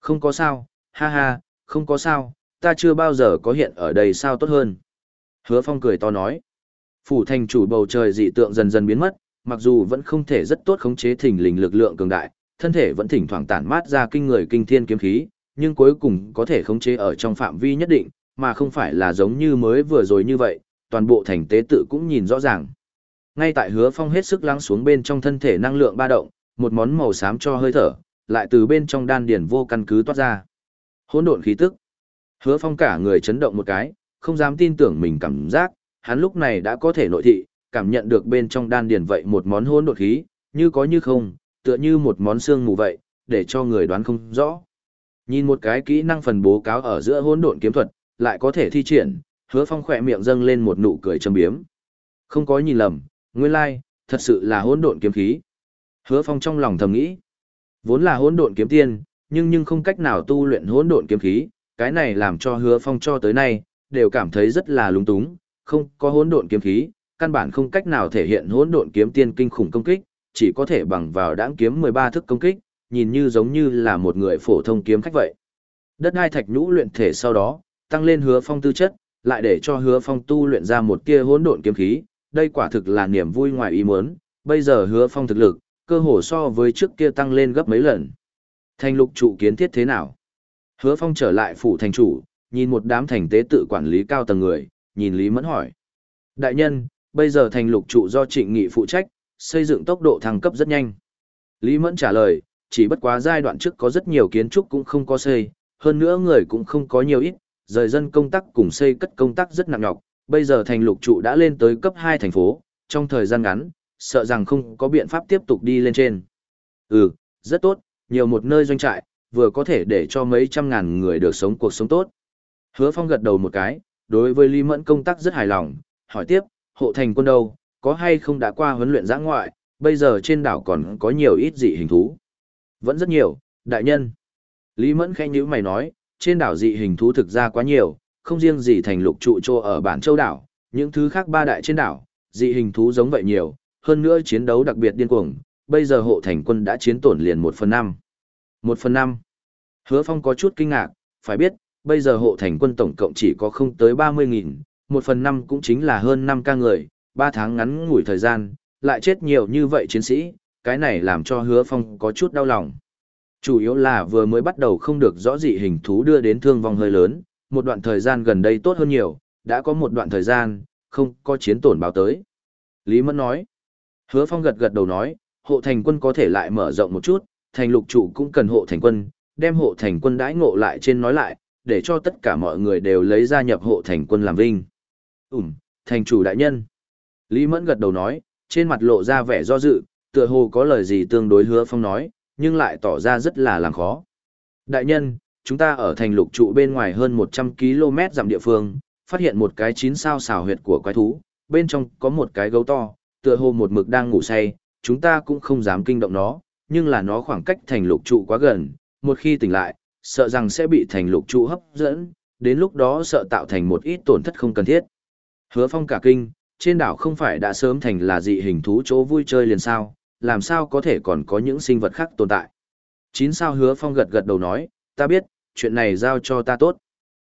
Không có sao, ha ha, không có sao, ta chưa bao giờ có hiện ở đây sao tốt hơn. Hứa Phong cười to nói. Phủ thành chủ bầu trời dị tượng dần dần biến mất, mặc dù vẫn không thể rất tốt khống chế thỉnh lình lực lượng cường đại, thân thể vẫn thỉnh thoảng tản mát ra kinh người kinh thiên kiếm khí, nhưng cuối cùng có thể khống chế ở trong phạm vi nhất định, mà không phải là giống như mới vừa rồi như vậy, toàn bộ thành tế tự cũng nhìn rõ ràng. Ngay tại hứa phong hết sức lắng xuống bên trong thân thể năng lượng ba động, một món màu xám cho hơi thở, lại từ bên trong đan điển vô căn cứ toát ra. Hỗn độn khí tức. Hứa phong cả người chấn động một cái, không dám tin tưởng mình cảm giác, hắn lúc này đã có thể nội thị, cảm nhận được bên trong đan điển vậy một món hỗn độn khí, như có như không, tựa như một món xương mù vậy, để cho người đoán không rõ. Nhìn một cái kỹ năng phần bố cáo ở giữa hỗn độn kiếm thuật, lại có thể thi triển, hứa phong khỏe miệng dâng lên một nụ cười châm biếm. Không có nhìn lầm, nguyên lai, like, thật sự là hỗn độn kiếm khí. Hứa phong trong lòng thầm nghĩ, vốn là hỗn độn kiếm tiên, nhưng nhưng không cách nào tu luyện hỗn độn kiếm khí, cái này làm cho hứa phong cho tới nay, đều cảm thấy rất là lúng túng, không có hỗn độn kiếm khí, căn bản không cách nào thể hiện hỗn độn kiếm tiên kinh khủng công kích, chỉ có thể bằng vào đãng kiếm 13 thức công kích, nhìn như giống như là một người phổ thông kiếm khách vậy. Đất hai thạch nhũ luyện thể sau đó, tăng lên hứa phong tư chất, lại để cho hứa phong tu luyện ra một tia hỗn độn kiếm khí, đây quả thực là niềm vui ngoài ý muốn, bây giờ hứa phong thực lực, cơ hồ so với trước kia tăng lên gấp mấy lần. Thành lục trụ kiến thiết thế nào? Hứa phong trở lại phủ thành chủ, nhìn một đám thành tế tự quản lý cao tầng người, nhìn Lý Mẫn hỏi. Đại nhân, bây giờ thành lục trụ do trịnh nghị phụ trách, xây dựng tốc độ thăng cấp rất nhanh. Lý Mẫn trả lời, chỉ bất quá giai đoạn trước có rất nhiều kiến trúc cũng không có xây, hơn nữa người cũng không có nhiều ít, rời dân công tác cùng xây cất công tác rất nặng nhọc, bây giờ thành lục trụ đã lên tới cấp 2 thành phố, trong thời gian ngắn, sợ rằng không có biện pháp tiếp tục đi lên trên. Ừ, rất tốt, nhiều một nơi doanh trại, vừa có thể để cho mấy trăm ngàn người được sống cuộc sống tốt. Hứa Phong gật đầu một cái, đối với Lý Mẫn công tác rất hài lòng, hỏi tiếp, hộ thành quân đâu, có hay không đã qua huấn luyện giã ngoại, bây giờ trên đảo còn có nhiều ít dị hình thú. Vẫn rất nhiều, đại nhân. Lý Mẫn khẽ nhữ mày nói, trên đảo dị hình thú thực ra quá nhiều, không riêng gì thành lục trụ trô ở bản châu đảo, những thứ khác ba đại trên đảo, dị hình thú giống vậy nhiều, hơn nữa chiến đấu đặc biệt điên cuồng, bây giờ hộ thành quân đã chiến tổn liền một phần năm. Một phần năm. Hứa Phong có chút kinh ngạc, phải biết, bây giờ hộ thành quân tổng cộng chỉ có không tới 30.000, một phần năm cũng chính là hơn năm ca người, ba tháng ngắn ngủi thời gian, lại chết nhiều như vậy chiến sĩ, cái này làm cho hứa phong có chút đau lòng. Chủ yếu là vừa mới bắt đầu không được rõ dị hình thú đưa đến thương vong hơi lớn, một đoạn thời gian gần đây tốt hơn nhiều, đã có một đoạn thời gian, không có chiến tổn báo tới. Lý Mẫn nói, hứa phong gật gật đầu nói, hộ thành quân có thể lại mở rộng một chút, thành lục trụ cũng cần hộ thành quân, đem hộ thành quân đãi ngộ lại trên nói lại, để cho tất cả mọi người đều lấy gia nhập hộ thành quân làm vinh. ủm, thành chủ đại nhân. Lý Mẫn gật đầu nói, trên mặt lộ ra vẻ do dự, tựa hồ có lời gì tương đối hứa phong nói, nhưng lại tỏ ra rất là làm khó. Đại nhân, chúng ta ở thành lục trụ bên ngoài hơn 100 km dặm địa phương, phát hiện một cái chín sao xào huyệt của quái thú, bên trong có một cái gấu to, tựa hồ một mực đang ngủ say, chúng ta cũng không dám kinh động nó, nhưng là nó khoảng cách thành lục trụ quá gần, một khi tỉnh lại, sợ rằng sẽ bị thành lục trụ hấp dẫn, đến lúc đó sợ tạo thành một ít tổn thất không cần thiết. Hứa phong cả kinh, trên đảo không phải đã sớm thành là dị hình thú chỗ vui chơi liền sao, làm sao có thể còn có những sinh vật khác tồn tại. Chín sao hứa phong gật gật đầu nói, ta biết, chuyện này giao cho ta tốt.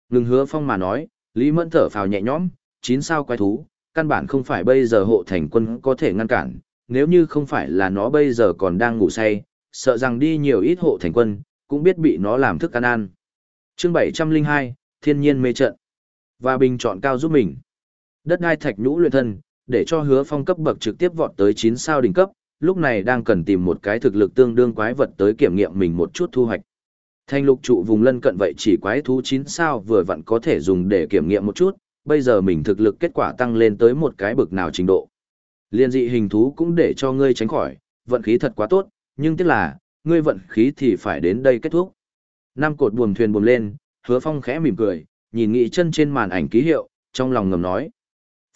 Ngừng hứa phong mà nói, Lý Mẫn thở phào nhẹ nhõm, chín sao quái thú, căn bản không phải bây giờ hộ thành quân có thể ngăn cản, nếu như không phải là nó bây giờ còn đang ngủ say, sợ rằng đi nhiều ít hộ thành quân, cũng biết bị nó làm thức ăn ăn. Chương 702, Thiên nhiên mê trận. Và bình chọn cao giúp mình. Đất đai thạch nhũ luyện thân, để cho hứa phong cấp bậc trực tiếp vọt tới 9 sao đỉnh cấp, lúc này đang cần tìm một cái thực lực tương đương quái vật tới kiểm nghiệm mình một chút thu hoạch. Thanh lục trụ vùng lân cận vậy chỉ quái thú 9 sao vừa vặn có thể dùng để kiểm nghiệm một chút, bây giờ mình thực lực kết quả tăng lên tới một cái bực nào trình độ. Liên dị hình thú cũng để cho ngươi tránh khỏi, vận khí thật quá tốt, nhưng tiếc là, ngươi vận khí thì phải đến đây kết thúc. Năm cột buồm thuyền buồm lên, hứa phong khẽ mỉm cười, nhìn nghị chân trên màn ảnh ký hiệu, trong lòng ngầm nói.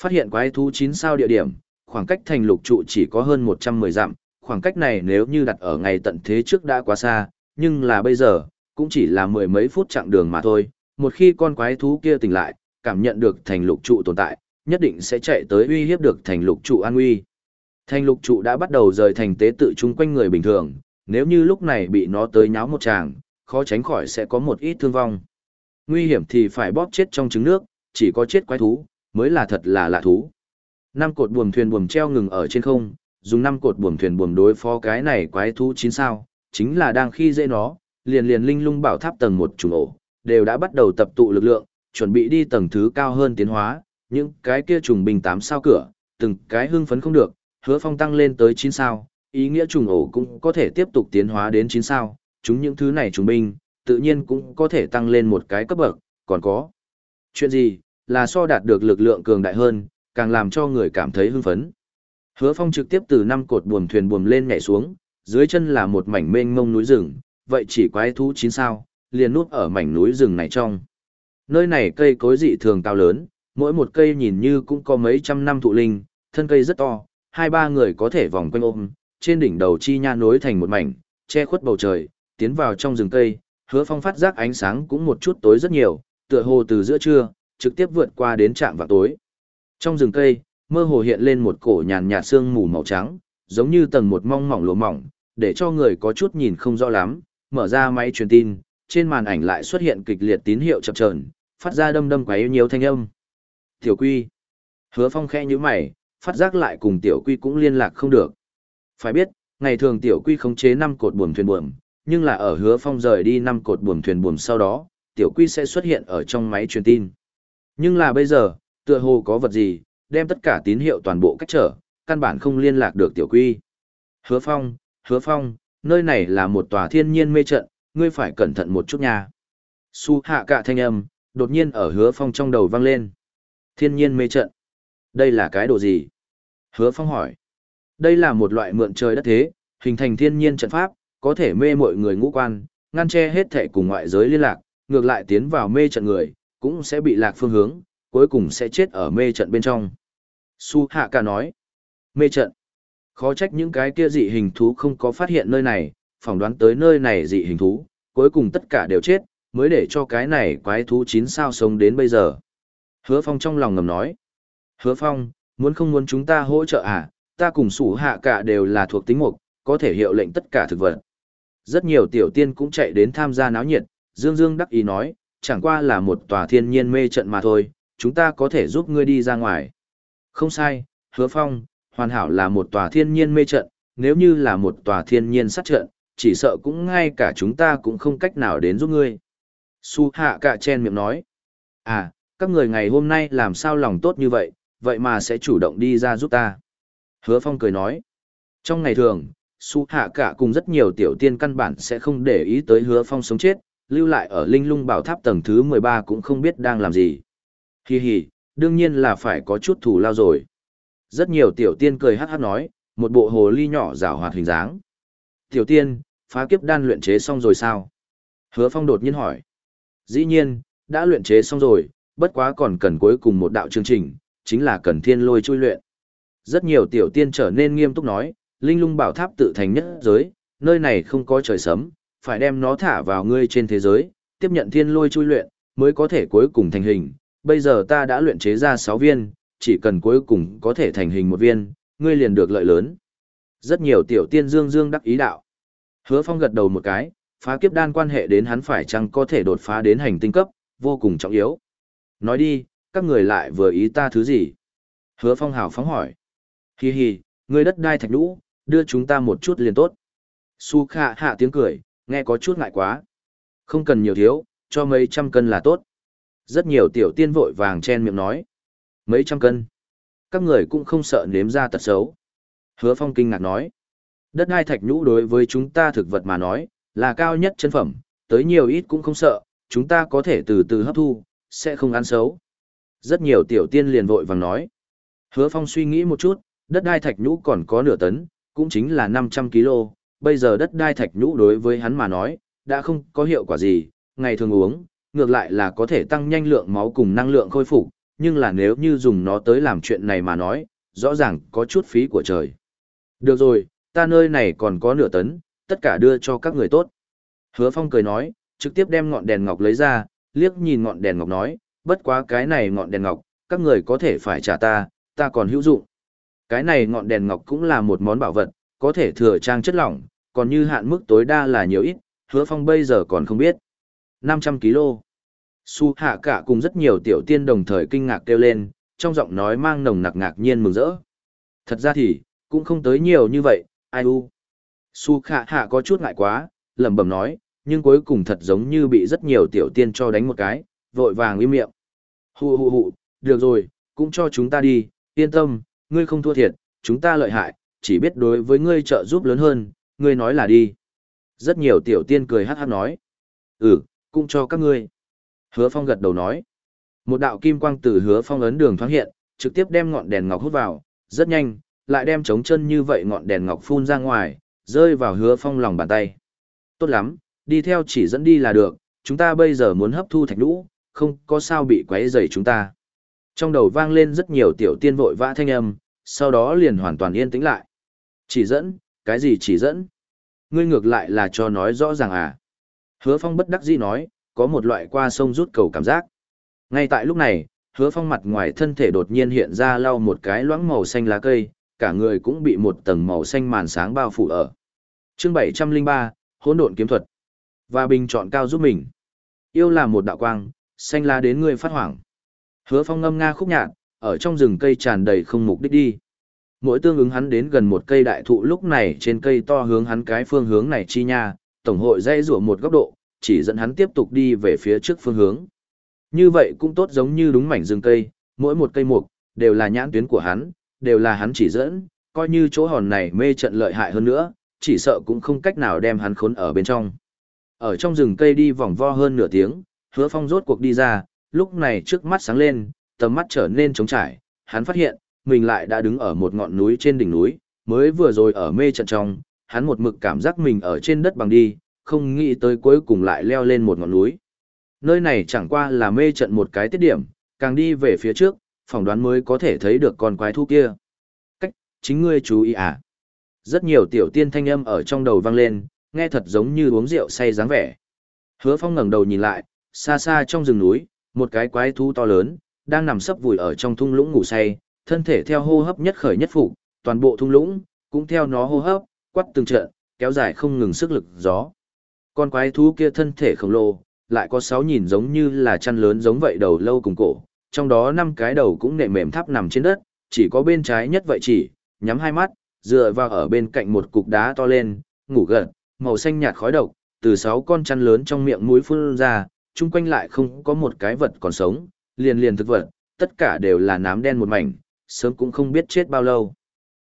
Phát hiện quái thú 9 sao địa điểm, khoảng cách thành lục trụ chỉ có hơn 110 dặm, khoảng cách này nếu như đặt ở ngày tận thế trước đã quá xa, nhưng là bây giờ, cũng chỉ là mười mấy phút chặng đường mà thôi. Một khi con quái thú kia tỉnh lại, cảm nhận được thành lục trụ tồn tại, nhất định sẽ chạy tới uy hiếp được thành lục trụ an nguy. Thành lục trụ đã bắt đầu rời thành tế tự chung quanh người bình thường, nếu như lúc này bị nó tới nháo một tràng, khó tránh khỏi sẽ có một ít thương vong. Nguy hiểm thì phải bóp chết trong trứng nước, chỉ có chết quái thú, mới là thật là lạ thú. Năm cột buồm thuyền buồm treo ngừng ở trên không, dùng năm cột buồm thuyền buồm đối phó cái này quái thú chín sao, chính là đang khi dễ nó, liền liền linh lung bảo tháp tầng một trùng ổ, đều đã bắt đầu tập tụ lực lượng, chuẩn bị đi tầng thứ cao hơn tiến hóa, những cái kia trùng bình tám sao cửa, từng cái hưng phấn không được, hứa phong tăng lên tới 9 sao, ý nghĩa trùng ổ cũng có thể tiếp tục tiến hóa đến 9 sao, chúng những thứ này trùng binh, tự nhiên cũng có thể tăng lên một cái cấp bậc, còn có. Chuyện gì, là so đạt được lực lượng cường đại hơn, càng làm cho người cảm thấy hưng phấn. Hứa phong trực tiếp từ năm cột buồm thuyền buồm lên nhảy xuống, dưới chân là một mảnh mênh mông núi rừng, vậy chỉ quái thú chín sao, liền núp ở mảnh núi rừng này trong. Nơi này cây cối dị thường cao lớn, mỗi một cây nhìn như cũng có mấy trăm năm thụ linh, thân cây rất to, hai ba người có thể vòng quanh ôm, trên đỉnh đầu chi nha nối thành một mảnh, che khuất bầu trời, tiến vào trong rừng cây, hứa phong phát giác ánh sáng cũng một chút tối rất nhiều, tựa hồ từ giữa trưa, trực tiếp vượt qua đến trạm vào tối. Trong rừng cây, mơ hồ hiện lên một cổ nhàn nhạt sương mù màu trắng, giống như tầng một mong mỏng lụa mỏng, để cho người có chút nhìn không rõ lắm, mở ra máy truyền tin, trên màn ảnh lại xuất hiện kịch liệt tín hiệu chập chờn, phát ra đâm đâm quấy nhiều thanh âm. Tiểu Quy. Hứa Phong khẽ nhíu mày, phát giác lại cùng Tiểu Quy cũng liên lạc không được. Phải biết, ngày thường Tiểu Quy khống chế năm cột buồm thuyền buồm, nhưng là ở Hứa Phong rời đi năm cột buồm thuyền buồm sau đó, Tiểu Quy sẽ xuất hiện ở trong máy truyền tin. Nhưng là bây giờ, tựa hồ có vật gì, đem tất cả tín hiệu toàn bộ cách trở, căn bản không liên lạc được Tiểu Quy. Hứa Phong, Hứa Phong, nơi này là một tòa thiên nhiên mê trận, ngươi phải cẩn thận một chút nha. Su hạ cả thanh âm, đột nhiên ở hứa phong trong đầu vang lên. Thiên nhiên mê trận. Đây là cái đồ gì? Hứa phong hỏi. Đây là một loại mượn trời đất thế, hình thành thiên nhiên trận pháp, có thể mê mọi người ngũ quan, ngăn che hết thể cùng ngoại giới liên lạc, ngược lại tiến vào mê trận người, cũng sẽ bị lạc phương hướng, cuối cùng sẽ chết ở mê trận bên trong. Su Hạ Cả nói, mê trận. Khó trách những cái kia dị hình thú không có phát hiện nơi này, phỏng đoán tới nơi này dị hình thú, cuối cùng tất cả đều chết, mới để cho cái này quái thú chín sao sống đến bây giờ. Hứa Phong trong lòng ngầm nói. Hứa Phong, muốn không muốn chúng ta hỗ trợ à, ta cùng sủ hạ cả đều là thuộc tính mục, có thể hiệu lệnh tất cả thực vật. Rất nhiều tiểu tiên cũng chạy đến tham gia náo nhiệt, Dương Dương đắc ý nói, chẳng qua là một tòa thiên nhiên mê trận mà thôi, chúng ta có thể giúp ngươi đi ra ngoài. Không sai, Hứa Phong, hoàn hảo là một tòa thiên nhiên mê trận, nếu như là một tòa thiên nhiên sát trận, chỉ sợ cũng ngay cả chúng ta cũng không cách nào đến giúp ngươi. Su hạ cả chen miệng nói. À, các người ngày hôm nay làm sao lòng tốt như vậy, vậy mà sẽ chủ động đi ra giúp ta. Hứa Phong cười nói. Trong ngày thường, Su hạ cả cùng rất nhiều tiểu tiên căn bản sẽ không để ý tới hứa Phong sống chết, lưu lại ở linh lung bảo tháp tầng thứ 13 cũng không biết đang làm gì. Hì hì, đương nhiên là phải có chút thủ lao rồi. Rất nhiều tiểu tiên cười hát hát nói, một bộ hồ ly nhỏ rảo hoạt hình dáng. Tiểu tiên, phá kiếp đan luyện chế xong rồi sao? Hứa Phong đột nhiên hỏi. Dĩ nhiên, đã luyện chế xong rồi, bất quá còn cần cuối cùng một đạo chương trình, chính là cần thiên lôi chui luyện. Rất nhiều tiểu tiên trở nên nghiêm túc nói, linh lung bảo tháp tự thành nhất giới, nơi này không có trời sấm, phải đem nó thả vào ngươi trên thế giới, tiếp nhận thiên lôi chui luyện, mới có thể cuối cùng thành hình. Bây giờ ta đã luyện chế ra 6 viên, chỉ cần cuối cùng có thể thành hình một viên, ngươi liền được lợi lớn. Rất nhiều tiểu tiên dương dương đắc ý đạo. Hứa Phong gật đầu một cái, phá kiếp đan quan hệ đến hắn phải chăng có thể đột phá đến hành tinh cấp, vô cùng trọng yếu. Nói đi, các người lại vừa ý ta thứ gì? Hứa Phong hào phóng hỏi. Hi hi, người đất đai thạch nhũ, đưa chúng ta một chút liền tốt. Su Kha hạ tiếng cười, nghe có chút ngại quá. Không cần nhiều thiếu, cho mấy trăm cân là tốt. Rất nhiều tiểu tiên vội vàng chen miệng nói. Mấy trăm cân. Các người cũng không sợ nếm ra tật xấu. Hứa Phong kinh ngạc nói. Đất đai thạch nhũ đối với chúng ta thực vật mà nói, là cao nhất chân phẩm, tới nhiều ít cũng không sợ, chúng ta có thể từ từ hấp thu, sẽ không ăn xấu. Rất nhiều tiểu tiên liền vội vàng nói. Hứa Phong suy nghĩ một chút, đất đai thạch nhũ còn có nửa tấn, cũng chính là 500 kg, bây giờ đất đai thạch nhũ đối với hắn mà nói, đã không có hiệu quả gì, ngày thường uống, ngược lại là có thể tăng nhanh lượng máu cùng năng lượng khôi phục, nhưng là nếu như dùng nó tới làm chuyện này mà nói, rõ ràng có chút phí của trời. Được rồi, ta nơi này còn có nửa tấn, tất cả đưa cho các người tốt. Hứa Phong cười nói, trực tiếp đem ngọn đèn ngọc lấy ra, liếc nhìn ngọn đèn ngọc nói, bất quá cái này ngọn đèn ngọc, các người có thể phải trả ta, ta còn hữu dụng. Cái này ngọn đèn ngọc cũng là một món bảo vật, có thể thừa trang chất lỏng, còn như hạn mức tối đa là nhiều ít, hứa phong bây giờ còn không biết. 500 kg. Su hạ cả cùng rất nhiều tiểu tiên đồng thời kinh ngạc kêu lên, trong giọng nói mang nồng nặc ngạc nhiên mừng rỡ. Thật ra thì, cũng không tới nhiều như vậy, ai u. Su hạ hạ có chút ngại quá, lẩm bẩm nói, nhưng cuối cùng thật giống như bị rất nhiều tiểu tiên cho đánh một cái, vội vàng im miệng. Hù hù hù, được rồi, cũng cho chúng ta đi, yên tâm, ngươi không thua thiệt, chúng ta lợi hại, chỉ biết đối với ngươi trợ giúp lớn hơn, ngươi nói là đi. Rất nhiều tiểu tiên cười hát hát nói. Ừ, cũng cho các ngươi. Hứa phong gật đầu nói. Một đạo kim quang từ hứa phong ấn đường thoáng hiện, trực tiếp đem ngọn đèn ngọc hút vào, rất nhanh, lại đem trống chân như vậy ngọn đèn ngọc phun ra ngoài, rơi vào hứa phong lòng bàn tay. Tốt lắm, đi theo chỉ dẫn đi là được, chúng ta bây giờ muốn hấp thu thạch lũ, không có sao bị quấy rầy chúng ta. Trong đầu vang lên rất nhiều tiểu tiên vội vã thanh âm, sau đó liền hoàn toàn yên tĩnh lại. Chỉ dẫn, cái gì chỉ dẫn? Ngươi ngược lại là cho nói rõ ràng à? Hứa Phong bất đắc dĩ nói, có một loại qua sông rút cầu cảm giác. Ngay tại lúc này, Hứa Phong mặt ngoài thân thể đột nhiên hiện ra lau một cái loãng màu xanh lá cây, cả người cũng bị một tầng màu xanh màn sáng bao phủ ở. Chương 703, Hỗn độn kiếm thuật. Và bình chọn cao giúp mình. Yêu là một đạo quang, xanh lá đến người phát hoảng. Hứa Phong ngâm nga khúc nhạc, ở trong rừng cây tràn đầy không mục đích đi. Mỗi tương ứng hắn đến gần một cây đại thụ lúc này trên cây to hướng hắn cái phương hướng này chi nha, tổng hội dây rủa một góc độ, chỉ dẫn hắn tiếp tục đi về phía trước phương hướng. Như vậy cũng tốt giống như đúng mảnh rừng cây, mỗi một cây mục, đều là nhãn tuyến của hắn, đều là hắn chỉ dẫn, coi như chỗ hòn này mê trận lợi hại hơn nữa, chỉ sợ cũng không cách nào đem hắn khốn ở bên trong. Ở trong rừng cây đi vòng vo hơn nửa tiếng, hứa phong rốt cuộc đi ra, lúc này trước mắt sáng lên, tầm mắt trở nên trống trải, hắn phát hiện, mình lại đã đứng ở một ngọn núi trên đỉnh núi, mới vừa rồi ở mê trận trong, hắn một mực cảm giác mình ở trên đất bằng đi, không nghĩ tới cuối cùng lại leo lên một ngọn núi. Nơi này chẳng qua là mê trận một cái tiết điểm, càng đi về phía trước, phỏng đoán mới có thể thấy được con quái thú kia. Cách, chính ngươi chú ý à. Rất nhiều tiểu tiên thanh âm ở trong đầu vang lên, nghe thật giống như uống rượu say dáng vẻ. Hứa phong ngẩng đầu nhìn lại, xa xa trong rừng núi, một cái quái thú to lớn, đang nằm sấp vùi ở trong thung lũng ngủ say, thân thể theo hô hấp nhất khởi nhất phục, toàn bộ thung lũng, cũng theo nó hô hấp, quắt từng trận, kéo dài không ngừng sức lực gió. Con quái thú kia thân thể khổng lồ, lại có sáu nhìn giống như là chăn lớn giống vậy đầu lâu cùng cổ, trong đó năm cái đầu cũng nệm mềm thắp nằm trên đất, chỉ có bên trái nhất vậy chỉ, nhắm hai mắt, dựa vào ở bên cạnh một cục đá to lên, ngủ gật, màu xanh nhạt khói độc, từ sáu con chăn lớn trong miệng mũi phun ra, chung quanh lại không có một cái vật còn sống, liền liền thực vật, tất cả đều là nám đen một mảnh, sớm cũng không biết chết bao lâu.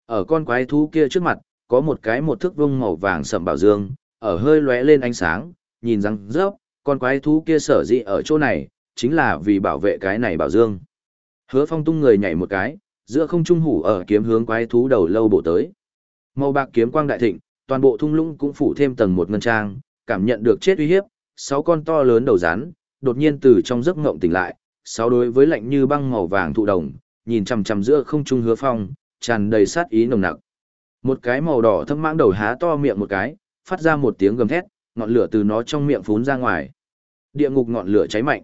Ở con quái thú kia trước mặt, có một cái một thước vông màu vàng sậm bảo dương, ở hơi lóe lên ánh sáng, nhìn răng rớp, con quái thú kia sở dị ở chỗ này, chính là vì bảo vệ cái này bảo dương. Hứa phong tung người nhảy một cái, giữa không trung hủ ở kiếm hướng quái thú đầu lâu bổ tới. Màu bạc kiếm quang đại thịnh, toàn bộ thung lũng cũng phủ thêm tầng một ngân trang, cảm nhận được chết uy hiếp, sáu con to lớn đầu rắn, đột nhiên từ trong giấc ngộng tỉnh lại, sáu đối với lạnh như băng màu vàng thụ đồng, nhìn chằm chằm giữa không trung hứa phong, tràn đầy sát ý nồng nặc. Một cái màu đỏ thâm mãng đầu há to miệng một cái, phát ra một tiếng gầm thét, ngọn lửa từ nó trong miệng phún ra ngoài. Địa ngục ngọn lửa cháy mạnh.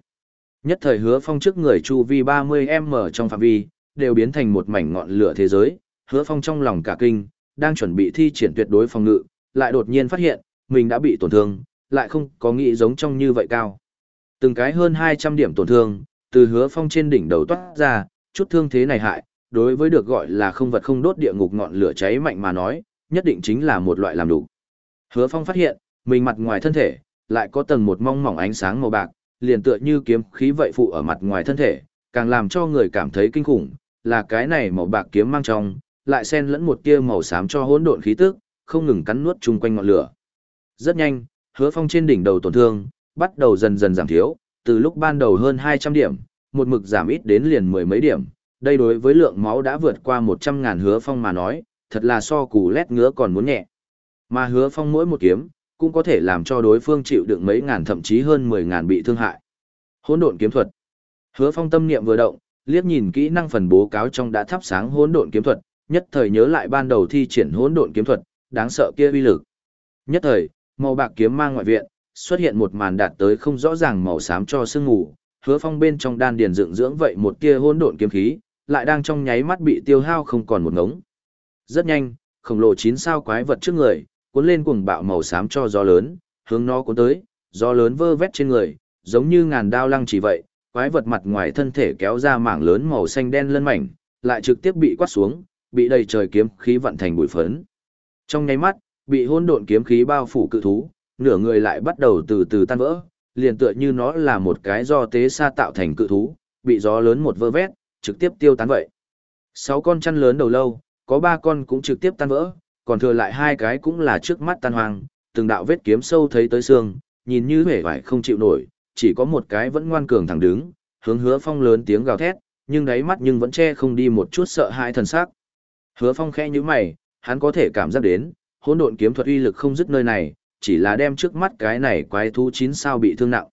Nhất thời hứa phong trước người chu vi 30m trong phạm vi, đều biến thành một mảnh ngọn lửa thế giới, hứa phong trong lòng cả kinh, đang chuẩn bị thi triển tuyệt đối phòng ngự, lại đột nhiên phát hiện, mình đã bị tổn thương, lại không có nghĩ giống trong như vậy cao. Từng cái hơn 200 điểm tổn thương, từ hứa phong trên đỉnh đầu toát ra, chút thương thế này hại, đối với được gọi là không vật không đốt địa ngục ngọn lửa cháy mạnh mà nói, nhất định chính là một loại làm đủ. Hứa phong phát hiện, mình mặt ngoài thân thể, lại có tầng một mong mỏng ánh sáng màu bạc, liền tựa như kiếm khí vậy phụ ở mặt ngoài thân thể, càng làm cho người cảm thấy kinh khủng, là cái này màu bạc kiếm mang trong, lại xen lẫn một tia màu xám cho hỗn độn khí tức, không ngừng cắn nuốt chung quanh ngọn lửa. Rất nhanh, Hứa Phong trên đỉnh đầu tổn thương, bắt đầu dần dần giảm thiếu, từ lúc ban đầu hơn 200 điểm, một mực giảm ít đến liền mười mấy điểm. Đây đối với lượng máu đã vượt qua 100 ngàn Hứa Phong mà nói, thật là so củ lét ngứa còn muốn nhẹ. Mà Hứa Phong mỗi một kiếm, cũng có thể làm cho đối phương chịu đựng mấy ngàn thậm chí hơn 10 ngàn bị thương hại. Hỗn độn kiếm thuật. Hứa Phong tâm niệm vừa động, liếc nhìn kỹ năng phần bố cáo trong đã thắp sáng hỗn độn kiếm thuật, nhất thời nhớ lại ban đầu thi triển hỗn độn kiếm thuật, đáng sợ kia uy lực. Nhất thời, màu bạc kiếm mang ngoại viện, xuất hiện một màn đạt tới không rõ ràng màu xám cho sương ngủ, hứa phong bên trong đan điền dựng dưỡng vậy một tia hỗn độn kiếm khí, lại đang trong nháy mắt bị tiêu hao không còn một ngống. Rất nhanh, khổng lồ chín sao quái vật trước người, cuốn lên cuồng bạo màu xám cho gió lớn, hướng nó cuốn tới, gió lớn vơ vét trên người, giống như ngàn đao lăng chỉ vậy, quái vật mặt ngoài thân thể kéo ra mảng lớn màu xanh đen lân mảnh, lại trực tiếp bị quát xuống, bị đầy trời kiếm khí vận thành bụi phấn. Trong nháy mắt, bị hỗn độn kiếm khí bao phủ cự thú, nửa người lại bắt đầu từ từ tan vỡ, liền tựa như nó là một cái do tế sa tạo thành cự thú, bị gió lớn một vơ vét, trực tiếp tiêu tán vậy. Sáu con chăn lớn đầu lâu, có ba con cũng trực tiếp tan vỡ, còn thừa lại hai cái cũng là trước mắt tan hoang, từng đạo vết kiếm sâu thấy tới xương, nhìn như vẻ vải không chịu nổi, chỉ có một cái vẫn ngoan cường thẳng đứng, hướng hứa phong lớn tiếng gào thét, nhưng đáy mắt nhưng vẫn che không đi một chút sợ hãi thần sắc. Hứa phong khẽ như mày, hắn có thể cảm giác đến, hỗn độn kiếm thuật uy lực không dứt nơi này, chỉ là đem trước mắt cái này quái thú chín sao bị thương nặng.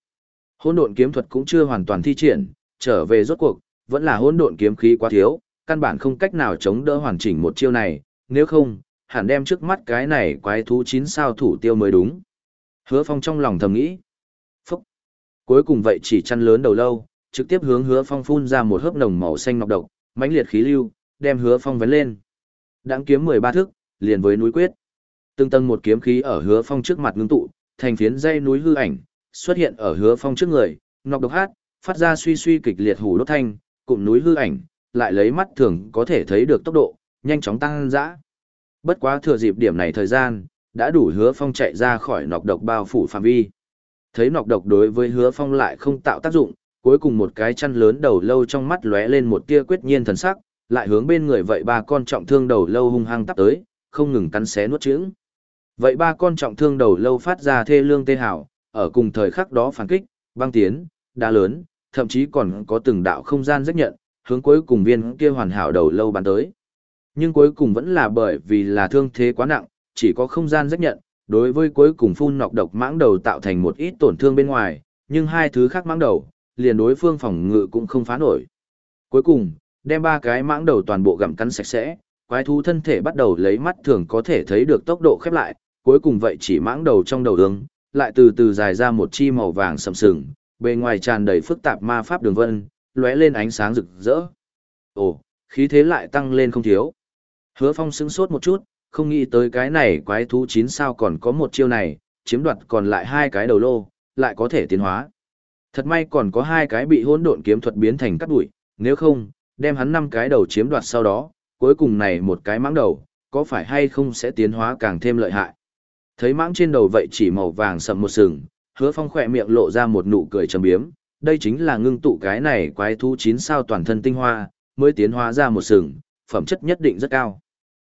Hỗn độn kiếm thuật cũng chưa hoàn toàn thi triển, trở về rốt cuộc, vẫn là hỗn độn kiếm khí quá thiếu, căn bản không cách nào chống đỡ hoàn chỉnh một chiêu này, nếu không, hẳn đem trước mắt cái này quái thú chín sao thủ tiêu mới đúng. Hứa Phong trong lòng thầm nghĩ. Phúc. Cuối cùng vậy chỉ chăn lớn đầu lâu, trực tiếp hướng Hứa Phong phun ra một hớp nồng màu xanh ngọc độc, mãnh liệt khí lưu, đem Hứa Phong vấn lên. Đãng kiếm 13 thước, liền với núi quyết. Từng tầng một kiếm khí ở Hứa Phong trước mặt ngưng tụ, thành phiến dây núi hư ảnh, xuất hiện ở Hứa Phong trước người, ngọc độc hát, phát ra suy suy kịch liệt hủ đốt thanh, cụm núi hư ảnh, lại lấy mắt thường có thể thấy được tốc độ, nhanh chóng tăng dã. Bất quá thừa dịp điểm này thời gian, đã đủ hứa phong chạy ra khỏi nọc độc bao phủ phạm vi. Thấy nọc độc đối với hứa phong lại không tạo tác dụng, cuối cùng một cái chăn lớn đầu lâu trong mắt lóe lên một tia quyết nhiên thần sắc, lại hướng bên người vậy ba con trọng thương đầu lâu hung hăng tắp tới, không ngừng cắn xé nuốt chửng. Vậy ba con trọng thương đầu lâu phát ra thê lương tê hảo, ở cùng thời khắc đó phản kích, băng tiến, đá lớn, thậm chí còn có từng đạo không gian rách nhận, hướng cuối cùng viên kia hoàn hảo đầu lâu bắn tới. Nhưng cuối cùng vẫn là bởi vì là thương thế quá nặng, chỉ có không gian rách nhận, đối với cuối cùng phun nọc độc mãng đầu tạo thành một ít tổn thương bên ngoài, nhưng hai thứ khác mãng đầu, liền đối phương phòng ngự cũng không phá nổi. Cuối cùng, đem ba cái mãng đầu toàn bộ gặm cắn sạch sẽ, quái thú thân thể bắt đầu lấy mắt thường có thể thấy được tốc độ khép lại, cuối cùng vậy chỉ mãng đầu trong đầu đường lại từ từ dài ra một chi màu vàng sầm sừng, bề ngoài tràn đầy phức tạp ma pháp đường vân, lóe lên ánh sáng rực rỡ. Ồ, khí thế lại tăng lên không thiếu. Hứa Phong sững sốt một chút, không nghĩ tới cái này quái thú chín sao còn có một chiêu này, chiếm đoạt còn lại hai cái đầu lô, lại có thể tiến hóa. Thật may còn có hai cái bị hỗn độn kiếm thuật biến thành cát bụi nếu không, đem hắn năm cái đầu chiếm đoạt sau đó, cuối cùng này một cái mãng đầu, có phải hay không sẽ tiến hóa càng thêm lợi hại. Thấy mãng trên đầu vậy chỉ màu vàng sậm một sừng, hứa phong khỏe miệng lộ ra một nụ cười trầm biếm, đây chính là ngưng tụ cái này quái thú chín sao toàn thân tinh hoa, mới tiến hóa ra một sừng, phẩm chất nhất định rất cao.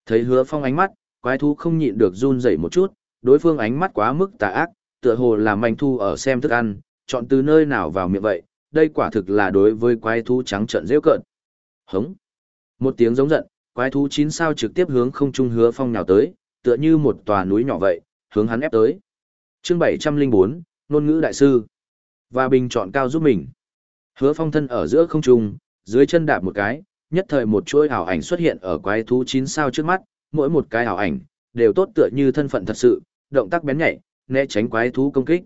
Thấy hứa phong ánh mắt, quái thú không nhịn được run rẩy một chút, đối phương ánh mắt quá mức tà ác, tựa hồ là manh thu ở xem thức ăn, chọn từ nơi nào vào miệng vậy, đây quả thực là đối với quái thú trắng trợn rêu cợt. Hống! Một tiếng giống giận, quái thú chín sao trực tiếp hướng không trung hứa phong nhào tới, tựa như một tòa núi nhỏ vậy, hướng hắn ép tới. Chương 704, ngôn ngữ đại sư. Và bình chọn cao giúp mình. Hứa phong thân ở giữa không trung, dưới chân đạp một cái, nhất thời một chuỗi ảo ảnh xuất hiện ở quái thú chín sao trước mắt, mỗi một cái ảo ảnh đều tốt tựa như thân phận thật sự, động tác bén nhạy, né tránh quái thú công kích.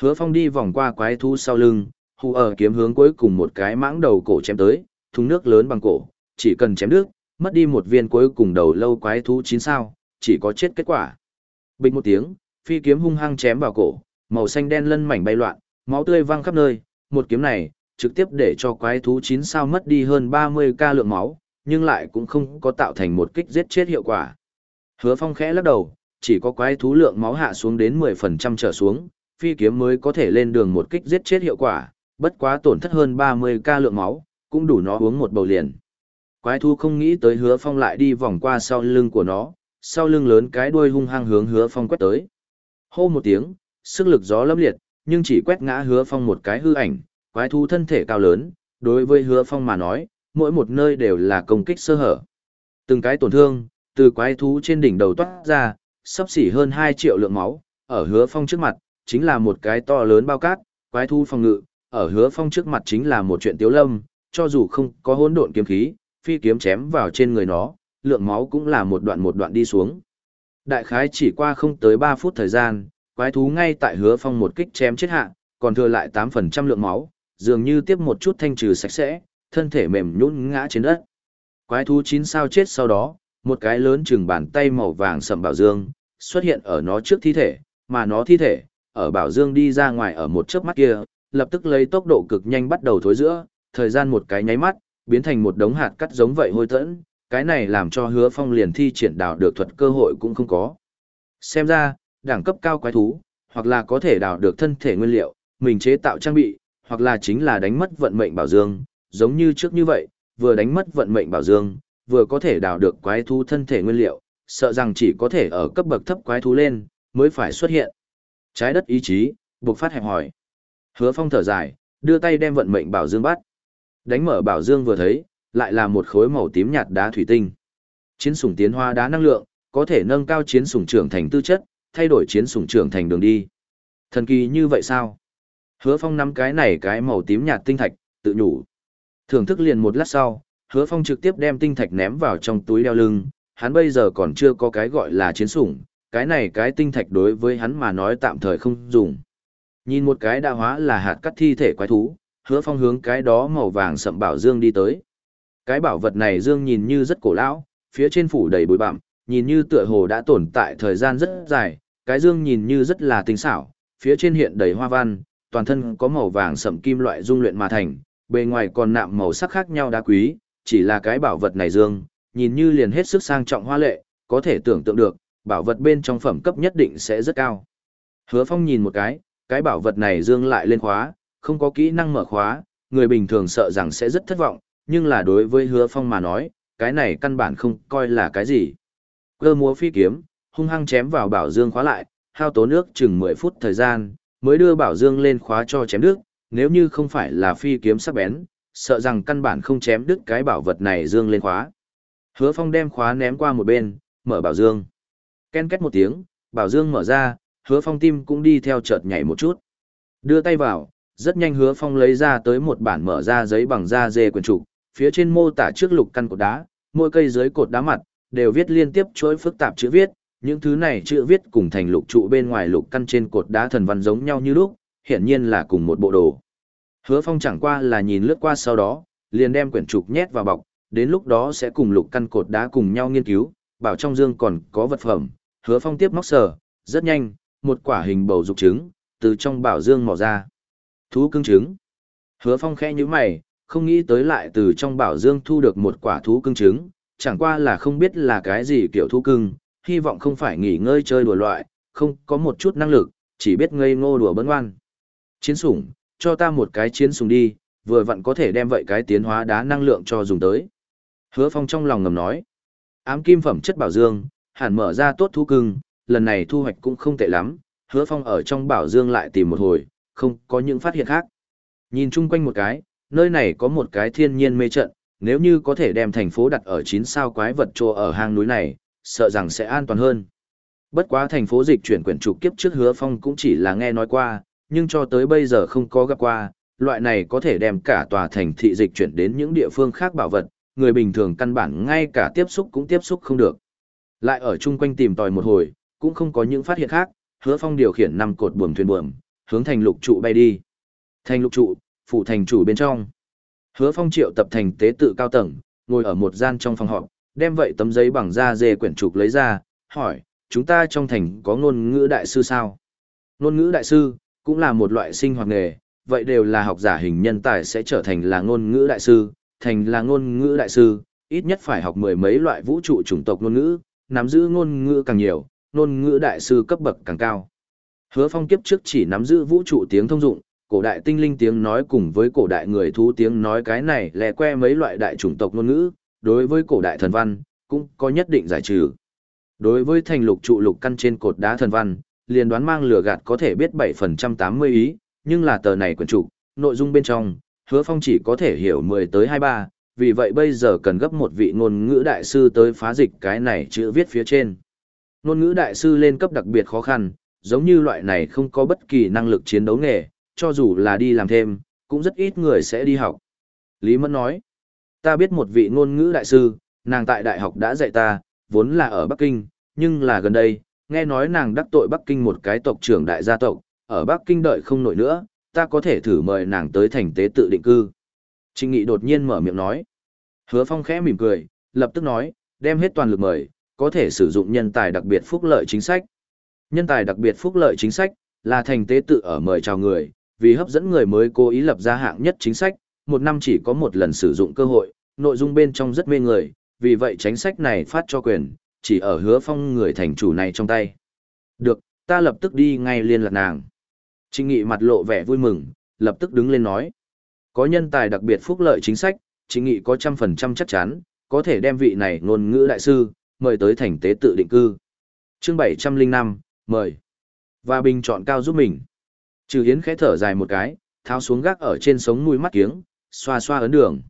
Hứa Phong đi vòng qua quái thú sau lưng, hù ở kiếm hướng cuối cùng một cái mãng đầu cổ chém tới, thùng nước lớn bằng cổ, chỉ cần chém nước mất đi một viên cuối cùng đầu lâu quái thú chín sao, chỉ có chết kết quả. Bình một tiếng, phi kiếm hung hăng chém vào cổ, màu xanh đen lân mảnh bay loạn, máu tươi văng khắp nơi, một kiếm này trực tiếp để cho quái thú chín sao mất đi hơn 30 ca lượng máu, nhưng lại cũng không có tạo thành một kích giết chết hiệu quả. Hứa Phong khẽ lắc đầu, chỉ có quái thú lượng máu hạ xuống đến 10% trở xuống, phi kiếm mới có thể lên đường một kích giết chết hiệu quả, bất quá tổn thất hơn 30 ca lượng máu, cũng đủ nó uống một bầu liền. Quái thú không nghĩ tới hứa phong lại đi vòng qua sau lưng của nó, sau lưng lớn cái đuôi hung hăng hướng hứa phong quét tới. Hô một tiếng, sức lực gió lâm liệt, nhưng chỉ quét ngã hứa phong một cái hư ảnh, quái thú thân thể cao lớn, đối với hứa phong mà nói, mỗi một nơi đều là công kích sơ hở. Từng cái tổn thương, từ quái thú trên đỉnh đầu toát ra, sắp xỉ hơn 2 triệu lượng máu, ở hứa phong trước mặt, chính là một cái to lớn bao cát, quái thú phòng ngự, ở hứa phong trước mặt chính là một chuyện tiếu lâm, cho dù không có hỗn độn kiếm khí, phi kiếm chém vào trên người nó, lượng máu cũng là một đoạn một đoạn đi xuống. Đại khái chỉ qua không tới 3 phút thời gian, quái thú ngay tại hứa phong một kích chém chết hạ, còn thừa lại 8% lượng máu, dường như tiếp một chút thanh trừ sạch sẽ, thân thể mềm nhũn ngã trên đất. Quái thú chín sao chết sau đó, một cái lớn chừng bàn tay màu vàng sầm bảo dương, xuất hiện ở nó trước thi thể, mà nó thi thể, ở bảo dương đi ra ngoài ở một chớp mắt kia, lập tức lấy tốc độ cực nhanh bắt đầu thối giữa, thời gian một cái nháy mắt, biến thành một đống hạt cắt giống vậy hôi tẫn, cái này làm cho hứa phong liền thi triển đào được thuật cơ hội cũng không có. Xem ra, đẳng cấp cao quái thú, hoặc là có thể đào được thân thể nguyên liệu, mình chế tạo trang bị, hoặc là chính là đánh mất vận mệnh bảo dương, giống như trước như vậy, vừa đánh mất vận mệnh bảo dương, vừa có thể đào được quái thú thân thể nguyên liệu, sợ rằng chỉ có thể ở cấp bậc thấp quái thú lên, mới phải xuất hiện. Trái đất ý chí, buộc phát hẹp hỏi. Hứa phong thở dài, đưa tay đem vận mệnh bảo dương bắt. Đánh mở bảo dương vừa thấy, lại là một khối màu tím nhạt đá thủy tinh. Chiến sủng tiến hóa đá năng lượng, có thể nâng cao chiến sủng trưởng thành tư chất, thay đổi chiến sủng trưởng thành đường đi. Thần kỳ như vậy sao? Hứa Phong nắm cái này cái màu tím nhạt tinh thạch, tự nhủ. Thưởng thức liền một lát sau, Hứa Phong trực tiếp đem tinh thạch ném vào trong túi đeo lưng, hắn bây giờ còn chưa có cái gọi là chiến sủng, cái này cái tinh thạch đối với hắn mà nói tạm thời không dùng. Nhìn một cái đã hóa là hạt cắt thi thể quái thú, hứa phong hướng cái đó màu vàng sậm bảo dương đi tới. Cái bảo vật này dương nhìn như rất cổ lão, phía trên phủ đầy bụi bặm, nhìn như tựa hồ đã tồn tại thời gian rất dài, cái dương nhìn như rất là tinh xảo, phía trên hiện đầy hoa văn, toàn thân có màu vàng sậm kim loại dung luyện mà thành, bề ngoài còn nạm màu sắc khác nhau đá quý, chỉ là cái bảo vật này dương, nhìn như liền hết sức sang trọng hoa lệ, có thể tưởng tượng được, bảo vật bên trong phẩm cấp nhất định sẽ rất cao. Hứa Phong nhìn một cái, cái bảo vật này dương lại lên khóa, không có kỹ năng mở khóa, người bình thường sợ rằng sẽ rất thất vọng, nhưng là đối với Hứa Phong mà nói, cái này căn bản không coi là cái gì. Cơ múa phi kiếm, hung hăng chém vào bảo dương khóa lại, hao tốn nước chừng 10 phút thời gian, mới đưa bảo dương lên khóa cho chém đứt, nếu như không phải là phi kiếm sắc bén, sợ rằng căn bản không chém đứt cái bảo vật này dương lên khóa. Hứa Phong đem khóa ném qua một bên, mở bảo dương. Ken két một tiếng, bảo dương mở ra, hứa phong tim cũng đi theo chợt nhảy một chút. Đưa tay vào, rất nhanh hứa phong lấy ra tới một bản mở ra giấy bằng da dê quyển trục, phía trên mô tả trước lục căn cột đá, mỗi cây dưới cột đá mặt, đều viết liên tiếp chuỗi phức tạp chữ viết, những thứ này chữ viết cùng thành lục trụ bên ngoài lục căn trên cột đá thần văn giống nhau như lúc, hiển nhiên là cùng một bộ đồ. Hứa Phong chẳng qua là nhìn lướt qua sau đó, liền đem quyển trục nhét vào bọc, đến lúc đó sẽ cùng lục căn cột đá cùng nhau nghiên cứu, bảo trong dương còn có vật phẩm, hứa phong tiếp móc sở, rất nhanh, một quả hình bầu dục trứng, từ trong bảo dương mò ra. Thú cưng trứng. Hứa phong khẽ như mày, không nghĩ tới lại từ trong bảo dương thu được một quả thú cưng trứng, chẳng qua là không biết là cái gì kiểu thú cưng, hy vọng không phải nghỉ ngơi chơi đùa loại, không có một chút năng lực, chỉ biết ngây ngô đùa bấn ngoan. Chiến sủng, cho ta một cái chiến sủng đi, vừa vặn có thể đem vậy cái tiến hóa đá năng lượng cho dùng tới. Hứa phong trong lòng ngầm nói. Ám kim phẩm chất bảo dương, hẳn mở ra tốt thú cưng, lần này thu hoạch cũng không tệ lắm, hứa phong ở trong bảo dương lại tìm một hồi, không có những phát hiện khác. Nhìn chung quanh một cái, nơi này có một cái thiên nhiên mê trận, nếu như có thể đem thành phố đặt ở 9 sao quái vật trô ở hang núi này, sợ rằng sẽ an toàn hơn. Bất quá thành phố dịch chuyển quyển trục kiếp trước hứa phong cũng chỉ là nghe nói qua, nhưng cho tới bây giờ không có gặp qua, loại này có thể đem cả tòa thành thị dịch chuyển đến những địa phương khác bảo vật, người bình thường căn bản ngay cả tiếp xúc cũng tiếp xúc không được. Lại ở chung quanh tìm tòi một hồi, cũng không có những phát hiện khác, hứa phong điều khiển năm cột buồm thuyền buồm, hướng thành lục trụ bay đi. Thành lục trụ, phủ thành chủ bên trong. Hứa phong triệu tập thành tế tự cao tầng, ngồi ở một gian trong phòng họp, đem vậy tấm giấy bằng da dê quyển trục lấy ra, hỏi, chúng ta trong thành có ngôn ngữ đại sư sao? Ngôn ngữ đại sư, cũng là một loại sinh hoạt nghề, vậy đều là học giả hình nhân tài sẽ trở thành là ngôn ngữ đại sư, thành là ngôn ngữ đại sư, ít nhất phải học mười mấy loại vũ trụ chủng tộc ngôn ngữ, nắm giữ ngôn ngữ càng nhiều, ngôn ngữ đại sư cấp bậc càng cao. Hứa phong kiếp trước chỉ nắm giữ vũ trụ tiếng thông dụng, cổ đại tinh linh tiếng nói cùng với cổ đại người thú tiếng nói cái này lè que mấy loại đại chủng tộc ngôn ngữ, đối với cổ đại thần văn, cũng có nhất định giải trừ. Đối với thành lục trụ lục căn trên cột đá thần văn, liền đoán mang lửa gạt có thể biết 7% 80 ý, nhưng là tờ này quyển trục, nội dung bên trong, hứa phong chỉ có thể hiểu 10 tới 23, vì vậy bây giờ cần gấp một vị ngôn ngữ đại sư tới phá dịch cái này chữ viết phía trên. Ngôn ngữ đại sư lên cấp đặc biệt khó khăn, giống như loại này không có bất kỳ năng lực chiến đấu nghề, cho dù là đi làm thêm, cũng rất ít người sẽ đi học. Lý Mẫn nói, ta biết một vị ngôn ngữ đại sư, nàng tại đại học đã dạy ta, vốn là ở Bắc Kinh, nhưng là gần đây, nghe nói nàng đắc tội Bắc Kinh một cái tộc trưởng đại gia tộc, ở Bắc Kinh đợi không nổi nữa, ta có thể thử mời nàng tới thành tế tự định cư. Trịnh Nghị đột nhiên mở miệng nói. Hứa Phong khẽ mỉm cười, lập tức nói, đem hết toàn lực mời, có thể sử dụng nhân tài đặc biệt phúc lợi chính sách. Nhân tài đặc biệt phúc lợi chính sách, là thành tế tự ở mời chào người, vì hấp dẫn người mới cố ý lập ra hạng nhất chính sách, một năm chỉ có một lần sử dụng cơ hội, nội dung bên trong rất mê người, vì vậy chính sách này phát cho quyền, chỉ ở hứa phong người thành chủ này trong tay. Được, ta lập tức đi ngay liên lạc nàng. Trinh Nghị mặt lộ vẻ vui mừng, lập tức đứng lên nói. Có nhân tài đặc biệt phúc lợi chính sách, Trinh Nghị có trăm phần trăm chắc chắn, có thể đem vị này ngôn ngữ đại sư, mời tới thành tế tự định cư. chương 705, mời. Và bình chọn cao giúp mình. Trừ Hiến khẽ thở dài một cái, tháo xuống gác ở trên sống mũi mắt kiếng, xoa xoa ấn đường.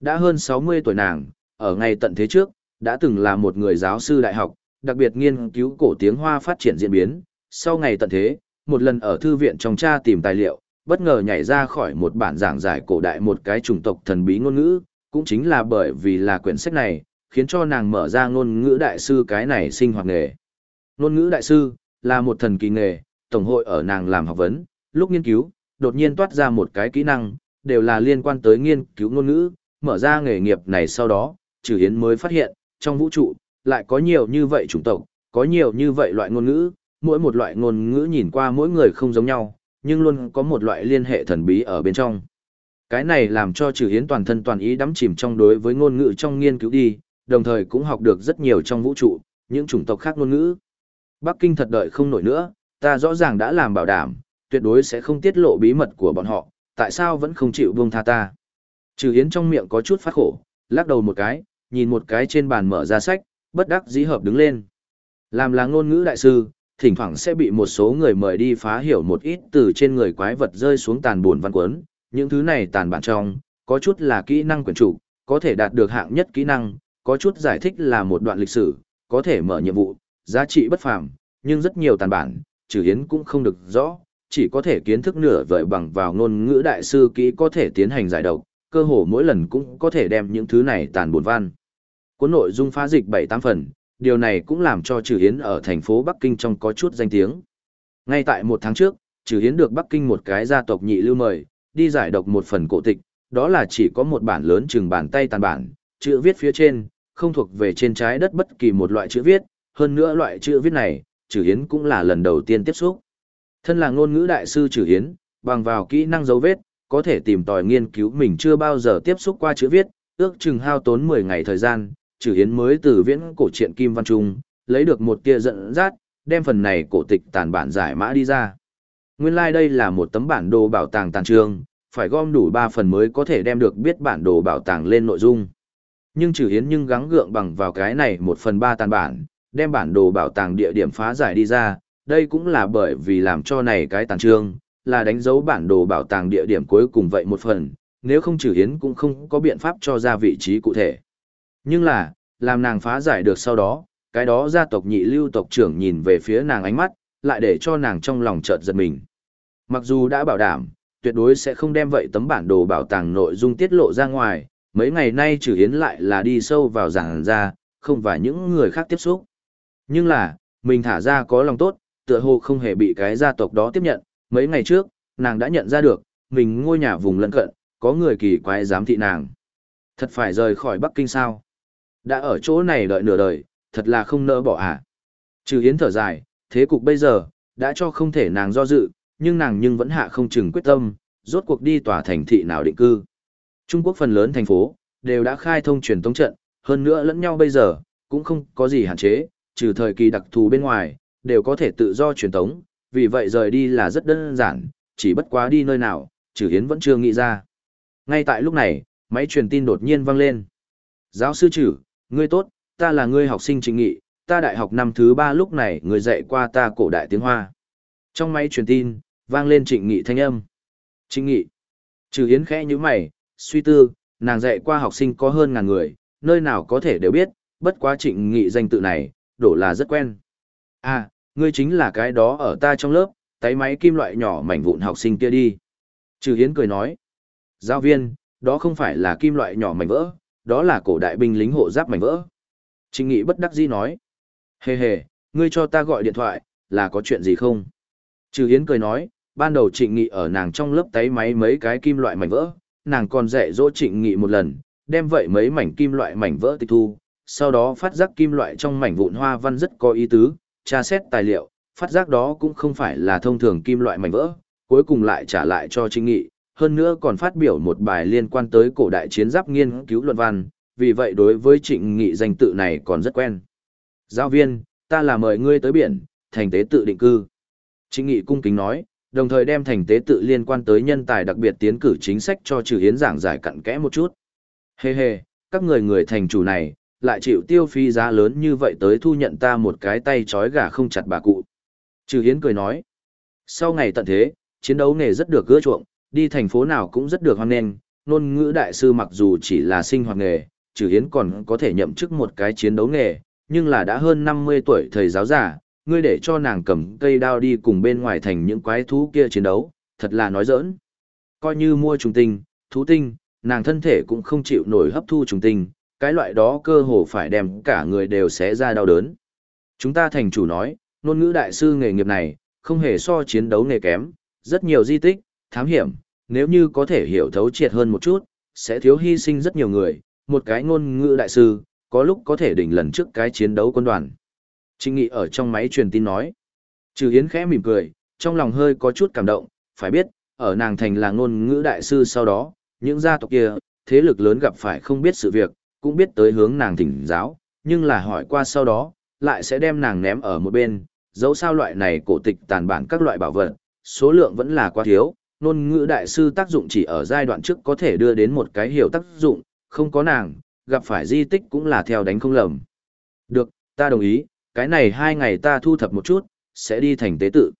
Đã hơn 60 tuổi nàng, ở ngày tận thế trước, đã từng là một người giáo sư đại học, đặc biệt nghiên cứu cổ tiếng Hoa phát triển diễn biến. Sau ngày tận thế, một lần ở thư viện trong tra tìm tài liệu, bất ngờ nhảy ra khỏi một bản giảng giải cổ đại một cái chủng tộc thần bí ngôn ngữ, cũng chính là bởi vì là quyển sách này, khiến cho nàng mở ra ngôn ngữ đại sư cái này sinh hoạt nghề. Ngôn ngữ đại sư là một thần kỳ nghề, tổng hội ở nàng làm học vấn, lúc nghiên cứu, đột nhiên toát ra một cái kỹ năng, đều là liên quan tới nghiên cứu ngôn ngữ, mở ra nghề nghiệp này sau đó, trừ hiến mới phát hiện, trong vũ trụ, lại có nhiều như vậy chủng tộc, có nhiều như vậy loại ngôn ngữ, mỗi một loại ngôn ngữ nhìn qua mỗi người không giống nhau, nhưng luôn có một loại liên hệ thần bí ở bên trong. Cái này làm cho trừ hiến toàn thân toàn ý đắm chìm trong đối với ngôn ngữ trong nghiên cứu đi, đồng thời cũng học được rất nhiều trong vũ trụ, những chủng tộc khác ngôn ngữ. Bắc Kinh thật đợi không nổi nữa, ta rõ ràng đã làm bảo đảm, tuyệt đối sẽ không tiết lộ bí mật của bọn họ, tại sao vẫn không chịu buông tha ta. Trừ Hiến trong miệng có chút phát khổ, lắc đầu một cái, nhìn một cái trên bàn mở ra sách, bất đắc dĩ hợp đứng lên. Làm là ngôn ngữ đại sư, thỉnh thoảng sẽ bị một số người mời đi phá hiểu một ít từ trên người quái vật rơi xuống tàn buồn văn cuốn. Những thứ này tàn bản trong, có chút là kỹ năng quyền chủ, có thể đạt được hạng nhất kỹ năng, có chút giải thích là một đoạn lịch sử, có thể mở nhiệm vụ, giá trị bất phàm, nhưng rất nhiều tàn bản, trừ hiến cũng không được rõ, chỉ có thể kiến thức nửa vời bằng vào ngôn ngữ đại sư kỹ có thể tiến hành giải độc, cơ hồ mỗi lần cũng có thể đem những thứ này tàn buồn văn. Cuốn nội dung phá dịch 7-8 phần, điều này cũng làm cho Trừ Hiến ở thành phố Bắc Kinh trong có chút danh tiếng. Ngay tại một tháng trước, Trừ Hiến được Bắc Kinh một cái gia tộc nhị lưu mời, đi giải độc một phần cổ tịch, đó là chỉ có một bản lớn chừng bàn tay tàn bản, chữ viết phía trên, không thuộc về trên trái đất bất kỳ một loại chữ viết, hơn nữa loại chữ viết này, Trừ Hiến cũng là lần đầu tiên tiếp xúc. Thân là ngôn ngữ đại sư Trừ Hiến, bằng vào kỹ năng dấu vết, có thể tìm tòi nghiên cứu mình chưa bao giờ tiếp xúc qua chữ viết, ước chừng hao tốn 10 ngày thời gian, Trừ Hiến mới từ viễn cổ truyện Kim Văn Trung, lấy được một tia dẫn dắt, đem phần này cổ tịch tàn bản giải mã đi ra. Nguyên lai like đây là một tấm bản đồ bảo tàng tàn trường, phải gom đủ 3 phần mới có thể đem được biết bản đồ bảo tàng lên nội dung. Nhưng trừ hiến nhưng gắng gượng bằng vào cái này một phần ba tàn bản, đem bản đồ bảo tàng địa điểm phá giải đi ra, đây cũng là bởi vì làm cho này cái tàn trương, là đánh dấu bản đồ bảo tàng địa điểm cuối cùng vậy một phần, nếu không trừ hiến cũng không có biện pháp cho ra vị trí cụ thể. Nhưng là, làm nàng phá giải được sau đó, cái đó gia tộc nhị lưu tộc trưởng nhìn về phía nàng ánh mắt, lại để cho nàng trong lòng chợt giật mình. Mặc dù đã bảo đảm, tuyệt đối sẽ không đem vậy tấm bản đồ bảo tàng nội dung tiết lộ ra ngoài, mấy ngày nay trừ hiến lại là đi sâu vào giảng ra, không và những người khác tiếp xúc. Nhưng là, mình thả ra có lòng tốt, tựa hồ không hề bị cái gia tộc đó tiếp nhận, mấy ngày trước, nàng đã nhận ra được, mình ngôi nhà vùng lân cận, có người kỳ quái giám thị nàng. Thật phải rời khỏi Bắc Kinh sao? Đã ở chỗ này đợi nửa đời, thật là không nỡ bỏ à? Trừ Hiến thở dài, thế cục bây giờ, đã cho không thể nàng do dự, nhưng nàng nhưng vẫn hạ không chừng quyết tâm, rốt cuộc đi tòa thành thị nào định cư. Trung Quốc phần lớn thành phố, đều đã khai thông truyền tống trận, hơn nữa lẫn nhau bây giờ, cũng không có gì hạn chế, trừ thời kỳ đặc thù bên ngoài, đều có thể tự do truyền tống, vì vậy rời đi là rất đơn giản, chỉ bất quá đi nơi nào, trừ hiến vẫn chưa nghĩ ra. Ngay tại lúc này, máy truyền tin đột nhiên vang lên. Giáo sư trừ, ngươi tốt, ta là ngươi học sinh trình nghị, ta đại học năm thứ ba lúc này người dạy qua ta cổ đại tiếng Hoa. Trong máy truyền tin, vang lên trịnh nghị thanh âm. Trịnh nghị. Trừ hiến khẽ như mày, suy tư, nàng dạy qua học sinh có hơn ngàn người, nơi nào có thể đều biết, bất quá trịnh nghị danh tự này, đổ là rất quen. À, ngươi chính là cái đó ở ta trong lớp, tay máy kim loại nhỏ mảnh vụn học sinh kia đi. Trừ hiến cười nói. Giáo viên, đó không phải là kim loại nhỏ mảnh vỡ, đó là cổ đại binh lính hộ giáp mảnh vỡ. Trịnh nghị bất đắc dĩ nói. Hề hề, ngươi cho ta gọi điện thoại, là có chuyện gì không? Trừ hiến cười nói, ban đầu trịnh nghị ở nàng trong lớp tay máy mấy cái kim loại mảnh vỡ, nàng còn dạy dỗ trịnh nghị một lần, đem vậy mấy mảnh kim loại mảnh vỡ tịch thu, sau đó phát giác kim loại trong mảnh vụn hoa văn rất có ý tứ, tra xét tài liệu, phát giác đó cũng không phải là thông thường kim loại mảnh vỡ, cuối cùng lại trả lại cho trịnh nghị, hơn nữa còn phát biểu một bài liên quan tới cổ đại chiến giáp nghiên cứu luận văn, vì vậy đối với trịnh nghị danh tự này còn rất quen. Giáo viên, ta là mời ngươi tới biển, thành tế tự định cư. Trịnh nghị cung kính nói, đồng thời đem thành tế tự liên quan tới nhân tài đặc biệt tiến cử chính sách cho trừ hiến giảng giải cặn kẽ một chút. Hê hê, các người người thành chủ này, lại chịu tiêu phí giá lớn như vậy tới thu nhận ta một cái tay trói gà không chặt bà cụ. Trừ hiến cười nói, sau ngày tận thế, chiến đấu nghề rất được gỡ chuộng, đi thành phố nào cũng rất được hoan nghênh, ngôn ngữ đại sư mặc dù chỉ là sinh hoạt nghề, trừ hiến còn có thể nhậm chức một cái chiến đấu nghề, nhưng là đã hơn 50 tuổi thầy giáo giả, ngươi để cho nàng cầm cây đao đi cùng bên ngoài thành những quái thú kia chiến đấu, thật là nói giỡn. Coi như mua trùng tinh, thú tinh, nàng thân thể cũng không chịu nổi hấp thu trùng tinh, cái loại đó cơ hồ phải đem cả người đều xé ra đau đớn. Chúng ta thành chủ nói, ngôn ngữ đại sư nghề nghiệp này, không hề so chiến đấu nghề kém, rất nhiều di tích, thám hiểm, nếu như có thể hiểu thấu triệt hơn một chút, sẽ thiếu hy sinh rất nhiều người, một cái ngôn ngữ đại sư, có lúc có thể đỉnh lần trước cái chiến đấu quân đoàn. Trinh Nghị ở trong máy truyền tin nói. Trừ Hiến khẽ mỉm cười, trong lòng hơi có chút cảm động, phải biết, ở nàng thành là ngôn ngữ đại sư sau đó, những gia tộc kia, thế lực lớn gặp phải không biết sự việc, cũng biết tới hướng nàng thỉnh giáo, nhưng là hỏi qua sau đó, lại sẽ đem nàng ném ở một bên, dẫu sao loại này cổ tịch tàn bản các loại bảo vật, số lượng vẫn là quá thiếu, ngôn ngữ đại sư tác dụng chỉ ở giai đoạn trước có thể đưa đến một cái hiểu tác dụng, không có nàng, gặp phải di tích cũng là theo đánh không lầm. Được, ta đồng ý, cái này hai ngày ta thu thập một chút, sẽ đi thành tế tự.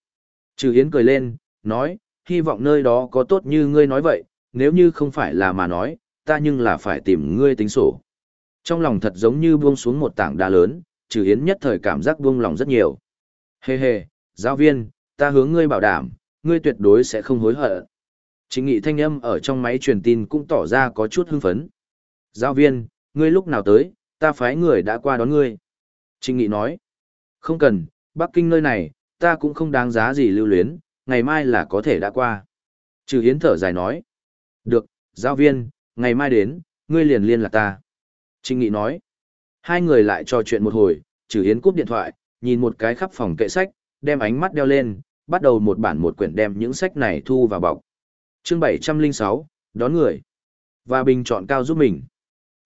Trừ Hiến cười lên, nói, hy vọng nơi đó có tốt như ngươi nói vậy, nếu như không phải là mà nói, ta nhưng là phải tìm ngươi tính sổ. Trong lòng thật giống như buông xuống một tảng đá lớn, trừ Hiến nhất thời cảm giác buông lòng rất nhiều. Hê hê, giáo viên, ta hướng ngươi bảo đảm, ngươi tuyệt đối sẽ không hối hận. Chính nghị thanh âm ở trong máy truyền tin cũng tỏ ra có chút hưng phấn. Giáo viên, ngươi lúc nào tới, ta phái người đã qua đón ngươi. Trình Nghị nói, không cần, Bắc Kinh nơi này, ta cũng không đáng giá gì lưu luyến, ngày mai là có thể đã qua. Trừ Hiến thở dài nói, được, giáo viên, ngày mai đến, ngươi liền liên lạc ta. Trinh Nghị nói, hai người lại trò chuyện một hồi, Trừ Hiến cúp điện thoại, nhìn một cái khắp phòng kệ sách, đem ánh mắt đeo lên, bắt đầu một bản một quyển đem những sách này thu vào bọc. Chương 706, đón người. Và bình chọn cao giúp mình.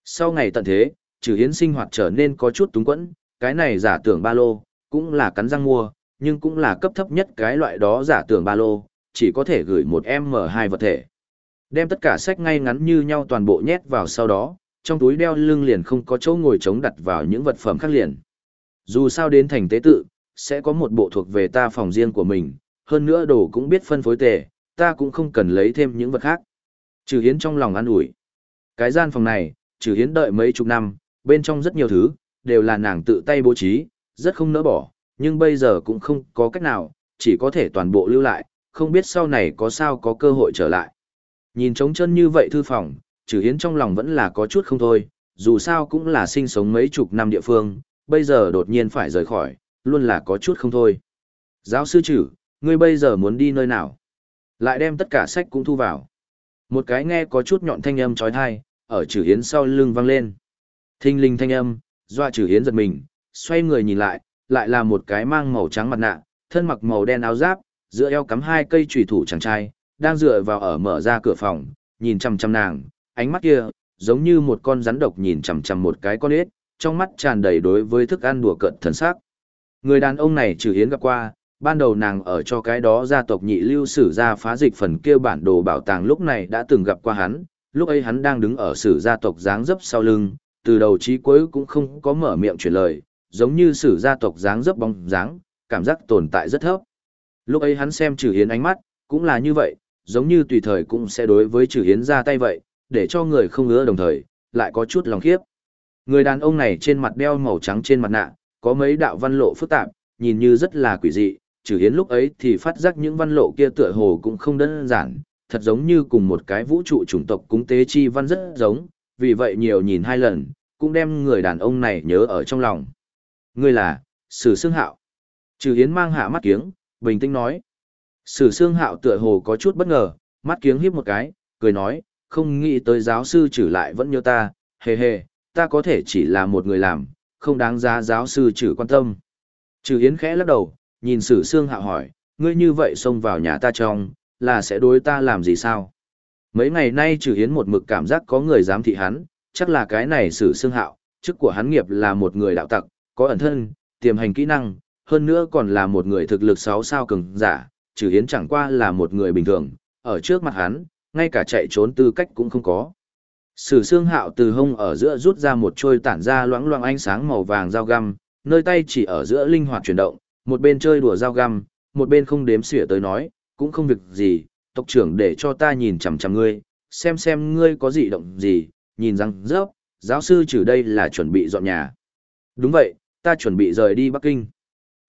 Sau ngày tận thế, trừ hiến sinh hoạt trở nên có chút túng quẫn, cái này giả tưởng ba lô, cũng là cắn răng mua, nhưng cũng là cấp thấp nhất cái loại đó giả tưởng ba lô, chỉ có thể gửi một M2 vật thể. Đem tất cả sách ngay ngắn như nhau toàn bộ nhét vào sau đó, trong túi đeo lưng liền không có chỗ ngồi chống đặt vào những vật phẩm khác liền. Dù sao đến thành tế tự, sẽ có một bộ thuộc về ta phòng riêng của mình, hơn nữa đồ cũng biết phân phối tề, ta cũng không cần lấy thêm những vật khác. Trừ Hiến trong lòng an ủi. Cái gian phòng này, Trừ Hiến đợi mấy chục năm, bên trong rất nhiều thứ, đều là nàng tự tay bố trí, rất không nỡ bỏ, nhưng bây giờ cũng không có cách nào, chỉ có thể toàn bộ lưu lại, không biết sau này có sao có cơ hội trở lại. Nhìn trống chân như vậy thư phòng, Trừ Hiến trong lòng vẫn là có chút không thôi, dù sao cũng là sinh sống mấy chục năm địa phương, bây giờ đột nhiên phải rời khỏi, luôn là có chút không thôi. Giáo sư chử, ngươi bây giờ muốn đi nơi nào? Lại đem tất cả sách cũng thu vào. Một cái nghe có chút nhọn thanh âm trói thai, ở trừ hiến sau lưng vang lên. Thinh linh thanh âm, doa trừ hiến giật mình, xoay người nhìn lại, lại là một cái mang màu trắng mặt nạ, thân mặc màu đen áo giáp, giữa eo cắm hai cây trùy thủ chàng trai, đang dựa vào ở mở ra cửa phòng, nhìn chăm chăm nàng, ánh mắt kia, giống như một con rắn độc nhìn chằm chằm một cái con ếch, trong mắt tràn đầy đối với thức ăn đùa cợt thần sắc. Người đàn ông này trừ hiến gặp qua, ban đầu nàng ở cho cái đó gia tộc nhị lưu sử gia phá dịch phần kia bản đồ bảo tàng lúc này đã từng gặp qua hắn, lúc ấy hắn đang đứng ở sử gia tộc dáng dấp sau lưng, từ đầu chí cuối cũng không có mở miệng chuyển lời, giống như sử gia tộc dáng dấp bóng dáng, cảm giác tồn tại rất thấp. Lúc ấy hắn xem trừ hiến ánh mắt, cũng là như vậy, giống như tùy thời cũng sẽ đối với trừ hiến ra tay vậy, để cho người không ngứa đồng thời, lại có chút lòng khiếp. Người đàn ông này trên mặt đeo màu trắng trên mặt nạ, có mấy đạo văn lộ phức tạp, nhìn như rất là quỷ dị, trừ hiến lúc ấy thì phát giác những văn lộ kia tựa hồ cũng không đơn giản, thật giống như cùng một cái vũ trụ chủng tộc cúng tế chi văn rất giống, vì vậy nhiều nhìn hai lần, cũng đem người đàn ông này nhớ ở trong lòng. Người là, Sử Sương Hạo. Trừ hiến mang hạ mắt kiếng, bình tĩnh nói. Sử Sương Hạo tựa hồ có chút bất ngờ, mắt kiếng híp một cái, cười nói, không nghĩ tới giáo sư trừ lại vẫn nhớ ta, hề hề, ta có thể chỉ là một người làm, không đáng giá giáo sư trừ quan tâm. Trừ hiến khẽ lắc đầu, nhìn sử xương hạ hỏi, ngươi như vậy xông vào nhà ta trong, là sẽ đối ta làm gì sao? Mấy ngày nay trừ hiến một mực cảm giác có người dám thị hắn, chắc là cái này sử xương hạo, chức của hắn nghiệp là một người đạo tặc, có ẩn thân, tiềm hành kỹ năng, hơn nữa còn là một người thực lực 6 sao cường giả, trừ hiến chẳng qua là một người bình thường, ở trước mặt hắn, ngay cả chạy trốn tư cách cũng không có. Sử xương hạo từ hông ở giữa rút ra một trôi tản ra loãng loãng ánh sáng màu vàng dao găm, nơi tay chỉ ở giữa linh hoạt chuyển động, một bên chơi đùa dao găm, một bên không đếm xỉa tới nói, cũng không việc gì, tộc trưởng để cho ta nhìn chằm chằm ngươi, xem xem ngươi có gì động gì, nhìn rằng rớp, giáo sư trừ đây là chuẩn bị dọn nhà. Đúng vậy, ta chuẩn bị rời đi Bắc Kinh.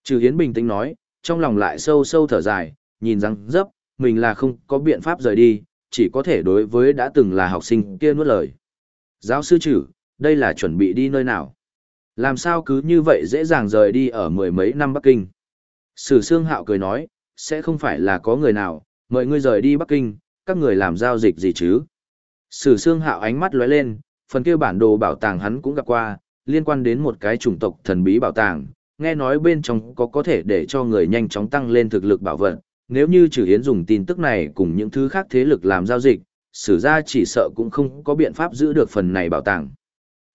Trừ Hiến bình tĩnh nói, trong lòng lại sâu sâu thở dài, nhìn rằng rớp, mình là không có biện pháp rời đi, chỉ có thể đối với đã từng là học sinh kia nuốt lời. Giáo sư trừ, đây là chuẩn bị đi nơi nào? Làm sao cứ như vậy dễ dàng rời đi ở mười mấy năm Bắc Kinh? Sử Sương Hạo cười nói, sẽ không phải là có người nào, mời ngươi rời đi Bắc Kinh, các người làm giao dịch gì chứ? Sử Sương Hạo ánh mắt lóe lên, phần kia bản đồ bảo tàng hắn cũng gặp qua, liên quan đến một cái chủng tộc thần bí bảo tàng, nghe nói bên trong có có thể để cho người nhanh chóng tăng lên thực lực bảo vật, nếu như trừ hiến dùng tin tức này cùng những thứ khác thế lực làm giao dịch, sử ra chỉ sợ cũng không có biện pháp giữ được phần này bảo tàng.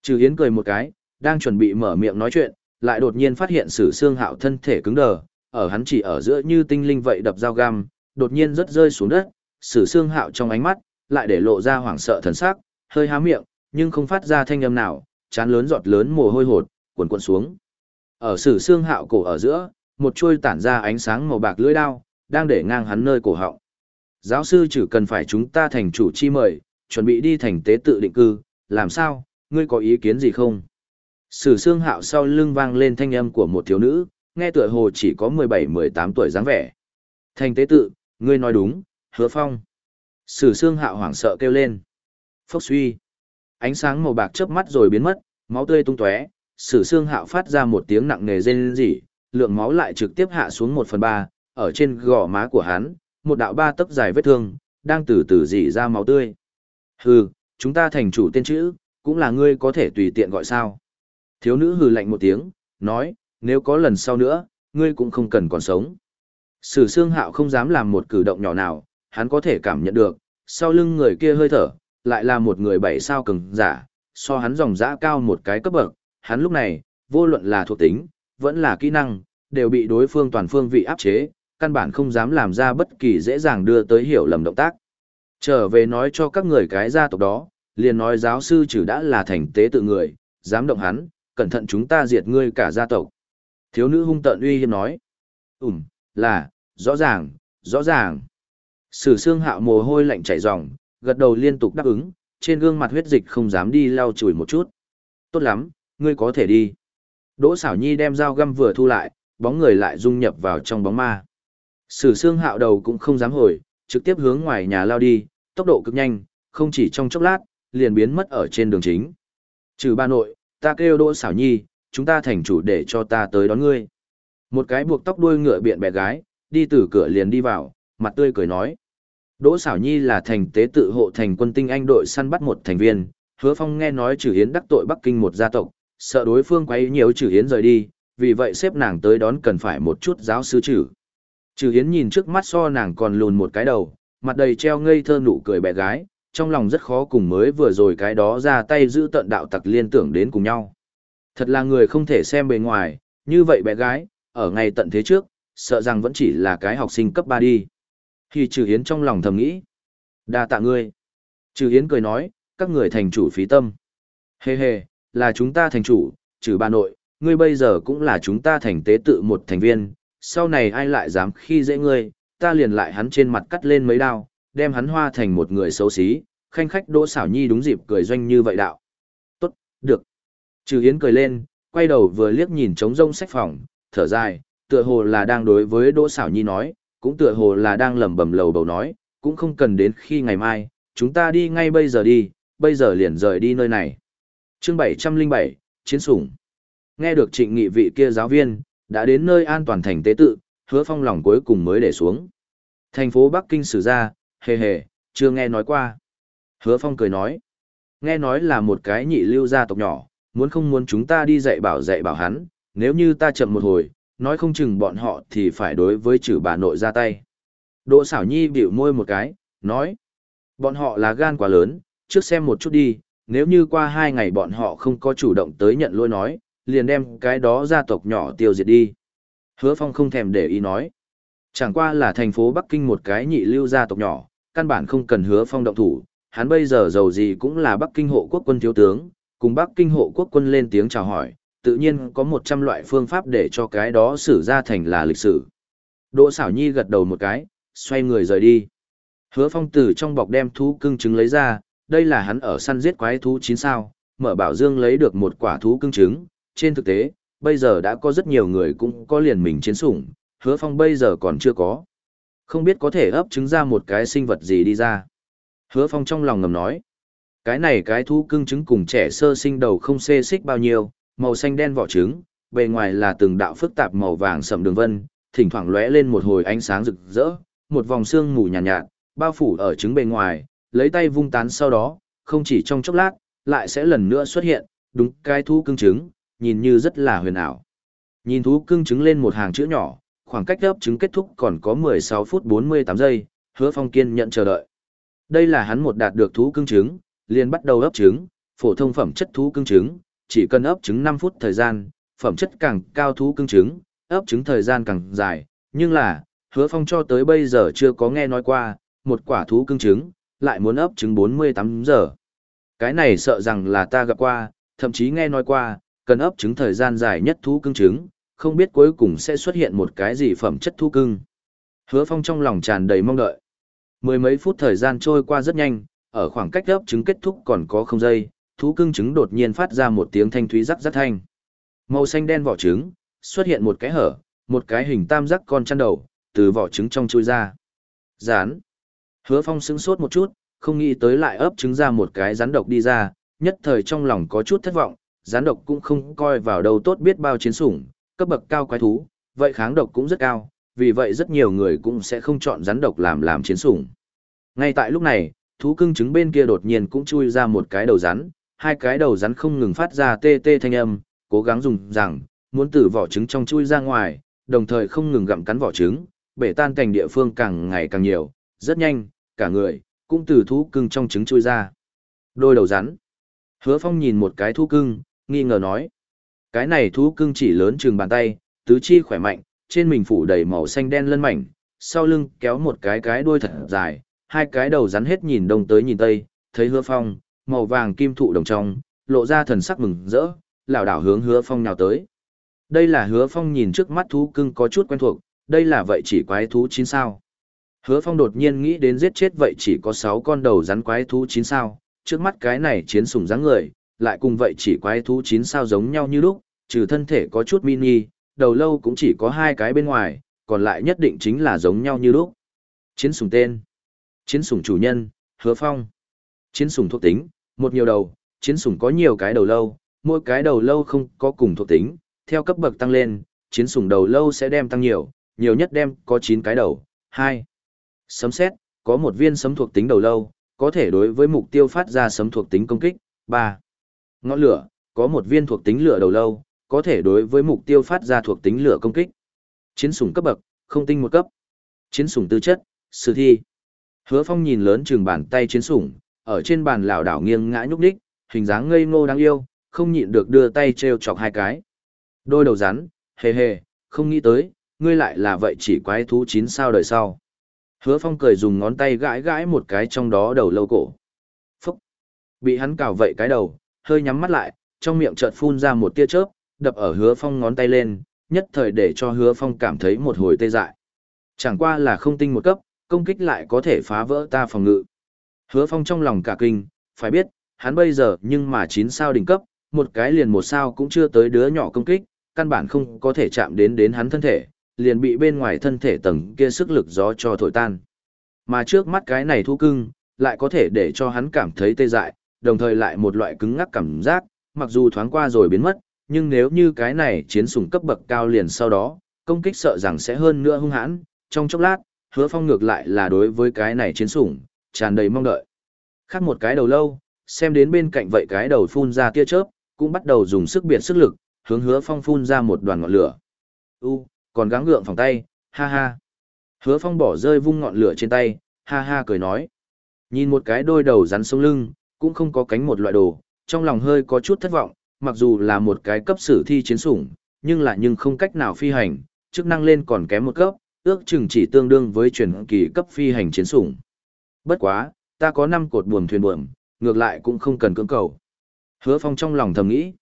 Trừ hiến cười một cái, đang chuẩn bị mở miệng nói chuyện, lại đột nhiên phát hiện sử xương hạo thân thể cứng đờ, ở hắn chỉ ở giữa như tinh linh vậy đập dao găm, đột nhiên rất rơi xuống đất, sử xương hạo trong ánh mắt, lại để lộ ra hoảng sợ thần sắc, hơi há miệng, nhưng không phát ra thanh âm nào, chán lớn giọt lớn mồ hôi hột, cuộn cuộn xuống. Ở sử xương hạo cổ ở giữa, một chuôi tản ra ánh sáng màu bạc lưỡi đao, đang để ngang hắn nơi cổ họng. Giáo sư chỉ cần phải chúng ta thành chủ chi mời, chuẩn bị đi thành tế tự định cư, làm sao, ngươi có ý kiến gì không? Sử xương hạo sau lưng vang lên thanh âm của một thiếu nữ, nghe tựa hồ chỉ có 17-18 tuổi dáng vẻ. Thành tế tự, ngươi nói đúng, hứa phong. Sử xương hạo hoảng sợ kêu lên. Phốc suy. Ánh sáng màu bạc chớp mắt rồi biến mất, máu tươi tung tóe. Sử xương hạo phát ra một tiếng nặng nề rên rỉ, lượng máu lại trực tiếp hạ xuống 1 phần 3, ở trên gò má của hắn, một đạo ba tấc dài vết thương, đang từ từ dỉ ra máu tươi. Hừ, chúng ta thành chủ tên chữ, cũng là ngươi có thể tùy tiện gọi sao. Thiếu nữ hừ lạnh một tiếng, nói, nếu có lần sau nữa, ngươi cũng không cần còn sống. Sử xương hạo không dám làm một cử động nhỏ nào, hắn có thể cảm nhận được, sau lưng người kia hơi thở, lại là một người bảy sao cường giả, so hắn dòng dã cao một cái cấp bậc, hắn lúc này, vô luận là thuộc tính, vẫn là kỹ năng, đều bị đối phương toàn phương vị áp chế, căn bản không dám làm ra bất kỳ dễ dàng đưa tới hiểu lầm động tác. Trở về nói cho các người cái gia tộc đó, liền nói giáo sư trừ đã là thành tế tự người, dám động hắn, cẩn thận chúng ta diệt ngươi cả gia tộc. Thiếu nữ hung tợn uy hiếp nói. Ừm, là, rõ ràng, rõ ràng. Sử xương hạo mồ hôi lạnh chảy ròng, gật đầu liên tục đáp ứng, trên gương mặt huyết dịch không dám đi lau chùi một chút. Tốt lắm, ngươi có thể đi. Đỗ xảo nhi đem dao găm vừa thu lại, bóng người lại dung nhập vào trong bóng ma. Sử xương hạo đầu cũng không dám hồi, trực tiếp hướng ngoài nhà lao đi, tốc độ cực nhanh, không chỉ trong chốc lát, liền biến mất ở trên đường chính. Trừ ba nội, ta kêu Đỗ xảo nhi, chúng ta thành chủ để cho ta tới đón ngươi. Một cái buộc tóc đuôi ngựa biện bẹ gái, đi từ cửa liền đi vào, mặt tươi cười nói. Đỗ xảo nhi là thành tế tự hộ thành quân tinh anh đội săn bắt một thành viên, hứa phong nghe nói trừ hiến đắc tội Bắc Kinh một gia tộc, sợ đối phương quấy nhiều trừ hiến rời đi, vì vậy xếp nàng tới đón cần phải một chút giáo sư trừ. Trừ hiến nhìn trước mắt so nàng còn lùn một cái đầu, mặt đầy treo ngây thơ nụ cười bé gái, trong lòng rất khó cùng mới vừa rồi cái đó ra tay giữ tận đạo tặc liên tưởng đến cùng nhau. Thật là người không thể xem bề ngoài, như vậy bé gái, ở ngày tận thế trước, sợ rằng vẫn chỉ là cái học sinh cấp 3 đi. Khi trừ hiến trong lòng thầm nghĩ. đa tạ ngươi. Trừ hiến cười nói, các người thành chủ phí tâm. Hê hê, là chúng ta thành chủ, trừ bà nội, ngươi bây giờ cũng là chúng ta thành tế tự một thành viên, sau này ai lại dám khi dễ ngươi, ta liền lại hắn trên mặt cắt lên mấy đao, đem hắn hoa thành một người xấu xí, khanh khách đỗ xảo nhi đúng dịp cười doanh như vậy đạo. Tốt, được. Trừ Hiến cười lên, quay đầu vừa liếc nhìn trống rông sách phòng, thở dài, tựa hồ là đang đối với đỗ xảo nhi nói, cũng tựa hồ là đang lẩm bẩm lầu bầu nói, cũng không cần đến khi ngày mai, chúng ta đi ngay bây giờ đi, bây giờ liền rời đi nơi này. Chương 707, Chiến sủng. Nghe được trịnh nghị vị kia giáo viên, đã đến nơi an toàn thành tế tự, hứa phong lòng cuối cùng mới để xuống. Thành phố Bắc Kinh xử ra, hề hề, chưa nghe nói qua. Hứa phong cười nói, nghe nói là một cái nhị lưu gia tộc nhỏ, muốn không muốn chúng ta đi dạy bảo dạy bảo hắn, nếu như ta chậm một hồi, nói không chừng bọn họ thì phải đối với chữ bà nội ra tay. Đỗ xảo nhi biểu môi một cái, nói, bọn họ là gan quá lớn, trước xem một chút đi, nếu như qua hai ngày bọn họ không có chủ động tới nhận lỗi nói, liền đem cái đó gia tộc nhỏ tiêu diệt đi. Hứa Phong không thèm để ý nói. Chẳng qua là thành phố Bắc Kinh một cái nhị lưu gia tộc nhỏ, căn bản không cần Hứa Phong động thủ, hắn bây giờ giàu gì cũng là Bắc Kinh hộ quốc quân thiếu tướng, cùng Bắc Kinh hộ quốc quân lên tiếng chào hỏi, tự nhiên có một trăm loại phương pháp để cho cái đó xử ra thành là lịch sử. Đỗ xảo nhi gật đầu một cái, xoay người rời đi. Hứa phong từ trong bọc đem thú cưng trứng lấy ra, đây là hắn ở săn giết quái thú chín sao, mở bảo dương lấy được một quả thú cưng trứng. Trên thực tế, bây giờ đã có rất nhiều người cũng có liền mình chiến sủng, hứa phong bây giờ còn chưa có. Không biết có thể ấp trứng ra một cái sinh vật gì đi ra. Hứa phong trong lòng ngầm nói. Cái này cái thú cưng trứng cùng trẻ sơ sinh đầu không xê xích bao nhiêu, màu xanh đen vỏ trứng, bề ngoài là từng đạo phức tạp màu vàng sậm đường vân, thỉnh thoảng lóe lên một hồi ánh sáng rực rỡ, một vòng xương mù nhàn nhạt, nhạt, bao phủ ở trứng bề ngoài, lấy tay vung tán sau đó, không chỉ trong chốc lát, lại sẽ lần nữa xuất hiện, đúng cái thú cưng trứng, nhìn như rất là huyền ảo. Nhìn thú cưng trứng lên một hàng chữ nhỏ, khoảng cách ấp trứng kết thúc còn có 16 phút 48 giây, hứa phong kiên nhận chờ đợi. Đây là hắn một đạt được thú cưng trứng, liền bắt đầu ấp trứng, phổ thông phẩm chất thú cưng trứng, chỉ cần ấp trứng 5 phút thời gian, phẩm chất càng cao thú cưng trứng, ấp trứng thời gian càng dài, nhưng là, hứa phong cho tới bây giờ chưa có nghe nói qua, một quả thú cưng trứng, lại muốn ấp trứng 48 giờ. Cái này sợ rằng là ta gặp qua, thậm chí nghe nói qua, cần ấp trứng thời gian dài nhất thú cưng trứng, không biết cuối cùng sẽ xuất hiện một cái gì phẩm chất thú cưng. Hứa phong trong lòng tràn đầy mong đợi. Mười mấy phút thời gian trôi qua rất nhanh, ở khoảng cách ấp trứng kết thúc còn có không giây, thú cưng trứng đột nhiên phát ra một tiếng thanh thúy rắc rắc thanh. Màu xanh đen vỏ trứng, xuất hiện một cái hở, một cái hình tam giác con chăn đầu, từ vỏ trứng trong chui ra. Rán. Hứa Phong sững sốt một chút, không nghĩ tới lại ấp trứng ra một cái rắn độc đi ra, nhất thời trong lòng có chút thất vọng, gián độc cũng không coi vào đâu tốt biết bao chiến sủng, cấp bậc cao quái thú, vậy kháng độc cũng rất cao, vì vậy rất nhiều người cũng sẽ không chọn rắn độc làm làm chiến sủng. Ngay tại lúc này, thú cưng trứng bên kia đột nhiên cũng chui ra một cái đầu rắn, hai cái đầu rắn không ngừng phát ra tê tê thanh âm, cố gắng dùng rằng, muốn từ vỏ trứng trong chui ra ngoài, đồng thời không ngừng gặm cắn vỏ trứng, bể tan cảnh địa phương càng ngày càng nhiều, rất nhanh, cả người, cũng từ thú cưng trong trứng chui ra. Đôi đầu rắn. Hứa Phong nhìn một cái thú cưng, nghi ngờ nói. Cái này thú cưng chỉ lớn chừng bàn tay, tứ chi khỏe mạnh, trên mình phủ đầy màu xanh đen lân mảnh, sau lưng kéo một cái cái đuôi thật dài, hai cái đầu rắn hết nhìn đông tới nhìn tây, thấy Hứa Phong, màu vàng kim thụ đồng trong, lộ ra thần sắc mừng rỡ, lảo đảo hướng Hứa Phong nào tới. Đây là Hứa Phong nhìn trước mắt thú cưng có chút quen thuộc, đây là vậy chỉ quái thú chín sao. Hứa Phong đột nhiên nghĩ đến giết chết vậy chỉ có 6 con đầu rắn quái thú chín sao, trước mắt cái này chiến sủng dáng người, lại cùng vậy chỉ quái thú chín sao giống nhau như lúc, trừ thân thể có chút mini, đầu lâu cũng chỉ có hai cái bên ngoài, còn lại nhất định chính là giống nhau như lúc. Chiến sủng tên, chiến sủng chủ nhân, Hứa Phong. Chiến sủng thuộc tính, một nhiều đầu, chiến sủng có nhiều cái đầu lâu, mỗi cái đầu lâu không có cùng thuộc tính, theo cấp bậc tăng lên, chiến sủng đầu lâu sẽ đem tăng nhiều, nhiều nhất đem có 9 cái đầu. 2. Sấm xét, có một viên sấm thuộc tính đầu lâu, có thể đối với mục tiêu phát ra sấm thuộc tính công kích. 3. Ngọn lửa, có một viên thuộc tính lửa đầu lâu, có thể đối với mục tiêu phát ra thuộc tính lửa công kích. Chiến sủng cấp bậc, không tinh một cấp. Chiến sủng tư chất, sử thi. Hứa Phong nhìn lớn chừng bàn tay chiến sủng, ở trên bàn lảo đảo nghiêng ngã nhúc nhích hình dáng ngây ngô đáng yêu, không nhịn được đưa tay treo chọc hai cái. Đôi đầu rắn, hề hề, không nghĩ tới, ngươi lại là vậy chỉ quái thú chín sao đời sau. Hứa Phong cười dùng ngón tay gãi gãi một cái trong đó đầu lâu cổ. Phúc! Bị hắn cào vậy cái đầu, hơi nhắm mắt lại, trong miệng chợt phun ra một tia chớp, đập ở Hứa Phong ngón tay lên, nhất thời để cho Hứa Phong cảm thấy một hồi tê dại. Chẳng qua là không tinh một cấp, công kích lại có thể phá vỡ ta phòng ngự. Hứa Phong trong lòng cả kinh, phải biết, hắn bây giờ nhưng mà 9 sao đỉnh cấp, một cái liền một sao cũng chưa tới đứa nhỏ công kích, căn bản không có thể chạm đến đến hắn thân thể, liền bị bên ngoài thân thể tầng kia sức lực gió cho thổi tan. Mà trước mắt cái này thu cưng, lại có thể để cho hắn cảm thấy tê dại, đồng thời lại một loại cứng ngắc cảm giác, mặc dù thoáng qua rồi biến mất, nhưng nếu như cái này chiến sủng cấp bậc cao liền sau đó, công kích sợ rằng sẽ hơn nữa hung hãn, trong chốc lát, hứa phong ngược lại là đối với cái này chiến sủng, tràn đầy mong đợi. Khác một cái đầu lâu, xem đến bên cạnh vậy cái đầu phun ra tia chớp, cũng bắt đầu dùng sức biệt sức lực, hướng hứa phong phun ra một đoàn ngọn lửa. U, còn gắng gượng phòng tay, ha ha. Hứa phong bỏ rơi vung ngọn lửa trên tay, ha ha cười nói. Nhìn một cái đôi đầu rắn sống lưng, cũng không có cánh một loại đồ, trong lòng hơi có chút thất vọng, mặc dù là một cái cấp sử thi chiến sủng, nhưng là nhưng không cách nào phi hành, chức năng lên còn kém một cấp, ước chừng chỉ tương đương với truyền kỳ cấp phi hành chiến sủng. Bất quá, ta có 5 cột buồm thuyền buồm, ngược lại cũng không cần cưỡng cầu. Hứa Phong trong lòng thầm nghĩ.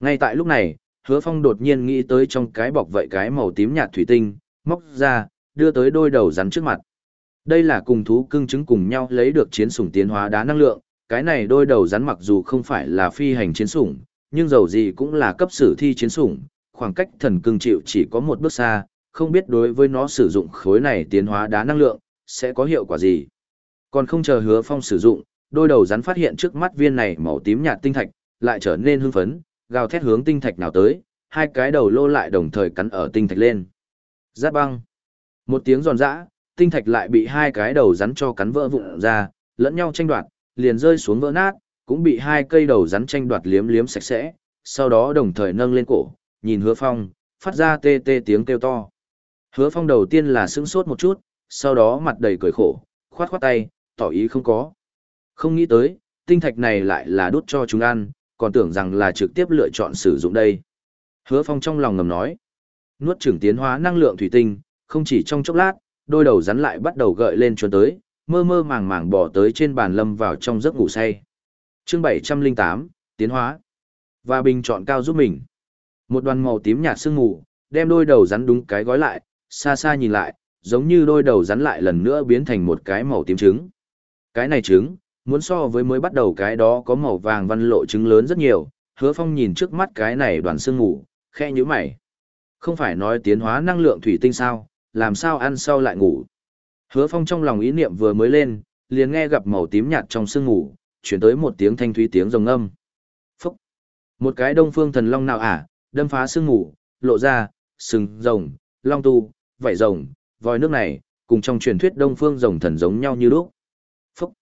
Ngay tại lúc này, Hứa Phong đột nhiên nghĩ tới trong cái bọc vậy cái màu tím nhạt thủy tinh, móc ra, đưa tới đôi đầu rắn trước mặt. Đây là cùng thú cưng chứng cùng nhau lấy được chiến sủng tiến hóa đá năng lượng, cái này đôi đầu rắn mặc dù không phải là phi hành chiến sủng, nhưng dầu gì cũng là cấp sử thi chiến sủng, khoảng cách thần cưng chịu chỉ có một bước xa, không biết đối với nó sử dụng khối này tiến hóa đá năng lượng, sẽ có hiệu quả gì. Còn không chờ hứa phong sử dụng, đôi đầu rắn phát hiện trước mắt viên này màu tím nhạt tinh thạch, lại trở nên hưng phấn, gào thét hướng tinh thạch nào tới, hai cái đầu lô lại đồng thời cắn ở tinh thạch lên. Giáp băng. Một tiếng giòn giã, tinh thạch lại bị hai cái đầu rắn cho cắn vỡ vụn ra, lẫn nhau tranh đoạt, liền rơi xuống vỡ nát, cũng bị hai cây đầu rắn tranh đoạt liếm liếm sạch sẽ, sau đó đồng thời nâng lên cổ, nhìn hứa phong, phát ra tê tê tiếng kêu to. Hứa phong đầu tiên là sững sốt một chút, sau đó mặt đầy cười khổ, khoát khoát tay, tỏ ý không có. Không nghĩ tới, tinh thạch này lại là đút cho chúng ăn, còn tưởng rằng là trực tiếp lựa chọn sử dụng đây. Hứa Phong trong lòng ngầm nói, nuốt trưởng tiến hóa năng lượng thủy tinh, không chỉ trong chốc lát, đôi đầu rắn lại bắt đầu gợi lên chuồn tới, mơ mơ màng màng bỏ tới trên bàn lâm vào trong giấc ngủ say. Chương 708, tiến hóa. Và bình chọn cao giúp mình. Một đoàn màu tím nhạt sương mù, đem đôi đầu rắn đúng cái gói lại, xa xa nhìn lại, giống như đôi đầu rắn lại lần nữa biến thành một cái màu tím trứng. Cái này trứng, muốn so với mới bắt đầu cái đó có màu vàng văn lộ trứng lớn rất nhiều, hứa phong nhìn trước mắt cái này đoàn sương ngủ, khe như mày. Không phải nói tiến hóa năng lượng thủy tinh sao, làm sao ăn sau lại ngủ. Hứa phong trong lòng ý niệm vừa mới lên, liền nghe gặp màu tím nhạt trong sương ngủ, chuyển tới một tiếng thanh thúy tiếng rồng âm. Phúc! Một cái đông phương thần long nào ả, đâm phá sương ngủ, lộ ra, sừng rồng, long tu, vảy rồng, vòi nước này, cùng trong truyền thuyết đông phương rồng thần giống nhau như lúc. Phúc!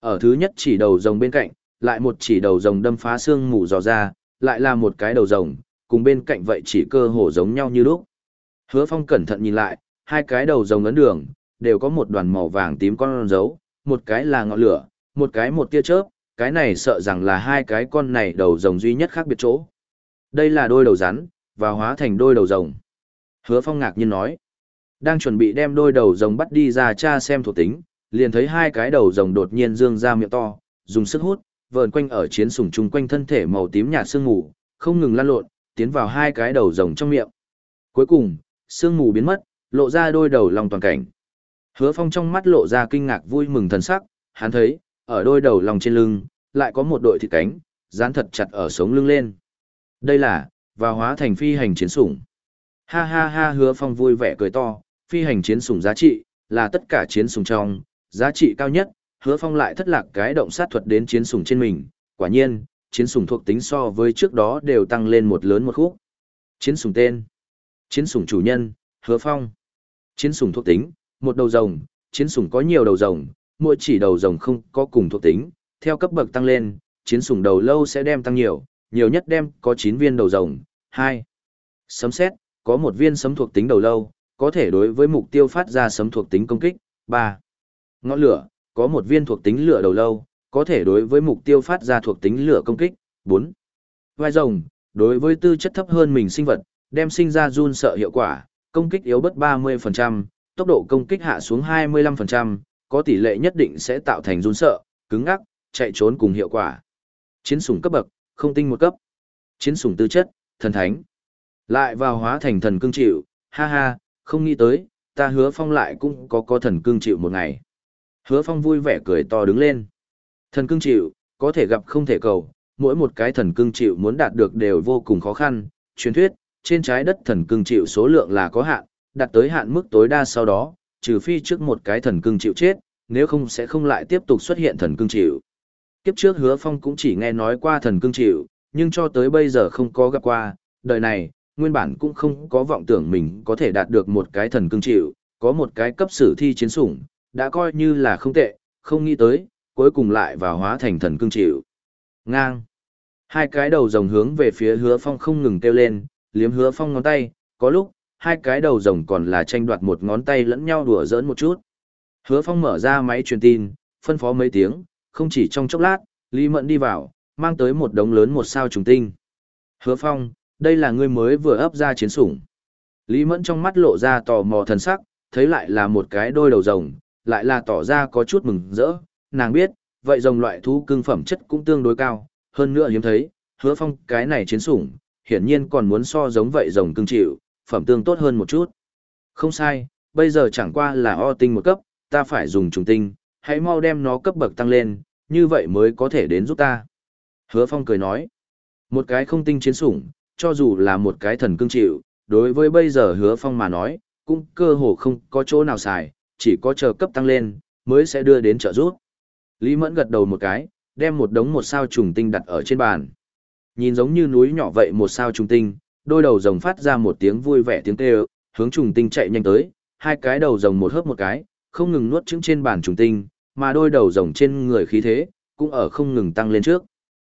Ở thứ nhất chỉ đầu rồng bên cạnh, lại một chỉ đầu rồng đâm phá sương ngủ dò ra, lại là một cái đầu rồng, cùng bên cạnh vậy chỉ cơ hồ giống nhau như lúc. Hứa Phong cẩn thận nhìn lại, hai cái đầu rồng ấn đường, đều có một đoàn màu vàng tím con dấu, một cái là ngọn lửa, một cái một tia chớp, cái này sợ rằng là hai cái con này đầu rồng duy nhất khác biệt chỗ. Đây là đôi đầu rắn, và hóa thành đôi đầu rồng. Hứa Phong ngạc nhiên nói, đang chuẩn bị đem đôi đầu rồng bắt đi ra tra xem thuộc tính, liền thấy hai cái đầu rồng đột nhiên dương ra miệng to, dùng sức hút, vờn quanh ở chiến sủng chung quanh thân thể màu tím nhạt sương mù, không ngừng lan lộn, tiến vào hai cái đầu rồng trong miệng. Cuối cùng, sương mù biến mất, lộ ra đôi đầu lòng toàn cảnh. Hứa Phong trong mắt lộ ra kinh ngạc vui mừng thần sắc, hắn thấy, ở đôi đầu lòng trên lưng, lại có một đội thịt cánh, dán thật chặt ở sống lưng lên. Đây là, và hóa thành phi hành chiến sủng. Ha ha ha hứa phong vui vẻ cười to, phi hành chiến sủng giá trị, là tất cả chiến sủng trong, giá trị cao nhất, hứa phong lại thất lạc cái động sát thuật đến chiến sủng trên mình, quả nhiên, chiến sủng thuộc tính so với trước đó đều tăng lên một lớn một khúc. Chiến sủng tên, chiến sủng chủ nhân, hứa phong. Chiến sủng thuộc tính, một đầu rồng, chiến sủng có nhiều đầu rồng, mỗi chỉ đầu rồng không có cùng thuộc tính, theo cấp bậc tăng lên, chiến sủng đầu lâu sẽ đem tăng nhiều, nhiều nhất đem có 9 viên đầu rồng, 2. Sấm xét, có một viên sấm thuộc tính đầu lâu, có thể đối với mục tiêu phát ra sấm thuộc tính công kích, 3. Ngọn lửa, có một viên thuộc tính lửa đầu lâu, có thể đối với mục tiêu phát ra thuộc tính lửa công kích, 4. Vai rồng, đối với tư chất thấp hơn mình sinh vật, đem sinh ra run sợ hiệu quả, công kích yếu bất 30%, tốc độ công kích hạ xuống 25%, có tỷ lệ nhất định sẽ tạo thành run sợ, cứng ngắc, chạy trốn cùng hiệu quả. Chiến sủng cấp bậc, không tinh một cấp. Chiến sủng tư chất, thần thánh. Lại vào hóa thành thần cương chịu, ha ha, không nghĩ tới, ta hứa phong lại cũng có có thần cương chịu một ngày. Hứa phong vui vẻ cười to đứng lên. Thần cương chịu, có thể gặp không thể cầu, mỗi một cái thần cương chịu muốn đạt được đều vô cùng khó khăn. Truyền thuyết, trên trái đất thần cương chịu số lượng là có hạn, đạt tới hạn mức tối đa sau đó, trừ phi trước một cái thần cương chịu chết, nếu không sẽ không lại tiếp tục xuất hiện thần cương chịu. Kiếp trước hứa phong cũng chỉ nghe nói qua thần cương chịu, nhưng cho tới bây giờ không có gặp qua, đời này, nguyên bản cũng không có vọng tưởng mình có thể đạt được một cái thần cương chịu, có một cái cấp sử thi chiến sủng, đã coi như là không tệ, không nghĩ tới, cuối cùng lại vào hóa thành thần cương chịu. Ngang. Hai cái đầu rồng hướng về phía hứa phong không ngừng kêu lên, liếm hứa phong ngón tay, có lúc, hai cái đầu rồng còn là tranh đoạt một ngón tay lẫn nhau đùa giỡn một chút. Hứa phong mở ra máy truyền tin, phân phó mấy tiếng, không chỉ trong chốc lát, Lý Mẫn đi vào, mang tới một đống lớn một sao trùng tinh. Hứa Phong, đây là ngươi mới vừa ấp ra chiến sủng. Lý Mẫn trong mắt lộ ra tò mò thần sắc, thấy lại là một cái đôi đầu rồng, lại là tỏ ra có chút mừng rỡ, nàng biết, vậy rồng loại thú cưng phẩm chất cũng tương đối cao, hơn nữa hiếm thấy, hứa phong cái này chiến sủng, hiển nhiên còn muốn so giống vậy rồng cưng chịu, phẩm tương tốt hơn một chút. Không sai, bây giờ chẳng qua là o tinh một cấp, ta phải dùng trùng tinh, hãy mau đem nó cấp bậc tăng lên, như vậy mới có thể đến giúp ta. Hứa Phong cười nói, một cái không tinh chiến sủng, cho dù là một cái thần cương chịu, đối với bây giờ Hứa Phong mà nói, cũng cơ hồ không có chỗ nào xài, chỉ có chờ cấp tăng lên, mới sẽ đưa đến trợ giúp. Lý Mẫn gật đầu một cái, đem một đống một sao trùng tinh đặt ở trên bàn. Nhìn giống như núi nhỏ vậy một sao trùng tinh, đôi đầu rồng phát ra một tiếng vui vẻ tiếng kêu, hướng trùng tinh chạy nhanh tới, hai cái đầu rồng một hớp một cái, không ngừng nuốt trứng trên bàn trùng tinh, mà đôi đầu rồng trên người khí thế, cũng ở không ngừng tăng lên trước.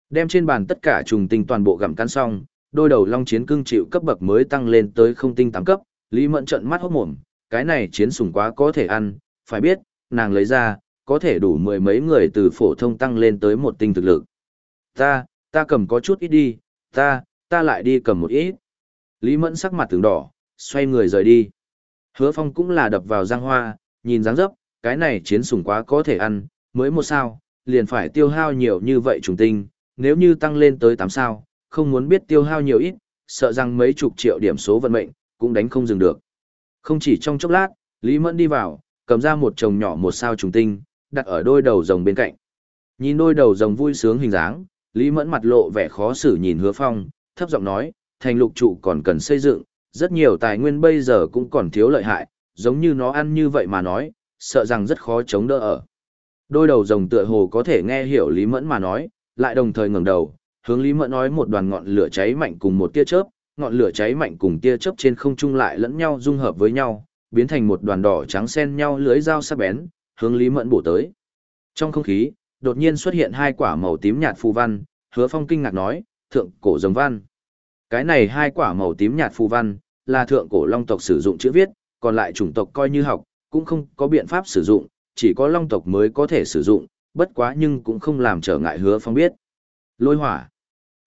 Đem trên bàn tất cả trùng tinh toàn bộ gặm cắn xong, đôi đầu long chiến cưng chịu cấp bậc mới tăng lên tới không tinh tám cấp, Lý Mẫn trợn mắt hốt mồm, cái này chiến sủng quá có thể ăn, phải biết, nàng lấy ra, có thể đủ mười mấy người từ phổ thông tăng lên tới một tinh thực lực. Ta, ta cầm có chút ít đi, ta, ta lại đi cầm một ít. Lý Mẫn sắc mặt tướng đỏ, xoay người rời đi. Hứa Phong cũng là đập vào giang hoa, nhìn dáng dấp, cái này chiến sủng quá có thể ăn, mới một sao, liền phải tiêu hao nhiều như vậy trùng tinh, nếu như tăng lên tới 8 sao, không muốn biết tiêu hao nhiều ít, sợ rằng mấy chục triệu điểm số vận mệnh, cũng đánh không dừng được. Không chỉ trong chốc lát, Lý Mẫn đi vào, cầm ra một chồng nhỏ một sao trùng tinh, đặt ở đôi đầu rồng bên cạnh. Nhìn đôi đầu rồng vui sướng hình dáng, Lý Mẫn mặt lộ vẻ khó xử nhìn Hứa Phong, thấp giọng nói, thành lục trụ còn cần xây dựng, rất nhiều tài nguyên bây giờ cũng còn thiếu lợi hại, giống như nó ăn như vậy mà nói, sợ rằng rất khó chống đỡ ở. Đôi đầu rồng tựa hồ có thể nghe hiểu Lý Mẫn mà nói, lại đồng thời ngẩng đầu, hướng Lý Mẫn nói một đoàn ngọn lửa cháy mạnh cùng một tia chớp, ngọn lửa cháy mạnh cùng tia chớp trên không trung lại lẫn nhau dung hợp với nhau, biến thành một đoàn đỏ trắng xen nhau lưới dao sắc bén, hướng Lý Mẫn bổ tới. Trong không khí, đột nhiên xuất hiện hai quả màu tím nhạt phù văn, Hứa Phong kinh ngạc nói, "Thượng cổ rồng văn." Cái này hai quả màu tím nhạt phù văn, là thượng cổ long tộc sử dụng chữ viết, còn lại chủng tộc coi như học, cũng không có biện pháp sử dụng, chỉ có long tộc mới có thể sử dụng, bất quá nhưng cũng không làm trở ngại hứa phong biết. Lôi hỏa.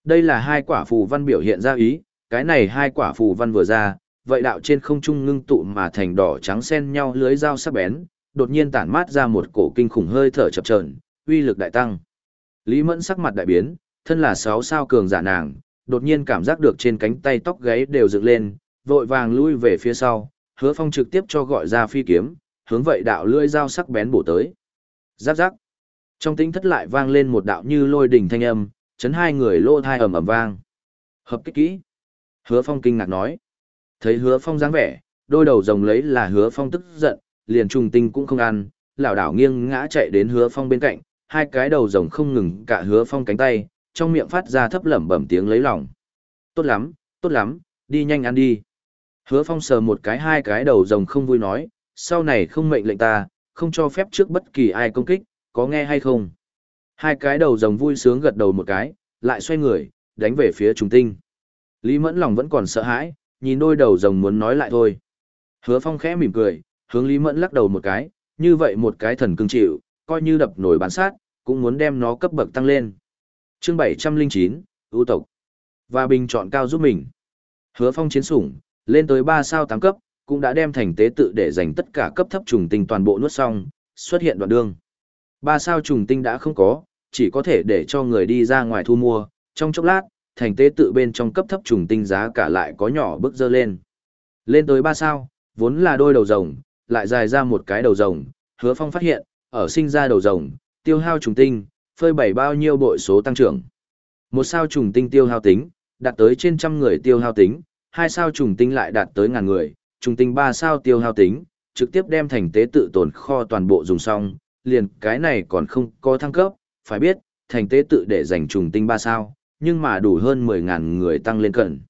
Đây là hai quả phù văn biểu hiện ra ý, cái này hai quả phù văn vừa ra, vậy đạo trên không trung ngưng tụ mà thành đỏ trắng xen nhau lưới dao sắc bén, đột nhiên tản mát ra một cổ kinh khủng hơi thở chập trờn uy lực đại tăng. Lý Mẫn sắc mặt đại biến, thân là sáu sao cường giả nàng, đột nhiên cảm giác được trên cánh tay tóc gáy đều dựng lên, vội vàng lui về phía sau, hứa phong trực tiếp cho gọi ra phi kiếm, hướng vậy đạo lưỡi dao sắc bén bổ tới. Giáp giáp. Trong tĩnh thất lại vang lên một đạo như lôi đỉnh thanh âm, chấn hai người lô thai ầm ầm vang. Hợp kích kỹ. Hứa Phong kinh ngạc nói. Thấy Hứa Phong dáng vẻ, đôi đầu rồng lấy là Hứa Phong tức giận, liền trùng tinh cũng không ăn, lảo đảo nghiêng ngã chạy đến Hứa Phong bên cạnh, hai cái đầu rồng không ngừng cả Hứa Phong cánh tay, trong miệng phát ra thấp lẩm bẩm tiếng lấy lòng. Tốt lắm, tốt lắm, đi nhanh ăn đi. Hứa Phong sờ một cái hai cái đầu rồng không vui nói, sau này không mệnh lệnh ta, không cho phép trước bất kỳ ai công kích, có nghe hay không? Hai cái đầu rồng vui sướng gật đầu một cái, lại xoay người, đánh về phía trùng tinh. Lý Mẫn lòng vẫn còn sợ hãi, nhìn đôi đầu rồng muốn nói lại thôi. Hứa Phong khẽ mỉm cười, hướng Lý Mẫn lắc đầu một cái, như vậy một cái thần cương chịu, coi như đập nổi bán sát, cũng muốn đem nó cấp bậc tăng lên. Chương 709, ưu tộc. Và bình chọn cao giúp mình. Hứa Phong chiến sủng, lên tới 3 sao 8 cấp, cũng đã đem thành tế tự để dành tất cả cấp thấp trùng tinh toàn bộ nuốt xong, xuất hiện đoạn đương. 3 sao trùng tinh đã không có, chỉ có thể để cho người đi ra ngoài thu mua, trong chốc lát, thành tế tự bên trong cấp thấp trùng tinh giá cả lại có nhỏ bước dơ lên. Lên tới 3 sao, vốn là đôi đầu rồng, lại dài ra một cái đầu rồng, hứa phong phát hiện, ở sinh ra đầu rồng, tiêu hao trùng tinh, phơi bảy bao nhiêu bội số tăng trưởng. Một sao trùng tinh tiêu hao tính, đạt tới trên trăm người tiêu hao tính, hai sao trùng tinh lại đạt tới ngàn người, trùng tinh ba sao tiêu hao tính, trực tiếp đem thành tế tự tồn kho toàn bộ dùng xong, liền cái này còn không có thăng cấp, phải biết, thành tế tự để dành trùng tinh ba sao, nhưng mà đủ hơn 10.000 người tăng lên cận.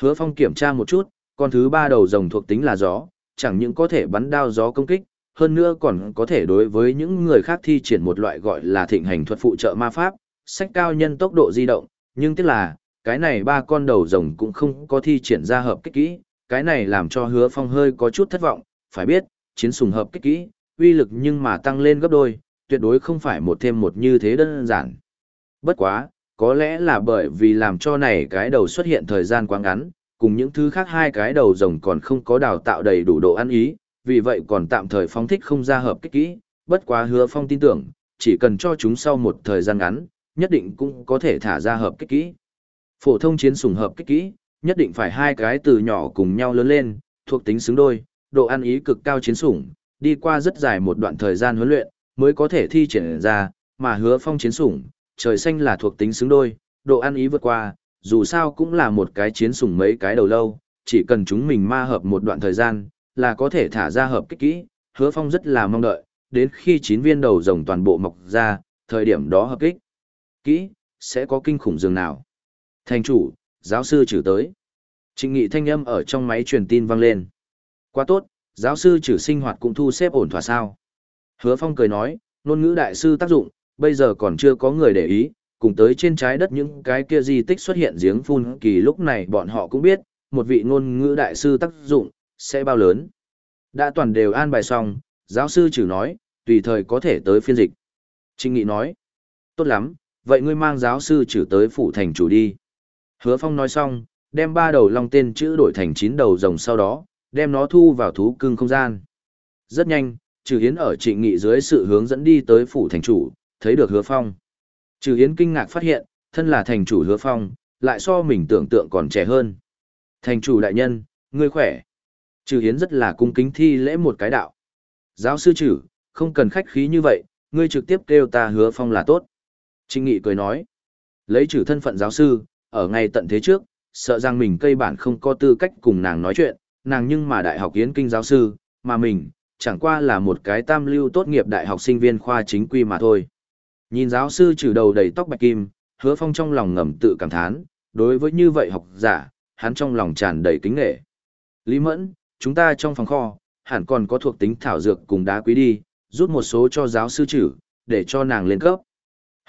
Hứa Phong kiểm tra một chút, con thứ ba đầu rồng thuộc tính là gió, chẳng những có thể bắn đao gió công kích, hơn nữa còn có thể đối với những người khác thi triển một loại gọi là thịnh hành thuật phụ trợ ma pháp, sách cao nhân tốc độ di động, nhưng tiếc là, cái này ba con đầu rồng cũng không có thi triển ra hợp kích kỹ, cái này làm cho hứa phong hơi có chút thất vọng, phải biết, chiến sùng hợp kích kỹ, uy lực nhưng mà tăng lên gấp đôi, tuyệt đối không phải một thêm một như thế đơn giản. Bất quá, có lẽ là bởi vì làm cho này cái đầu xuất hiện thời gian quá ngắn, cùng những thứ khác hai cái đầu rồng còn không có đào tạo đầy đủ độ ăn ý, vì vậy còn tạm thời phóng thích không ra hợp kích kỹ, bất quá hứa phong tin tưởng, chỉ cần cho chúng sau một thời gian ngắn, nhất định cũng có thể thả ra hợp kích kỹ. Phổ thông chiến sủng hợp kích kỹ, nhất định phải hai cái từ nhỏ cùng nhau lớn lên, thuộc tính xứng đôi, độ ăn ý cực cao chiến sủng, đi qua rất dài một đoạn thời gian huấn luyện, mới có thể thi triển ra, mà hứa phong chiến sủng, trời xanh là thuộc tính xứng đôi, độ ăn ý vượt qua, dù sao cũng là một cái chiến sủng mấy cái đầu lâu, chỉ cần chúng mình ma hợp một đoạn thời gian, là có thể thả ra hợp kích kỹ, hứa phong rất là mong đợi, đến khi chín viên đầu rồng toàn bộ mọc ra, thời điểm đó hợp kích. Kỹ, sẽ có kinh khủng dường nào. Thành chủ, giáo sư trừ tới. Trịnh nghị thanh âm ở trong máy truyền tin vang lên. Quá tốt, giáo sư trừ sinh hoạt cũng thu xếp ổn thỏa sao. Hứa phong cười nói, ngôn ngữ đại sư tác dụng, bây giờ còn chưa có người để ý, cùng tới trên trái đất những cái kia di tích xuất hiện giếng phun kỳ lúc này bọn họ cũng biết, một vị ngôn ngữ đại sư tác dụng, sẽ bao lớn. Đã toàn đều an bài xong, giáo sư trừ nói, tùy thời có thể tới phiên dịch. Trinh Nghị nói, tốt lắm, vậy ngươi mang giáo sư trừ tới phủ thành chủ đi. Hứa Phong nói xong, đem ba đầu long tên chữ đổi thành chín đầu rồng sau đó, đem nó thu vào thú cưng không gian. Rất nhanh, trừ hiến ở trịnh nghị dưới sự hướng dẫn đi tới phủ thành chủ, thấy được hứa phong. Trừ hiến kinh ngạc phát hiện, thân là thành chủ hứa phong, lại so mình tưởng tượng còn trẻ hơn. Thành chủ đại nhân, ngươi khỏe. Trừ hiến rất là cung kính thi lễ một cái đạo. Giáo sư trừ, không cần khách khí như vậy, ngươi trực tiếp kêu ta hứa phong là tốt. Trịnh nghị cười nói. Lấy trừ thân phận giáo sư, ở ngay tận thế trước, sợ rằng mình cây bản không có tư cách cùng nàng nói chuyện, nàng nhưng mà đại học yến kinh giáo sư, mà mình, chẳng qua là một cái tam lưu tốt nghiệp đại học sinh viên khoa chính quy mà thôi. Nhìn giáo sư trừ đầu đầy tóc bạch kim, hứa phong trong lòng ngầm tự cảm thán, đối với như vậy học giả, hắn trong lòng tràn đầy kính nghệ. Lý Mẫn, chúng ta trong phòng kho, hẳn còn có thuộc tính thảo dược cùng đá quý đi, rút một số cho giáo sư trừ, để cho nàng lên cấp.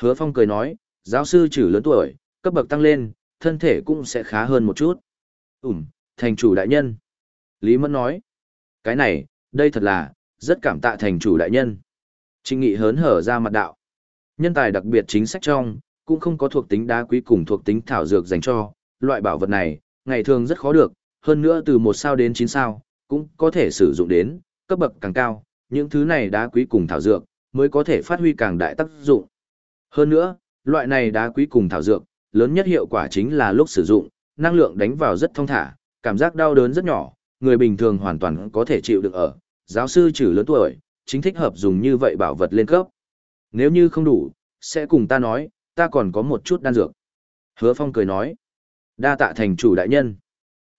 Hứa phong cười nói, giáo sư trừ lớn tuổi, cấp bậc tăng lên, thân thể cũng sẽ khá hơn một chút. Ừm, thành chủ đại nhân. Lý Mẫn nói, cái này, đây thật là, rất cảm tạ thành chủ đại nhân. Trinh Nghị hớn hở ra mặt đạo. Nhân tài đặc biệt chính sách trong, cũng không có thuộc tính đá quý cùng thuộc tính thảo dược dành cho, loại bảo vật này, ngày thường rất khó được, hơn nữa từ một sao đến chín sao, cũng có thể sử dụng đến, cấp bậc càng cao, những thứ này đá quý cùng thảo dược, mới có thể phát huy càng đại tác dụng. Hơn nữa, loại này đá quý cùng thảo dược, lớn nhất hiệu quả chính là lúc sử dụng, năng lượng đánh vào rất thông thả, cảm giác đau đớn rất nhỏ, người bình thường hoàn toàn có thể chịu được ở, giáo sư trừ lớn tuổi, chính thích hợp dùng như vậy bảo vật lên cấp. Nếu như không đủ, sẽ cùng ta nói, ta còn có một chút đan dược. Hứa Phong cười nói, đa tạ thành chủ đại nhân.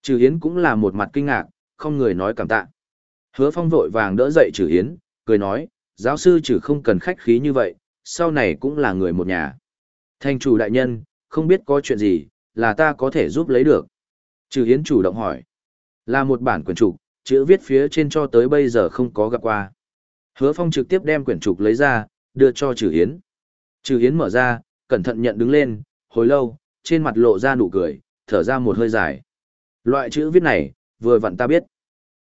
Trừ Hiến cũng là một mặt kinh ngạc, không người nói cảm tạ. Hứa Phong vội vàng đỡ dậy Trử Hiến, cười nói, giáo sư trừ không cần khách khí như vậy, sau này cũng là người một nhà. Thành chủ đại nhân, không biết có chuyện gì, là ta có thể giúp lấy được. Trừ Hiến chủ động hỏi, là một bản quyển trục, chữ viết phía trên cho tới bây giờ không có gặp qua. Hứa Phong trực tiếp đem quyển trục lấy ra, đưa cho Trừ Hiến. Trừ Hiến mở ra, cẩn thận nhận đứng lên, hồi lâu, trên mặt lộ ra nụ cười, thở ra một hơi dài. Loại chữ viết này, vừa vặn ta biết.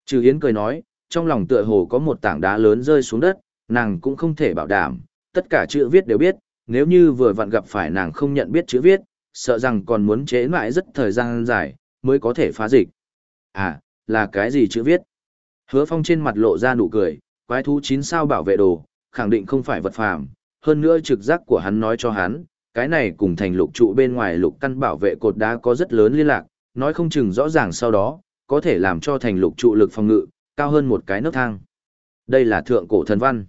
Trừ Hiến cười nói, trong lòng tựa hồ có một tảng đá lớn rơi xuống đất, nàng cũng không thể bảo đảm, tất cả chữ viết đều biết, nếu như vừa vặn gặp phải nàng không nhận biết chữ viết, sợ rằng còn muốn chế mãi rất thời gian dài, mới có thể phá dịch. À, là cái gì chữ viết? Hứa Phong trên mặt lộ ra nụ cười, quái thú chín sao bảo vệ đồ, khẳng định không phải vật phàm, hơn nữa trực giác của hắn nói cho hắn, cái này cùng thành lục trụ bên ngoài lục căn bảo vệ cột đá có rất lớn liên lạc, nói không chừng rõ ràng sau đó, có thể làm cho thành lục trụ lực phòng ngự, cao hơn một cái nấc thang. Đây là thượng cổ thần văn.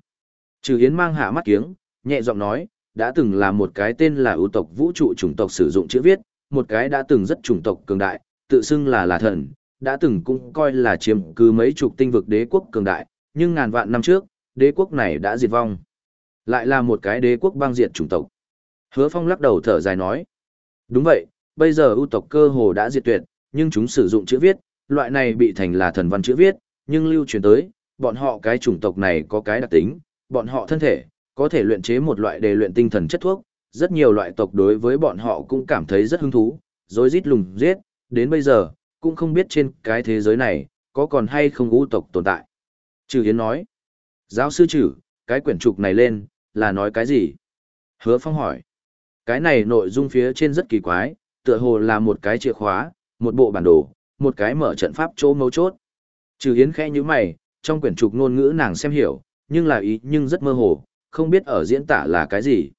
Trừ Hiến mang hạ mắt kiếng, nhẹ giọng nói, đã từng là một cái tên là ưu tộc vũ trụ chủng tộc sử dụng chữ viết, một cái đã từng rất chủng tộc cường đại, tự xưng là là thần, đã từng cũng coi là chiếm cứ mấy chục tinh vực đế quốc cường đại, nhưng ngàn vạn năm trước, đế quốc này đã diệt vong. Lại là một cái đế quốc băng diệt chủng tộc. Hứa Phong lắc đầu thở dài nói. Đúng vậy, bây giờ ưu tộc cơ hồ đã diệt tuyệt, nhưng chúng sử dụng chữ viết, loại này bị thành là thần văn chữ viết, nhưng lưu truyền tới, bọn họ cái chủng tộc này có cái đặc tính, bọn họ thân thể, có thể luyện chế một loại đề luyện tinh thần chất thuốc, rất nhiều loại tộc đối với bọn họ cũng cảm thấy rất hứng thú, rồi rít lùng giết, đến bây giờ, cũng không biết trên cái thế giới này, có còn hay không ưu tộc tồn tại. Trừ Hiến nói, giáo sư trừ, cái quyển trục này lên, là nói cái gì? Hứa Phong hỏi, cái này nội dung phía trên rất kỳ quái, tựa hồ là một cái chìa khóa, một bộ bản đồ, một cái mở trận pháp chỗ mấu chốt. Trừ Hiến khẽ như mày, trong quyển trục ngôn ngữ nàng xem hiểu, nhưng là ý nhưng rất mơ hồ, không biết ở diễn tả là cái gì.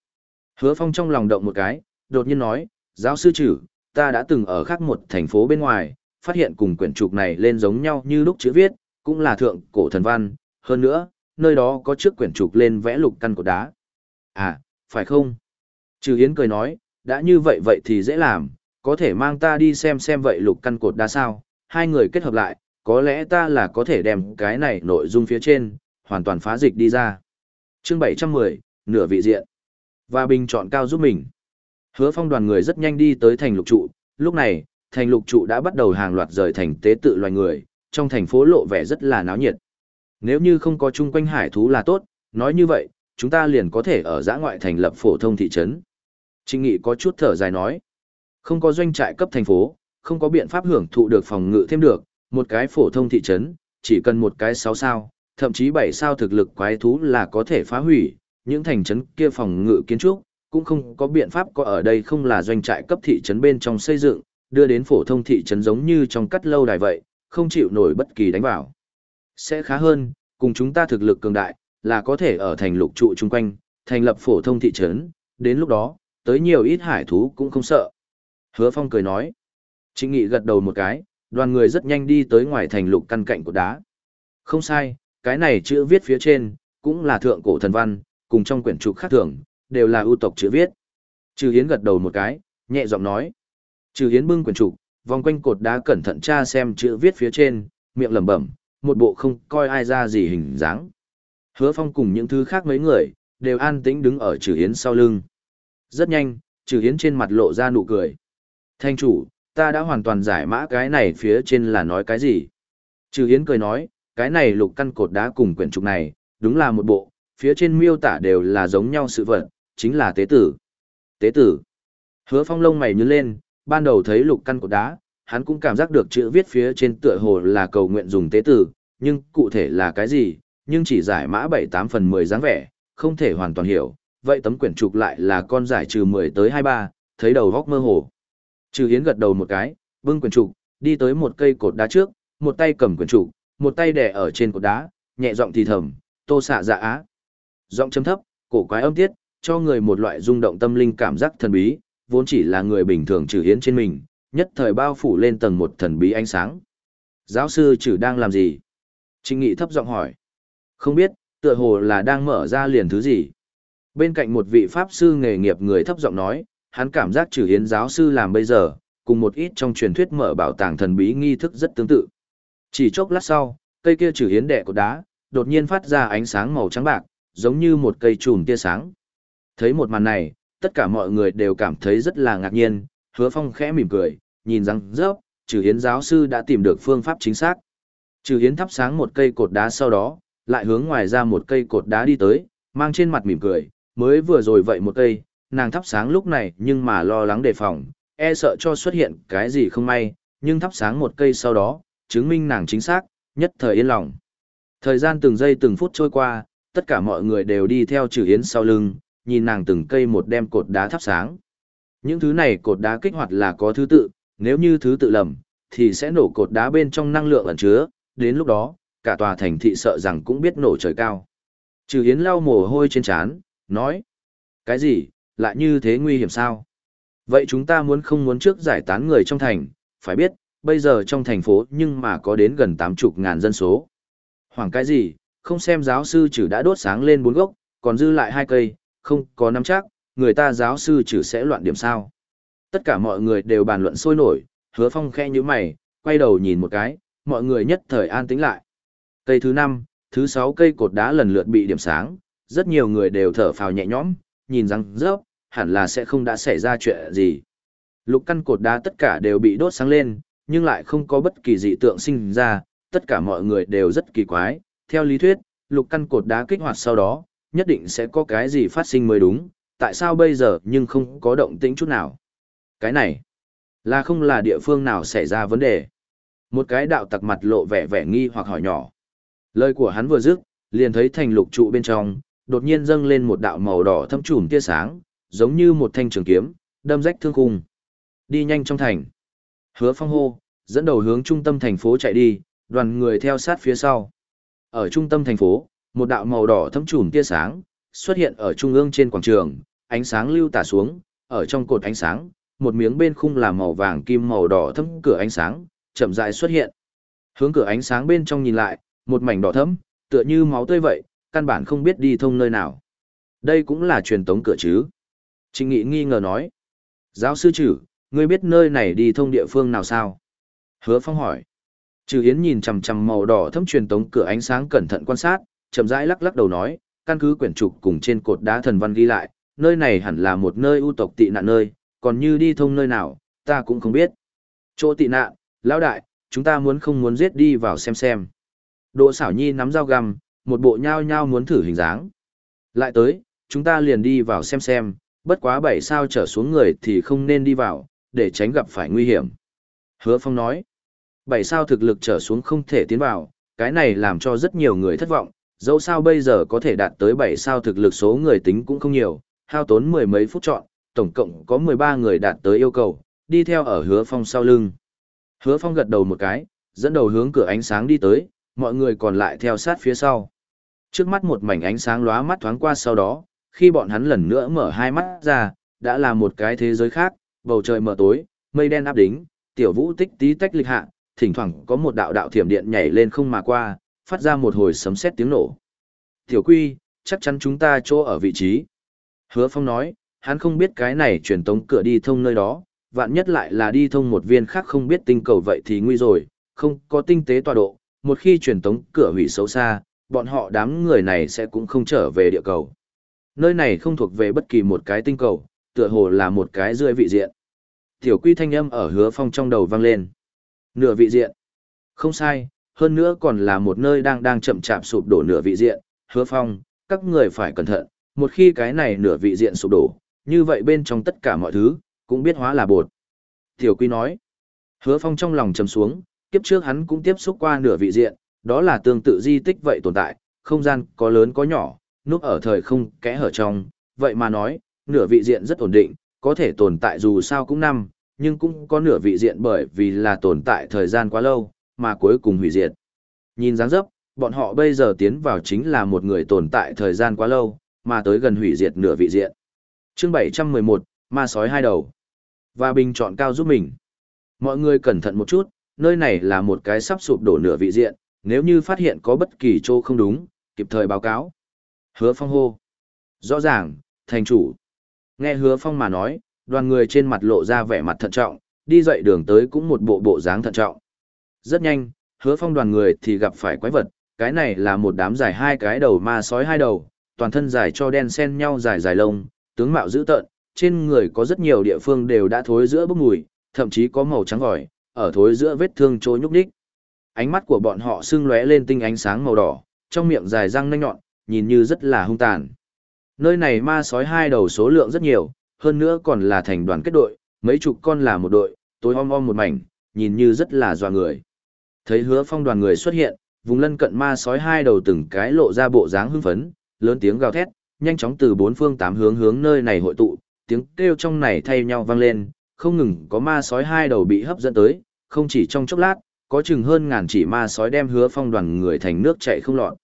Hứa Phong trong lòng động một cái, đột nhiên nói, giáo sư trừ, ta đã từng ở khác một thành phố bên ngoài, phát hiện cùng quyển trục này lên giống nhau như lúc chữ viết, cũng là thượng cổ thần văn, hơn nữa, nơi đó có trước quyển trục lên vẽ lục căn cột đá. À, phải không? Trừ Hiến cười nói, đã như vậy vậy thì dễ làm, có thể mang ta đi xem xem vậy lục căn cột đá sao, hai người kết hợp lại, có lẽ ta là có thể đem cái này nội dung phía trên, hoàn toàn phá dịch đi ra. chương 710, nửa vị diện. Và bình chọn cao giúp mình. Hứa phong đoàn người rất nhanh đi tới thành lục trụ, lúc này, thành lục trụ đã bắt đầu hàng loạt rời thành tế tự loài người, trong thành phố lộ vẻ rất là náo nhiệt. Nếu như không có chung quanh hải thú là tốt, nói như vậy, chúng ta liền có thể ở giã ngoại thành lập phổ thông thị trấn. Trinh Nghị có chút thở dài nói, không có doanh trại cấp thành phố, không có biện pháp hưởng thụ được phòng ngự thêm được, một cái phổ thông thị trấn, chỉ cần một cái 6 sao, thậm chí 7 sao thực lực quái thú là có thể phá hủy, những thành trấn kia phòng ngự kiến trúc, cũng không có biện pháp có ở đây không là doanh trại cấp thị trấn bên trong xây dựng, đưa đến phổ thông thị trấn giống như trong cắt lâu đài vậy, không chịu nổi bất kỳ đánh vào. Sẽ khá hơn, cùng chúng ta thực lực cường đại, là có thể ở thành lục trụ chung quanh, thành lập phổ thông thị trấn, đến lúc đó, tới nhiều ít hải thú cũng không sợ. Hứa Phong cười nói. Trịnh Nghị gật đầu một cái, đoàn người rất nhanh đi tới ngoài thành lục căn cạnh của đá. Không sai, cái này chữ viết phía trên, cũng là thượng cổ thần văn, cùng trong quyển trục khác thường, đều là ưu tộc chữ viết. Trừ Hiến gật đầu một cái, nhẹ giọng nói. Trừ Hiến bưng quyển trục, vòng quanh cột đá cẩn thận tra xem chữ viết phía trên, miệng lẩm bẩm, một bộ không coi ai ra gì hình dáng. Hứa Phong cùng những thứ khác mấy người, đều an tĩnh đứng ở Trừ Hiến sau lưng. Rất nhanh, Trừ Hiến trên mặt lộ ra nụ cười. Thanh chủ, ta đã hoàn toàn giải mã cái này phía trên là nói cái gì. Trừ Hiến cười nói, cái này lục căn cột đá cùng quyển trục này, đúng là một bộ, phía trên miêu tả đều là giống nhau sự vật, chính là tế tử. Tế tử. Hứa phong lông mày nhướng lên, ban đầu thấy lục căn cột đá, hắn cũng cảm giác được chữ viết phía trên tựa hồ là cầu nguyện dùng tế tử, nhưng cụ thể là cái gì, nhưng chỉ giải mã 7-8 phần 10 dáng vẻ, không thể hoàn toàn hiểu. Vậy tấm quyển trục lại là con giải trừ 10 tới 23, thấy đầu góc mơ hồ. Trừ Hiến gật đầu một cái, bưng quyển trục, đi tới một cây cột đá trước, một tay cầm quyển trục, một tay đè ở trên cột đá, nhẹ giọng thì thầm, "Tô xạ dạ á." Giọng chấm thấp, cổ quái âm tiết, cho người một loại rung động tâm linh cảm giác thần bí, vốn chỉ là người bình thường trừ hiến trên mình, nhất thời bao phủ lên tầng một thần bí ánh sáng. Giáo sư trừ đang làm gì? Trình Nghị thấp giọng hỏi. Không biết, tựa hồ là đang mở ra liền thứ gì. Bên cạnh một vị pháp sư nghề nghiệp người thấp giọng nói, hắn cảm giác trừ hiến giáo sư làm bây giờ, cùng một ít trong truyền thuyết mở bảo tàng thần bí nghi thức rất tương tự. Chỉ chốc lát sau, cây kia trừ hiến đệ của đá, đột nhiên phát ra ánh sáng màu trắng bạc, giống như một cây chùm tia sáng. Thấy một màn này, tất cả mọi người đều cảm thấy rất là ngạc nhiên, hứa phong khẽ mỉm cười, nhìn rằng rớp, trừ hiến giáo sư đã tìm được phương pháp chính xác. Trừ hiến thắp sáng một cây cột đá sau đó, lại hướng ngoài ra một cây cột đá đi tới, mang trên mặt mỉm cười, mới vừa rồi vậy một cây, nàng thắp sáng lúc này nhưng mà lo lắng đề phòng, e sợ cho xuất hiện cái gì không may, nhưng thắp sáng một cây sau đó, chứng minh nàng chính xác, nhất thời yên lòng. Thời gian từng giây từng phút trôi qua, tất cả mọi người đều đi theo trừ yến sau lưng, nhìn nàng từng cây một đem cột đá thắp sáng. Những thứ này cột đá kích hoạt là có thứ tự, nếu như thứ tự lầm, thì sẽ nổ cột đá bên trong năng lượng ẩn chứa, đến lúc đó, cả tòa thành thị sợ rằng cũng biết nổ trời cao. Trừ yến lau mồ hôi trên trán, nói. Cái gì, lại như thế nguy hiểm sao? Vậy chúng ta muốn không muốn trước giải tán người trong thành, phải biết, bây giờ trong thành phố nhưng mà có đến gần 80 ngàn dân số. Hoàng cái gì, không xem giáo sư trừ đã đốt sáng lên bốn gốc, còn dư lại hai cây, không có nắm chắc, người ta giáo sư trừ sẽ loạn điểm sao. Tất cả mọi người đều bàn luận sôi nổi, hứa phong khe như mày, quay đầu nhìn một cái, mọi người nhất thời an tĩnh lại. Cây thứ năm, thứ sáu cây cột đá lần lượt bị điểm sáng, rất nhiều người đều thở phào nhẹ nhõm, nhìn rằng rớp, hẳn là sẽ không đã xảy ra chuyện gì. Lục căn cột đá tất cả đều bị đốt sáng lên, nhưng lại không có bất kỳ dị tượng sinh ra, tất cả mọi người đều rất kỳ quái. Theo lý thuyết, lục căn cột đá kích hoạt sau đó, nhất định sẽ có cái gì phát sinh mới đúng, tại sao bây giờ nhưng không có động tĩnh chút nào. Cái này, là không là địa phương nào xảy ra vấn đề. Một cái đạo tặc mặt lộ vẻ vẻ nghi hoặc hỏi nhỏ. Lời của hắn vừa dứt, liền thấy thành lục trụ bên trong, đột nhiên dâng lên một đạo màu đỏ thâm trùm tia sáng, giống như một thanh trường kiếm, đâm rách thương khung. Đi nhanh trong thành. Hứa phong hô, dẫn đầu hướng trung tâm thành phố chạy đi, đoàn người theo sát phía sau. Ở trung tâm thành phố, một đạo màu đỏ thâm trùm tia sáng, xuất hiện ở trung ương trên quảng trường, ánh sáng lưu tả xuống, ở trong cột ánh sáng, một miếng bên khung là màu vàng kim màu đỏ thâm cửa ánh sáng, chậm rãi xuất hiện. Hướng cửa ánh sáng bên trong nhìn lại, một mảnh đỏ thẫm, tựa như máu tươi vậy, căn bản không biết đi thông nơi nào. Đây cũng là truyền tống cửa chứ. Trình Nghị nghi ngờ nói. Giáo sư chử, ngươi biết nơi này đi thông địa phương nào sao? Hứa Phong hỏi. Trừ Yến nhìn chằm chằm màu đỏ thấm truyền tống cửa ánh sáng cẩn thận quan sát, chậm rãi lắc lắc đầu nói, căn cứ quyển trục cùng trên cột đá thần văn ghi lại, nơi này hẳn là một nơi ưu tộc tị nạn nơi, còn như đi thông nơi nào, ta cũng không biết. Chỗ tị nạn, lão đại, chúng ta muốn không muốn giết đi vào xem xem. Đỗ xảo nhi nắm dao găm, một bộ nhao nhao muốn thử hình dáng. Lại tới, chúng ta liền đi vào xem xem, bất quá bảy sao trở xuống người thì không nên đi vào, để tránh gặp phải nguy hiểm. Hứa Phong nói, bảy sao thực lực trở xuống không thể tiến vào, cái này làm cho rất nhiều người thất vọng, dẫu sao bây giờ có thể đạt tới bảy sao thực lực số người tính cũng không nhiều, hao tốn mười mấy phút chọn, tổng cộng có 13 người đạt tới yêu cầu, đi theo ở hứa phong sau lưng. Hứa phong gật đầu một cái, dẫn đầu hướng cửa ánh sáng đi tới, mọi người còn lại theo sát phía sau. Trước mắt một mảnh ánh sáng lóa mắt thoáng qua sau đó, khi bọn hắn lần nữa mở hai mắt ra, đã là một cái thế giới khác, bầu trời mờ tối, mây đen áp đính, tiểu vũ tích tí tách lịch hạ, thỉnh thoảng có một đạo đạo thiểm điện nhảy lên không mà qua, phát ra một hồi sấm sét tiếng nổ. Tiểu quy, chắc chắn chúng ta chỗ ở vị trí. Hứa Phong nói, hắn không biết cái này truyền tống cửa đi thông nơi đó, vạn nhất lại là đi thông một viên khác không biết tinh cầu vậy thì nguy rồi, không có tinh tế tọa độ, một khi truyền tống cửa hủy xấu xa, bọn họ đám người này sẽ cũng không trở về địa cầu. Nơi này không thuộc về bất kỳ một cái tinh cầu, tựa hồ là một cái rưỡi vị diện. Tiểu quy thanh âm ở hứa phong trong đầu vang lên. Nửa vị diện. Không sai, hơn nữa còn là một nơi đang đang chậm chạp sụp đổ nửa vị diện. Hứa phong, các người phải cẩn thận, một khi cái này nửa vị diện sụp đổ, như vậy bên trong tất cả mọi thứ, cũng biết hóa là bột. Tiểu Quy nói, hứa phong trong lòng trầm xuống, kiếp trước hắn cũng tiếp xúc qua nửa vị diện, đó là tương tự di tích vậy tồn tại, không gian có lớn có nhỏ, núp ở thời không kẽ hở trong, vậy mà nói, nửa vị diện rất ổn định, có thể tồn tại dù sao cũng năm, nhưng cũng có nửa vị diện bởi vì là tồn tại thời gian quá lâu, mà cuối cùng hủy diệt. Nhìn dáng dấp, bọn họ bây giờ tiến vào chính là một người tồn tại thời gian quá lâu, mà tới gần hủy diệt nửa vị diện. Chương 711, ma sói hai đầu. Và bình chọn cao giúp mình. Mọi người cẩn thận một chút, nơi này là một cái sắp sụp đổ nửa vị diện, nếu như phát hiện có bất kỳ chỗ không đúng, kịp thời báo cáo. Hứa phong hô. Rõ ràng, thành chủ. Nghe hứa phong mà nói, đoàn người trên mặt lộ ra vẻ mặt thận trọng, đi dậy đường tới cũng một bộ bộ dáng thận trọng. Rất nhanh, hứa phong đoàn người thì gặp phải quái vật, cái này là một đám dài hai cái đầu ma sói hai đầu, toàn thân dài cho đen xen nhau dài dài lông, tướng mạo dữ tợn, trên người có rất nhiều địa phương đều đã thối giữa bốc mùi, thậm chí có màu trắng vòi, ở thối giữa vết thương trôi nhúc nhích. Ánh mắt của bọn họ sưng lóe lên tinh ánh sáng màu đỏ, trong miệng dài răng nanh nhọn, nhìn như rất là hung tàn. Nơi này ma sói hai đầu số lượng rất nhiều, hơn nữa còn là thành đoàn kết đội, mấy chục con là một đội, tối om om một mảnh, nhìn như rất là dọa người. Thấy hứa phong đoàn người xuất hiện, vùng lân cận ma sói hai đầu từng cái lộ ra bộ dáng hưng phấn, lớn tiếng gào thét, nhanh chóng từ bốn phương tám hướng hướng nơi này hội tụ, tiếng kêu trong này thay nhau vang lên, không ngừng có ma sói hai đầu bị hấp dẫn tới, không chỉ trong chốc lát, có chừng hơn ngàn chỉ ma sói đem hứa phong đoàn người thành nước chạy không lọt.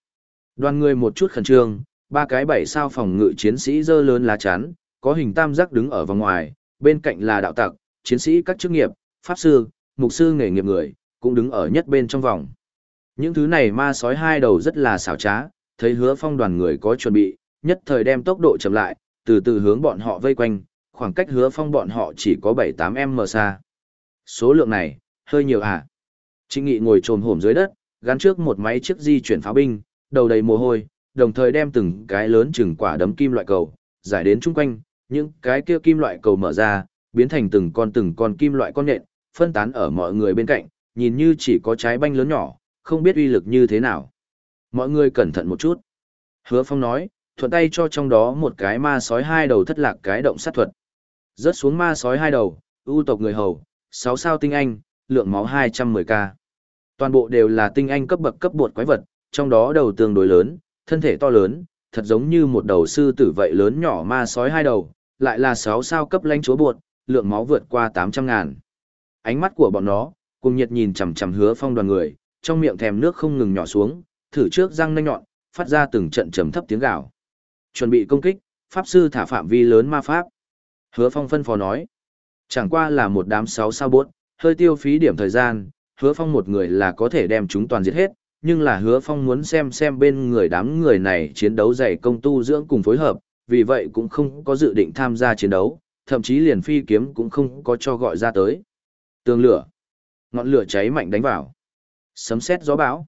Đoàn người một chút khẩn trương, ba cái bảy sao phòng ngự chiến sĩ dơ lớn lá chắn, có hình tam giác đứng ở vòng ngoài, bên cạnh là đạo tặc, chiến sĩ các chức nghiệp, pháp sư, mục sư nghề nghiệp người, cũng đứng ở nhất bên trong vòng. Những thứ này ma sói hai đầu rất là xảo trá, thấy hứa phong đoàn người có chuẩn bị, nhất thời đem tốc độ chậm lại, từ từ hướng bọn họ vây quanh, khoảng cách hứa phong bọn họ chỉ có 7-8 m xa. Số lượng này, hơi nhiều à? Trịnh Nghị ngồi trồm hổm dưới đất, gắn trước một máy chiếc di chuyển pháo binh, đầu đầy mồ hôi, đồng thời đem từng cái lớn chừng quả đấm kim loại cầu, giải đến chung quanh, những cái kia kim loại cầu mở ra, biến thành từng con từng con kim loại con nện, phân tán ở mọi người bên cạnh, nhìn như chỉ có trái banh lớn nhỏ, không biết uy lực như thế nào. Mọi người cẩn thận một chút. Hứa Phong nói, thuận tay cho trong đó một cái ma sói hai đầu thất lạc cái động sát thuật. Rớt xuống ma sói hai đầu, ưu tộc người hầu, 6 sao tinh anh, lượng máu 210k. Toàn bộ đều là tinh anh cấp bậc cấp bột quái vật, trong đó đầu tương đối lớn, thân thể to lớn, thật giống như một đầu sư tử vậy lớn nhỏ ma sói hai đầu, lại là 6 sao cấp lãnh chúa bột, lượng máu vượt qua 800 ngàn. Ánh mắt của bọn nó, cùng nhiệt nhìn chằm chằm hứa phong đoàn người, trong miệng thèm nước không ngừng nhỏ xuống, thử trước răng nanh nhọn, phát ra từng trận trầm thấp tiếng gào. Chuẩn bị công kích, pháp sư thả phạm vi lớn ma pháp. Hứa Phong phân phó nói, chẳng qua là một đám sáu sao bốt, hơi tiêu phí điểm thời gian, Hứa Phong một người là có thể đem chúng toàn diệt hết, nhưng là Hứa Phong muốn xem xem bên người đám người này chiến đấu dày công tu dưỡng cùng phối hợp, vì vậy cũng không có dự định tham gia chiến đấu, thậm chí liền phi kiếm cũng không có cho gọi ra tới. Tường lửa, ngọn lửa cháy mạnh đánh vào, sấm sét gió bão,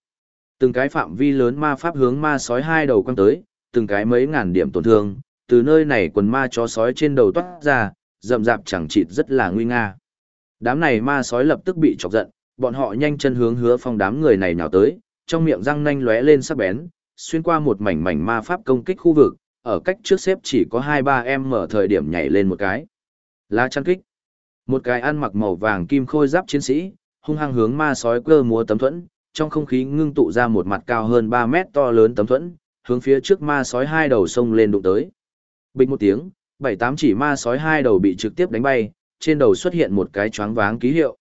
từng cái phạm vi lớn ma pháp hướng ma sói hai đầu quăng tới, từng cái mấy ngàn điểm tổn thương, từ nơi này quần ma chó sói trên đầu toát ra, rậm rạp chẳng chịt rất là nguy nga. Đám này ma sói lập tức bị chọc giận, bọn họ nhanh chân hướng hứa phong đám người này nào tới, trong miệng răng nanh lóe lên sắc bén, xuyên qua một mảnh mảnh ma pháp công kích khu vực, ở cách trước xếp chỉ có 2-3 em mở thời điểm nhảy lên một cái. Lá chăn kích. Một cái ăn mặc màu vàng kim khôi giáp chiến sĩ, hung hăng hướng ma sói cơ múa tấm thuẫn, trong không khí ngưng tụ ra một mặt cao hơn ba mét to lớn tấm thuẫn, hướng phía trước ma sói hai đầu sông lên đụng tới. Bình một tiếng, bảy tám chỉ ma sói hai đầu bị trực tiếp đánh bay, trên đầu xuất hiện một cái choáng váng ký hiệu.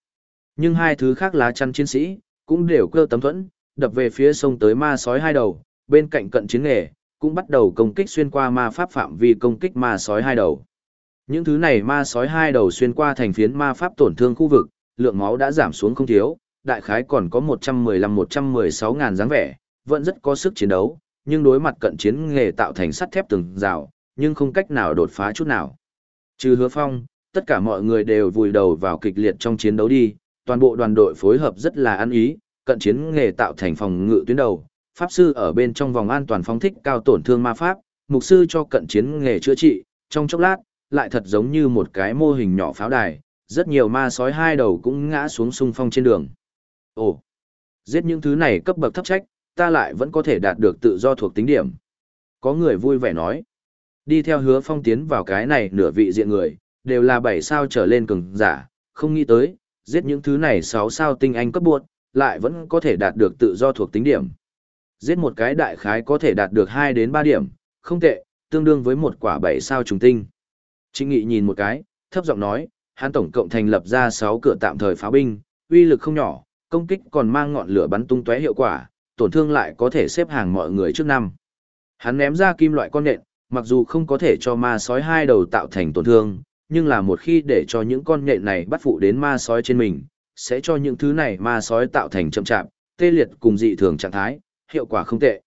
Nhưng hai thứ khác lá chăn chiến sĩ, cũng đều cơ tấm thuẫn, đập về phía sông tới ma sói hai đầu, bên cạnh cận chiến nghề, cũng bắt đầu công kích xuyên qua ma pháp phạm vi công kích ma sói hai đầu. Những thứ này ma sói hai đầu xuyên qua thành phiến ma pháp tổn thương khu vực, lượng máu đã giảm xuống không thiếu, đại khái còn có 115-116 ngàn dáng vẻ, vẫn rất có sức chiến đấu, nhưng đối mặt cận chiến nghề tạo thành sắt thép từng rào, nhưng không cách nào đột phá chút nào. Trừ hứa phong, tất cả mọi người đều vùi đầu vào kịch liệt trong chiến đấu đi, toàn bộ đoàn đội phối hợp rất là ăn ý, cận chiến nghề tạo thành phòng ngự tuyến đầu, pháp sư ở bên trong vòng an toàn phóng thích cao tổn thương ma pháp, mục sư cho cận chiến nghề chữa trị, trong chốc lát, lại thật giống như một cái mô hình nhỏ pháo đài, rất nhiều ma sói hai đầu cũng ngã xuống sung phong trên đường. Ồ, giết những thứ này cấp bậc thấp trách, ta lại vẫn có thể đạt được tự do thuộc tính điểm. Có người vui vẻ nói. Đi theo hứa phong tiến vào cái này nửa vị diện người, đều là bảy sao trở lên cường giả, không nghĩ tới, giết những thứ này sáu sao tinh anh cấp buộc, lại vẫn có thể đạt được tự do thuộc tính điểm. Giết một cái đại khái có thể đạt được 2 đến 3 điểm, không tệ, tương đương với một quả bảy sao trùng tinh. Trịnh Nghị nhìn một cái, thấp giọng nói, hắn tổng cộng thành lập ra 6 cửa tạm thời pháo binh, uy lực không nhỏ, công kích còn mang ngọn lửa bắn tung tóe hiệu quả, tổn thương lại có thể xếp hàng mọi người trước năm. Hắn ném ra kim loại con nện, mặc dù không có thể cho ma sói hai đầu tạo thành tổn thương, nhưng là một khi để cho những con nhện này bắt phụ đến ma sói trên mình, sẽ cho những thứ này ma sói tạo thành chậm chạp, tê liệt cùng dị thường trạng thái, hiệu quả không tệ.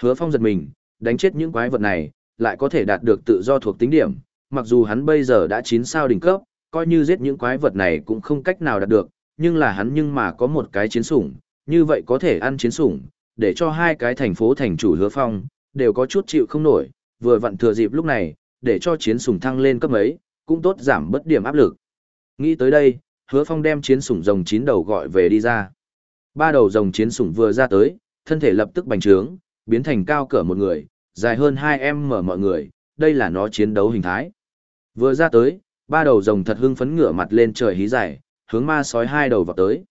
Hứa phong giật mình, đánh chết những quái vật này, lại có thể đạt được tự do thuộc tính điểm, mặc dù hắn bây giờ đã 9 sao đỉnh cấp, coi như giết những quái vật này cũng không cách nào đạt được, nhưng là hắn nhưng mà có một cái chiến sủng, như vậy có thể ăn chiến sủng, để cho hai cái thành phố thành chủ hứa phong, đều có chút chịu không nổi, vừa vặn thừa dịp lúc này, để cho chiến sủng thăng lên cấp mấy, cũng tốt giảm bớt điểm áp lực. Nghĩ tới đây, hứa phong đem chiến sủng rồng chín đầu gọi về đi ra. Ba đầu rồng chiến sủng vừa ra tới, thân thể lập tức bành trướng, biến thành cao cỡ một người, dài hơn 2 em mở mọi người, đây là nó chiến đấu hình thái. Vừa ra tới, ba đầu rồng thật hưng phấn ngửa mặt lên trời hí dài, hướng ma sói hai đầu vào tới.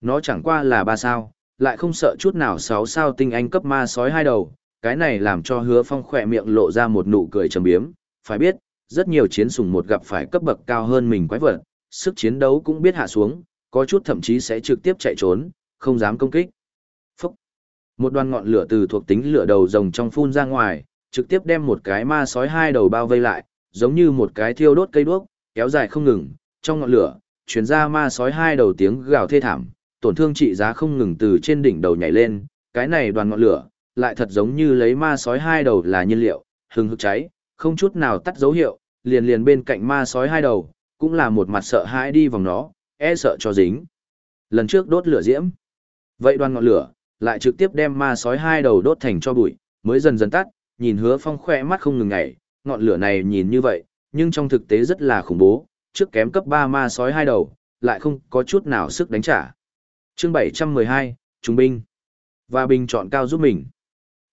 Nó chẳng qua là ba sao, lại không sợ chút nào sáu sao tinh anh cấp ma sói hai đầu, cái này làm cho hứa phong khỏe miệng lộ ra một nụ cười trầm biếm, phải biết, rất nhiều chiến sùng một gặp phải cấp bậc cao hơn mình quái vật, sức chiến đấu cũng biết hạ xuống, có chút thậm chí sẽ trực tiếp chạy trốn, không dám công kích. Phúc! Một đoàn ngọn lửa từ thuộc tính lửa đầu rồng trong phun ra ngoài, trực tiếp đem một cái ma sói hai đầu bao vây lại, giống như một cái thiêu đốt cây đuốc, kéo dài không ngừng, trong ngọn lửa, chuyển ra ma sói hai đầu tiếng gào thê thảm, tổn thương trị giá không ngừng từ trên đỉnh đầu nhảy lên, cái này đoàn ngọn lửa, lại thật giống như lấy ma sói hai đầu là nhiên liệu, hừng hực cháy, không chút nào tắt dấu hiệu, liền liền bên cạnh ma sói hai đầu, cũng là một mặt sợ hãi đi vòng nó, e sợ cho dính. Lần trước đốt lửa diễm. Vậy đoàn ngọn lửa, lại trực tiếp đem ma sói hai đầu đốt thành cho bụi, mới dần dần tắt, nhìn hứa phong khỏe mắt không ngừng ngảy, ngọn lửa này nhìn như vậy, nhưng trong thực tế rất là khủng bố, trước kém cấp 3 ma sói hai đầu, lại không có chút nào sức đánh trả. chương 712, Trung binh. Và bình chọn cao giúp mình.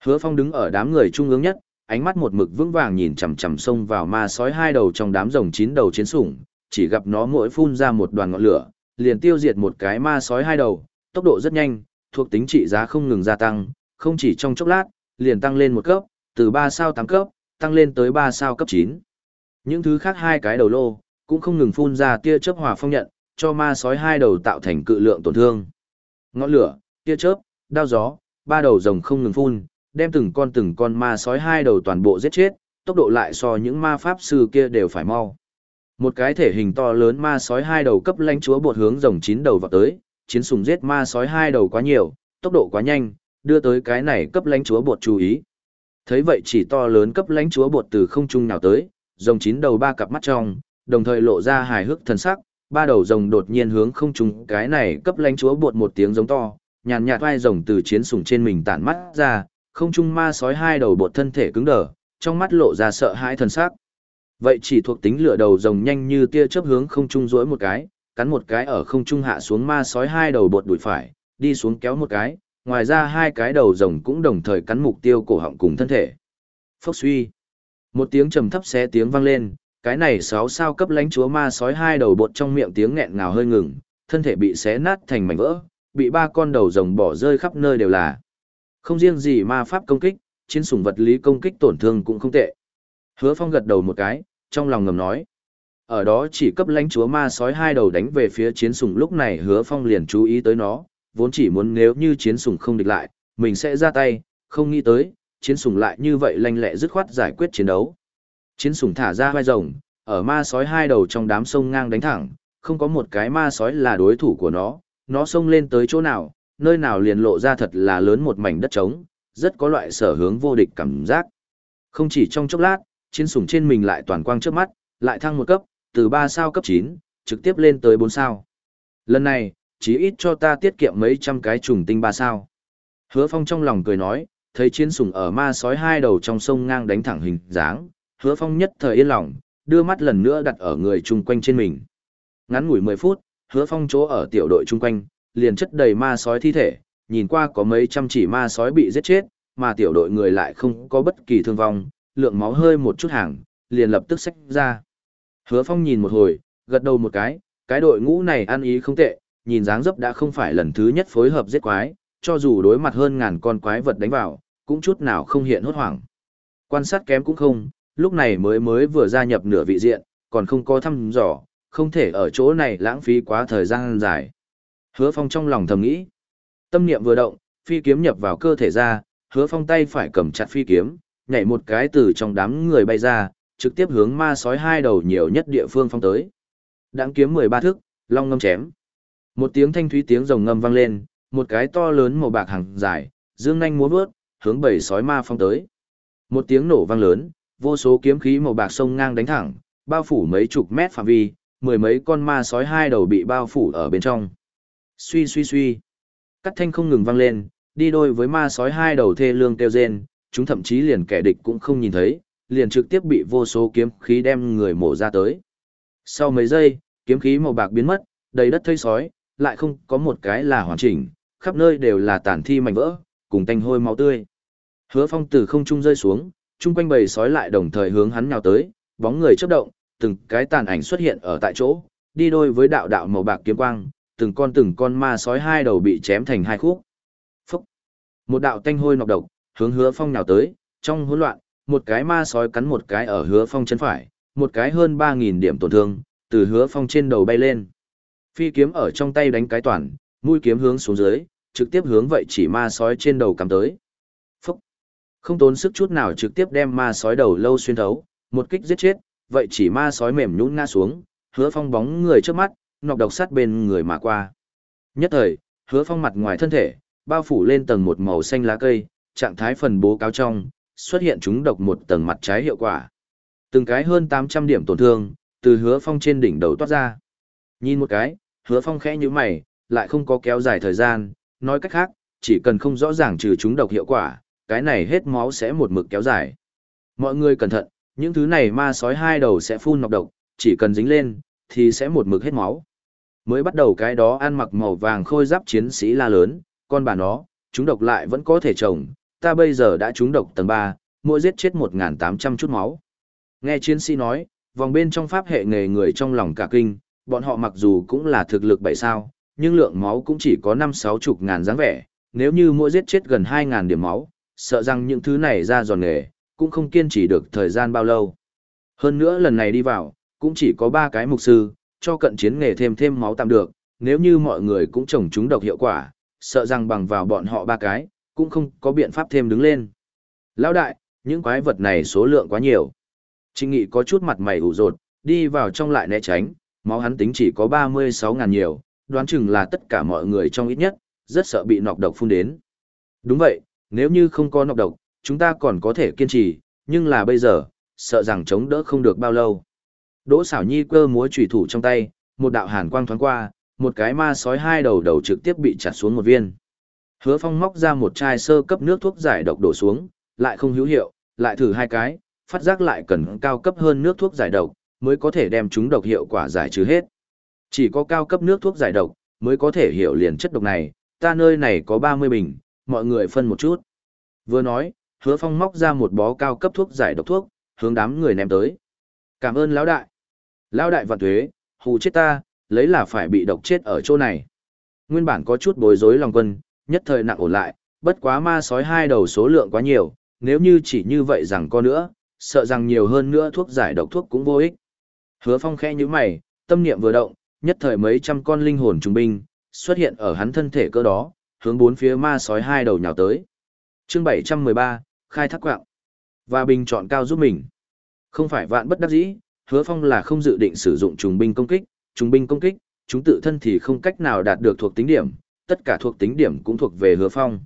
Hứa phong đứng ở đám người trung ương nhất, ánh mắt một mực vững vàng nhìn chằm chằm xông vào ma sói hai đầu trong đám rồng chín đầu chiến sủng, chỉ gặp nó mỗi phun ra một đoàn ngọn lửa, liền tiêu diệt một cái ma sói hai đầu, tốc độ rất nhanh, thuộc tính trị giá không ngừng gia tăng, không chỉ trong chốc lát, liền tăng lên một cấp, từ 3 sao 8 cấp, tăng lên tới 3 sao cấp 9. Những thứ khác hai cái đầu lô, cũng không ngừng phun ra tia chớp hỏa phong nhận, cho ma sói hai đầu tạo thành cự lượng tổn thương. Ngọn lửa, tia chớp, đao gió, ba đầu rồng không ngừng phun, đem từng con từng con ma sói hai đầu toàn bộ giết chết, tốc độ lại so những ma pháp sư kia đều phải mau. Một cái thể hình to lớn ma sói hai đầu cấp lãnh chúa bột hướng rồng chín đầu vào tới, chiến sùng giết ma sói hai đầu quá nhiều, tốc độ quá nhanh, đưa tới cái này cấp lãnh chúa bột chú ý. Thấy vậy chỉ to lớn cấp lãnh chúa bột từ không trung nào tới, rồng chín đầu ba cặp mắt trong, đồng thời lộ ra hài hước thần sắc, ba đầu rồng đột nhiên hướng không trung cái này cấp lãnh chúa bột một tiếng giống to, nhàn nhạt vai rồng từ chiến sùng trên mình tản mắt ra, không trung ma sói hai đầu bột thân thể cứng đờ, trong mắt lộ ra sợ hãi thần sắc. Vậy chỉ thuộc tính lửa đầu rồng nhanh như tia chớp hướng không trung rỗi một cái, cắn một cái ở không trung hạ xuống ma sói hai đầu bột đuổi phải, đi xuống kéo một cái, ngoài ra hai cái đầu rồng cũng đồng thời cắn mục tiêu cổ họng cùng thân thể. Phốc suy. Một tiếng trầm thấp xé tiếng vang lên, cái này sáu sao cấp lãnh chúa ma sói hai đầu bột trong miệng tiếng nghẹn ngào hơi ngừng, thân thể bị xé nát thành mảnh vỡ, bị ba con đầu rồng bỏ rơi khắp nơi đều là. Không riêng gì ma pháp công kích, chiến sủng vật lý công kích tổn thương cũng không tệ. Hứa Phong gật đầu một cái, trong lòng ngầm nói. Ở đó chỉ cấp lãnh chúa ma sói hai đầu đánh về phía chiến sủng lúc này Hứa Phong liền chú ý tới nó, vốn chỉ muốn nếu như chiến sủng không địch lại, mình sẽ ra tay, không nghĩ tới, chiến sủng lại như vậy lanh lẹ dứt khoát giải quyết chiến đấu. Chiến sủng thả ra vai rồng, ở ma sói hai đầu trong đám sông ngang đánh thẳng, không có một cái ma sói là đối thủ của nó, nó xông lên tới chỗ nào, nơi nào liền lộ ra thật là lớn một mảnh đất trống, rất có loại sở hướng vô địch cảm giác. Không chỉ trong chốc lát, chiến sủng trên mình lại toàn quang trước mắt, lại thăng một cấp, từ 3 sao cấp 9, trực tiếp lên tới 4 sao. Lần này, chí ít cho ta tiết kiệm mấy trăm cái trùng tinh 3 sao. Hứa Phong trong lòng cười nói, thấy chiến sủng ở ma sói hai đầu trong sông ngang đánh thẳng hình dáng, Hứa Phong nhất thời yên lòng, đưa mắt lần nữa đặt ở người chung quanh trên mình. Ngắn ngủi 10 phút, Hứa Phong chỗ ở tiểu đội chung quanh, liền chất đầy ma sói thi thể, nhìn qua có mấy trăm chỉ ma sói bị giết chết, mà tiểu đội người lại không có bất kỳ thương vong, lượng máu hơi một chút hàng, liền lập tức xách ra. Hứa Phong nhìn một hồi, gật đầu một cái, cái đội ngũ này ăn ý không tệ, nhìn dáng dấp đã không phải lần thứ nhất phối hợp giết quái, cho dù đối mặt hơn ngàn con quái vật đánh vào, cũng chút nào không hiện hốt hoảng. Quan sát kém cũng không, lúc này mới mới vừa gia nhập nửa vị diện, còn không có thăm dò, không thể ở chỗ này lãng phí quá thời gian dài. Hứa Phong trong lòng thầm nghĩ. Tâm niệm vừa động, phi kiếm nhập vào cơ thể ra, Hứa Phong tay phải cầm chặt phi kiếm, nhảy một cái từ trong đám người bay ra, trực tiếp hướng ma sói hai đầu nhiều nhất địa phương phong tới. Đãng kiếm 13 thước, long ngâm chém. Một tiếng thanh thúy tiếng rồng ngâm vang lên, một cái to lớn màu bạc hàng dài, dương nhanh múa vớt, hướng bảy sói ma phong tới. Một tiếng nổ vang lớn, vô số kiếm khí màu bạc sông ngang đánh thẳng, bao phủ mấy chục mét phạm vi, mười mấy con ma sói hai đầu bị bao phủ ở bên trong. Suy suy suy. Cắt thanh không ngừng vang lên, đi đôi với ma sói hai đầu thê lương kêu rên, chúng thậm chí liền kẻ địch cũng không nhìn thấy, liền trực tiếp bị vô số kiếm khí đem người mổ ra tới. Sau mấy giây, kiếm khí màu bạc biến mất, đầy đất thây sói, lại không có một cái là hoàn chỉnh, khắp nơi đều là tàn thi mảnh vỡ, cùng tanh hôi máu tươi. Hứa phong từ không trung rơi xuống, chung quanh bầy sói lại đồng thời hướng hắn nhào tới, bóng người chớp động, từng cái tàn ảnh xuất hiện ở tại chỗ, đi đôi với đạo đạo màu bạc kiếm quang, từng con từng con ma sói hai đầu bị chém thành hai khúc. Phúc! Một đạo tanh hôi nọc độc, hướng hứa phong nhào tới, trong hỗn loạn, một cái ma sói cắn một cái ở hứa phong chân phải, một cái hơn 3.000 điểm tổn thương, từ hứa phong trên đầu bay lên. Phi kiếm ở trong tay đánh cái toàn, mũi kiếm hướng xuống dưới, trực tiếp hướng vậy chỉ ma sói trên đầu cắm tới. Phúc! Không tốn sức chút nào trực tiếp đem ma sói đầu lâu xuyên thấu, một kích giết chết, vậy chỉ ma sói mềm nhũn ngã xuống, hứa phong bóng người trước mắt, nọc độc sát bên người mà qua. Nhất thời, hứa phong mặt ngoài thân thể, bao phủ lên tầng một màu xanh lá cây, trạng thái phần bố cáo trong, xuất hiện chúng độc một tầng mặt trái hiệu quả. Từng cái hơn 800 điểm tổn thương, từ hứa phong trên đỉnh đầu toát ra. Nhìn một cái, hứa phong khẽ như mày, lại không có kéo dài thời gian, nói cách khác, chỉ cần không rõ ràng trừ chúng độc hiệu quả, cái này hết máu sẽ một mực kéo dài. Mọi người cẩn thận, những thứ này ma sói hai đầu sẽ phun nọc độc, chỉ cần dính lên, thì sẽ một mực hết máu. Mới bắt đầu cái đó ăn mặc màu vàng khôi giáp chiến sĩ la lớn, con bà nó, chúng độc lại vẫn có thể trồng, ta bây giờ đã trúng độc tầng 3, mỗi giết chết 1.800 chút máu. Nghe chiến sĩ nói, vòng bên trong pháp hệ nghề người trong lòng cả kinh, bọn họ mặc dù cũng là thực lực bảy sao, nhưng lượng máu cũng chỉ có 5-6 chục ngàn dáng vẻ, nếu như mỗi giết chết gần 2.000 điểm máu, sợ rằng những thứ này ra giòn nghề, cũng không kiên trì được thời gian bao lâu. Hơn nữa lần này đi vào, cũng chỉ có 3 cái mục sư, cho cận chiến nghề thêm thêm máu tạm được, nếu như mọi người cũng trồng chúng độc hiệu quả, sợ rằng bằng vào bọn họ ba cái, cũng không có biện pháp thêm đứng lên. Lão đại, những quái vật này số lượng quá nhiều. Trinh Nghị có chút mặt mày ủ rột, đi vào trong lại né tránh, máu hắn tính chỉ có 36 ngàn nhiều, đoán chừng là tất cả mọi người trong ít nhất, rất sợ bị nọc độc phun đến. Đúng vậy, nếu như không có nọc độc, chúng ta còn có thể kiên trì, nhưng là bây giờ, sợ rằng chống đỡ không được bao lâu. Đỗ xảo nhi cơ múa trùy thủ trong tay, một đạo hàn quang thoáng qua, một cái ma sói hai đầu đầu trực tiếp bị chặt xuống một viên. Hứa phong móc ra một chai sơ cấp nước thuốc giải độc đổ xuống, lại không hữu hiệu, lại thử hai cái, phát giác lại cần cao cấp hơn nước thuốc giải độc, mới có thể đem chúng độc hiệu quả giải trừ hết. Chỉ có cao cấp nước thuốc giải độc, mới có thể hiểu liền chất độc này, ta nơi này có 30 bình, mọi người phân một chút. Vừa nói, hứa phong móc ra một bó cao cấp thuốc giải độc thuốc, hướng đám người ném tới. Cảm ơn lão đại. Lão đại vạn thuế, hù chết ta, lấy là phải bị độc chết ở chỗ này. Nguyên bản có chút bối rối lòng quân, nhất thời nặng ổn lại, bất quá ma sói hai đầu số lượng quá nhiều, nếu như chỉ như vậy rằng có nữa, sợ rằng nhiều hơn nữa thuốc giải độc thuốc cũng vô ích. Hứa phong khẽ như mày, tâm niệm vừa động, nhất thời mấy trăm con linh hồn trung binh, xuất hiện ở hắn thân thể cơ đó, hướng bốn phía ma sói hai đầu nhào tới. Chương 713, khai thác quạng. Và bình chọn cao giúp mình. Không phải vạn bất đắc dĩ, hứa phong là không dự định sử dụng trùng binh công kích, trùng binh công kích, chúng tự thân thì không cách nào đạt được thuộc tính điểm, tất cả thuộc tính điểm cũng thuộc về hứa phong.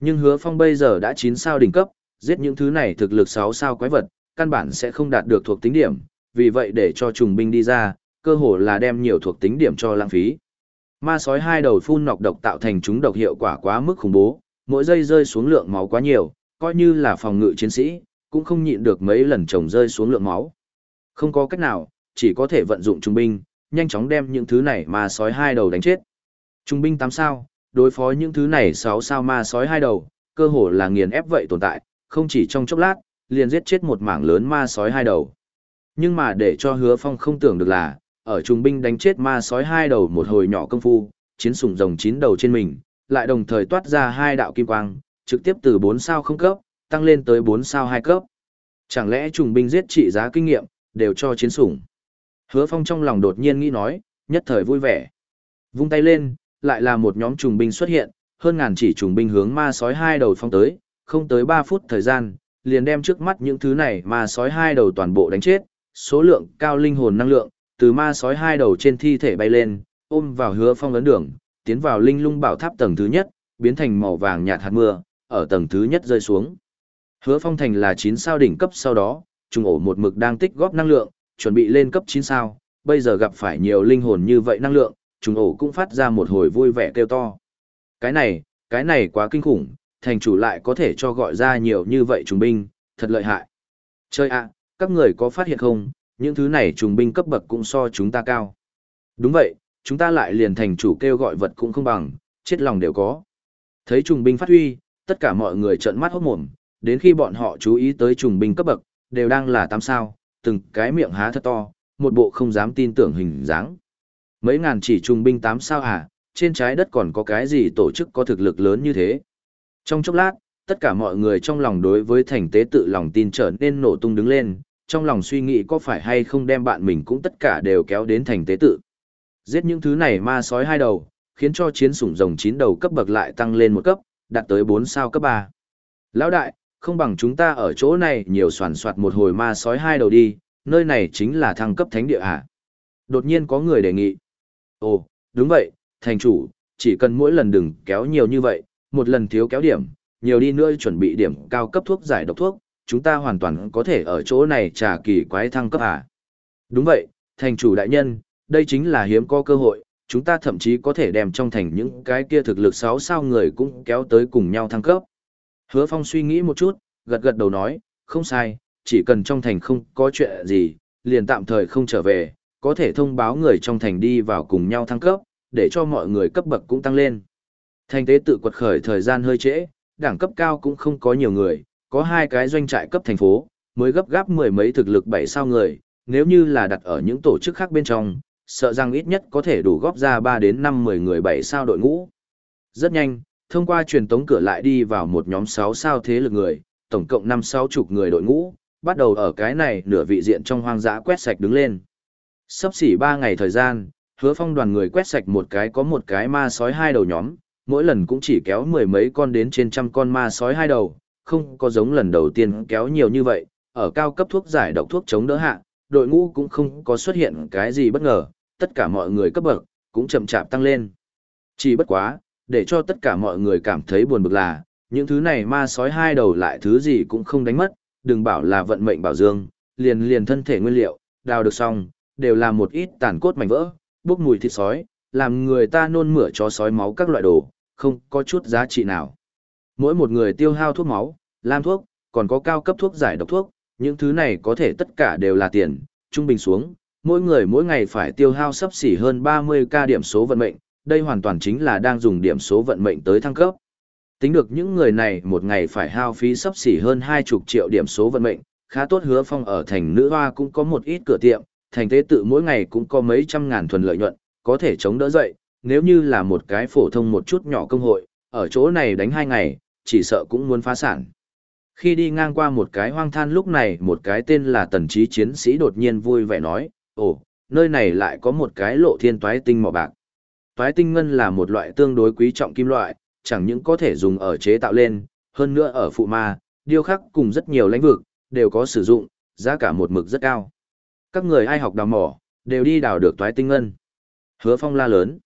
Nhưng hứa phong bây giờ đã chín sao đỉnh cấp, giết những thứ này thực lực sáu sao quái vật, căn bản sẽ không đạt được thuộc tính điểm, vì vậy để cho trùng binh đi ra, cơ hồ là đem nhiều thuộc tính điểm cho lãng phí. Ma sói hai đầu phun nọc độc tạo thành chúng độc hiệu quả quá mức khủng bố, mỗi giây rơi xuống lượng máu quá nhiều, coi như là phòng ngự chiến sĩ, cũng không nhịn được mấy lần chồng rơi xuống lượng máu. Không có cách nào, chỉ có thể vận dụng trung binh, nhanh chóng đem những thứ này ma sói hai đầu đánh chết. Trung binh 8 sao, đối phó những thứ này 6 sao ma sói hai đầu, cơ hồ là nghiền ép vậy tồn tại, không chỉ trong chốc lát, liền giết chết một mảng lớn ma sói hai đầu. Nhưng mà để cho hứa phong không tưởng được là, ở trung binh đánh chết ma sói hai đầu một hồi nhỏ công phu, chiến sủng rồng chín đầu trên mình, lại đồng thời toát ra hai đạo kim quang, trực tiếp từ 4 sao không cấp, tăng lên tới 4 sao 2 cấp. Chẳng lẽ trùng binh giết trị giá kinh nghiệm, đều cho chiến sủng. Hứa phong trong lòng đột nhiên nghĩ nói, nhất thời vui vẻ. Vung tay lên, lại là một nhóm trùng binh xuất hiện, hơn ngàn chỉ trùng binh hướng ma sói hai đầu phong tới, không tới 3 phút thời gian, liền đem trước mắt những thứ này ma sói hai đầu toàn bộ đánh chết, số lượng cao linh hồn năng lượng, từ ma sói hai đầu trên thi thể bay lên, ôm vào hứa phong ấn đường, tiến vào linh lung bảo tháp tầng thứ nhất, biến thành màu vàng nhạt hạt mưa, ở tầng thứ nhất rơi xuống. Hứa phong thành là 9 sao đỉnh cấp sau đó, trùng ổ một mực đang tích góp năng lượng, chuẩn bị lên cấp 9 sao, bây giờ gặp phải nhiều linh hồn như vậy năng lượng, trùng ổ cũng phát ra một hồi vui vẻ kêu to. Cái này, cái này quá kinh khủng, thành chủ lại có thể cho gọi ra nhiều như vậy trùng binh, thật lợi hại. Chơi ạ, các người có phát hiện không, những thứ này trùng binh cấp bậc cũng so chúng ta cao. Đúng vậy, chúng ta lại liền thành chủ kêu gọi vật cũng không bằng, chết lòng đều có. Thấy trùng binh phát huy, tất cả mọi người trợn mắt hốt mồm, đến khi bọn họ chú ý tới trùng binh cấp bậc, đều đang là tám sao, từng cái miệng há thật to, một bộ không dám tin tưởng hình dáng. Mấy ngàn chỉ trung binh tám sao à, trên trái đất còn có cái gì tổ chức có thực lực lớn như thế. Trong chốc lát, tất cả mọi người trong lòng đối với thành tế tự lòng tin trở nên nổ tung đứng lên, trong lòng suy nghĩ có phải hay không đem bạn mình cũng tất cả đều kéo đến thành tế tự. Giết những thứ này ma sói hai đầu, khiến cho chiến sủng rồng chín đầu cấp bậc lại tăng lên một cấp, đạt tới 4 sao cấp 3. Lão đại, không bằng chúng ta ở chỗ này nhiều soàn soạt một hồi ma sói hai đầu đi, nơi này chính là thăng cấp thánh địa à? Đột nhiên có người đề nghị. Ồ, đúng vậy, thành chủ, chỉ cần mỗi lần đừng kéo nhiều như vậy, một lần thiếu kéo điểm, nhiều đi nữa chuẩn bị điểm cao cấp thuốc giải độc thuốc, chúng ta hoàn toàn có thể ở chỗ này trả kỳ quái thăng cấp à. Đúng vậy, thành chủ đại nhân, đây chính là hiếm có cơ hội, chúng ta thậm chí có thể đem trong thành những cái kia thực lực 6 sao người cũng kéo tới cùng nhau thăng cấp. Hứa Phong suy nghĩ một chút, gật gật đầu nói, không sai, chỉ cần trong thành không có chuyện gì, liền tạm thời không trở về, có thể thông báo người trong thành đi vào cùng nhau thăng cấp, để cho mọi người cấp bậc cũng tăng lên. Thành tế tự quật khởi thời gian hơi trễ, đẳng cấp cao cũng không có nhiều người, có hai cái doanh trại cấp thành phố, mới gấp gáp mười mấy thực lực bảy sao người, nếu như là đặt ở những tổ chức khác bên trong, sợ rằng ít nhất có thể đủ góp ra 3 đến 5 10 người bảy sao đội ngũ. Rất nhanh, thông qua truyền tống cửa lại đi vào một nhóm 6 sao thế lực người, tổng cộng 5-6 chục người đội ngũ, bắt đầu ở cái này nửa vị diện trong hoang dã quét sạch đứng lên. Sắp xỉ 3 ngày thời gian, hứa phong đoàn người quét sạch một cái có một cái ma sói hai đầu nhóm, mỗi lần cũng chỉ kéo mười mấy con đến trên trăm con ma sói hai đầu, không có giống lần đầu tiên kéo nhiều như vậy, ở cao cấp thuốc giải độc thuốc chống đỡ hạ, đội ngũ cũng không có xuất hiện cái gì bất ngờ, tất cả mọi người cấp bậc cũng chậm chạp tăng lên. Chỉ bất quá, để cho tất cả mọi người cảm thấy buồn bực là, những thứ này ma sói hai đầu lại thứ gì cũng không đánh mất, đừng bảo là vận mệnh bảo dương, liền liền thân thể nguyên liệu, đào được xong, đều là một ít tàn cốt mảnh vỡ, bốc mùi thịt sói, làm người ta nôn mửa cho sói máu các loại đồ, không có chút giá trị nào. Mỗi một người tiêu hao thuốc máu, lam thuốc, còn có cao cấp thuốc giải độc thuốc, những thứ này có thể tất cả đều là tiền, trung bình xuống, mỗi người mỗi ngày phải tiêu hao sấp xỉ hơn 30k điểm số vận mệnh, đây hoàn toàn chính là đang dùng điểm số vận mệnh tới thăng cấp. Tính được những người này một ngày phải hao phí sấp xỉ hơn 20 triệu điểm số vận mệnh, khá tốt hứa phong ở thành nữ hoa cũng có một ít cửa tiệm, thành tế tự mỗi ngày cũng có mấy trăm ngàn thuần lợi nhuận, có thể chống đỡ dậy, nếu như là một cái phổ thông một chút nhỏ công hội, ở chỗ này đánh hai ngày, chỉ sợ cũng muốn phá sản. Khi đi ngang qua một cái hoang than lúc này một cái tên là tần trí chiến sĩ đột nhiên vui vẻ nói, ồ, nơi này lại có một cái lộ thiên toái tinh mỏ bạc. Toái tinh ngân là một loại tương đối quý trọng kim loại, chẳng những có thể dùng ở chế tạo lên, hơn nữa ở phụ ma, điêu khắc cùng rất nhiều lĩnh vực, đều có sử dụng, giá cả một mực rất cao. Các người ai học đào mỏ, đều đi đào được toái tinh ngân. Hứa phong la lớn.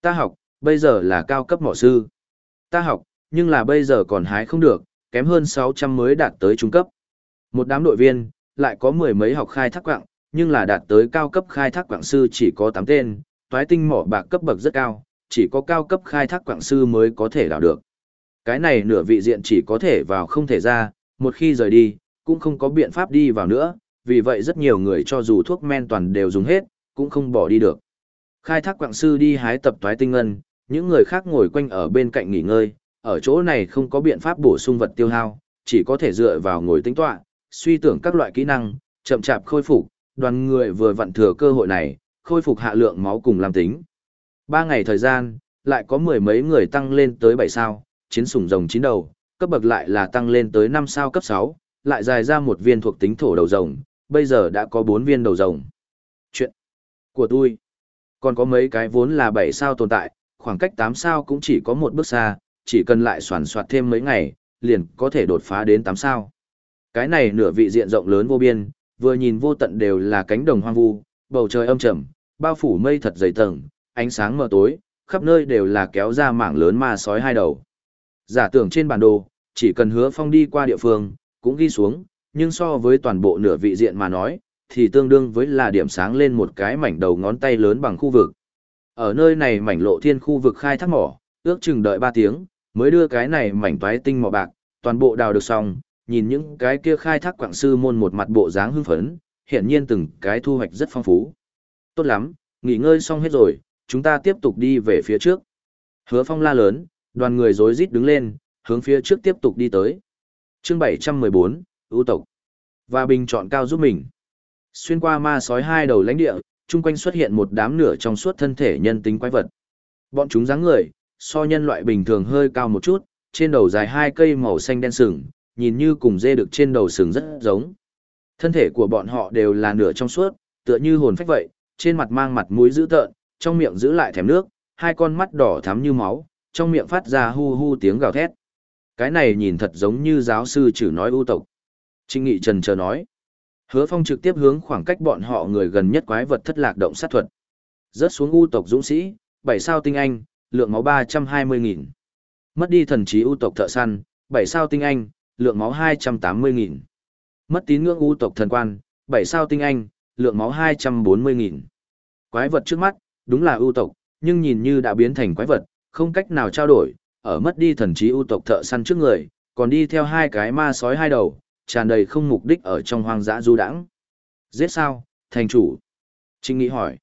Ta học, bây giờ là cao cấp mỏ sư. Ta học, nhưng là bây giờ còn hái không được, kém hơn 600 mới đạt tới trung cấp. Một đám đội viên, lại có mười mấy học khai thác quạng, nhưng là đạt tới cao cấp khai thác quạng sư chỉ có 8 tên, toái tinh mỏ bạc cấp bậc rất cao, chỉ có cao cấp khai thác quạng sư mới có thể đào được. Cái này nửa vị diện chỉ có thể vào không thể ra, một khi rời đi, cũng không có biện pháp đi vào nữa, vì vậy rất nhiều người cho dù thuốc men toàn đều dùng hết, cũng không bỏ đi được. Khai thác quạng sư đi hái tập toái tinh ngân, những người khác ngồi quanh ở bên cạnh nghỉ ngơi, ở chỗ này không có biện pháp bổ sung vật tiêu hao, chỉ có thể dựa vào ngồi tính tọa, suy tưởng các loại kỹ năng, chậm chạp khôi phục, đoàn người vừa vặn thừa cơ hội này, khôi phục hạ lượng máu cùng làm tính. Ba ngày thời gian, lại có mười mấy người tăng lên tới bảy sao, chiến sủng rồng chín đầu, cấp bậc lại là tăng lên tới năm sao cấp sáu, lại dài ra một viên thuộc tính thổ đầu rồng, bây giờ đã có bốn viên đầu rồng. Chuyện của tôi, còn có mấy cái vốn là bảy sao tồn tại, khoảng cách tám sao cũng chỉ có một bước xa, chỉ cần lại soàn soạt thêm mấy ngày, liền có thể đột phá đến tám sao. Cái này nửa vị diện rộng lớn vô biên, vừa nhìn vô tận đều là cánh đồng hoang vu, bầu trời âm trầm, bao phủ mây thật dày tầng, ánh sáng mờ tối, khắp nơi đều là kéo ra mảng lớn ma sói hai đầu. Giả tưởng trên bản đồ, chỉ cần hứa phong đi qua địa phương, cũng ghi xuống, nhưng so với toàn bộ nửa vị diện mà nói, thì tương đương với là điểm sáng lên một cái mảnh đầu ngón tay lớn bằng khu vực. Ở nơi này mảnh lộ thiên khu vực khai thác mỏ, ước chừng đợi 3 tiếng, mới đưa cái này mảnh toái tinh mỏ bạc, toàn bộ đào được xong, nhìn những cái kia khai thác quảng sư môn một mặt bộ dáng hưng phấn, hiển nhiên từng cái thu hoạch rất phong phú. Tốt lắm, nghỉ ngơi xong hết rồi, chúng ta tiếp tục đi về phía trước. Hứa phong la lớn, đoàn người rối rít đứng lên, hướng phía trước tiếp tục đi tới. chương 714, ưu tộc. Và bình chọn cao giúp mình. Xuyên qua ma sói hai đầu lãnh địa, chung quanh xuất hiện một đám nửa trong suốt thân thể nhân tính quái vật. Bọn chúng dáng người, so nhân loại bình thường hơi cao một chút, trên đầu dài hai cây màu xanh đen sừng, nhìn như cùng dê được trên đầu sừng rất giống. Thân thể của bọn họ đều là nửa trong suốt, tựa như hồn phách vậy, trên mặt mang mặt mũi dữ tợn, trong miệng giữ lại thèm nước, hai con mắt đỏ thắm như máu, trong miệng phát ra hu hu tiếng gào thét. Cái này nhìn thật giống như giáo sư chử nói ưu tộc. Trinh Nghị Trần chờ nói. Hứa Phong trực tiếp hướng khoảng cách bọn họ người gần nhất quái vật thất lạc động sát thuật. Rớt xuống ưu tộc dũng sĩ, bảy sao tinh anh, lượng máu ba trăm hai mươi nghìn Mất đi thần trí ưu tộc thợ săn, bảy sao tinh anh, lượng máu hai trăm tám mươi nghìn Mất tín ngưỡng ưu tộc thần quan, bảy sao tinh anh, lượng máu hai trăm bốn mươi nghìn Quái vật trước mắt, đúng là ưu tộc, nhưng nhìn như đã biến thành quái vật, không cách nào trao đổi, ở mất đi thần trí ưu tộc thợ săn trước người, còn đi theo hai cái ma sói hai đầu, tràn đầy không mục đích ở trong hoang dã du đãng. Giết sao, thành chủ? Trinh Nghĩ hỏi.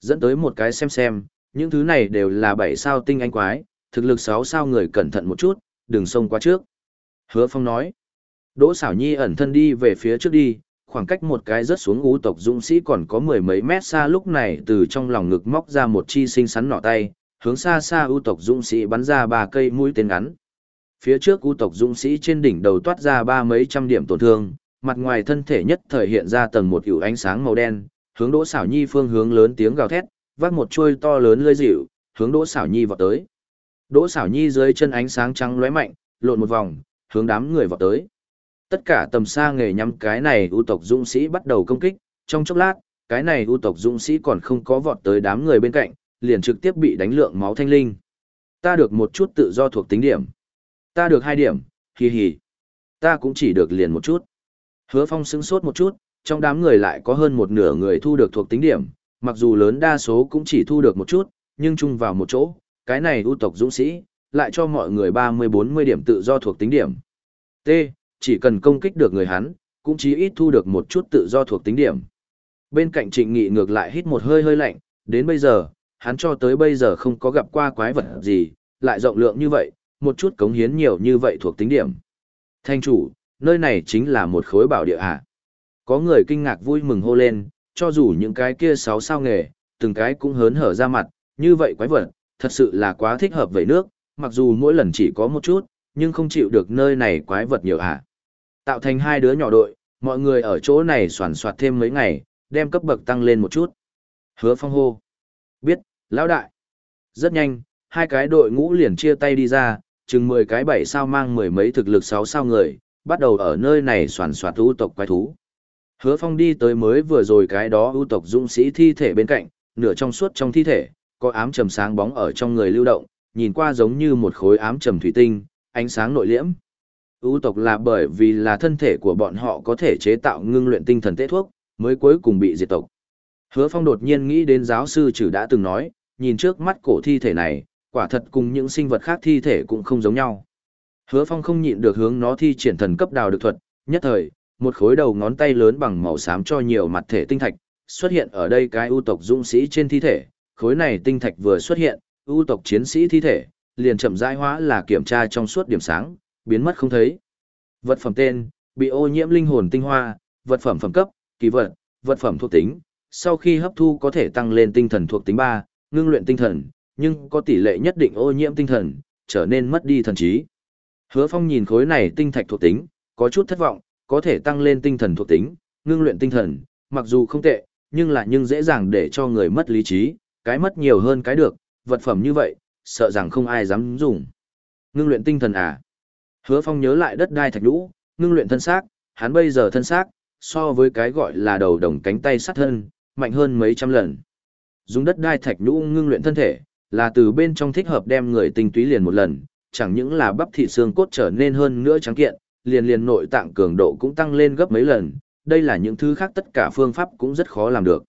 Dẫn tới một cái xem xem, những thứ này đều là bảy sao tinh anh quái, thực lực sáu sao người cẩn thận một chút, đừng xông qua trước. Hứa Phong nói. Đỗ xảo nhi ẩn thân đi về phía trước đi, khoảng cách một cái rớt xuống u tộc dũng sĩ còn có mười mấy mét xa lúc này từ trong lòng ngực móc ra một chi xinh xắn nỏ tay, hướng xa xa ưu tộc dũng sĩ bắn ra ba cây mũi tên ngắn. Phía trước ưu tộc dũng sĩ trên đỉnh đầu toát ra ba mấy trăm điểm tổn thương, mặt ngoài thân thể nhất thời hiện ra tầng một hữu ánh sáng màu đen, hướng Đỗ Xảo Nhi phương hướng lớn tiếng gào thét, vác một chuôi to lớn lưỡi dịu, hướng Đỗ Xảo Nhi vọt tới. Đỗ Xảo Nhi dưới chân ánh sáng trắng lóe mạnh, lộn một vòng, hướng đám người vọt tới. Tất cả tầm xa nghề nhắm cái này ưu tộc dũng sĩ bắt đầu công kích, trong chốc lát, cái này ưu tộc dũng sĩ còn không có vọt tới đám người bên cạnh, liền trực tiếp bị đánh lượng máu thanh linh. Ta được một chút tự do thuộc tính điểm. Ta được hai điểm, hì hì. Ta cũng chỉ được liền một chút. Hứa Phong sững sốt một chút, trong đám người lại có hơn một nửa người thu được thuộc tính điểm, mặc dù lớn đa số cũng chỉ thu được một chút, nhưng chung vào một chỗ, cái này ưu tộc dũng sĩ, lại cho mọi người 30-40 điểm tự do thuộc tính điểm. T, chỉ cần công kích được người hắn, cũng chí ít thu được một chút tự do thuộc tính điểm. Bên cạnh trịnh nghị ngược lại hít một hơi hơi lạnh, đến bây giờ, hắn cho tới bây giờ không có gặp qua quái vật gì, lại rộng lượng như vậy, một chút cống hiến nhiều như vậy thuộc tính điểm. Thanh chủ, nơi này chính là một khối bảo địa à. Có người kinh ngạc vui mừng hô lên, cho dù những cái kia sáu sao nghề, từng cái cũng hớn hở ra mặt, như vậy quái vật, thật sự là quá thích hợp vậy nước, mặc dù mỗi lần chỉ có một chút, nhưng không chịu được nơi này quái vật nhiều à. Tạo thành hai đứa nhỏ đội, mọi người ở chỗ này soàn soạt thêm mấy ngày, đem cấp bậc tăng lên một chút. Hứa phong hô. Biết, lão đại. Rất nhanh, hai cái đội ngũ liền chia tay đi ra, chừng 10 cái bảy sao mang mười mấy thực lực 6 sao người, bắt đầu ở nơi này soàn soạt ưu tộc quái thú. Hứa phong đi tới mới vừa rồi cái đó ưu tộc dũng sĩ thi thể bên cạnh, nửa trong suốt trong thi thể, có ám trầm sáng bóng ở trong người lưu động, nhìn qua giống như một khối ám trầm thủy tinh, ánh sáng nội liễm. Ưu tộc là bởi vì là thân thể của bọn họ có thể chế tạo ngưng luyện tinh thần tế thuốc, mới cuối cùng bị diệt tộc. Hứa Phong đột nhiên nghĩ đến giáo sư trừ đã từng nói, nhìn trước mắt cổ thi thể này, quả thật cùng những sinh vật khác thi thể cũng không giống nhau. Hứa Phong không nhịn được hướng nó thi triển thần cấp đào được thuật, nhất thời, một khối đầu ngón tay lớn bằng màu xám cho nhiều mặt thể tinh thạch, xuất hiện ở đây cái ưu tộc dũng sĩ trên thi thể, khối này tinh thạch vừa xuất hiện, ưu tộc chiến sĩ thi thể, liền chậm rãi hóa là kiểm tra trong suốt điểm sáng, biến mất không thấy. Vật phẩm tên, bị ô nhiễm linh hồn tinh hoa, vật phẩm phẩm cấp, kỳ vật, vật phẩm thuộc tính, sau khi hấp thu có thể tăng lên tinh thần thuộc tính 3, ngưng luyện tinh thần, nhưng có tỷ lệ nhất định ô nhiễm tinh thần, trở nên mất đi thần trí. Hứa Phong nhìn khối này tinh thạch thuộc tính, có chút thất vọng, có thể tăng lên tinh thần thuộc tính, ngưng luyện tinh thần, mặc dù không tệ, nhưng là nhưng dễ dàng để cho người mất lý trí, cái mất nhiều hơn cái được, vật phẩm như vậy, sợ rằng không ai dám dùng. Ngưng luyện tinh thần à? Hứa Phong nhớ lại đất đai thạch đũ, ngưng luyện thân xác, hắn bây giờ thân xác, so với cái gọi là đầu đồng cánh tay sắt thân, mạnh hơn mấy trăm lần. Dùng đất đai thạch nhũ ngưng luyện thân thể, là từ bên trong thích hợp đem người tinh túy liền một lần, chẳng những là bắp thịt xương cốt trở nên hơn nữa trắng kiện, liền liền nội tạng cường độ cũng tăng lên gấp mấy lần, đây là những thứ khác tất cả phương pháp cũng rất khó làm được.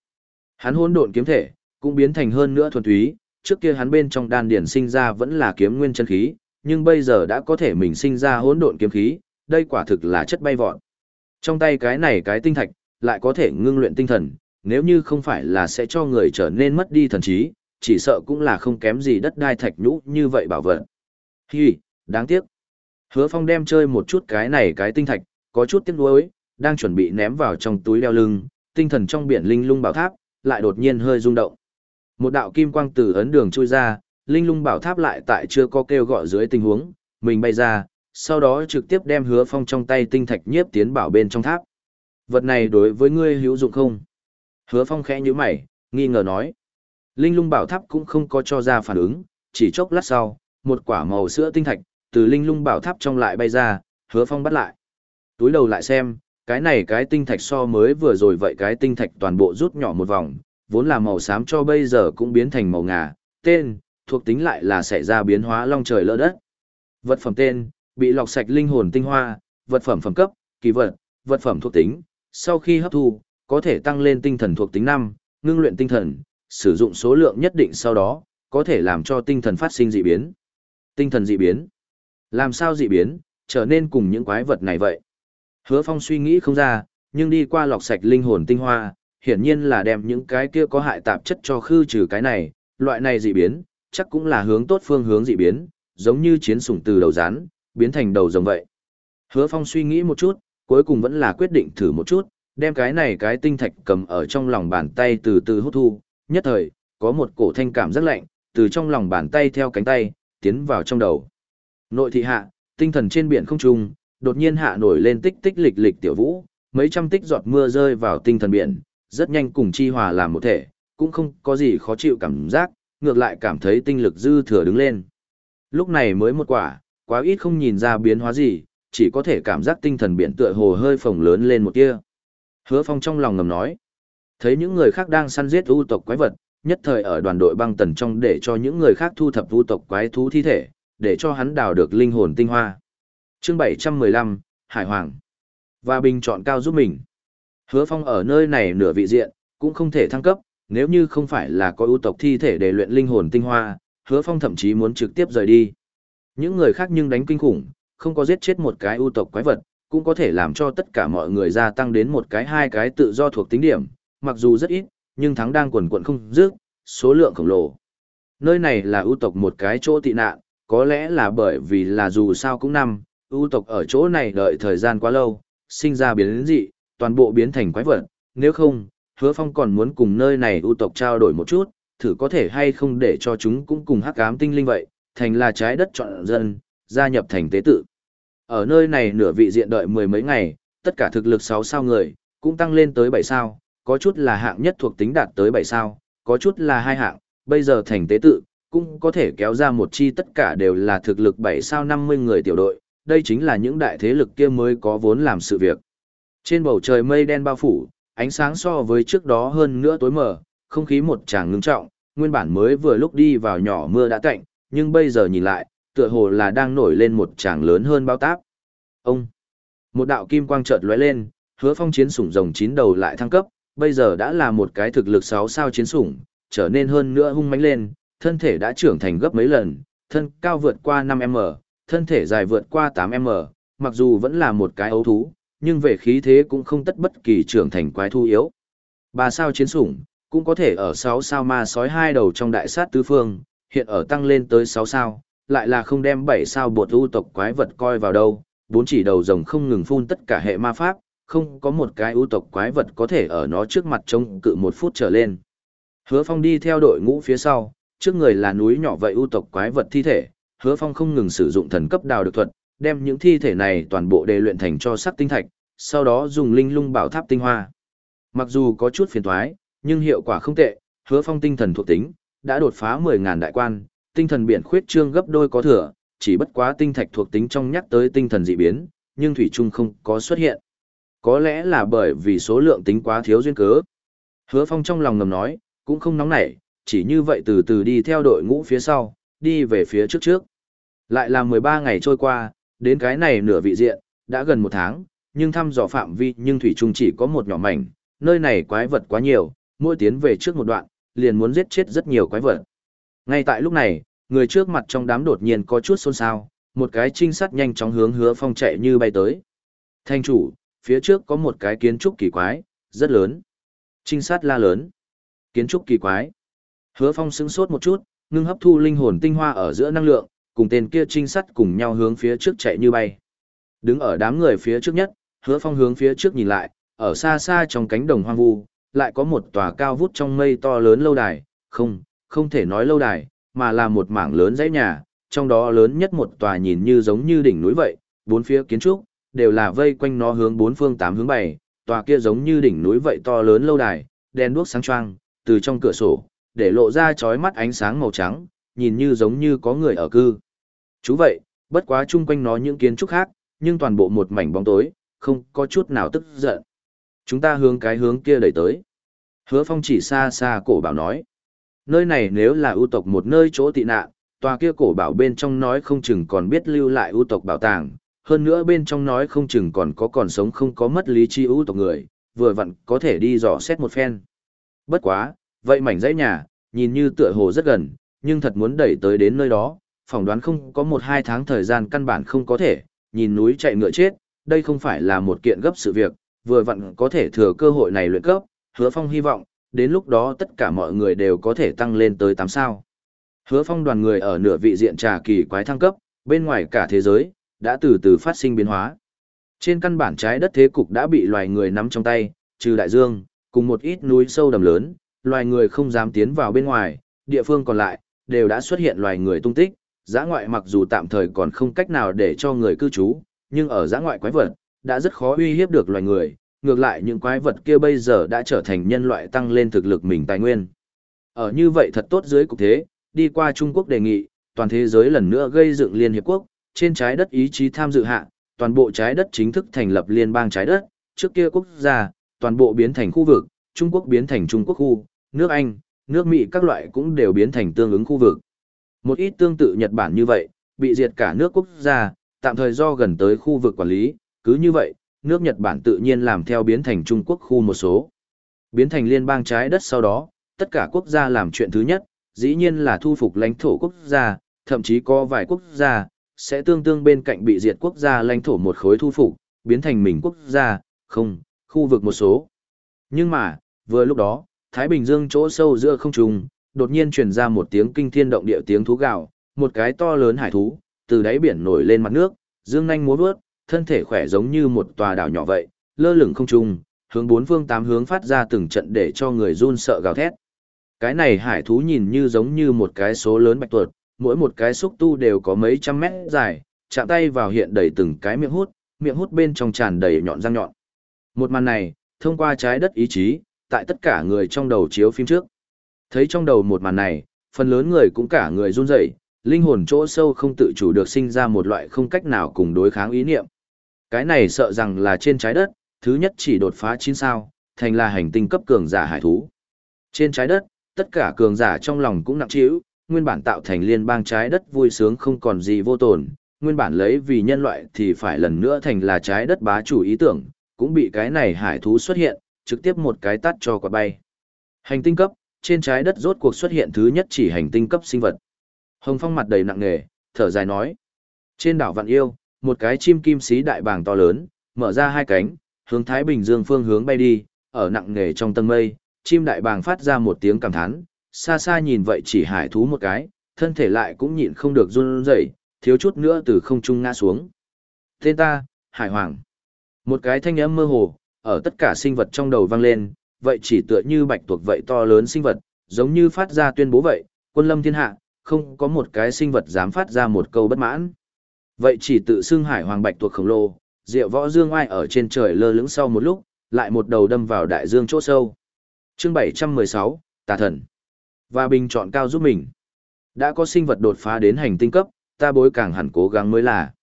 Hắn hỗn độn kiếm thể, cũng biến thành hơn nữa thuần túy, trước kia hắn bên trong đan điển sinh ra vẫn là kiếm nguyên chân khí, nhưng bây giờ đã có thể mình sinh ra hỗn độn kiếm khí, đây quả thực là chất bay vọt. Trong tay cái này cái tinh thạch, lại có thể ngưng luyện tinh thần, nếu như không phải là sẽ cho người trở nên mất đi thần trí, chỉ sợ cũng là không kém gì đất đai thạch nhũ như vậy bảo vật. Hi, đáng tiếc. Hứa Phong đem chơi một chút cái này cái tinh thạch, có chút tiếc nuối, đang chuẩn bị ném vào trong túi đeo lưng, tinh thần trong biển linh lung bảo tháp, lại đột nhiên hơi rung động. Một đạo kim quang từ ấn đường chui ra, linh lung bảo tháp lại tại chưa có kêu gọi dưới tình huống, mình bay ra, sau đó trực tiếp đem hứa phong trong tay tinh thạch nhiếp tiến bảo bên trong tháp. Vật này đối với ngươi hữu dụng không? Hứa phong khẽ như mày, nghi ngờ nói. Linh lung bảo tháp cũng không có cho ra phản ứng, chỉ chốc lát sau, một quả màu sữa tinh thạch, từ linh lung bảo tháp trong lại bay ra, hứa phong bắt lại. Túi đầu lại xem, cái này cái tinh thạch so mới vừa rồi vậy cái tinh thạch toàn bộ rút nhỏ một vòng, vốn là màu xám cho bây giờ cũng biến thành màu ngà, tên, thuộc tính lại là xảy ra biến hóa long trời lỡ đất. Vật phẩm tên, bị lọc sạch linh hồn tinh hoa, vật phẩm phẩm cấp, kỳ vật, vật phẩm thuộc tính, sau khi hấp thu, có thể tăng lên tinh thần thuộc tính 5, ngưng luyện tinh thần, sử dụng số lượng nhất định sau đó, có thể làm cho tinh thần phát sinh dị biến. Tinh thần dị biến. Làm sao dị biến, trở nên cùng những quái vật này vậy? Hứa Phong suy nghĩ không ra, nhưng đi qua lọc sạch linh hồn tinh hoa, hiển nhiên là đem những cái kia có hại tạp chất cho khư trừ cái này, loại này dị biến, chắc cũng là hướng tốt phương hướng dị biến, giống như chiến sủng từ đầu rán, biến thành đầu rồng vậy. Hứa Phong suy nghĩ một chút, cuối cùng vẫn là quyết định thử một chút, đem cái này cái tinh thạch cầm ở trong lòng bàn tay từ từ hút thu, nhất thời, có một cổ thanh cảm rất lạnh, từ trong lòng bàn tay theo cánh tay, tiến vào trong đầu. Nội thị hạ, tinh thần trên biển không trung, đột nhiên hạ nổi lên tích tích lịch lịch tiểu vũ, mấy trăm tích giọt mưa rơi vào tinh thần biển, rất nhanh cùng chi hòa làm một thể, cũng không có gì khó chịu cảm giác, ngược lại cảm thấy tinh lực dư thừa đứng lên. Lúc này mới một quả, quá ít không nhìn ra biến hóa gì, chỉ có thể cảm giác tinh thần biển tựa hồ hơi phồng lớn lên một tia. Hứa Phong trong lòng ngầm nói, thấy những người khác đang săn giết ưu tộc quái vật, nhất thời ở đoàn đội băng tần trong để cho những người khác thu thập ưu tộc quái thú thi thể, để cho hắn đào được linh hồn tinh hoa. Chương 715, Hải Hoàng. Và bình chọn cao giúp mình. Hứa Phong ở nơi này nửa vị diện, cũng không thể thăng cấp, nếu như không phải là có ưu tộc thi thể để luyện linh hồn tinh hoa, Hứa Phong thậm chí muốn trực tiếp rời đi. Những người khác nhưng đánh kinh khủng, không có giết chết một cái ưu tộc quái vật, cũng có thể làm cho tất cả mọi người gia tăng đến một cái hai cái tự do thuộc tính điểm, mặc dù rất ít, nhưng thắng đang quần quận không dứt, số lượng khổng lồ. Nơi này là ưu tộc một cái chỗ tị nạn, có lẽ là bởi vì là dù sao cũng năm, ưu tộc ở chỗ này đợi thời gian quá lâu, sinh ra biến dị, toàn bộ biến thành quái vật, nếu không, hứa phong còn muốn cùng nơi này ưu tộc trao đổi một chút, thử có thể hay không để cho chúng cũng cùng hắc ám tinh linh vậy, thành là trái đất chọn dân, gia nhập thành tế tự. Ở nơi này nửa vị diện đợi mười mấy ngày, tất cả thực lực 6 sao người, cũng tăng lên tới 7 sao, có chút là hạng nhất thuộc tính đạt tới 7 sao, có chút là hai hạng, bây giờ thành tế tự, cũng có thể kéo ra một chi tất cả đều là thực lực 7 sao 50 người tiểu đội, đây chính là những đại thế lực kia mới có vốn làm sự việc. Trên bầu trời mây đen bao phủ, ánh sáng so với trước đó hơn nữa tối mờ, không khí một tràng ngưng trọng, nguyên bản mới vừa lúc đi vào nhỏ mưa đã cạnh, nhưng bây giờ nhìn lại, tựa hồ là đang nổi lên một tràng lớn hơn bao táp. Ông! Một đạo kim quang chợt lóe lên, hứa phong chiến sủng rồng chín đầu lại thăng cấp, bây giờ đã là một cái thực lực 6 sao chiến sủng, trở nên hơn nữa hung mãnh lên, thân thể đã trưởng thành gấp mấy lần, thân cao vượt qua 5m, thân thể dài vượt qua 8m, mặc dù vẫn là một cái ấu thú, nhưng về khí thế cũng không tất bất kỳ trưởng thành quái thu yếu. Ba sao chiến sủng, cũng có thể ở 6 sao ma sói hai đầu trong đại sát tứ phương, hiện ở tăng lên tới 6 sao, lại là không đem 7 sao bột ưu tộc quái vật coi vào đâu, bốn chỉ đầu rồng không ngừng phun tất cả hệ ma pháp, không có một cái ưu tộc quái vật có thể ở nó trước mặt chống cự một phút trở lên. Hứa Phong đi theo đội ngũ phía sau, trước người là núi nhỏ vậy ưu tộc quái vật thi thể, Hứa Phong không ngừng sử dụng thần cấp đào được thuật, đem những thi thể này toàn bộ đề luyện thành cho sắc tinh thạch, sau đó dùng linh lung bảo tháp tinh hoa. Mặc dù có chút phiền toái, nhưng hiệu quả không tệ, Hứa Phong tinh thần thuộc tính đã đột phá 10000 đại quan, tinh thần biển khuyết trương gấp đôi có thừa, chỉ bất quá tinh thạch thuộc tính trong nhắc tới tinh thần dị biến, nhưng thủy chung không có xuất hiện. Có lẽ là bởi vì số lượng tính quá thiếu duyên cớ. Hứa Phong trong lòng ngầm nói, cũng không nóng nảy, chỉ như vậy từ từ đi theo đội ngũ phía sau, đi về phía trước trước. Lại là 13 ngày trôi qua, đến cái này nửa vị diện, đã gần một tháng, nhưng thăm dò phạm vi nhưng thủy trung chỉ có một nhỏ mảnh, nơi này quái vật quá nhiều, mỗi tiến về trước một đoạn, liền muốn giết chết rất nhiều quái vật. Ngay tại lúc này, người trước mặt trong đám đột nhiên có chút xôn xao, một cái trinh sát nhanh chóng hướng hứa phong chạy như bay tới. Thanh chủ, phía trước có một cái kiến trúc kỳ quái, rất lớn. Trinh sát la lớn. Kiến trúc kỳ quái. Hứa phong sững sốt một chút, ngưng hấp thu linh hồn tinh hoa ở giữa năng lượng, cùng tên kia trinh sát cùng nhau hướng phía trước chạy như bay. Đứng ở đám người phía trước nhất, hứa phong hướng phía trước nhìn lại, ở xa xa trong cánh đồng hoang vu, lại có một tòa cao vút trong mây to lớn lâu đài, không, không thể nói lâu đài, mà là một mảng lớn dãy nhà, trong đó lớn nhất một tòa nhìn như giống như đỉnh núi vậy, bốn phía kiến trúc, đều là vây quanh nó hướng bốn phương tám hướng bảy, tòa kia giống như đỉnh núi vậy to lớn lâu đài, đèn đuốc sáng choang, từ trong cửa sổ, để lộ ra chói mắt ánh sáng màu trắng, nhìn như giống như có người ở cư. Chú vậy, bất quá chung quanh nó những kiến trúc khác, nhưng toàn bộ một mảnh bóng tối, không có chút nào tức giận. Chúng ta hướng cái hướng kia đẩy tới. Hứa phong chỉ xa xa cổ bảo nói. Nơi này nếu là ưu tộc một nơi chỗ tị nạn, tòa kia cổ bảo bên trong nói không chừng còn biết lưu lại ưu tộc bảo tàng, hơn nữa bên trong nói không chừng còn có còn sống không có mất lý chi ưu tộc người, vừa vặn có thể đi dò xét một phen. Bất quá, vậy mảnh dãy nhà, nhìn như tựa hồ rất gần, nhưng thật muốn đẩy tới đến nơi đó, phỏng đoán không có một hai tháng thời gian căn bản không có thể, nhìn núi chạy ngựa chết, đây không phải là một kiện gấp sự việc, vừa vặn có thể thừa cơ hội này luyện cấp, hứa phong hy vọng, đến lúc đó tất cả mọi người đều có thể tăng lên tới 8 sao. Hứa phong đoàn người ở nửa vị diện trà kỳ quái thăng cấp, bên ngoài cả thế giới, đã từ từ phát sinh biến hóa. Trên căn bản trái đất thế cục đã bị loài người nắm trong tay, trừ đại dương, cùng một ít núi sâu đầm lớn, loài người không dám tiến vào bên ngoài, địa phương còn lại, đều đã xuất hiện loài người tung tích, giã ngoại mặc dù tạm thời còn không cách nào để cho người cư trú, nhưng ở giã ngoại quái vật, đã rất khó uy hiếp được loài người, ngược lại những quái vật kia bây giờ đã trở thành nhân loại tăng lên thực lực mình tài nguyên. Ở như vậy thật tốt dưới cục thế, đi qua Trung Quốc đề nghị, toàn thế giới lần nữa gây dựng Liên Hiệp Quốc, trên trái đất ý chí tham dự hạ, toàn bộ trái đất chính thức thành lập liên bang trái đất, trước kia quốc gia, toàn bộ biến thành khu vực, Trung Quốc biến thành Trung Quốc khu, nước Anh, nước Mỹ các loại cũng đều biến thành tương ứng khu vực. Một ít tương tự Nhật Bản như vậy, bị diệt cả nước quốc gia, tạm thời do gần tới khu vực quản lý, cứ như vậy, nước Nhật Bản tự nhiên làm theo biến thành Trung Quốc khu một số. Biến thành liên bang trái đất sau đó, tất cả quốc gia làm chuyện thứ nhất, dĩ nhiên là thu phục lãnh thổ quốc gia, thậm chí có vài quốc gia, sẽ tương tương bên cạnh bị diệt quốc gia lãnh thổ một khối thu phục, biến thành mình quốc gia, không, khu vực một số. Nhưng mà, vừa lúc đó, Thái Bình Dương chỗ sâu giữa không trung, đột nhiên truyền ra một tiếng kinh thiên động địa tiếng thú gào, một cái to lớn hải thú, từ đáy biển nổi lên mặt nước, dương nhanh múa vớt, thân thể khỏe giống như một tòa đảo nhỏ vậy, lơ lửng không trung, hướng bốn phương tám hướng phát ra từng trận để cho người run sợ gào thét. Cái này hải thú nhìn như giống như một cái số lớn bạch tuột, mỗi một cái xúc tu đều có mấy trăm mét dài, chạm tay vào hiện đầy từng cái miệng hút, miệng hút bên trong tràn đầy nhọn răng nhọn. Một màn này, thông qua trái đất ý chí, tại tất cả người trong đầu chiếu phim trước. Thấy trong đầu một màn này, phần lớn người cũng cả người run rẩy, linh hồn chỗ sâu không tự chủ được sinh ra một loại không cách nào cùng đối kháng ý niệm. Cái này sợ rằng là trên trái đất, thứ nhất chỉ đột phá 9 sao, thành là hành tinh cấp cường giả hải thú. Trên trái đất, tất cả cường giả trong lòng cũng nặng trĩu, nguyên bản tạo thành liên bang trái đất vui sướng không còn gì vô tồn, nguyên bản lấy vì nhân loại thì phải lần nữa thành là trái đất bá chủ ý tưởng, cũng bị cái này hải thú xuất hiện, trực tiếp một cái tắt cho quả bay. Hành tinh cấp, trên trái đất rốt cuộc xuất hiện thứ nhất chỉ hành tinh cấp sinh vật. Hồng Phong mặt đầy nặng nề, thở dài nói. Trên đảo Vạn Yêu, một cái chim kim xí đại bàng to lớn, mở ra hai cánh, hướng Thái Bình Dương phương hướng bay đi, ở nặng nề trong tầng mây, chim đại bàng phát ra một tiếng cảm thán, xa xa nhìn vậy chỉ hải thú một cái, thân thể lại cũng nhịn không được run rẩy, thiếu chút nữa từ không trung ngã xuống. Tên ta, Hải Hoàng. Một cái thanh âm mơ hồ, ở tất cả sinh vật trong đầu vang lên, vậy chỉ tựa như bạch tuộc vậy to lớn sinh vật, giống như phát ra tuyên bố vậy, quân lâm thiên hạ, không có một cái sinh vật dám phát ra một câu bất mãn. Vậy chỉ tự xưng hải hoàng bạch tuộc khổng lồ, diệu võ dương ai ở trên trời lơ lửng sau một lúc, lại một đầu đâm vào đại dương chỗ sâu. Chương 716, Tà thần. Và bình chọn cao giúp mình. Đã có sinh vật đột phá đến hành tinh cấp, ta bối càng hẳn cố gắng mới là.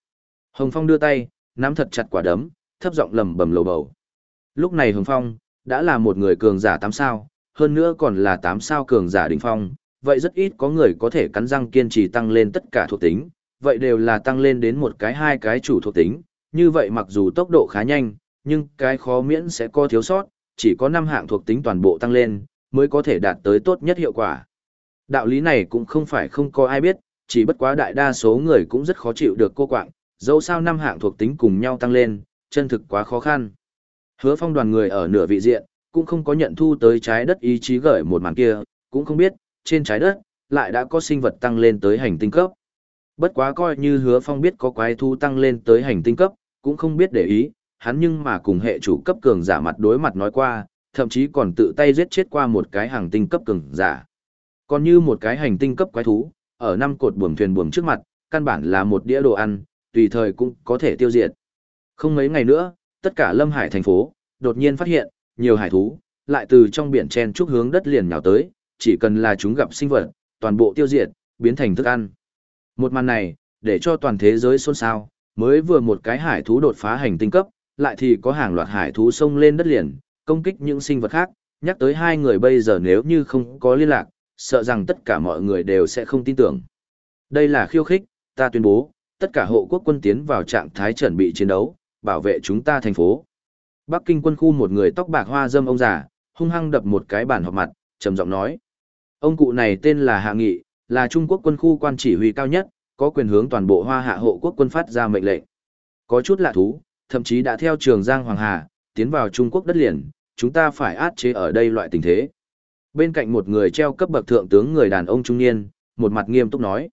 Hồng Phong đưa tay, nắm thật chặt quả đấm, thấp giọng lầm bầm lầu bầu. Lúc này Hồng Phong, đã là một người cường giả tám sao, hơn nữa còn là tám sao cường giả đỉnh phong, vậy rất ít có người có thể cắn răng kiên trì tăng lên tất cả thuộc tính, vậy đều là tăng lên đến một cái hai cái chủ thuộc tính, như vậy mặc dù tốc độ khá nhanh, nhưng cái khó miễn sẽ có thiếu sót, chỉ có năm hạng thuộc tính toàn bộ tăng lên, mới có thể đạt tới tốt nhất hiệu quả. Đạo lý này cũng không phải không có ai biết, chỉ bất quá đại đa số người cũng rất khó chịu được cô quạng, dẫu sao năm hạng thuộc tính cùng nhau tăng lên, chân thực quá khó khăn. Hứa phong đoàn người ở nửa vị diện, cũng không có nhận thu tới trái đất ý chí gửi một màn kia, cũng không biết, trên trái đất, lại đã có sinh vật tăng lên tới hành tinh cấp. Bất quá coi như hứa phong biết có quái thu tăng lên tới hành tinh cấp, cũng không biết để ý, hắn nhưng mà cùng hệ chủ cấp cường giả mặt đối mặt nói qua, thậm chí còn tự tay giết chết qua một cái hành tinh cấp cường giả. Còn như một cái hành tinh cấp quái thú, ở năm cột buồm thuyền buồm trước mặt, căn bản là một đĩa đồ ăn, tùy thời cũng có thể tiêu diệt. Không mấy ngày nữa, tất cả Lâm Hải thành phố, đột nhiên phát hiện, nhiều hải thú, lại từ trong biển chen trúc hướng đất liền nhào tới, chỉ cần là chúng gặp sinh vật, toàn bộ tiêu diệt, biến thành thức ăn. Một màn này, để cho toàn thế giới xôn xao, mới vừa một cái hải thú đột phá hành tinh cấp, lại thì có hàng loạt hải thú xông lên đất liền, công kích những sinh vật khác, nhắc tới hai người bây giờ nếu như không có liên lạc, sợ rằng tất cả mọi người đều sẽ không tin tưởng. Đây là khiêu khích, ta tuyên bố, tất cả hộ quốc quân tiến vào trạng thái chuẩn bị chiến đấu, bảo vệ chúng ta thành phố. Bắc Kinh quân khu một người tóc bạc hoa dâm ông già, hung hăng đập một cái bàn họp mặt, trầm giọng nói. Ông cụ này tên là Hạ Nghị, là Trung Quốc quân khu quan chỉ huy cao nhất, có quyền hướng toàn bộ hoa hạ hộ quốc quân phát ra mệnh lệnh. Có chút lạ thú, thậm chí đã theo trường Giang Hoàng Hà, tiến vào Trung Quốc đất liền, chúng ta phải át chế ở đây loại tình thế. Bên cạnh một người treo cấp bậc thượng tướng người đàn ông trung niên, một mặt nghiêm túc nói.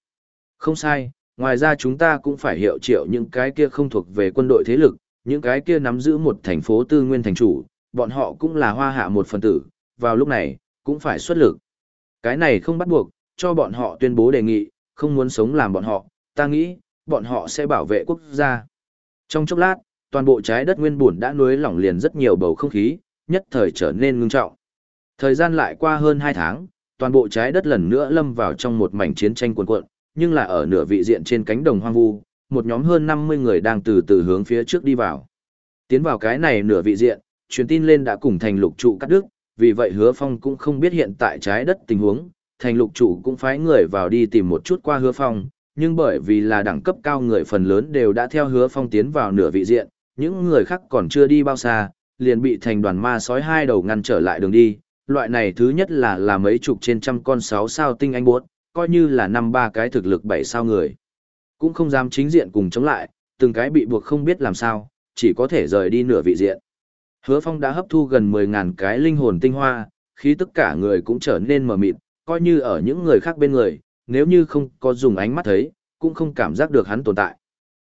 Không sai, ngoài ra chúng ta cũng phải hiệu triệu những cái kia không thuộc về quân đội thế lực, những cái kia nắm giữ một thành phố tư nguyên thành chủ, bọn họ cũng là hoa hạ một phần tử, vào lúc này, cũng phải xuất lực. Cái này không bắt buộc, cho bọn họ tuyên bố đề nghị, không muốn sống làm bọn họ, ta nghĩ, bọn họ sẽ bảo vệ quốc gia. Trong chốc lát, toàn bộ trái đất nguyên buồn đã nuối lỏng liền rất nhiều bầu không khí, nhất thời trở nên ngưng trọng. Thời gian lại qua hơn 2 tháng, toàn bộ trái đất lần nữa lâm vào trong một mảnh chiến tranh cuồn cuộn, nhưng là ở nửa vị diện trên cánh đồng hoang vu, một nhóm hơn 50 người đang từ từ hướng phía trước đi vào. Tiến vào cái này nửa vị diện, truyền tin lên đã cùng thành lục trụ cắt đứt, vì vậy hứa phong cũng không biết hiện tại trái đất tình huống, thành lục trụ cũng phái người vào đi tìm một chút qua hứa phong, nhưng bởi vì là đẳng cấp cao người phần lớn đều đã theo hứa phong tiến vào nửa vị diện, những người khác còn chưa đi bao xa, liền bị thành đoàn ma sói hai đầu ngăn trở lại đường đi. Loại này thứ nhất là là mấy chục trên trăm con sáu sao tinh anh buốt, coi như là năm ba cái thực lực bảy sao người. Cũng không dám chính diện cùng chống lại, từng cái bị buộc không biết làm sao, chỉ có thể rời đi nửa vị diện. Hứa Phong đã hấp thu gần 10.000 cái linh hồn tinh hoa, khi tất cả người cũng trở nên mờ mịt, coi như ở những người khác bên người, nếu như không có dùng ánh mắt thấy, cũng không cảm giác được hắn tồn tại.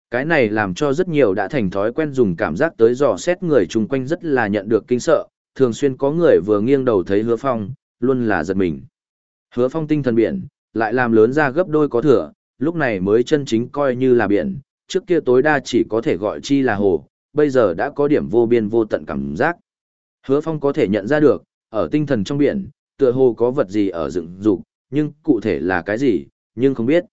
Cái này làm cho rất nhiều đã thành thói quen dùng cảm giác tới dò xét người chung quanh rất là nhận được kinh sợ, thường xuyên có người vừa nghiêng đầu thấy hứa phong, luôn là giật mình. Hứa phong tinh thần biển, lại làm lớn ra gấp đôi có thừa, lúc này mới chân chính coi như là biển, trước kia tối đa chỉ có thể gọi chi là hồ, bây giờ đã có điểm vô biên vô tận cảm giác. Hứa phong có thể nhận ra được, ở tinh thần trong biển, tựa hồ có vật gì ở dựng dục, nhưng cụ thể là cái gì, nhưng không biết.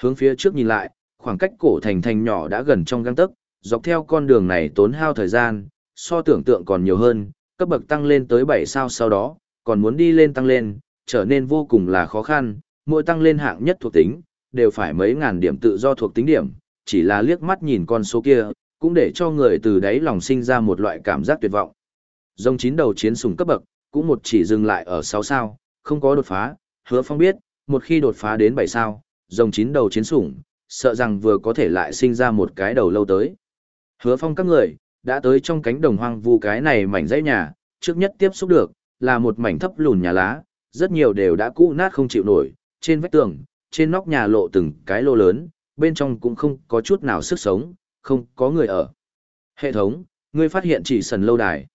Hướng phía trước nhìn lại, khoảng cách cổ thành thành nhỏ đã gần trong găng tấc, dọc theo con đường này tốn hao thời gian, so tưởng tượng còn nhiều hơn, cấp bậc tăng lên tới 7 sao sau đó, còn muốn đi lên tăng lên, trở nên vô cùng là khó khăn, mỗi tăng lên hạng nhất thuộc tính, đều phải mấy ngàn điểm tự do thuộc tính điểm, chỉ là liếc mắt nhìn con số kia, cũng để cho người từ đấy lòng sinh ra một loại cảm giác tuyệt vọng. Dòng chín đầu chiến sủng cấp bậc, cũng một chỉ dừng lại ở 6 sao, không có đột phá, hứa phong biết, một khi đột phá đến 7 sao, dòng chín đầu chiến sủng, sợ rằng vừa có thể lại sinh ra một cái đầu lâu tới. Hứa phong các người, đã tới trong cánh đồng hoang vu cái này mảnh dãy nhà, trước nhất tiếp xúc được, là một mảnh thấp lùn nhà lá, rất nhiều đều đã cũ nát không chịu nổi, trên vách tường, trên nóc nhà lộ từng cái lô lớn, bên trong cũng không có chút nào sức sống, không có người ở. Hệ thống, ngươi phát hiện chỉ sần lâu đài.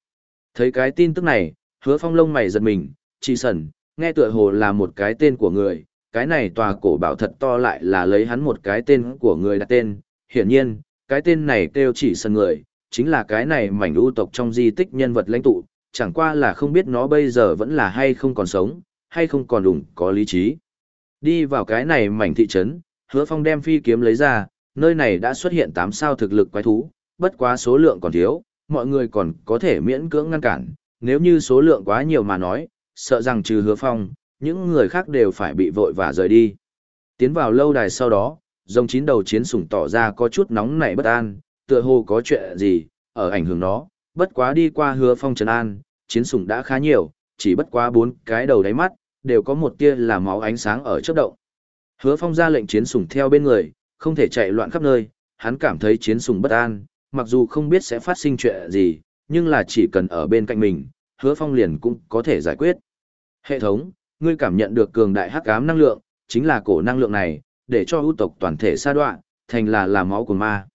Thấy cái tin tức này, hứa phong lông mày giật mình, chỉ sần, nghe tựa hồ là một cái tên của người, cái này tòa cổ bảo thật to lại là lấy hắn một cái tên của người đặt tên, hiển nhiên, cái tên này kêu chỉ sần người, chính là cái này mảnh ưu tộc trong di tích nhân vật lãnh tụ, chẳng qua là không biết nó bây giờ vẫn là hay không còn sống, hay không còn đủng có lý trí. Đi vào cái này mảnh thị trấn, hứa phong đem phi kiếm lấy ra, nơi này đã xuất hiện 8 sao thực lực quái thú, bất quá số lượng còn thiếu, mọi người còn có thể miễn cưỡng ngăn cản, nếu như số lượng quá nhiều mà nói, sợ rằng trừ hứa phong, những người khác đều phải bị vội và rời đi. Tiến vào lâu đài sau đó, dòng chín đầu chiến sủng tỏ ra có chút nóng nảy bất an, tựa hồ có chuyện gì, ở ảnh hưởng nó, bất quá đi qua hứa phong trần an, chiến sủng đã khá nhiều, chỉ bất quá bốn cái đầu đáy mắt, đều có một tia là máu ánh sáng ở chớp động. Hứa phong ra lệnh chiến sủng theo bên người, không thể chạy loạn khắp nơi, hắn cảm thấy chiến sủng bất an, mặc dù không biết sẽ phát sinh chuyện gì, nhưng là chỉ cần ở bên cạnh mình, hứa phong liền cũng có thể giải quyết. Hệ thống, ngươi cảm nhận được cường đại hắc ám năng lượng, chính là cổ năng lượng này, để cho ưu tộc toàn thể sa đoạn, thành là làm máu của ma.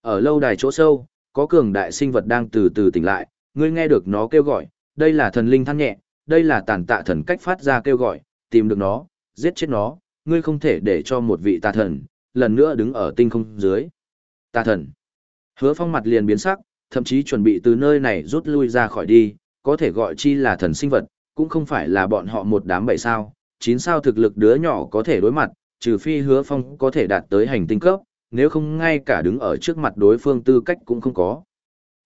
Ở lâu đài chỗ sâu, có cường đại sinh vật đang từ từ tỉnh lại, ngươi nghe được nó kêu gọi, đây là thần linh than nhẹ, đây là tàn tạ thần cách phát ra kêu gọi, tìm được nó, giết chết nó, ngươi không thể để cho một vị tà thần, lần nữa đứng ở tinh không dưới. Tà thần. Hứa phong mặt liền biến sắc, thậm chí chuẩn bị từ nơi này rút lui ra khỏi đi, có thể gọi chi là thần sinh vật, cũng không phải là bọn họ một đám bảy sao, chín sao thực lực đứa nhỏ có thể đối mặt, trừ phi hứa phong có thể đạt tới hành tinh cấp, nếu không ngay cả đứng ở trước mặt đối phương tư cách cũng không có.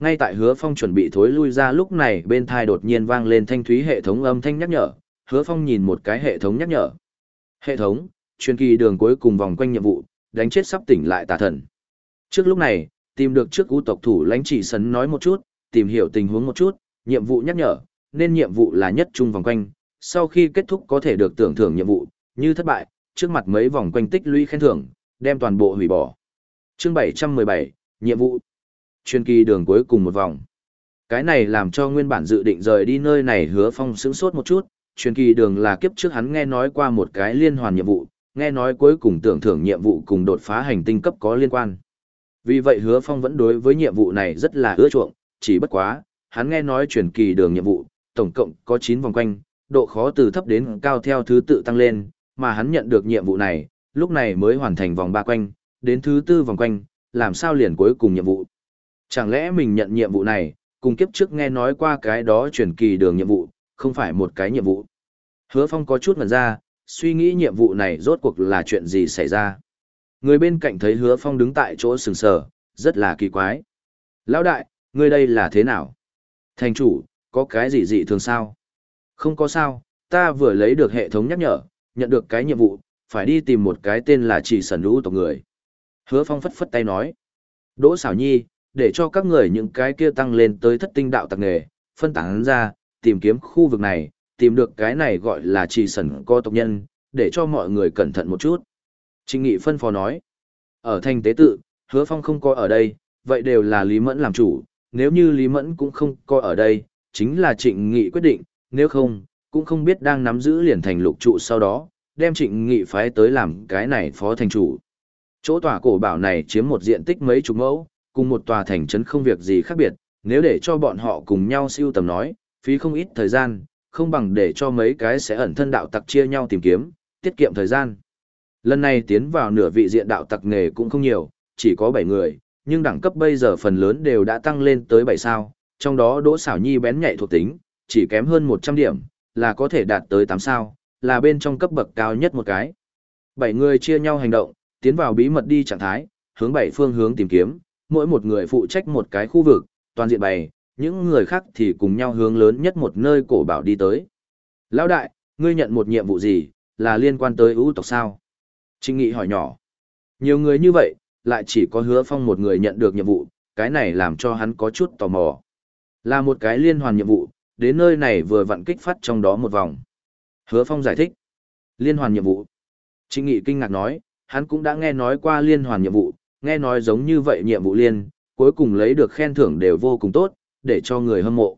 Ngay tại hứa phong chuẩn bị thối lui ra lúc này bên thai đột nhiên vang lên thanh thúy hệ thống âm thanh nhắc nhở, hứa phong nhìn một cái hệ thống nhắc nhở. Hệ thống, truyền kỳ đường cuối cùng vòng quanh nhiệm vụ, đánh chết sắp tỉnh lại tà thần. Trước lúc này, tìm được trước u tộc thủ lãnh chỉ sấn nói một chút, tìm hiểu tình huống một chút, nhiệm vụ nhắc nhở, nên nhiệm vụ là nhất trung vòng quanh, sau khi kết thúc có thể được tưởng thưởng nhiệm vụ, như thất bại, trước mặt mấy vòng quanh tích lũy khen thưởng, đem toàn bộ hủy bỏ. Chương 717, nhiệm vụ. Chuyên kỳ đường cuối cùng một vòng. Cái này làm cho nguyên bản dự định rời đi nơi này hứa phong sững sốt một chút, Chuyên kỳ đường là kiếp trước hắn nghe nói qua một cái liên hoàn nhiệm vụ, nghe nói cuối cùng tưởng thưởng nhiệm vụ cùng đột phá hành tinh cấp có liên quan. Vì vậy hứa phong vẫn đối với nhiệm vụ này rất là ưa chuộng, chỉ bất quá, hắn nghe nói chuyển kỳ đường nhiệm vụ, tổng cộng có 9 vòng quanh, độ khó từ thấp đến cao theo thứ tự tăng lên, mà hắn nhận được nhiệm vụ này, lúc này mới hoàn thành vòng 3 quanh, đến thứ tư vòng quanh, làm sao liền cuối cùng nhiệm vụ. Chẳng lẽ mình nhận nhiệm vụ này, cùng kiếp trước nghe nói qua cái đó chuyển kỳ đường nhiệm vụ, không phải một cái nhiệm vụ. Hứa Phong có chút ngần ra, suy nghĩ nhiệm vụ này rốt cuộc là chuyện gì xảy ra. Người bên cạnh thấy Hứa Phong đứng tại chỗ sừng sờ, rất là kỳ quái. Lão đại, ngươi đây là thế nào? Thành chủ, có cái gì dị thường sao? Không có sao, ta vừa lấy được hệ thống nhắc nhở, nhận được cái nhiệm vụ, phải đi tìm một cái tên là chỉ sần lũ tộc người. Hứa Phong phất phất tay nói. Đỗ xảo nhi, để cho các người những cái kia tăng lên tới thất tinh đạo tặc nghề, phân tán ra, tìm kiếm khu vực này, tìm được cái này gọi là trì sẩn co tộc nhân, để cho mọi người cẩn thận một chút. Trịnh Nghị phân phó nói. Ở thành tế tự, hứa phong không có ở đây, vậy đều là Lý Mẫn làm chủ, nếu như Lý Mẫn cũng không có ở đây, chính là Trịnh Nghị quyết định, nếu không, cũng không biết đang nắm giữ liền thành lục trụ sau đó, đem Trịnh Nghị phái tới làm cái này phó thành chủ. Chỗ tòa cổ bảo này chiếm một diện tích mấy chục mẫu, cùng một tòa thành trấn không việc gì khác biệt, nếu để cho bọn họ cùng nhau siêu tầm nói, phí không ít thời gian, không bằng để cho mấy cái sẽ ẩn thân đạo tặc chia nhau tìm kiếm, tiết kiệm thời gian. Lần này tiến vào nửa vị diện đạo tặc nghề cũng không nhiều, chỉ có 7 người, nhưng đẳng cấp bây giờ phần lớn đều đã tăng lên tới 7 sao, trong đó Đỗ Xảo Nhi bén nhạy thuộc tính, chỉ kém hơn 100 điểm, là có thể đạt tới 8 sao, là bên trong cấp bậc cao nhất một cái. 7 người chia nhau hành động, tiến vào bí mật đi trạng thái, hướng bảy phương hướng tìm kiếm, mỗi một người phụ trách một cái khu vực, toàn diện bày, những người khác thì cùng nhau hướng lớn nhất một nơi cổ bảo đi tới. Lão đại, ngươi nhận một nhiệm vụ gì, là liên quan tới ưu tộc sao? Trinh Nghị hỏi nhỏ. Nhiều người như vậy, lại chỉ có hứa phong một người nhận được nhiệm vụ, cái này làm cho hắn có chút tò mò. Là một cái liên hoàn nhiệm vụ, đến nơi này vừa vặn kích phát trong đó một vòng. Hứa phong giải thích. Liên hoàn nhiệm vụ. Trinh Nghị kinh ngạc nói, hắn cũng đã nghe nói qua liên hoàn nhiệm vụ, nghe nói giống như vậy nhiệm vụ liên, cuối cùng lấy được khen thưởng đều vô cùng tốt, để cho người hâm mộ.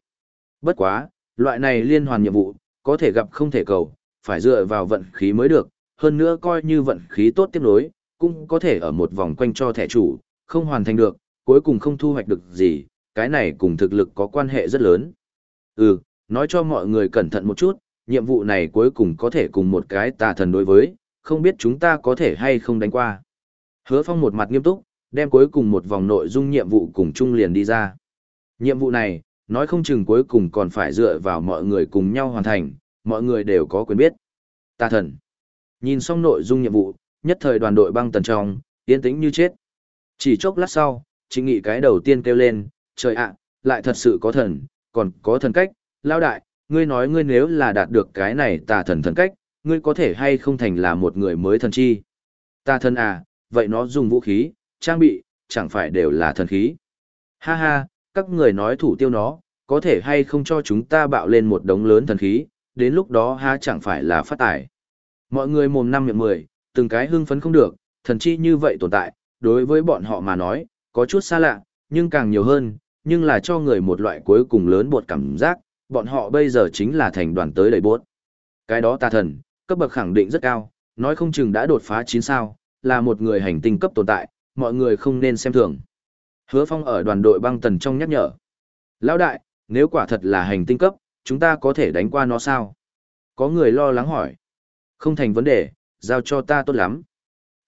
Bất quá, loại này liên hoàn nhiệm vụ, có thể gặp không thể cầu, phải dựa vào vận khí mới được, hơn nữa coi như vận khí tốt tiếp nối, cũng có thể ở một vòng quanh cho thẻ chủ, không hoàn thành được, cuối cùng không thu hoạch được gì, cái này cùng thực lực có quan hệ rất lớn. Ừ, nói cho mọi người cẩn thận một chút, nhiệm vụ này cuối cùng có thể cùng một cái tà thần đối với, không biết chúng ta có thể hay không đánh qua. Hứa Phong một mặt nghiêm túc, đem cuối cùng một vòng nội dung nhiệm vụ cùng chung liền đi ra. Nhiệm vụ này, nói không chừng cuối cùng còn phải dựa vào mọi người cùng nhau hoàn thành, mọi người đều có quyền biết. Ta thần. Nhìn xong nội dung nhiệm vụ, nhất thời đoàn đội băng tần trong, yên tĩnh như chết. Chỉ chốc lát sau, chính nghị cái đầu tiên kêu lên, trời ạ, lại thật sự có thần, còn có thần cách, lao đại, ngươi nói ngươi nếu là đạt được cái này tà thần thần cách, ngươi có thể hay không thành là một người mới thần chi. Tà thần à, vậy nó dùng vũ khí, trang bị, chẳng phải đều là thần khí. Ha ha, các người nói thủ tiêu nó, có thể hay không cho chúng ta bạo lên một đống lớn thần khí, đến lúc đó ha chẳng phải là phát tài. Mọi người mồm năm miệng mười, từng cái hưng phấn không được, thần chi như vậy tồn tại, đối với bọn họ mà nói, có chút xa lạ, nhưng càng nhiều hơn, nhưng là cho người một loại cuối cùng lớn bột cảm giác, bọn họ bây giờ chính là thành đoàn tới đầy bốt. Cái đó tà thần, cấp bậc khẳng định rất cao, nói không chừng đã đột phá 9 sao, là một người hành tinh cấp tồn tại, mọi người không nên xem thường. Hứa Phong ở đoàn đội băng tần trong nhắc nhở. Lão đại, nếu quả thật là hành tinh cấp, chúng ta có thể đánh qua nó sao? Có người lo lắng hỏi. Không thành vấn đề, giao cho ta tốt lắm.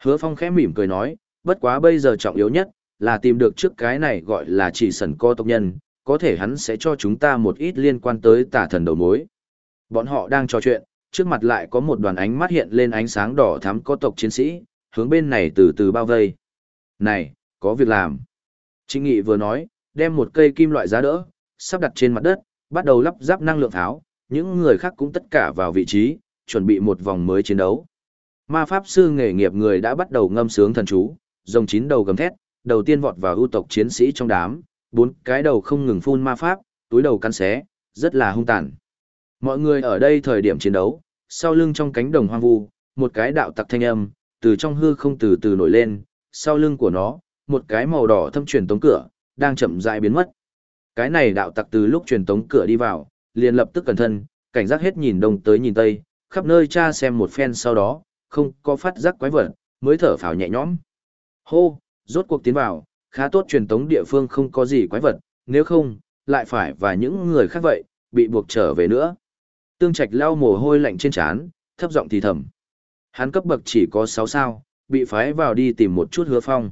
Hứa Phong khẽ mỉm cười nói, bất quá bây giờ trọng yếu nhất, là tìm được trước cái này gọi là chỉ sẩn co tộc nhân, có thể hắn sẽ cho chúng ta một ít liên quan tới tà thần đầu mối. Bọn họ đang trò chuyện, trước mặt lại có một đoàn ánh mắt hiện lên ánh sáng đỏ thắm có tộc chiến sĩ, hướng bên này từ từ bao vây. Này, có việc làm. Trịnh Nghị vừa nói, đem một cây kim loại giá đỡ, sắp đặt trên mặt đất, bắt đầu lắp ráp năng lượng tháo, những người khác cũng tất cả vào vị trí, chuẩn bị một vòng mới chiến đấu. Ma pháp sư nghề nghiệp người đã bắt đầu ngâm sướng thần chú, rồng chín đầu gầm thét, đầu tiên vọt vào ưu tộc chiến sĩ trong đám, bốn cái đầu không ngừng phun ma pháp, túi đầu cắn xé, rất là hung tàn. Mọi người ở đây thời điểm chiến đấu, sau lưng trong cánh đồng hoang vu, một cái đạo tặc thanh âm, từ trong hư không từ từ nổi lên, sau lưng của nó, một cái màu đỏ thâm truyền tống cửa, đang chậm rãi biến mất. Cái này đạo tặc từ lúc truyền tống cửa đi vào, liền lập tức cẩn thận, cảnh giác hết nhìn đông tới nhìn tây, khắp nơi tra xem một phen sau đó, không có phát giác quái vật, mới thở phào nhẹ nhõm. Hô, rốt cuộc tiến vào, khá tốt truyền tống địa phương không có gì quái vật, nếu không, lại phải và những người khác vậy, bị buộc trở về nữa. Tương Trạch lau mồ hôi lạnh trên trán, thấp giọng thì thầm. Hắn cấp bậc chỉ có 6 sao, bị phái vào đi tìm một chút hứa phong.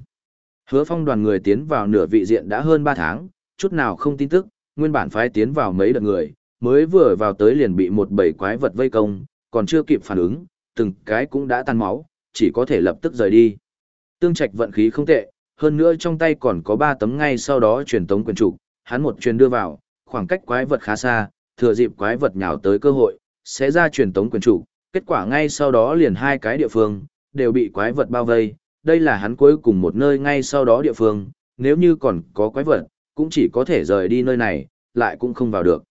Hứa phong đoàn người tiến vào nửa vị diện đã hơn 3 tháng, chút nào không tin tức, nguyên bản phái tiến vào mấy đợt người, mới vừa vào tới liền bị một bầy quái vật vây công, còn chưa kịp phản ứng, từng cái cũng đã tan máu, chỉ có thể lập tức rời đi. Tương Trạch vận khí không tệ, hơn nữa trong tay còn có 3 tấm ngay sau đó truyền tống quyền trục, hắn một truyền đưa vào, khoảng cách quái vật khá xa, thừa dịp quái vật nhào tới cơ hội, sẽ ra truyền tống quyền trục, kết quả ngay sau đó liền hai cái địa phương đều bị quái vật bao vây, đây là hắn cuối cùng một nơi ngay sau đó địa phương, nếu như còn có quái vật, cũng chỉ có thể rời đi nơi này, lại cũng không vào được.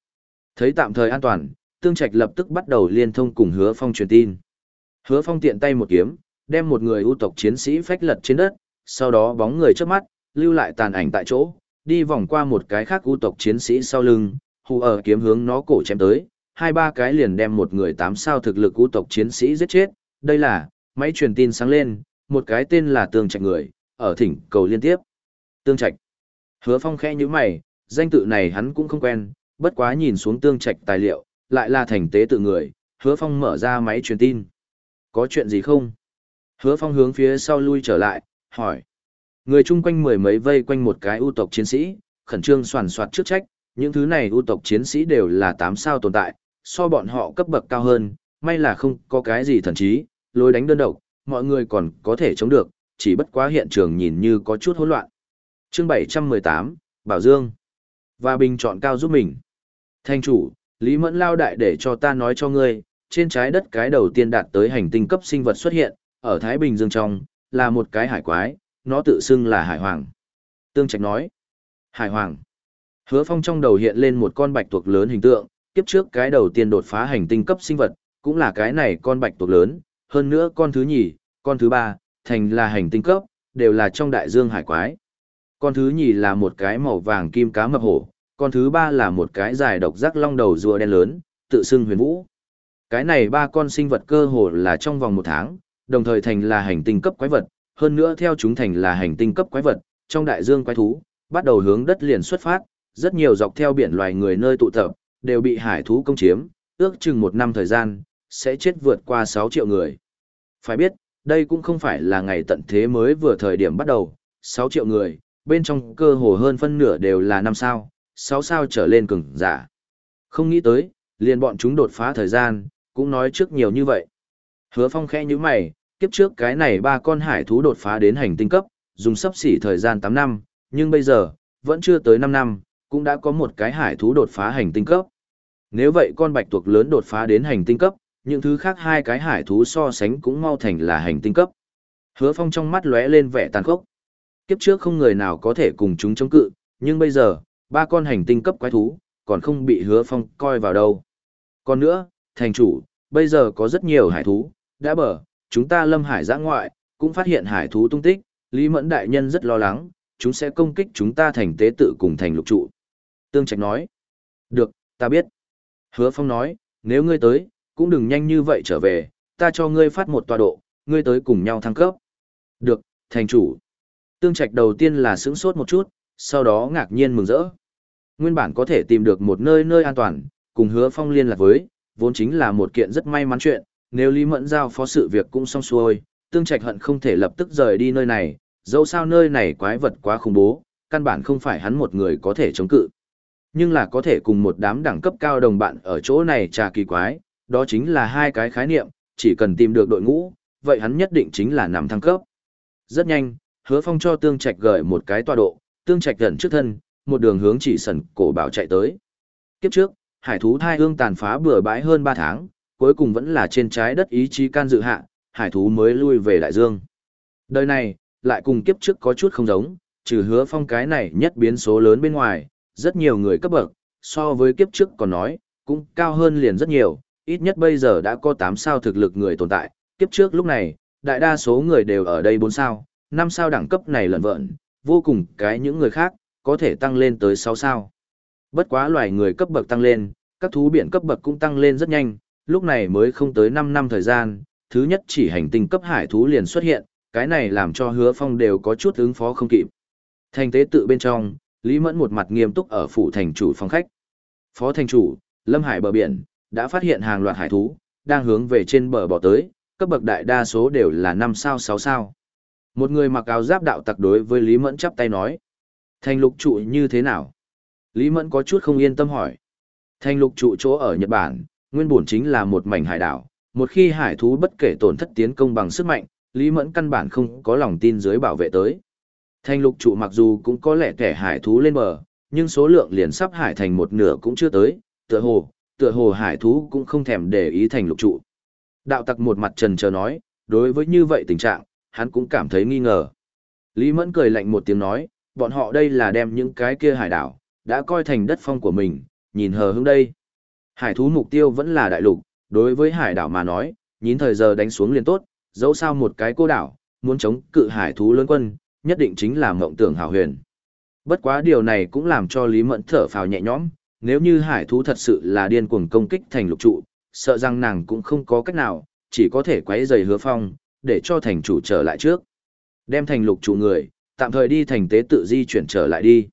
Thấy tạm thời an toàn, Tương Trạch lập tức bắt đầu liên thông cùng Hứa Phong truyền tin. Hứa Phong tiện tay một kiếm, đem một người ưu tộc chiến sĩ phách lật trên đất, sau đó bóng người trước mắt, lưu lại tàn ảnh tại chỗ, đi vòng qua một cái khác ưu tộc chiến sĩ sau lưng, hù ở kiếm hướng nó cổ chém tới, hai ba cái liền đem một người tám sao thực lực ưu tộc chiến sĩ giết chết. Đây là, máy truyền tin sáng lên, một cái tên là Tương Trạch người, ở thỉnh cầu liên tiếp. Tương Trạch. Hứa Phong khẽ như mày, danh tự này hắn cũng không quen, bất quá nhìn xuống Tương Trạch tài liệu, lại là thành tế tự người, Hứa Phong mở ra máy truyền tin. Có chuyện gì không? Hứa Phong hướng phía sau lui trở lại, hỏi. Người chung quanh mười mấy vây quanh một cái ưu tộc chiến sĩ, khẩn trương soàn soạt trước trách, những thứ này ưu tộc chiến sĩ đều là tám sao tồn tại, so bọn họ cấp bậc cao hơn, may là không có cái gì thần trí, lối đánh đơn độc, mọi người còn có thể chống được, chỉ bất quá hiện trường nhìn như có chút hỗn loạn. Chương 718, Bảo Dương. Và bình chọn cao giúp mình. Thanh chủ, Lý Mẫn lao đại để cho ta nói cho ngươi, trên trái đất cái đầu tiên đạt tới hành tinh cấp sinh vật xuất hiện, ở Thái Bình Dương trong, là một cái hải quái, nó tự xưng là hải hoàng. Tương Trạch nói, hải hoàng. Hứa phong trong đầu hiện lên một con bạch tuộc lớn hình tượng, kiếp trước cái đầu tiên đột phá hành tinh cấp sinh vật, cũng là cái này con bạch tuộc lớn, hơn nữa con thứ nhì, con thứ ba, thành là hành tinh cấp, đều là trong đại dương hải quái. Con thứ nhì là một cái màu vàng kim cá mập hổ, con thứ ba là một cái dài độc giác long đầu rùa đen lớn, tự xưng huyền vũ. Cái này ba con sinh vật cơ hồ là trong vòng một tháng, đồng thời thành là hành tinh cấp quái vật, hơn nữa theo chúng thành là hành tinh cấp quái vật, trong đại dương quái thú, bắt đầu hướng đất liền xuất phát, rất nhiều dọc theo biển loài người nơi tụ tập, đều bị hải thú công chiếm, ước chừng một năm thời gian, sẽ chết vượt qua 6 triệu người. Phải biết, đây cũng không phải là ngày tận thế mới vừa thời điểm bắt đầu, 6 triệu người, bên trong cơ hồ hơn phân nửa đều là năm sao, 6 sao trở lên cường giả. Không nghĩ tới, liền bọn chúng đột phá thời gian, cũng nói trước nhiều như vậy. Hứa Phong khẽ như mày, kiếp trước cái này ba con hải thú đột phá đến hành tinh cấp, dùng sắp xỉ thời gian 8 năm, nhưng bây giờ, vẫn chưa tới 5 năm, cũng đã có một cái hải thú đột phá hành tinh cấp. Nếu vậy con bạch tuộc lớn đột phá đến hành tinh cấp, những thứ khác hai cái hải thú so sánh cũng mau thành là hành tinh cấp. Hứa Phong trong mắt lóe lên vẻ tàn khốc. Kiếp trước không người nào có thể cùng chúng chống cự, nhưng bây giờ, ba con hành tinh cấp quái thú, còn không bị Hứa Phong coi vào đâu. Còn nữa, thành chủ, bây giờ có rất nhiều hải thú, đã bờ, chúng ta lâm hải giã ngoại, cũng phát hiện hải thú tung tích, Lý Mẫn Đại Nhân rất lo lắng, chúng sẽ công kích chúng ta thành tế tự cùng thành lục trụ. Tương Trạch nói, được, ta biết. Hứa Phong nói, nếu ngươi tới, cũng đừng nhanh như vậy trở về, ta cho ngươi phát một tọa độ, ngươi tới cùng nhau thăng cấp. Được, thành chủ. Tương Trạch đầu tiên là sững sốt một chút, sau đó ngạc nhiên mừng rỡ. Nguyên bản có thể tìm được một nơi nơi an toàn, cùng hứa phong liên lạc với, vốn chính là một kiện rất may mắn chuyện, nếu Lý Mẫn giao phó sự việc cũng xong xuôi, Tương Trạch hận không thể lập tức rời đi nơi này, dẫu sao nơi này quái vật quá khủng bố, căn bản không phải hắn một người có thể chống cự. Nhưng là có thể cùng một đám đẳng cấp cao đồng bạn ở chỗ này trà kỳ quái, đó chính là hai cái khái niệm, chỉ cần tìm được đội ngũ, vậy hắn nhất định chính là nằm thăng cấp. Rất nhanh, hứa phong cho tương trạch gửi một cái tọa độ, tương trạch gần trước thân, một đường hướng chỉ sần cổ bảo chạy tới. Kiếp trước, hải thú thai hương tàn phá bừa bãi hơn 3 tháng, cuối cùng vẫn là trên trái đất ý chí can dự hạ, hải thú mới lui về đại dương. Đời này, lại cùng kiếp trước có chút không giống, trừ hứa phong cái này nhất biến số lớn bên ngoài, rất nhiều người cấp bậc, so với kiếp trước còn nói, cũng cao hơn liền rất nhiều, ít nhất bây giờ đã có 8 sao thực lực người tồn tại, kiếp trước lúc này, đại đa số người đều ở đây 4 sao, 5 sao đẳng cấp này lẩn vợn, vô cùng cái những người khác, có thể tăng lên tới 6 sao. Bất quá loài người cấp bậc tăng lên, các thú biển cấp bậc cũng tăng lên rất nhanh, lúc này mới không tới 5 năm thời gian, thứ nhất chỉ hành tinh cấp hải thú liền xuất hiện, cái này làm cho hứa phong đều có chút ứng phó không kịp. Thành tế tự bên trong, Lý Mẫn một mặt nghiêm túc ở phủ thành chủ phòng khách. Phó thành chủ, Lâm Hải bờ biển, đã phát hiện hàng loạt hải thú, đang hướng về trên bờ bỏ tới, cấp bậc đại đa số đều là 5 sao 6 sao. Một người mặc áo giáp đạo tặc đối với Lý Mẫn chắp tay nói. Thành lục trụ như thế nào? Lý Mẫn có chút không yên tâm hỏi. Thành lục trụ chỗ ở Nhật Bản, nguyên bổn chính là một mảnh hải đảo. Một khi hải thú bất kể tổn thất tiến công bằng sức mạnh, Lý Mẫn căn bản không có lòng tin dưới bảo vệ tới. Thành lục trụ mặc dù cũng có lẽ kẻ hải thú lên bờ, nhưng số lượng liền sắp hải thành một nửa cũng chưa tới, tựa hồ, tựa hồ hải thú cũng không thèm để ý thành lục trụ. Đạo tặc một mặt trần chờ nói, đối với như vậy tình trạng, hắn cũng cảm thấy nghi ngờ. Lý Mẫn cười lạnh một tiếng nói, bọn họ đây là đem những cái kia hải đảo, đã coi thành đất phong của mình, nhìn hờ hững đây. Hải thú mục tiêu vẫn là đại lục, đối với hải đảo mà nói, nhìn thời giờ đánh xuống liền tốt, dẫu sao một cái cô đảo, muốn chống cự hải thú lớn quân, nhất định chính là mộng tưởng hào huyền. Bất quá điều này cũng làm cho Lý Mẫn thở phào nhẹ nhõm, nếu như hải thú thật sự là điên cuồng công kích thành lục trụ, sợ rằng nàng cũng không có cách nào, chỉ có thể quấy giày hứa phong, để cho thành chủ trở lại trước. Đem thành lục trụ người, tạm thời đi thành tế tự di chuyển trở lại đi.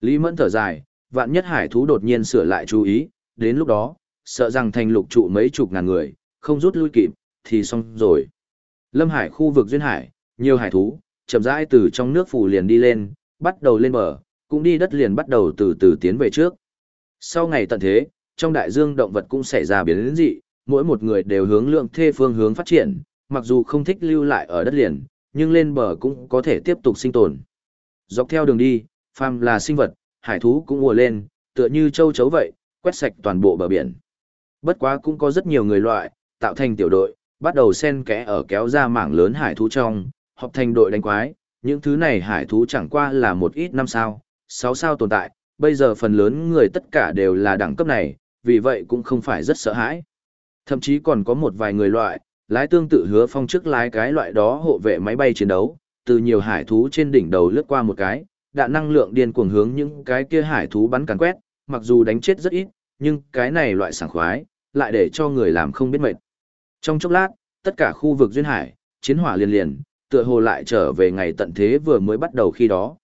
Lý Mẫn thở dài, vạn nhất hải thú đột nhiên sửa lại chú ý, đến lúc đó, sợ rằng thành lục trụ mấy chục ngàn người, không rút lui kịp, thì xong rồi. Lâm Hải khu vực duyên hải, nhiều hải thú, chậm rãi từ trong nước phủ liền đi lên, bắt đầu lên bờ, cũng đi đất liền bắt đầu từ từ tiến về trước. Sau ngày tận thế, trong đại dương động vật cũng xảy ra biến dị, mỗi một người đều hướng lượng thê phương hướng phát triển, mặc dù không thích lưu lại ở đất liền, nhưng lên bờ cũng có thể tiếp tục sinh tồn. Dọc theo đường đi, phàm là sinh vật, hải thú cũng ùa lên, tựa như châu chấu vậy, quét sạch toàn bộ bờ biển. Bất quá cũng có rất nhiều người loại, tạo thành tiểu đội, bắt đầu xen kẽ ở kéo ra mảng lớn hải thú trong, họp thành đội đánh quái, những thứ này hải thú chẳng qua là một ít năm sao, sáu sao tồn tại, bây giờ phần lớn người tất cả đều là đẳng cấp này, vì vậy cũng không phải rất sợ hãi. Thậm chí còn có một vài người loại, lái tương tự hứa phong trước lái cái loại đó hộ vệ máy bay chiến đấu, từ nhiều hải thú trên đỉnh đầu lướt qua một cái, đạn năng lượng điên cuồng hướng những cái kia hải thú bắn càn quét, mặc dù đánh chết rất ít, nhưng cái này loại sảng khoái, lại để cho người làm không biết mệt. Trong chốc lát, tất cả khu vực duyên hải, chiến hỏa liền liền, tựa hồ lại trở về ngày tận thế vừa mới bắt đầu khi đó.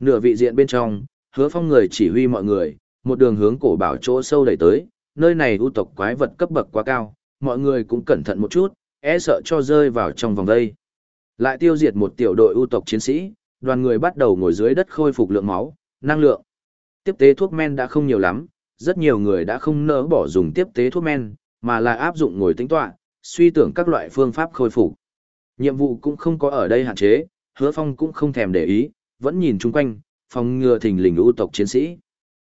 Nửa vị diện bên trong, hứa phong người chỉ huy mọi người, một đường hướng cổ bảo chỗ sâu đẩy tới, nơi này ưu tộc quái vật cấp bậc quá cao, mọi người cũng cẩn thận một chút, e sợ cho rơi vào trong vòng đây. Lại tiêu diệt một tiểu đội ưu tộc chiến sĩ, đoàn người bắt đầu ngồi dưới đất khôi phục lượng máu, năng lượng. Tiếp tế thuốc men đã không nhiều lắm, rất nhiều người đã không nỡ bỏ dùng tiếp tế thuốc men, mà là áp dụng ngồi tính tọa, suy tưởng các loại phương pháp khôi phục. Nhiệm vụ cũng không có ở đây hạn chế, hứa phong cũng không thèm để ý, vẫn nhìn chung quanh, phòng ngừa thình lình ưu tộc chiến sĩ.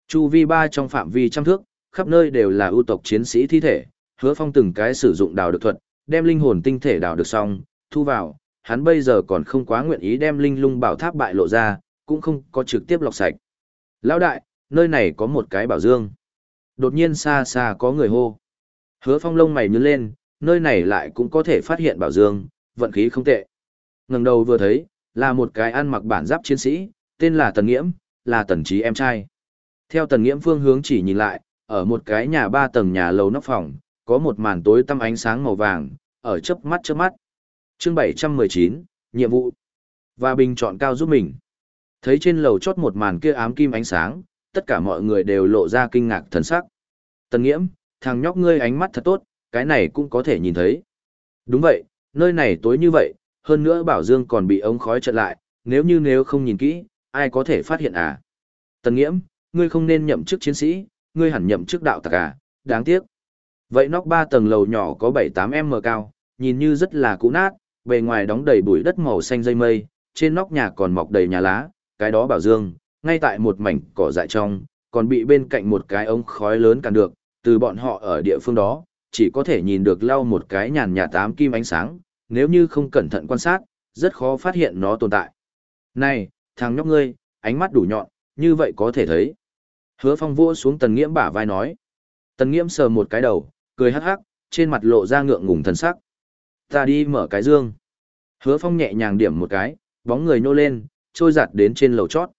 Chu vi ba trong phạm vi trăm thước, khắp nơi đều là ưu tộc chiến sĩ thi thể, hứa phong từng cái sử dụng đào được thuật, đem linh hồn tinh thể đào được xong, thu vào, hắn bây giờ còn không quá nguyện ý đem linh lung bảo tháp bại lộ ra, cũng không có trực tiếp lọc sạch. Lão đại, nơi này có một cái bảo dương. Đột nhiên xa xa có người hô. Hứa phong lông mày nhướng lên, nơi này lại cũng có thể phát hiện bảo dương, vận khí không tệ. ngẩng đầu vừa thấy, là một cái ăn mặc bản giáp chiến sĩ, tên là Tần Nghiễm, là Tần Trí em trai. Theo Tần Nghiễm phương hướng chỉ nhìn lại, ở một cái nhà ba tầng nhà lầu nóc phòng, có một màn tối tăm ánh sáng màu vàng, ở chớp mắt chớp mắt. Chương 719, nhiệm vụ. Và bình chọn cao giúp mình. Thấy trên lầu chót một màn kia ám kim ánh sáng, tất cả mọi người đều lộ ra kinh ngạc thần sắc. Tần Nghiễm, thằng nhóc ngươi ánh mắt thật tốt, cái này cũng có thể nhìn thấy. Đúng vậy, nơi này tối như vậy, hơn nữa Bảo Dương còn bị ống khói chặn lại, nếu như nếu không nhìn kỹ, ai có thể phát hiện à? Tần Nghiễm, ngươi không nên nhậm chức chiến sĩ, ngươi hẳn nhậm chức đạo tặc à, đáng tiếc. Vậy nóc ba tầng lầu nhỏ có 7-8m cao, nhìn như rất là cũ nát, bề ngoài đóng đầy bụi đất màu xanh dây mây, trên nóc nhà còn mọc đầy nhà lá, cái đó bảo dương, ngay tại một mảnh cỏ dại trong, còn bị bên cạnh một cái ống khói lớn cản được, từ bọn họ ở địa phương đó, chỉ có thể nhìn được lau một cái nhàn nhạt tám kim ánh sáng, nếu như không cẩn thận quan sát, rất khó phát hiện nó tồn tại. Này, thằng nhóc ngươi, ánh mắt đủ nhọn, như vậy có thể thấy. Hứa phong vua xuống tần nghiễm bả vai nói. Tần nghiễm sờ một cái đầu, cười hắc hắc, trên mặt lộ ra ngượng ngùng thần sắc. Ta đi mở cái dương. Hứa phong nhẹ nhàng điểm một cái, bóng người nô lên, trôi giặt đến trên lầu chót.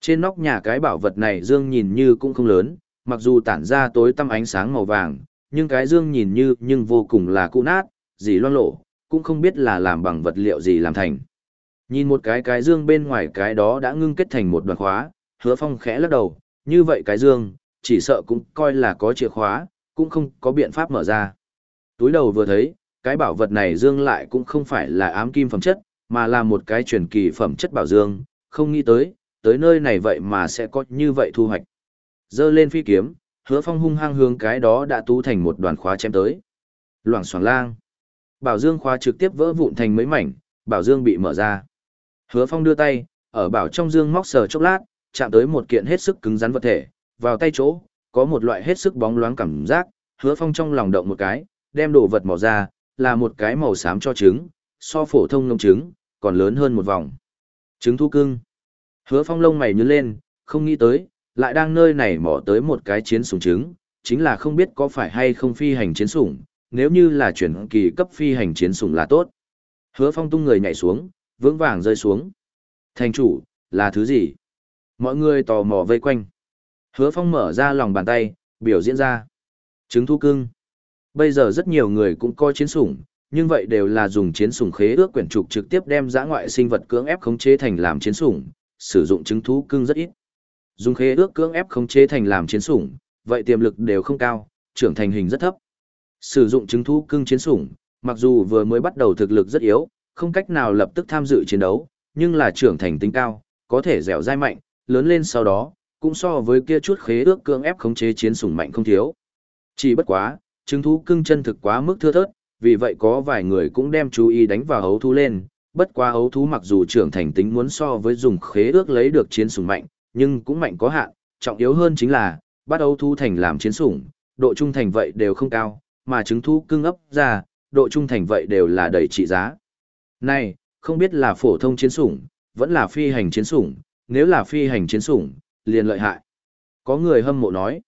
Trên nóc nhà cái bảo vật này dương nhìn như cũng không lớn, mặc dù tản ra tối tăm ánh sáng màu vàng, nhưng cái dương nhìn như nhưng vô cùng là cũ nát, dỉ loang lộ, cũng không biết là làm bằng vật liệu gì làm thành. Nhìn một cái cái dương bên ngoài cái đó đã ngưng kết thành một đoạn khóa, hứa phong khẽ lắc đầu, như vậy cái dương, chỉ sợ cũng coi là có chìa khóa, cũng không có biện pháp mở ra. Túi đầu vừa thấy, cái bảo vật này dương lại cũng không phải là ám kim phẩm chất, mà là một cái truyền kỳ phẩm chất bảo dương, không nghĩ tới, tới nơi này vậy mà sẽ có như vậy thu hoạch. Dơ lên phi kiếm, hứa phong hung hăng hướng cái đó đã tú thành một đoàn khóa chém tới. Loảng xoảng lang. Bảo dương khóa trực tiếp vỡ vụn thành mấy mảnh, bảo dương bị mở ra. Hứa phong đưa tay, ở bảo trong dương móc sờ chốc lát, chạm tới một kiện hết sức cứng rắn vật thể, vào tay chỗ, có một loại hết sức bóng loáng cảm giác, hứa phong trong lòng động một cái, đem đồ vật mỏ ra, là một cái màu xám cho trứng, so phổ thông nông trứng, còn lớn hơn một vòng. Trứng thu cưng. Hứa phong lông mày nhướng lên, không nghĩ tới, lại đang nơi này mỏ tới một cái chiến sủng trứng, chính là không biết có phải hay không phi hành chiến sủng, nếu như là chuyển kỳ cấp phi hành chiến sủng là tốt. Hứa phong tung người nhảy xuống, vững vàng rơi xuống. Thành chủ, là thứ gì? Mọi người tò mò vây quanh. Hứa phong mở ra lòng bàn tay, biểu diễn ra. Trứng thu cưng. Bây giờ rất nhiều người cũng coi chiến sủng, nhưng vậy đều là dùng chiến sủng khế ước quyển trục trực tiếp đem giã ngoại sinh vật cưỡng ép khống chế thành làm chiến sủng, sử dụng trứng thú cưng rất ít. Dùng khế ước cưỡng ép khống chế thành làm chiến sủng, vậy tiềm lực đều không cao, trưởng thành hình rất thấp. Sử dụng trứng thú cưng chiến sủng, mặc dù vừa mới bắt đầu thực lực rất yếu, không cách nào lập tức tham dự chiến đấu, nhưng là trưởng thành tính cao, có thể dẻo dai mạnh, lớn lên sau đó, cũng so với kia chút khế ước cưỡng ép khống chế chiến sủng mạnh không thiếu. Chỉ bất quá, trứng thú cưng chân thực quá mức thưa thớt, vì vậy có vài người cũng đem chú ý đánh vào hấu thú lên, bất quá hấu thú mặc dù trưởng thành tính muốn so với dùng khế ước lấy được chiến sủng mạnh, nhưng cũng mạnh có hạn, trọng yếu hơn chính là, bắt hấu thú thành làm chiến sủng, độ trung thành vậy đều không cao, mà trứng thú cưng ấp ra, độ trung thành vậy đều là đầy trị giá. Này, không biết là phổ thông chiến sủng, vẫn là phi hành chiến sủng, nếu là phi hành chiến sủng, liền lợi hại. Có người hâm mộ nói.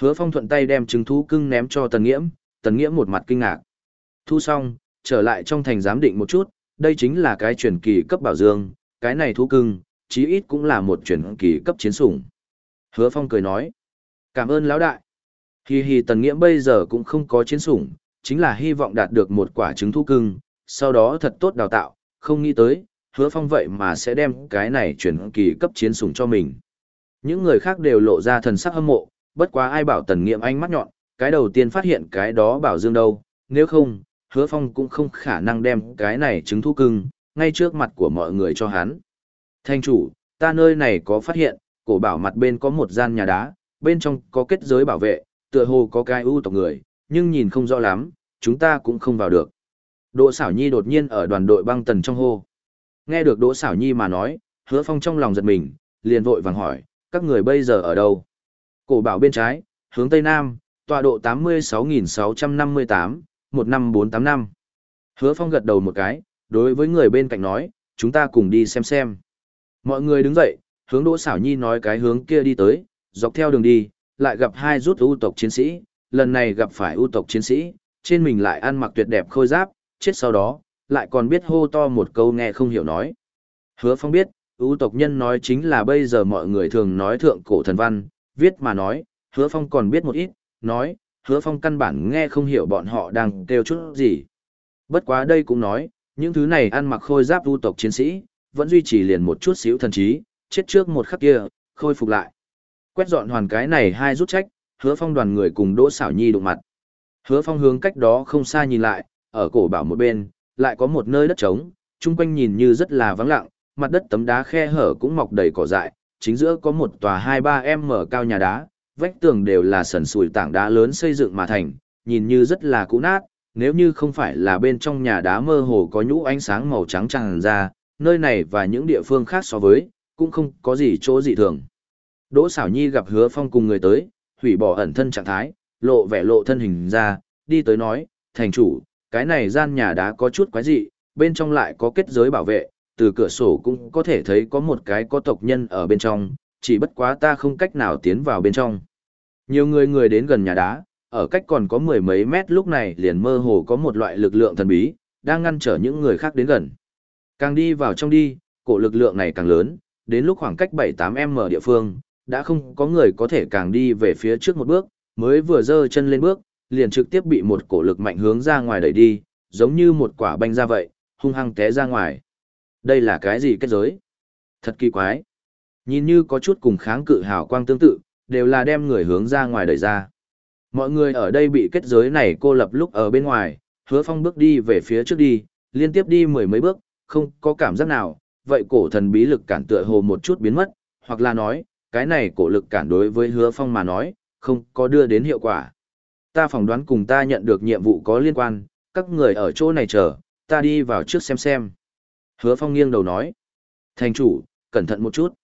Hứa Phong thuận tay đem trứng thú cưng ném cho Tần Nghiễm, Tần Nghiễm một mặt kinh ngạc. Thu xong, trở lại trong thành giám định một chút, đây chính là cái truyền kỳ cấp bảo dương, cái này thú cưng, chí ít cũng là một truyền kỳ cấp chiến sủng. Hứa Phong cười nói, cảm ơn lão đại. Hi hi Tần Nghiễm bây giờ cũng không có chiến sủng, chính là hy vọng đạt được một quả trứng thú cưng, sau đó thật tốt đào tạo, không nghĩ tới, hứa phong vậy mà sẽ đem cái này truyền kỳ cấp chiến sủng cho mình. Những người khác đều lộ ra thần sắc hâm mộ, bất quá ai bảo tần nghiệm ánh mắt nhọn, cái đầu tiên phát hiện cái đó bảo dương đâu, nếu không, hứa phong cũng không khả năng đem cái này trứng thu cưng, ngay trước mặt của mọi người cho hắn. Thanh chủ, ta nơi này có phát hiện, cổ bảo mặt bên có một gian nhà đá, bên trong có kết giới bảo vệ, tựa hồ có cái ưu tộc người, nhưng nhìn không rõ lắm, chúng ta cũng không vào được. Đỗ xảo nhi đột nhiên ở đoàn đội băng tần trong hô. Nghe được Đỗ xảo nhi mà nói, hứa phong trong lòng giật mình, liền vội vàng hỏi, các người bây giờ ở đâu? Cổ bảo bên trái, hướng tây nam, tọa độ 86.658, 15485. Hứa Phong gật đầu một cái, đối với người bên cạnh nói, chúng ta cùng đi xem xem. Mọi người đứng dậy, hướng Đỗ Sảo Nhi nói cái hướng kia đi tới, dọc theo đường đi, lại gặp hai rút ưu tộc chiến sĩ, lần này gặp phải ưu tộc chiến sĩ, trên mình lại ăn mặc tuyệt đẹp khôi giáp, chết sau đó, lại còn biết hô to một câu nghe không hiểu nói. Hứa Phong biết, ưu tộc nhân nói chính là bây giờ mọi người thường nói thượng cổ thần văn, viết mà nói, Hứa Phong còn biết một ít, nói, Hứa Phong căn bản nghe không hiểu bọn họ đang kêu chút gì. Bất quá đây cũng nói, những thứ này ăn mặc khôi giáp ưu tộc chiến sĩ, vẫn duy trì liền một chút xíu thần trí, chết trước một khắc kia, khôi phục lại. Quét dọn hoàn cái này hai rút trách, hứa phong đoàn người cùng Đỗ Sảo Nhi đụng mặt. Hứa phong hướng cách đó không xa nhìn lại, ở cổ bảo một bên, lại có một nơi đất trống, chung quanh nhìn như rất là vắng lặng, mặt đất tấm đá khe hở cũng mọc đầy cỏ dại, chính giữa có một tòa hai ba em mở cao nhà đá, vách tường đều là sần sùi tảng đá lớn xây dựng mà thành, nhìn như rất là cũ nát, nếu như không phải là bên trong nhà đá mơ hồ có nhũ ánh sáng màu trắng tràn ra, nơi này và những địa phương khác so với, cũng không có gì chỗ dị thường. Đỗ Sảo nhi gặp hứa phong cùng người tới, hủy bỏ ẩn thân trạng thái, lộ vẻ lộ thân hình ra, đi tới nói, thành chủ, cái này gian nhà đá có chút quái dị, bên trong lại có kết giới bảo vệ, từ cửa sổ cũng có thể thấy có một cái có tộc nhân ở bên trong, chỉ bất quá ta không cách nào tiến vào bên trong. Nhiều người người đến gần nhà đá, ở cách còn có mười mấy mét lúc này liền mơ hồ có một loại lực lượng thần bí, đang ngăn trở những người khác đến gần. Càng đi vào trong đi, cổ lực lượng này càng lớn, đến lúc khoảng cách 7-8m địa phương, đã không có người có thể càng đi về phía trước một bước, mới vừa dơ chân lên bước, liền trực tiếp bị một cổ lực mạnh hướng ra ngoài đẩy đi, giống như một quả banh ra vậy, hung hăng té ra ngoài. Đây là cái gì kết giới? Thật kỳ quái. Nhìn như có chút cùng kháng cự hào quang tương tự, đều là đem người hướng ra ngoài đẩy ra. Mọi người ở đây bị kết giới này cô lập lúc ở bên ngoài, hứa phong bước đi về phía trước đi, liên tiếp đi mười mấy bước, không có cảm giác nào, vậy cổ thần bí lực cản tựa hồ một chút biến mất, hoặc là nói, cái này cổ lực cản đối với hứa phong mà nói, không có đưa đến hiệu quả. Ta phỏng đoán cùng ta nhận được nhiệm vụ có liên quan, các người ở chỗ này chờ, ta đi vào trước xem xem. Hứa phong nghiêng đầu nói, thành chủ, cẩn thận một chút.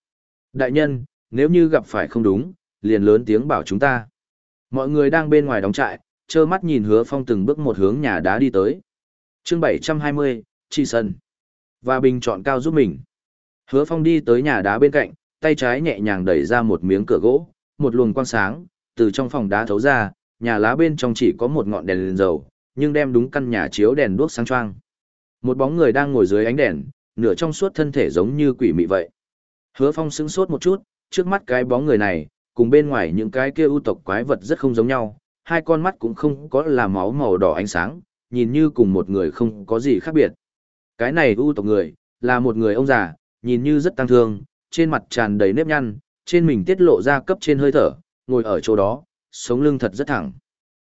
Đại nhân, nếu như gặp phải không đúng, liền lớn tiếng bảo chúng ta. Mọi người đang bên ngoài đóng trại, trơ mắt nhìn hứa phong từng bước một hướng nhà đá đi tới. chương 720, Chi Sân. Và bình chọn cao giúp mình. Hứa phong đi tới nhà đá bên cạnh, tay trái nhẹ nhàng đẩy ra một miếng cửa gỗ, một luồng quang sáng, từ trong phòng đá thấu ra, nhà lá bên trong chỉ có một ngọn đèn lên dầu, nhưng đem đúng căn nhà chiếu đèn đuốc sáng choang. Một bóng người đang ngồi dưới ánh đèn, nửa trong suốt thân thể giống như quỷ mị vậy. Hứa Phong sững sốt một chút, trước mắt cái bóng người này, cùng bên ngoài những cái kia ưu tộc quái vật rất không giống nhau, hai con mắt cũng không có là máu màu đỏ ánh sáng, nhìn như cùng một người không có gì khác biệt. Cái này ưu tộc người, là một người ông già, nhìn như rất tăng thương, trên mặt tràn đầy nếp nhăn, trên mình tiết lộ ra cấp trên hơi thở, ngồi ở chỗ đó, sống lưng thật rất thẳng.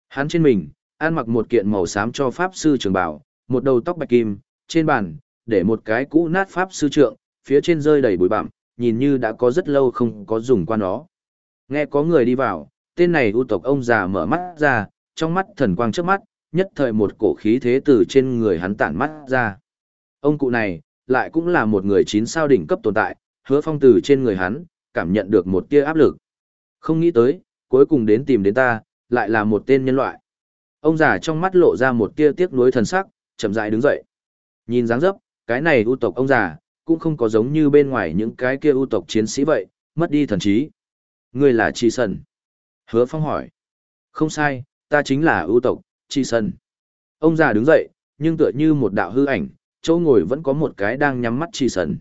Hắn trên mình, ăn mặc một kiện màu xám cho pháp sư trường bảo, một đầu tóc bạch kim, trên bàn, để một cái cũ nát pháp sư trượng, phía trên rơi đầy bụi bặm, nhìn như đã có rất lâu không có dùng qua nó. Nghe có người đi vào, tên này ưu tộc ông già mở mắt ra, trong mắt thần quang trước mắt, nhất thời một cổ khí thế từ trên người hắn tản mắt ra. Ông cụ này, lại cũng là một người chín sao đỉnh cấp tồn tại, hứa phong từ trên người hắn, cảm nhận được một tia áp lực. Không nghĩ tới, cuối cùng đến tìm đến ta, lại là một tên nhân loại. Ông già trong mắt lộ ra một tia tiếc nuối thần sắc, chậm rãi đứng dậy. Nhìn dáng dấp, cái này ưu tộc ông già, cũng không có giống như bên ngoài những cái kia ưu tộc chiến sĩ vậy, mất đi thần trí. Ngươi là Chi Sân. Hứa Phong hỏi. Không sai, ta chính là ưu tộc, Chi Sân. Ông già đứng dậy, nhưng tựa như một đạo hư ảnh, chỗ ngồi vẫn có một cái đang nhắm mắt Chi Sân.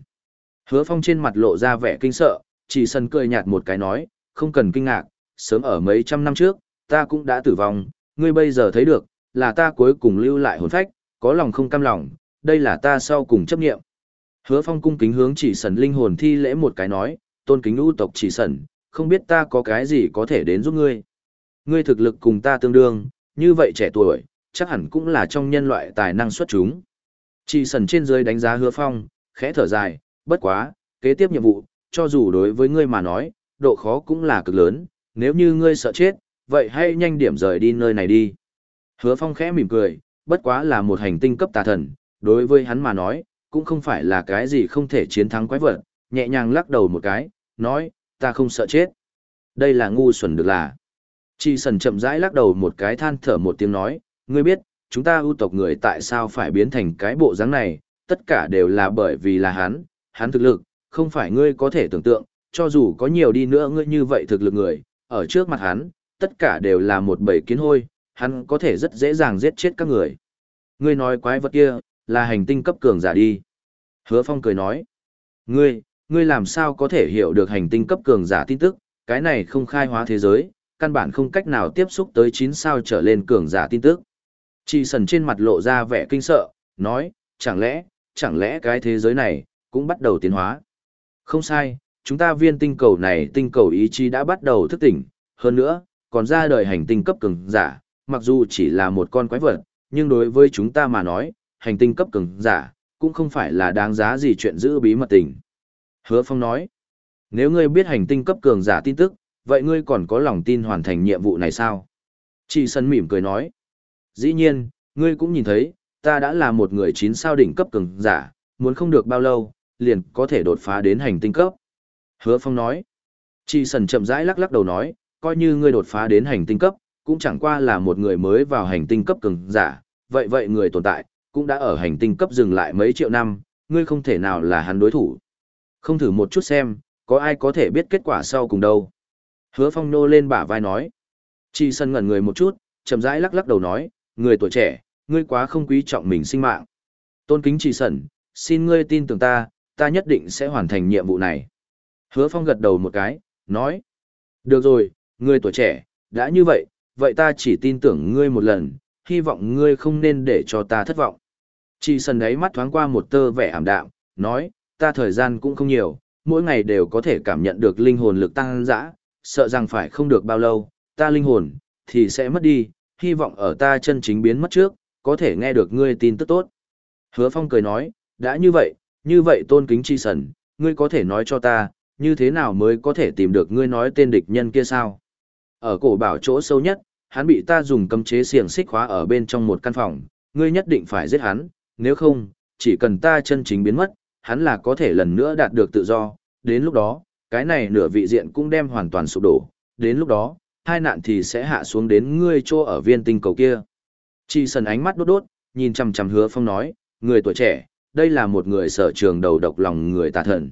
Hứa Phong trên mặt lộ ra vẻ kinh sợ, chỉ sần cười nhạt một cái nói, không cần kinh ngạc, sớm ở mấy trăm năm trước, ta cũng đã tử vong, ngươi bây giờ thấy được, là ta cuối cùng lưu lại hồn phách, có lòng không cam lòng, đây là ta sau cùng chấp nghiệm. Hứa Phong cung kính hướng chỉ sần linh hồn thi lễ một cái nói, tôn kính ưu tộc chỉ sần, không biết ta có cái gì có thể đến giúp ngươi. Ngươi thực lực cùng ta tương đương, như vậy trẻ tuổi, chắc hẳn cũng là trong nhân loại tài năng xuất chúng. Chỉ sần trên dưới đánh giá hứa phong, khẽ thở dài, bất quá, kế tiếp nhiệm vụ, cho dù đối với ngươi mà nói, độ khó cũng là cực lớn, nếu như ngươi sợ chết, vậy hãy nhanh điểm rời đi nơi này đi. Hứa phong khẽ mỉm cười, bất quá là một hành tinh cấp tà thần, đối với hắn mà nói, cũng không phải là cái gì không thể chiến thắng quái vật, nhẹ nhàng lắc đầu một cái, nói, ta không sợ chết. Đây là ngu xuẩn được là. Chi sần chậm rãi lắc đầu một cái than thở một tiếng nói, ngươi biết, chúng ta ưu tộc người tại sao phải biến thành cái bộ dáng này, tất cả đều là bởi vì là hắn, hắn thực lực, không phải ngươi có thể tưởng tượng, cho dù có nhiều đi nữa ngươi như vậy thực lực người, ở trước mặt hắn, tất cả đều là một bầy kiến hôi, hắn có thể rất dễ dàng giết chết các người. Ngươi nói quái vật kia, là hành tinh cấp cường giả đi. Hứa Phong cười nói, ngươi, ngươi làm sao có thể hiểu được hành tinh cấp cường giả tin tức, cái này không khai hóa thế giới, căn bản không cách nào tiếp xúc tới 9 sao trở lên cường giả tin tức. Chỉ sần trên mặt lộ ra vẻ kinh sợ, nói, chẳng lẽ, chẳng lẽ cái thế giới này, cũng bắt đầu tiến hóa. Không sai, chúng ta viên tinh cầu này tinh cầu ý chí đã bắt đầu thức tỉnh, hơn nữa, còn ra đời hành tinh cấp cường giả, mặc dù chỉ là một con quái vật, nhưng đối với chúng ta mà nói, hành tinh cấp cường giả, cũng không phải là đáng giá gì chuyện giữ bí mật tình. Hứa Phong nói, nếu ngươi biết hành tinh cấp cường giả tin tức, vậy ngươi còn có lòng tin hoàn thành nhiệm vụ này sao? Chị Sân mỉm cười nói, dĩ nhiên, ngươi cũng nhìn thấy, ta đã là một người chín sao đỉnh cấp cường giả, muốn không được bao lâu, liền có thể đột phá đến hành tinh cấp. Hứa Phong nói, Chị Sần chậm rãi lắc lắc đầu nói, coi như ngươi đột phá đến hành tinh cấp, cũng chẳng qua là một người mới vào hành tinh cấp cường giả, vậy vậy người tồn tại, cũng đã ở hành tinh cấp dừng lại mấy triệu năm, ngươi không thể nào là hắn đối thủ. Không thử một chút xem, có ai có thể biết kết quả sau cùng đâu. Hứa Phong nô lên bả vai nói. Chi sân ngẩn người một chút, chậm rãi lắc lắc đầu nói, người tuổi trẻ, ngươi quá không quý trọng mình sinh mạng. Tôn kính Chi sân, xin ngươi tin tưởng ta, ta nhất định sẽ hoàn thành nhiệm vụ này. Hứa Phong gật đầu một cái, nói. Được rồi, ngươi tuổi trẻ, đã như vậy, vậy ta chỉ tin tưởng ngươi một lần, hy vọng ngươi không nên để cho ta thất vọng. Chị sần ấy mắt thoáng qua một tơ vẻ ảm đạm, nói, ta thời gian cũng không nhiều, mỗi ngày đều có thể cảm nhận được linh hồn lực tăng dã, sợ rằng phải không được bao lâu, ta linh hồn, thì sẽ mất đi, hy vọng ở ta chân chính biến mất trước, có thể nghe được ngươi tin tức tốt. Hứa Phong cười nói, đã như vậy, như vậy tôn kính chi sần, ngươi có thể nói cho ta, như thế nào mới có thể tìm được ngươi nói tên địch nhân kia sao? Ở cổ bảo chỗ sâu nhất, hắn bị ta dùng cấm chế xiềng xích khóa ở bên trong một căn phòng, ngươi nhất định phải giết hắn, nếu không, chỉ cần ta chân chính biến mất, hắn là có thể lần nữa đạt được tự do, đến lúc đó, cái này nửa vị diện cũng đem hoàn toàn sụp đổ, đến lúc đó, hai nạn thì sẽ hạ xuống đến ngươi chỗ ở viên tinh cầu kia. Chi sần ánh mắt đốt đốt, nhìn chằm chằm hứa phong nói, người tuổi trẻ, đây là một người sở trường đầu độc lòng người tà thần.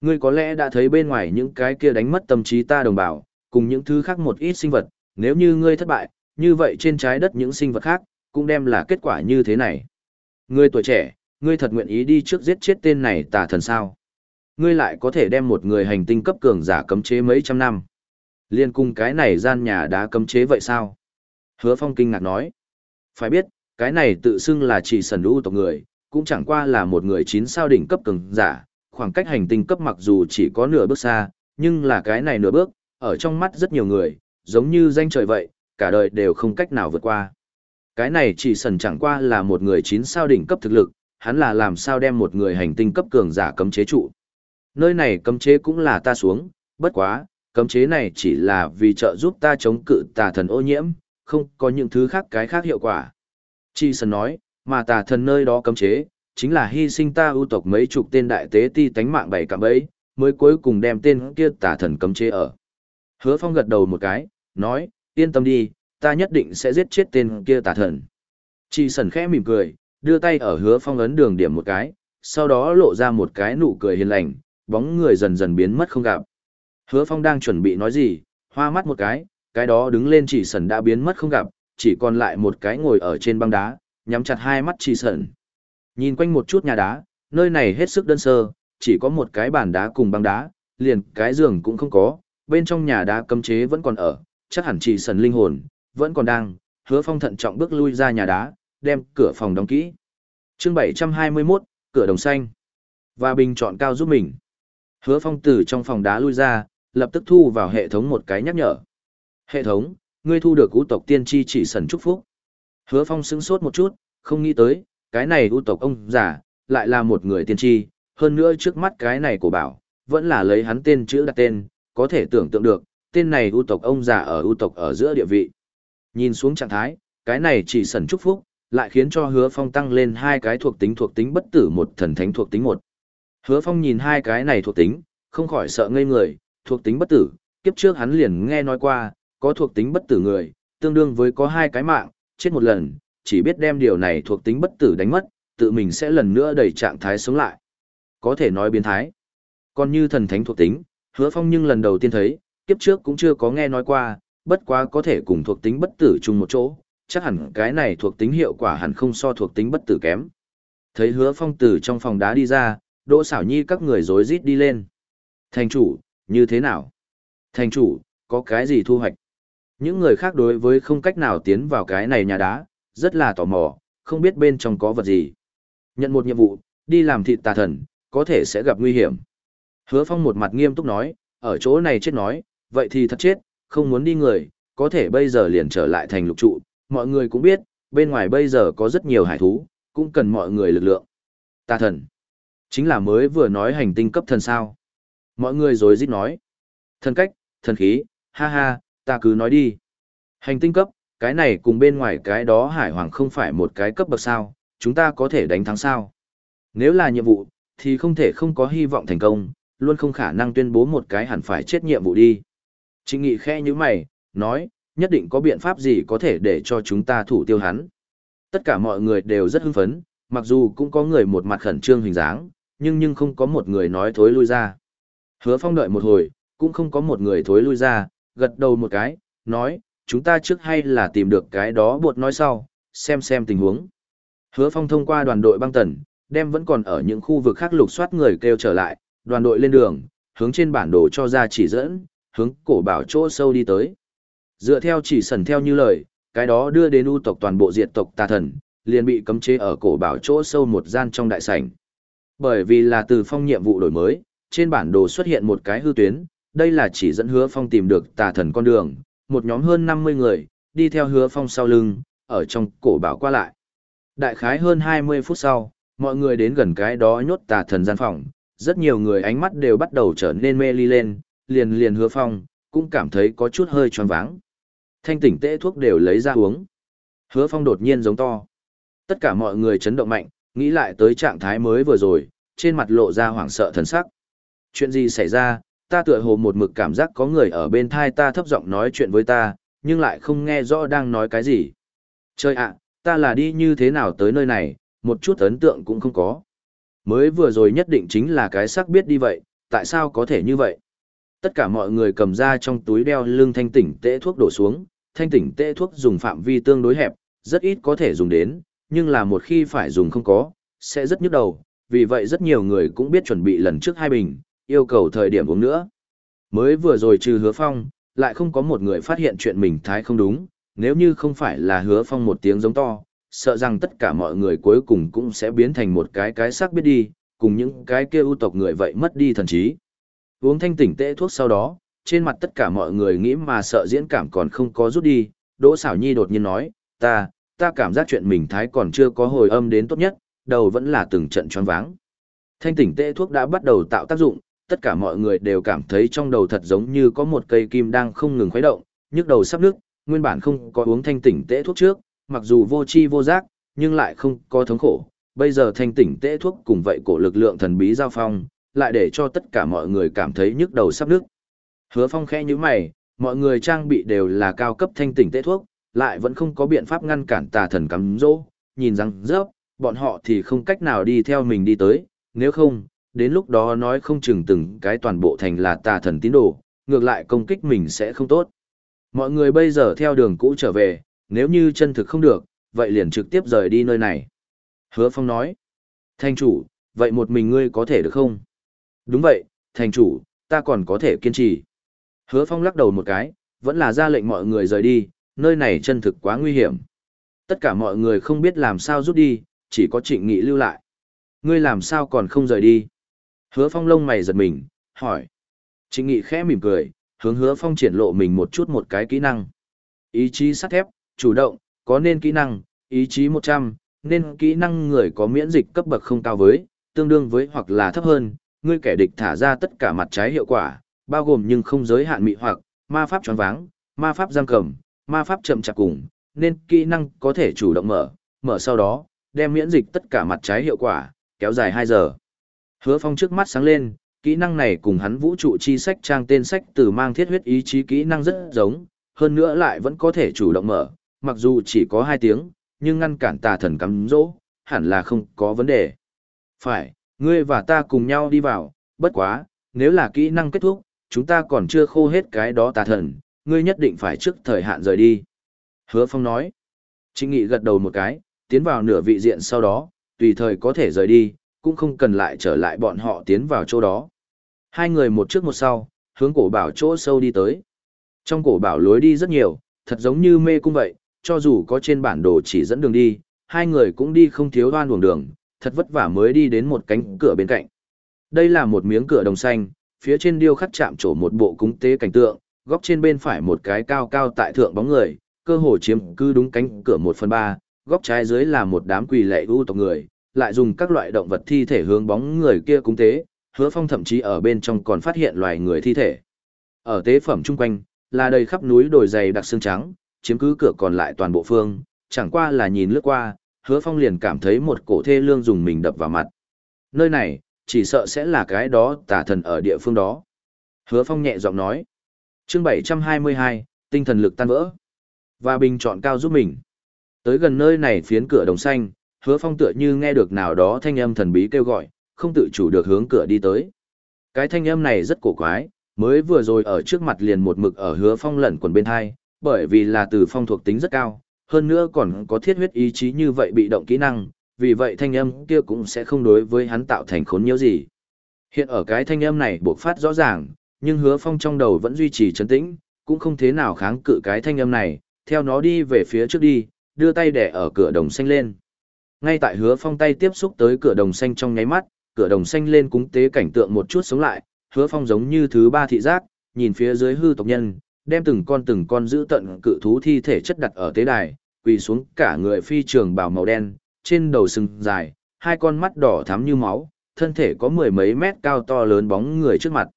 Ngươi có lẽ đã thấy bên ngoài những cái kia đánh mất tâm trí ta đồng bào, cùng những thứ khác một ít sinh vật, nếu như ngươi thất bại, như vậy trên trái đất những sinh vật khác, cũng đem là kết quả như thế này. Ngươi tuổi trẻ, ngươi thật nguyện ý đi trước giết chết tên này tà thần sao? Ngươi lại có thể đem một người hành tinh cấp cường giả cấm chế mấy trăm năm. Liên cung cái này gian nhà đá cấm chế vậy sao? Hứa Phong kinh ngạc nói. Phải biết, cái này tự xưng là chỉ sần đu tộc người, cũng chẳng qua là một người chín sao đỉnh cấp cường giả, khoảng cách hành tinh cấp mặc dù chỉ có nửa bước xa, nhưng là cái này nửa bước, ở trong mắt rất nhiều người, giống như danh trời vậy, cả đời đều không cách nào vượt qua. Cái này chỉ sần chẳng qua là một người chín sao đỉnh cấp thực lực, hắn là làm sao đem một người hành tinh cấp cường giả cấm chế trụ. Nơi này cấm chế cũng là ta xuống, bất quá, cấm chế này chỉ là vì trợ giúp ta chống cự tà thần ô nhiễm, không có những thứ khác cái khác hiệu quả. Chi sần nói, mà tà thần nơi đó cấm chế, chính là hy sinh ta ưu tộc mấy chục tên đại tế ti tánh mạng bảy cạm ấy, mới cuối cùng đem tên kia tà thần cấm chế ở. Hứa Phong gật đầu một cái, nói, yên tâm đi, ta nhất định sẽ giết chết tên kia tà thần. Chỉ Sẩn khẽ mỉm cười, đưa tay ở hứa phong ấn đường điểm một cái, sau đó lộ ra một cái nụ cười hiền lành, bóng người dần dần biến mất không gặp. Hứa phong đang chuẩn bị nói gì, hoa mắt một cái, cái đó đứng lên chỉ sần đã biến mất không gặp, chỉ còn lại một cái ngồi ở trên băng đá, nhắm chặt hai mắt chỉ sẩn Nhìn quanh một chút nhà đá, nơi này hết sức đơn sơ, chỉ có một cái bàn đá cùng băng đá, liền cái giường cũng không có, bên trong nhà đá cấm chế vẫn còn ở, chắc hẳn chỉ sẩn linh hồn, vẫn còn đang, hứa phong thận trọng bước lui ra nhà đá, đem cửa phòng đóng kỹ. Chương 721, cửa đồng xanh. Và bình chọn cao giúp mình. Hứa phong từ trong phòng đá lui ra, lập tức thu vào hệ thống một cái nhắc nhở. Hệ thống, ngươi thu được ưu tộc tiên tri chỉ sần chúc phúc. Hứa phong sững sốt một chút, không nghĩ tới, cái này ưu tộc ông giả, lại là một người tiên tri, hơn nữa trước mắt cái này của bảo, vẫn là lấy hắn tên chữ đặt tên, có thể tưởng tượng được, tên này ưu tộc ông già ở ưu tộc ở giữa địa vị. Nhìn xuống trạng thái, cái này chỉ sần chúc phúc, lại khiến cho hứa phong tăng lên hai cái thuộc tính thuộc tính bất tử một thần thánh thuộc tính một hứa phong nhìn hai cái này thuộc tính không khỏi sợ ngây người thuộc tính bất tử kiếp trước hắn liền nghe nói qua có thuộc tính bất tử người tương đương với có hai cái mạng chết một lần chỉ biết đem điều này thuộc tính bất tử đánh mất tự mình sẽ lần nữa đẩy trạng thái sống lại. Có thể nói biến thái. Còn như thần thánh thuộc tính, hứa phong nhưng lần đầu tiên thấy, kiếp trước cũng chưa có nghe nói qua, bất quá có thể cùng thuộc tính bất tử chung một chỗ, chắc hẳn cái này thuộc tính hiệu quả hẳn không so thuộc tính bất tử kém. Thấy hứa phong từ trong phòng đá đi ra, đỗ xảo nhi các người rối rít đi lên. Thành chủ, như thế nào? Thành chủ, có cái gì thu hoạch? Những người khác đối với không cách nào tiến vào cái này nhà đá, rất là tò mò, không biết bên trong có vật gì. Nhận một nhiệm vụ, đi làm thịt tà thần, có thể sẽ gặp nguy hiểm. Hứa Phong một mặt nghiêm túc nói, ở chỗ này chết nói, vậy thì thật chết, không muốn đi người, có thể bây giờ liền trở lại thành lục trụ, mọi người cũng biết, bên ngoài bây giờ có rất nhiều hải thú, cũng cần mọi người lực lượng. Tà thần, chính là mới vừa nói hành tinh cấp thần sao. Mọi người rồi rít nói, thần cách, thần khí, ha ha, ta cứ nói đi. Hành tinh cấp, cái này cùng bên ngoài cái đó hải hoàng không phải một cái cấp bậc sao, chúng ta có thể đánh thắng sao. Nếu là nhiệm vụ, thì không thể không có hy vọng thành công, luôn không khả năng tuyên bố một cái hẳn phải chết nhiệm vụ đi. Trịnh Nghị khẽ như mày, nói, nhất định có biện pháp gì có thể để cho chúng ta thủ tiêu hắn. Tất cả mọi người đều rất hưng phấn, mặc dù cũng có người một mặt khẩn trương hình dáng, nhưng nhưng không có một người nói thối lui ra. Hứa phong đợi một hồi, cũng không có một người thối lui ra, gật đầu một cái, nói, chúng ta trước hay là tìm được cái đó buộc nói sau, xem xem tình huống. Hứa phong thông qua đoàn đội băng tần, đem vẫn còn ở những khu vực khác lục soát người kêu trở lại, đoàn đội lên đường, hướng trên bản đồ cho ra chỉ dẫn, hướng cổ bảo chỗ sâu đi tới. Dựa theo chỉ sần theo như lời, cái đó đưa đến u tộc toàn bộ diệt tộc tà thần, liền bị cấm chế ở cổ bảo chỗ sâu một gian trong đại sảnh. Bởi vì là từ phong nhiệm vụ đổi mới, trên bản đồ xuất hiện một cái hư tuyến, đây là chỉ dẫn hứa phong tìm được tà thần con đường, một nhóm hơn 50 người, đi theo hứa phong sau lưng, ở trong cổ bảo qua lại. Đại khái hơn 20 phút sau, mọi người đến gần cái đó nhốt tà thần gian phòng, rất nhiều người ánh mắt đều bắt đầu trở nên mê ly lên, liền liền hứa phong, cũng cảm thấy có chút hơi choáng váng. Thanh tỉnh tễ thuốc đều lấy ra uống. Hứa phong đột nhiên giống to. Tất cả mọi người chấn động mạnh, nghĩ lại tới trạng thái mới vừa rồi, trên mặt lộ ra hoảng sợ thần sắc. Chuyện gì xảy ra, ta tựa hồ một mực cảm giác có người ở bên thai ta thấp giọng nói chuyện với ta, nhưng lại không nghe rõ đang nói cái gì. Trời ạ, ta là đi như thế nào tới nơi này, một chút ấn tượng cũng không có. Mới vừa rồi nhất định chính là cái sắc biết đi vậy, tại sao có thể như vậy? Tất cả mọi người cầm ra trong túi đeo lưng thanh tỉnh tệ thuốc đổ xuống, thanh tỉnh tệ thuốc dùng phạm vi tương đối hẹp, rất ít có thể dùng đến, nhưng là một khi phải dùng không có, sẽ rất nhức đầu, vì vậy rất nhiều người cũng biết chuẩn bị lần trước hai bình, yêu cầu thời điểm uống nữa. Mới vừa rồi trừ hứa phong, lại không có một người phát hiện chuyện mình thái không đúng, nếu như không phải là hứa phong một tiếng giống to, sợ rằng tất cả mọi người cuối cùng cũng sẽ biến thành một cái cái xác biết đi, cùng những cái kia ưu tộc người vậy mất đi thần trí. Uống thanh tỉnh tệ thuốc sau đó, trên mặt tất cả mọi người nghĩ mà sợ diễn cảm còn không có rút đi, Đỗ Sảo Nhi đột nhiên nói, ta, ta cảm giác chuyện mình thái còn chưa có hồi âm đến tốt nhất, đầu vẫn là từng trận choáng váng. Thanh tỉnh tệ thuốc đã bắt đầu tạo tác dụng, tất cả mọi người đều cảm thấy trong đầu thật giống như có một cây kim đang không ngừng khuấy động, nhức đầu sắp nước, nguyên bản không có uống thanh tỉnh tệ thuốc trước, mặc dù vô chi vô giác, nhưng lại không có thống khổ. Bây giờ thanh tỉnh tệ thuốc cùng vậy cổ lực lượng thần bí giao phong, lại để cho tất cả mọi người cảm thấy nhức đầu sắp nước. Hứa phong khẽ như mày, mọi người trang bị đều là cao cấp thanh tỉnh tệ thuốc, lại vẫn không có biện pháp ngăn cản tà thần cắm dỗ, nhìn rằng rớp, bọn họ thì không cách nào đi theo mình đi tới, nếu không, đến lúc đó nói không chừng từng cái toàn bộ thành là tà thần tín đồ, ngược lại công kích mình sẽ không tốt. Mọi người bây giờ theo đường cũ trở về, nếu như chân thực không được, vậy liền trực tiếp rời đi nơi này. Hứa Phong nói, Thành chủ, vậy một mình ngươi có thể được không? Đúng vậy, thành chủ, ta còn có thể kiên trì. Hứa Phong lắc đầu một cái, vẫn là ra lệnh mọi người rời đi, nơi này chân thực quá nguy hiểm. Tất cả mọi người không biết làm sao rút đi, chỉ có trịnh nghị lưu lại. Ngươi làm sao còn không rời đi? Hứa Phong lông mày giật mình, hỏi. Trịnh nghị khẽ mỉm cười, hướng hứa Phong triển lộ mình một chút một cái kỹ năng. Ý chí sắt thép, chủ động, có nên kỹ năng, ý chí 100, nên kỹ năng người có miễn dịch cấp bậc không cao với, tương đương với hoặc là thấp hơn, ngươi kẻ địch thả ra tất cả mặt trái hiệu quả, bao gồm nhưng không giới hạn mị hoặc, ma pháp tròn váng, ma pháp giam cầm, ma pháp chậm chạp cùng, nên kỹ năng có thể chủ động mở, mở sau đó, đem miễn dịch tất cả mặt trái hiệu quả, kéo dài 2 giờ. Hứa Phong trước mắt sáng lên, kỹ năng này cùng hắn vũ trụ chi sách trang tên sách từ mang thiết huyết ý chí kỹ năng rất giống, hơn nữa lại vẫn có thể chủ động mở, mặc dù chỉ có 2 tiếng, nhưng ngăn cản tà thần cắm dỗ, hẳn là không có vấn đề. Phải, ngươi và ta cùng nhau đi vào, bất quá, nếu là kỹ năng kết thúc, chúng ta còn chưa khô hết cái đó tà thần, ngươi nhất định phải trước thời hạn rời đi. Hứa Phong nói. Trịnh Nghị gật đầu một cái, tiến vào nửa vị diện sau đó, tùy thời có thể rời đi, cũng không cần lại trở lại bọn họ tiến vào chỗ đó. Hai người một trước một sau, hướng cổ bảo chỗ sâu đi tới. Trong cổ bảo lối đi rất nhiều, thật giống như mê cung vậy, cho dù có trên bản đồ chỉ dẫn đường đi, hai người cũng đi không thiếu đoan đường đường, thật vất vả mới đi đến một cánh cửa bên cạnh. Đây là một miếng cửa đồng xanh, phía trên điêu khắc chạm trổ một bộ cúng tế cảnh tượng, góc trên bên phải một cái cao cao tại thượng bóng người, cơ hồ chiếm cứ đúng cánh cửa một phần ba, góc trái dưới là một đám quỳ lệ ưu tộc người, lại dùng các loại động vật thi thể hướng bóng người kia cúng tế, hứa phong thậm chí ở bên trong còn phát hiện loài người thi thể. Ở tế phẩm chung quanh, là đầy khắp núi đồi dày đặc xương trắng, chiếm cứ cửa còn lại toàn bộ phương, chẳng qua là nhìn lướt qua, hứa phong liền cảm thấy một cổ thê lương dùng mình đập vào mặt. Nơi này, chỉ sợ sẽ là cái đó tà thần ở địa phương đó. Hứa phong nhẹ giọng nói. chương 722, tinh thần lực tan vỡ. Và bình chọn cao giúp mình. Tới gần nơi này phiến cửa đồng xanh, hứa phong tựa như nghe được nào đó thanh âm thần bí kêu gọi, không tự chủ được hướng cửa đi tới. Cái thanh âm này rất cổ quái, mới vừa rồi ở trước mặt liền một mực ở hứa phong lẩn quần bên hai, bởi vì là từ phong thuộc tính rất cao, hơn nữa còn có thiết huyết ý chí như vậy bị động kỹ năng, vì vậy thanh âm kia cũng sẽ không đối với hắn tạo thành khốn nhiễu gì. Hiện ở cái thanh âm này buộc phát rõ ràng, nhưng hứa phong trong đầu vẫn duy trì trấn tĩnh, cũng không thế nào kháng cự cái thanh âm này, theo nó đi về phía trước đi, đưa tay để ở cửa đồng xanh lên. Ngay tại hứa phong tay tiếp xúc tới cửa đồng xanh trong nháy mắt, cửa đồng xanh lên cúng tế cảnh tượng một chút sống lại, hứa phong giống như thứ ba thị giác, nhìn phía dưới hư tộc nhân, đem từng con từng con giữ tận cự thú thi thể chất đặt ở tế đài, quỳ xuống cả người phi trường bào màu đen, trên đầu sừng dài, hai con mắt đỏ thắm như máu, thân thể có mười mấy mét cao to lớn bóng người trước mặt.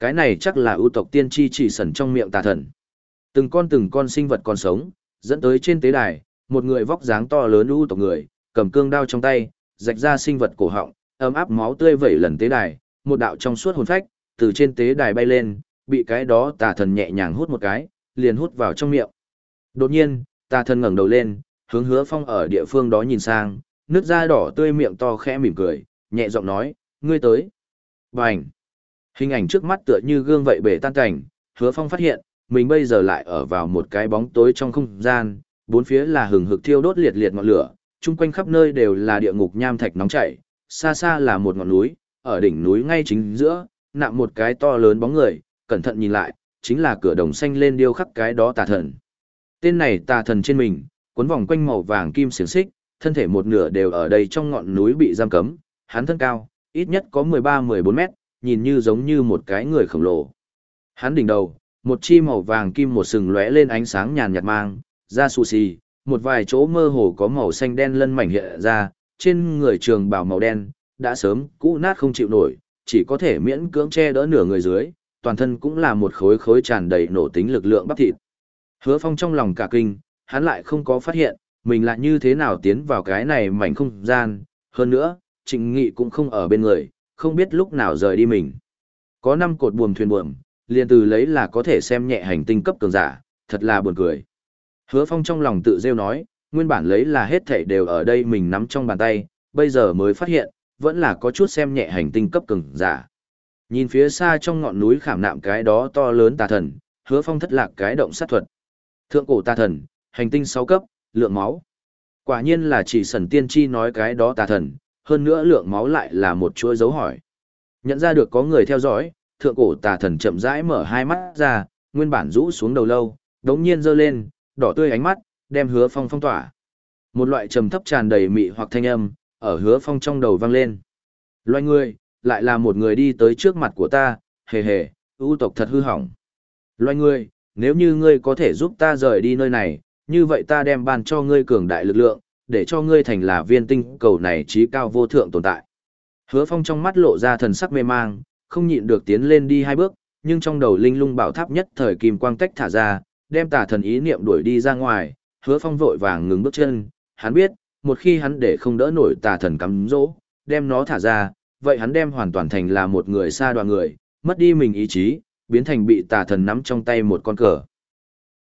Cái này chắc là ưu tộc tiên tri chỉ sẩn trong miệng tà thần. Từng con từng con sinh vật còn sống, dẫn tới trên tế đài, một người vóc dáng to lớn ưu tộc người, cầm cương đao trong tay, rạch ra sinh vật cổ họng, ấm áp máu tươi vẩy lần tế đài, một đạo trong suốt hồn phách, từ trên tế đài bay lên, bị cái đó tà thần nhẹ nhàng hút một cái, liền hút vào trong miệng. Đột nhiên, tà thần ngẩng đầu lên, hướng hứa phong ở địa phương đó nhìn sang, nước da đỏ tươi miệng to khẽ mỉm cười, nhẹ giọng nói, ngươi tới. Bành! Hình ảnh trước mắt tựa như gương vậy bể tan cảnh, hứa phong phát hiện, mình bây giờ lại ở vào một cái bóng tối trong không gian, bốn phía là hừng hực thiêu đốt liệt liệt ngọn lửa, chung quanh khắp nơi đều là địa ngục nham thạch nóng chảy, xa xa là một ngọn núi, ở đỉnh núi ngay chính giữa, nạm một cái to lớn bóng người, cẩn thận nhìn lại, chính là cửa đồng xanh lên điêu khắc cái đó tà thần. Tên này tà thần trên mình, cuốn vòng quanh màu vàng kim xiềng xích, thân thể một nửa đều ở đây trong ngọn núi bị giam cấm, hắn thân cao, ít nhất có 13-14 mét, nhìn như giống như một cái người khổng lồ. Hắn đỉnh đầu, một chi màu vàng kim một sừng lóe lên ánh sáng nhàn nhạt mang, ra xù xì, một vài chỗ mơ hồ có màu xanh đen lân mảnh hiện ra, trên người trường bào màu đen, đã sớm cũ nát không chịu nổi, chỉ có thể miễn cưỡng che đỡ nửa người dưới, toàn thân cũng là một khối khối tràn đầy nổ tính lực lượng bắp thịt. Hứa Phong trong lòng cả kinh, hắn lại không có phát hiện, mình lại như thế nào tiến vào cái này mảnh không gian, hơn nữa, Trịnh Nghị cũng không ở bên người, không biết lúc nào rời đi mình. Có năm cột buồm thuyền buồm, liền từ lấy là có thể xem nhẹ hành tinh cấp cường giả, thật là buồn cười. Hứa Phong trong lòng tự rêu nói, nguyên bản lấy là hết thảy đều ở đây mình nắm trong bàn tay, bây giờ mới phát hiện, vẫn là có chút xem nhẹ hành tinh cấp cường giả. Nhìn phía xa trong ngọn núi khảm nạm cái đó to lớn tà thần, Hứa Phong thất lạc cái động sát thuật. Thượng cổ tà thần, hành tinh 6 cấp, lượng máu. Quả nhiên là chỉ sần tiên tri nói cái đó tà thần, hơn nữa lượng máu lại là một chuỗi dấu hỏi. Nhận ra được có người theo dõi, thượng cổ tà thần chậm rãi mở hai mắt ra, nguyên bản rũ xuống đầu lâu, đống nhiên giơ lên, đỏ tươi ánh mắt, đem hứa phong phong tỏa. Một loại trầm thấp tràn đầy mị hoặc thanh âm, ở hứa phong trong đầu vang lên. Loài người, lại là một người đi tới trước mặt của ta, hề hề, ưu tộc thật hư hỏng. Loài người, nếu như ngươi có thể giúp ta rời đi nơi này, như vậy ta đem ban cho ngươi cường đại lực lượng, để cho ngươi thành là viên tinh cầu này trí cao vô thượng tồn tại. Hứa phong trong mắt lộ ra thần sắc mê mang, không nhịn được tiến lên đi hai bước, nhưng trong đầu linh lung bảo tháp nhất thời kim quang tách thả ra, đem tà thần ý niệm đuổi đi ra ngoài, hứa phong vội vàng ngừng bước chân, hắn biết, một khi hắn để không đỡ nổi tà thần cắm dỗ, đem nó thả ra, vậy hắn đem hoàn toàn thành là một người xa đoàn người, mất đi mình ý chí, biến thành bị tà thần nắm trong tay một con cờ.